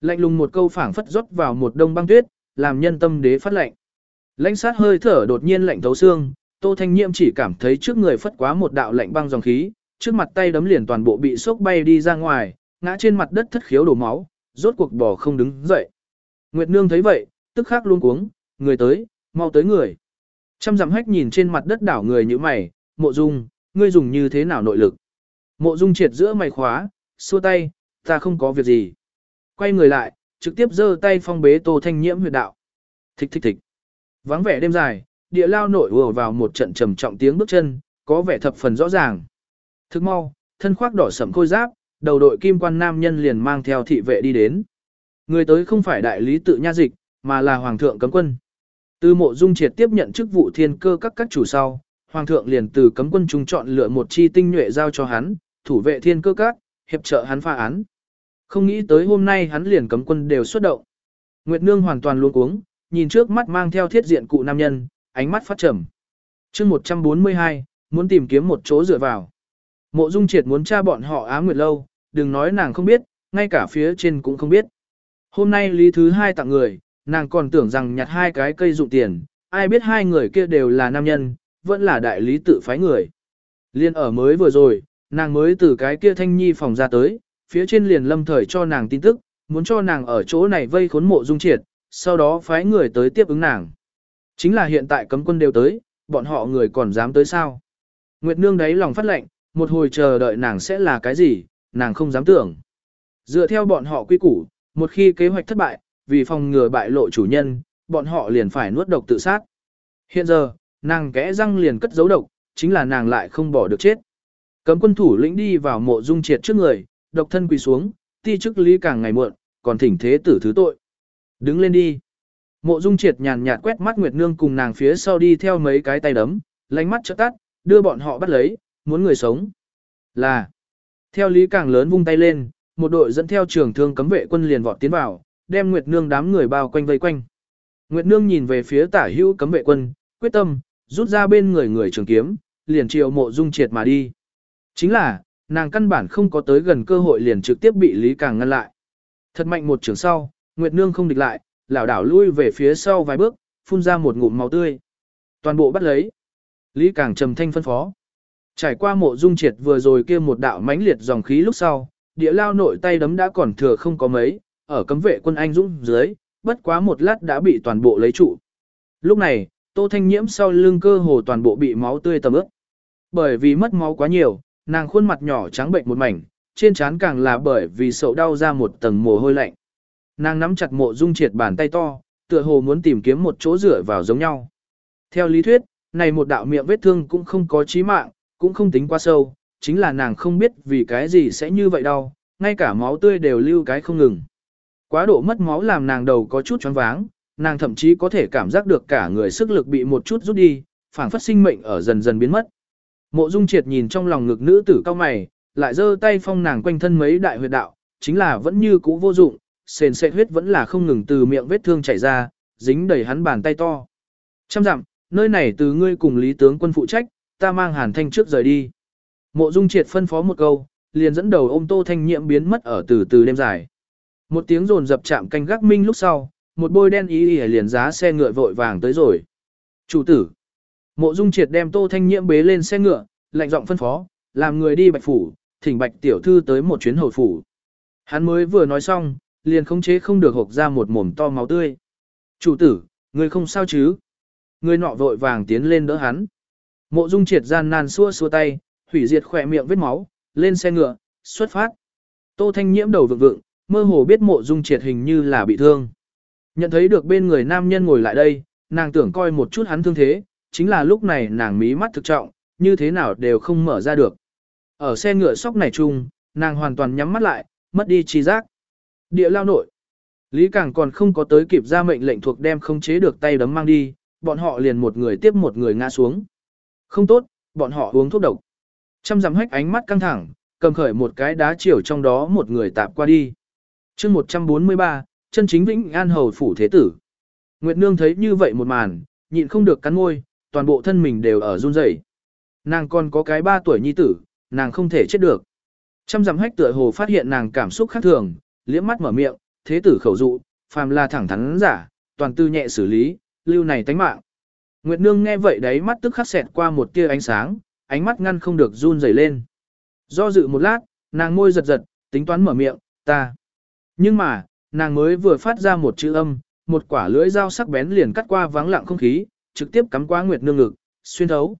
Lạnh lùng một câu phảng phất rót vào một đông băng tuyết, làm nhân tâm đế phát lạnh. Lãnh sát hơi thở đột nhiên lạnh thấu xương, Tô Thanh Nhiễm chỉ cảm thấy trước người phất quá một đạo lạnh băng dòng khí, trước mặt tay đấm liền toàn bộ bị sốc bay đi ra ngoài, ngã trên mặt đất thất khiếu đổ máu, rốt cuộc bò không đứng dậy. Nguyệt Nương thấy vậy, tức khắc luôn cuống, người tới, mau tới người. Trăm dặm hách nhìn trên mặt đất đảo người như mày, mộ dung, ngươi dùng như thế nào nội lực. Mộ dung triệt giữa mày khóa, xua tay, ta không có việc gì. Quay người lại, trực tiếp giơ tay phong bế tô thanh nhiễm huyệt đạo. Thích thích thích. Vắng vẻ đêm dài, địa lao nội ùa vào một trận trầm trọng tiếng bước chân, có vẻ thập phần rõ ràng. Thức mau, thân khoác đỏ sẫm khôi giáp, đầu đội kim quan nam nhân liền mang theo thị vệ đi đến. Người tới không phải đại lý tự nha dịch, mà là hoàng thượng cấm quân. Từ mộ dung triệt tiếp nhận chức vụ thiên cơ các các chủ sau, hoàng thượng liền từ cấm quân trung chọn lựa một chi tinh nhuệ giao cho hắn, thủ vệ thiên cơ các, hiệp trợ hắn pha án. Không nghĩ tới hôm nay hắn liền cấm quân đều xuất động. Nguyệt Nương hoàn toàn luống cuống, nhìn trước mắt mang theo thiết diện cụ nam nhân, ánh mắt phát trầm. chương 142, muốn tìm kiếm một chỗ dựa vào. Mộ Dung Triệt muốn tra bọn họ ám nguyệt lâu, đừng nói nàng không biết, ngay cả phía trên cũng không biết. Hôm nay lý thứ hai tặng người, nàng còn tưởng rằng nhặt hai cái cây dụng tiền, ai biết hai người kia đều là nam nhân, vẫn là đại lý tự phái người. Liên ở mới vừa rồi, nàng mới từ cái kia thanh nhi phòng ra tới, phía trên liền lâm thời cho nàng tin tức, muốn cho nàng ở chỗ này vây khốn mộ dung triệt, sau đó phái người tới tiếp ứng nàng. Chính là hiện tại cấm quân đều tới, bọn họ người còn dám tới sao. Nguyệt Nương đấy lòng phát lệnh, một hồi chờ đợi nàng sẽ là cái gì, nàng không dám tưởng. Dựa theo bọn họ quy củ, một khi kế hoạch thất bại, vì phòng ngừa bại lộ chủ nhân, bọn họ liền phải nuốt độc tự sát. Hiện giờ, nàng kẽ răng liền cất giấu độc, chính là nàng lại không bỏ được chết. Cấm quân thủ lĩnh đi vào mộ dung triệt trước người, độc thân quỳ xuống, ti chức lý càng ngày muộn, còn thỉnh thế tử thứ tội. Đứng lên đi. Mộ dung triệt nhàn nhạt quét mắt Nguyệt Nương cùng nàng phía sau đi theo mấy cái tay đấm, lánh mắt chợt tắt, đưa bọn họ bắt lấy, muốn người sống. Là. Theo lý càng lớn vung tay lên, một đội dẫn theo trường thương cấm vệ quân liền vọt tiến vào, đem Nguyệt Nương đám người bao quanh vây quanh. Nguyệt Nương nhìn về phía tả hữu cấm vệ quân, quyết tâm, rút ra bên người người trường kiếm, liền chiều mộ dung triệt mà đi. Chính là, nàng căn bản không có tới gần cơ hội liền trực tiếp bị Lý Càng ngăn lại. Thật mạnh một trường sau, Nguyệt Nương không địch lại, lảo đảo lui về phía sau vài bước, phun ra một ngụm máu tươi. Toàn bộ bắt lấy. Lý Càng trầm thanh phân phó. Trải qua mộ dung triệt vừa rồi kia một đạo mãnh liệt dòng khí lúc sau, địa lao nội tay đấm đã còn thừa không có mấy, ở cấm vệ quân anh dũng dưới, bất quá một lát đã bị toàn bộ lấy trụ. Lúc này, Tô Thanh Nhiễm sau lưng cơ hồ toàn bộ bị máu tươi tầm ướt. Bởi vì mất máu quá nhiều, nàng khuôn mặt nhỏ trắng bệnh một mảnh, trên trán càng là bởi vì sầu đau ra một tầng mồ hôi lạnh. Nàng nắm chặt mộ dung triệt bàn tay to, tựa hồ muốn tìm kiếm một chỗ rửa vào giống nhau. Theo lý thuyết, này một đạo miệng vết thương cũng không có chí mạng, cũng không tính quá sâu, chính là nàng không biết vì cái gì sẽ như vậy đâu, ngay cả máu tươi đều lưu cái không ngừng. Quá độ mất máu làm nàng đầu có chút choáng váng, nàng thậm chí có thể cảm giác được cả người sức lực bị một chút rút đi, phảng phất sinh mệnh ở dần dần biến mất. Mộ Dung Triệt nhìn trong lòng ngực nữ tử cao mày, lại giơ tay phong nàng quanh thân mấy đại huyệt đạo, chính là vẫn như cũ vô dụng, sền sệt huyết vẫn là không ngừng từ miệng vết thương chảy ra, dính đầy hắn bàn tay to. Trăm dặm, nơi này từ ngươi cùng Lý tướng quân phụ trách, ta mang Hàn Thanh trước rời đi. Mộ Dung Triệt phân phó một câu, liền dẫn đầu ôm Tô Thanh Nhiệm biến mất ở từ từ đêm dài. Một tiếng rồn dập chạm canh gác minh lúc sau, một bôi đen ý ý liền giá xe ngựa vội vàng tới rồi. Chủ tử. Mộ Dung Triệt đem Tô Thanh Nhiễm bế lên xe ngựa, lạnh giọng phân phó, làm người đi Bạch phủ, thỉnh Bạch tiểu thư tới một chuyến hồi phủ. Hắn mới vừa nói xong, liền khống chế không được hộc ra một mồm to máu tươi. Chủ tử, người không sao chứ? Người nọ vội vàng tiến lên đỡ hắn. Mộ dung triệt gian nan xua xua tay, hủy diệt khỏe miệng vết máu, lên xe ngựa, xuất phát. Tô Thanh nhiễm đầu vượng vượng, mơ hồ biết mộ dung triệt hình như là bị thương. Nhận thấy được bên người nam nhân ngồi lại đây, nàng tưởng coi một chút hắn thương thế, chính là lúc này nàng mí mắt thực trọng, như thế nào đều không mở ra được. Ở xe ngựa sóc này chung, nàng hoàn toàn nhắm mắt lại, mất đi trí giác. Địa lao nội. Lý Càng còn không có tới kịp ra mệnh lệnh thuộc đem không chế được tay đấm mang đi, bọn họ liền một người tiếp một người ngã xuống. Không tốt, bọn họ uống thuốc độc. Trăm dặm hách ánh mắt căng thẳng, cầm khởi một cái đá chiều trong đó một người tạp qua đi. chương 143, chân chính vĩnh an hầu phủ thế tử. Nguyệt Nương thấy như vậy một màn, nhịn không được cắn môi, toàn bộ thân mình đều ở run rẩy. Nàng còn có cái ba tuổi nhi tử, nàng không thể chết được. Trăm dặm hách tựa hồ phát hiện nàng cảm xúc khác thường, liếc mắt mở miệng, thế tử khẩu dụ, phàm là thẳng thắn giả, toàn tư nhẹ xử lý, lưu này tánh mạng. Nguyệt Nương nghe vậy đấy mắt tức khắc xẹt qua một tia ánh sáng, ánh mắt ngăn không được run rẩy lên. Do dự một lát, nàng môi giật giật, tính toán mở miệng, ta. Nhưng mà, nàng mới vừa phát ra một chữ âm, một quả lưỡi dao sắc bén liền cắt qua vắng lặng không khí, trực tiếp cắm qua Nguyệt Nương ngực, xuyên thấu.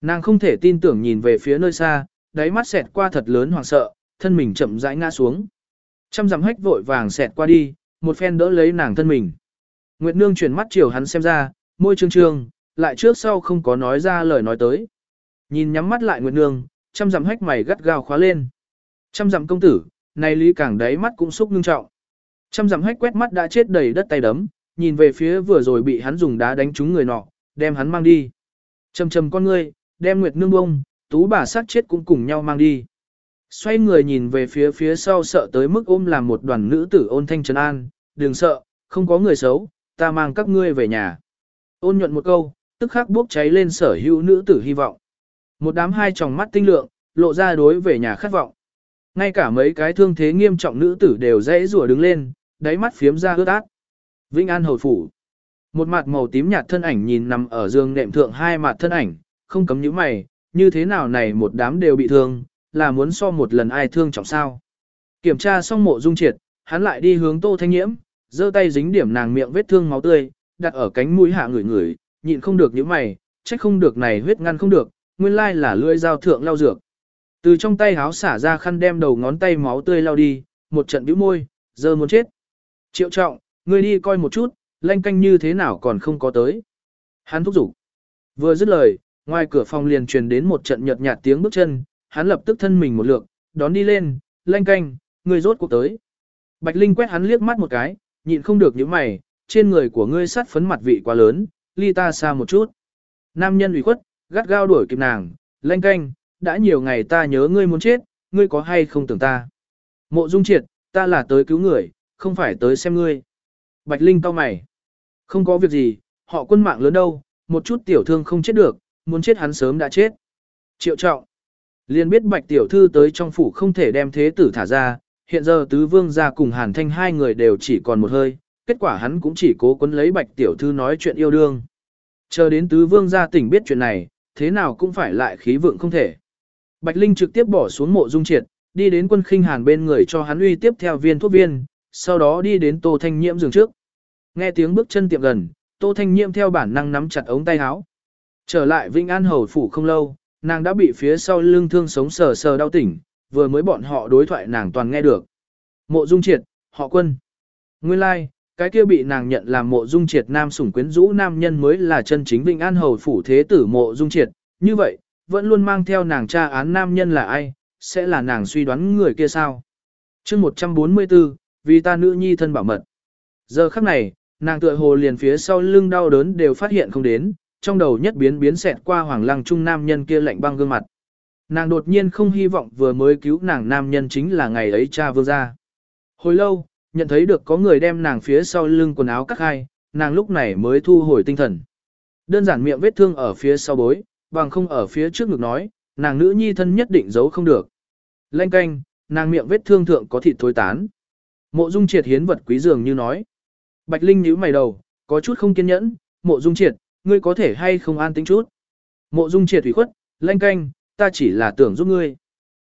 Nàng không thể tin tưởng nhìn về phía nơi xa, đáy mắt xẹt qua thật lớn hoảng sợ, thân mình chậm rãi ngã xuống. Trăm dặm hách vội vàng xẹt qua đi, một phen đỡ lấy nàng thân mình. Nguyệt Nương chuyển mắt chiều hắn xem ra, môi trương trương, lại trước sau không có nói ra lời nói tới. Nhìn nhắm mắt lại Nguyệt Nương, trăm dặm hách mày gắt gao khóa lên. Trăm dặm công tử, này lý càng đáy mắt cũng xúc ngưng trọng. Trăm dặm hách quét mắt đã chết đầy đất tay đấm, nhìn về phía vừa rồi bị hắn dùng đá đánh trúng người nọ, đem hắn mang đi. Trầm trầm con ngươi, đem Nguyệt Nương bông, tú bà sát chết cũng cùng nhau mang đi. Xoay người nhìn về phía phía sau sợ tới mức ôm làm một đoàn nữ tử ôn thanh trấn an, đừng sợ, không có người xấu, ta mang các ngươi về nhà. Ôn nhuận một câu, tức khắc bốc cháy lên sở hữu nữ tử hy vọng. Một đám hai tròng mắt tinh lượng, lộ ra đối về nhà khát vọng. Ngay cả mấy cái thương thế nghiêm trọng nữ tử đều dãy rủa đứng lên, đáy mắt phiếm ra ướt át. Vĩnh An hồi phủ. Một mặt màu tím nhạt thân ảnh nhìn nằm ở giường nệm thượng hai mặt thân ảnh, không cấm nhíu mày, như thế nào này một đám đều bị thương, là muốn so một lần ai thương trọng sao. Kiểm tra xong mộ dung triệt, hắn lại đi hướng tô thanh nhiễm, giơ tay dính điểm nàng miệng vết thương máu tươi, đặt ở cánh mũi hạ người người, nhịn không được những mày, trách không được này huyết ngăn không được, nguyên lai là lưỡi dao thượng lau dược. Từ trong tay háo xả ra khăn đem đầu ngón tay máu tươi lau đi, một trận bĩu môi, giờ muốn chết. Triệu trọng, ngươi đi coi một chút, lanh canh như thế nào còn không có tới. Hắn thúc giục. Vừa dứt lời, ngoài cửa phòng liền truyền đến một trận nhợt nhạt tiếng bước chân, hắn lập tức thân mình một lượng, đón đi lên, lanh canh, ngươi rốt cuộc tới. Bạch Linh quét hắn liếc mắt một cái, nhịn không được những mày, trên người của ngươi sát phấn mặt vị quá lớn, ly ta xa một chút. Nam nhân ủy khuất, gắt gao đuổi kịp nàng, lanh canh, đã nhiều ngày ta nhớ ngươi muốn chết, ngươi có hay không tưởng ta. Mộ dung triệt, ta là tới cứu người, không phải tới xem ngươi. Bạch Linh cau mày. Không có việc gì, họ quân mạng lớn đâu, một chút tiểu thương không chết được, muốn chết hắn sớm đã chết. Triệu trọng. Liên biết bạch tiểu thư tới trong phủ không thể đem thế tử thả ra, hiện giờ tứ vương gia cùng hàn thanh hai người đều chỉ còn một hơi, kết quả hắn cũng chỉ cố quấn lấy bạch tiểu thư nói chuyện yêu đương. Chờ đến tứ vương gia tỉnh biết chuyện này, thế nào cũng phải lại khí vượng không thể. Bạch Linh trực tiếp bỏ xuống mộ dung triệt, đi đến quân khinh hàn bên người cho hắn uy tiếp theo viên thuốc viên, sau đó đi đến tô thanh nhiễm giường trước. Nghe tiếng bước chân tiệm gần, tô thanh nhiễm theo bản năng nắm chặt ống tay áo. Trở lại Vĩnh An Hầu Phủ không lâu, nàng đã bị phía sau lưng thương sống sờ sờ đau tỉnh, vừa mới bọn họ đối thoại nàng toàn nghe được. Mộ dung triệt, họ quân. Nguyên lai, like, cái kia bị nàng nhận làm mộ dung triệt nam sủng quyến rũ nam nhân mới là chân chính Vinh An Hầu Phủ Thế tử mộ dung triệt. Như vậy, vẫn luôn mang theo nàng tra án nam nhân là ai, sẽ là nàng suy đoán người kia sao. chương 144, vì ta nữ nhi thân bảo mật. Giờ khắc này, nàng tựa hồ liền phía sau lưng đau đớn đều phát hiện không đến, trong đầu nhất biến biến xẹt qua hoàng lăng trung nam nhân kia lạnh băng gương mặt. Nàng đột nhiên không hy vọng vừa mới cứu nàng nam nhân chính là ngày ấy cha vương gia. Hồi lâu, nhận thấy được có người đem nàng phía sau lưng quần áo cắt hai, nàng lúc này mới thu hồi tinh thần. Đơn giản miệng vết thương ở phía sau bối, bằng không ở phía trước ngực nói, nàng nữ nhi thân nhất định giấu không được. Lanh canh, nàng miệng vết thương thượng có thịt thối tán. Mộ dung triệt hiến vật quý dường như nói. Bạch Linh nhíu mày đầu, có chút không kiên nhẫn, mộ dung triệt, ngươi có thể hay không an tính chút. Mộ dung triệt thủy khuất, lanh canh, ta chỉ là tưởng giúp ngươi.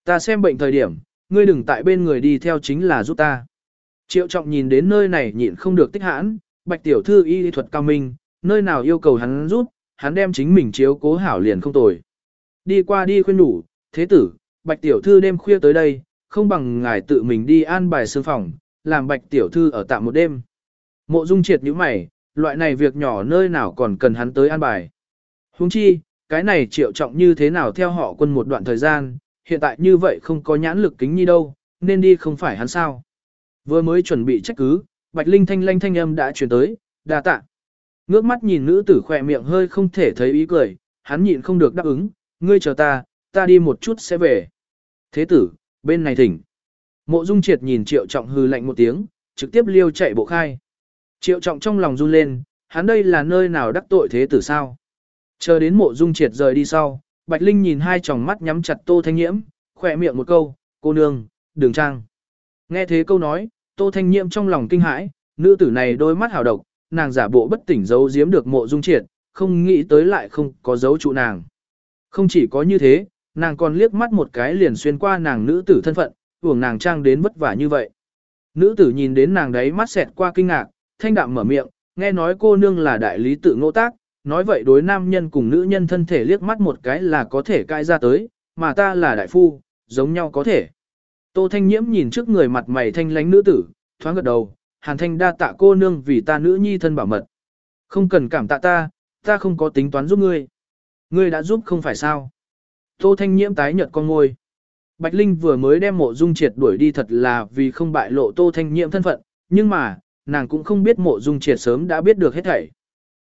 Ta xem bệnh thời điểm, ngươi đừng tại bên người đi theo chính là giúp ta. Triệu trọng nhìn đến nơi này nhịn không được tích hãn, bạch tiểu thư y thuật cao minh, nơi nào yêu cầu hắn giúp, hắn đem chính mình chiếu cố hảo liền không tồi. Đi qua đi khuyên đủ, thế tử, bạch tiểu thư đêm khuya tới đây, không bằng ngài tự mình đi an bài sương phòng, làm bạch tiểu thư ở tạm một đêm. Mộ dung triệt như mày, loại này việc nhỏ nơi nào còn cần hắn tới an bài. Huống chi, cái này triệu trọng như thế nào theo họ quân một đoạn thời gian, hiện tại như vậy không có nhãn lực kính nhi đâu, nên đi không phải hắn sao. Vừa mới chuẩn bị trách cứ, Bạch Linh thanh lanh thanh âm đã truyền tới, đa tạ. Ngước mắt nhìn nữ tử khỏe miệng hơi không thể thấy ý cười, hắn nhịn không được đáp ứng, ngươi chờ ta, ta đi một chút sẽ về. Thế tử, bên này thỉnh. Mộ Dung Triệt nhìn Triệu Trọng hư lạnh một tiếng, trực tiếp liêu chạy bộ khai. Triệu Trọng trong lòng run lên, hắn đây là nơi nào đắc tội thế tử sao? Chờ đến Mộ Dung Triệt rời đi sau, Bạch Linh nhìn hai tròng mắt nhắm chặt Tô Thanh Nhiễm, khỏe miệng một câu, cô nương, đường trang. Nghe thế câu nói, Tô Thanh Nhiễm trong lòng kinh hãi, nữ tử này đôi mắt hào độc, nàng giả bộ bất tỉnh giấu giếm được Mộ Dung Triệt, không nghĩ tới lại không có dấu trụ nàng. Không chỉ có như thế, nàng còn liếc mắt một cái liền xuyên qua nàng nữ tử thân phận, tưởng nàng trang đến vất vả như vậy. Nữ tử nhìn đến nàng đấy mắt xẹt qua kinh ngạc, thanh đạm mở miệng, nghe nói cô nương là đại lý tự ngộ tác, nói vậy đối nam nhân cùng nữ nhân thân thể liếc mắt một cái là có thể cãi ra tới, mà ta là đại phu, giống nhau có thể. Tô Thanh Nhiễm nhìn trước người mặt mày thanh lánh nữ tử, thoáng gật đầu, Hàn Thanh đa tạ cô nương vì ta nữ nhi thân bảo mật. Không cần cảm tạ ta, ta không có tính toán giúp ngươi. Ngươi đã giúp không phải sao. Tô Thanh Nhiễm tái nhợt con ngôi. Bạch Linh vừa mới đem mộ dung triệt đuổi đi thật là vì không bại lộ Tô Thanh Nhiễm thân phận, nhưng mà, nàng cũng không biết mộ dung triệt sớm đã biết được hết thảy.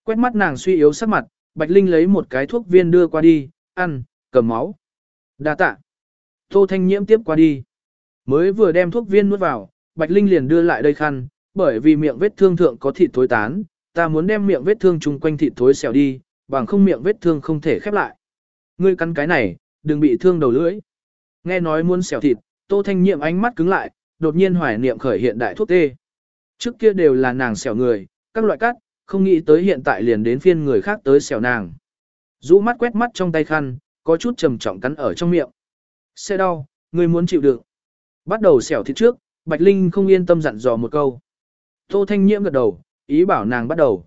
Quét mắt nàng suy yếu sắc mặt, Bạch Linh lấy một cái thuốc viên đưa qua đi, ăn, cầm máu. Đa tạ. Tô Thanh Nhiễm tiếp qua đi. Mới vừa đem thuốc viên nuốt vào, Bạch Linh liền đưa lại đây khăn, bởi vì miệng vết thương thượng có thịt thối tán, ta muốn đem miệng vết thương chung quanh thịt thối xẻo đi, bằng không miệng vết thương không thể khép lại. Ngươi cắn cái này, đừng bị thương đầu lưỡi. Nghe nói muốn xẻo thịt, Tô Thanh Nhiệm ánh mắt cứng lại, đột nhiên hoài niệm khởi hiện đại thuốc tê. Trước kia đều là nàng xẻo người, các loại cắt, không nghĩ tới hiện tại liền đến phiên người khác tới xẻo nàng. Rũ mắt quét mắt trong tay khăn, có chút trầm trọng cắn ở trong miệng. Xe đau, người muốn chịu đựng. Bắt đầu xẻo thịt trước, Bạch Linh không yên tâm dặn dò một câu. Tô Thanh Nhiễm gật đầu, ý bảo nàng bắt đầu.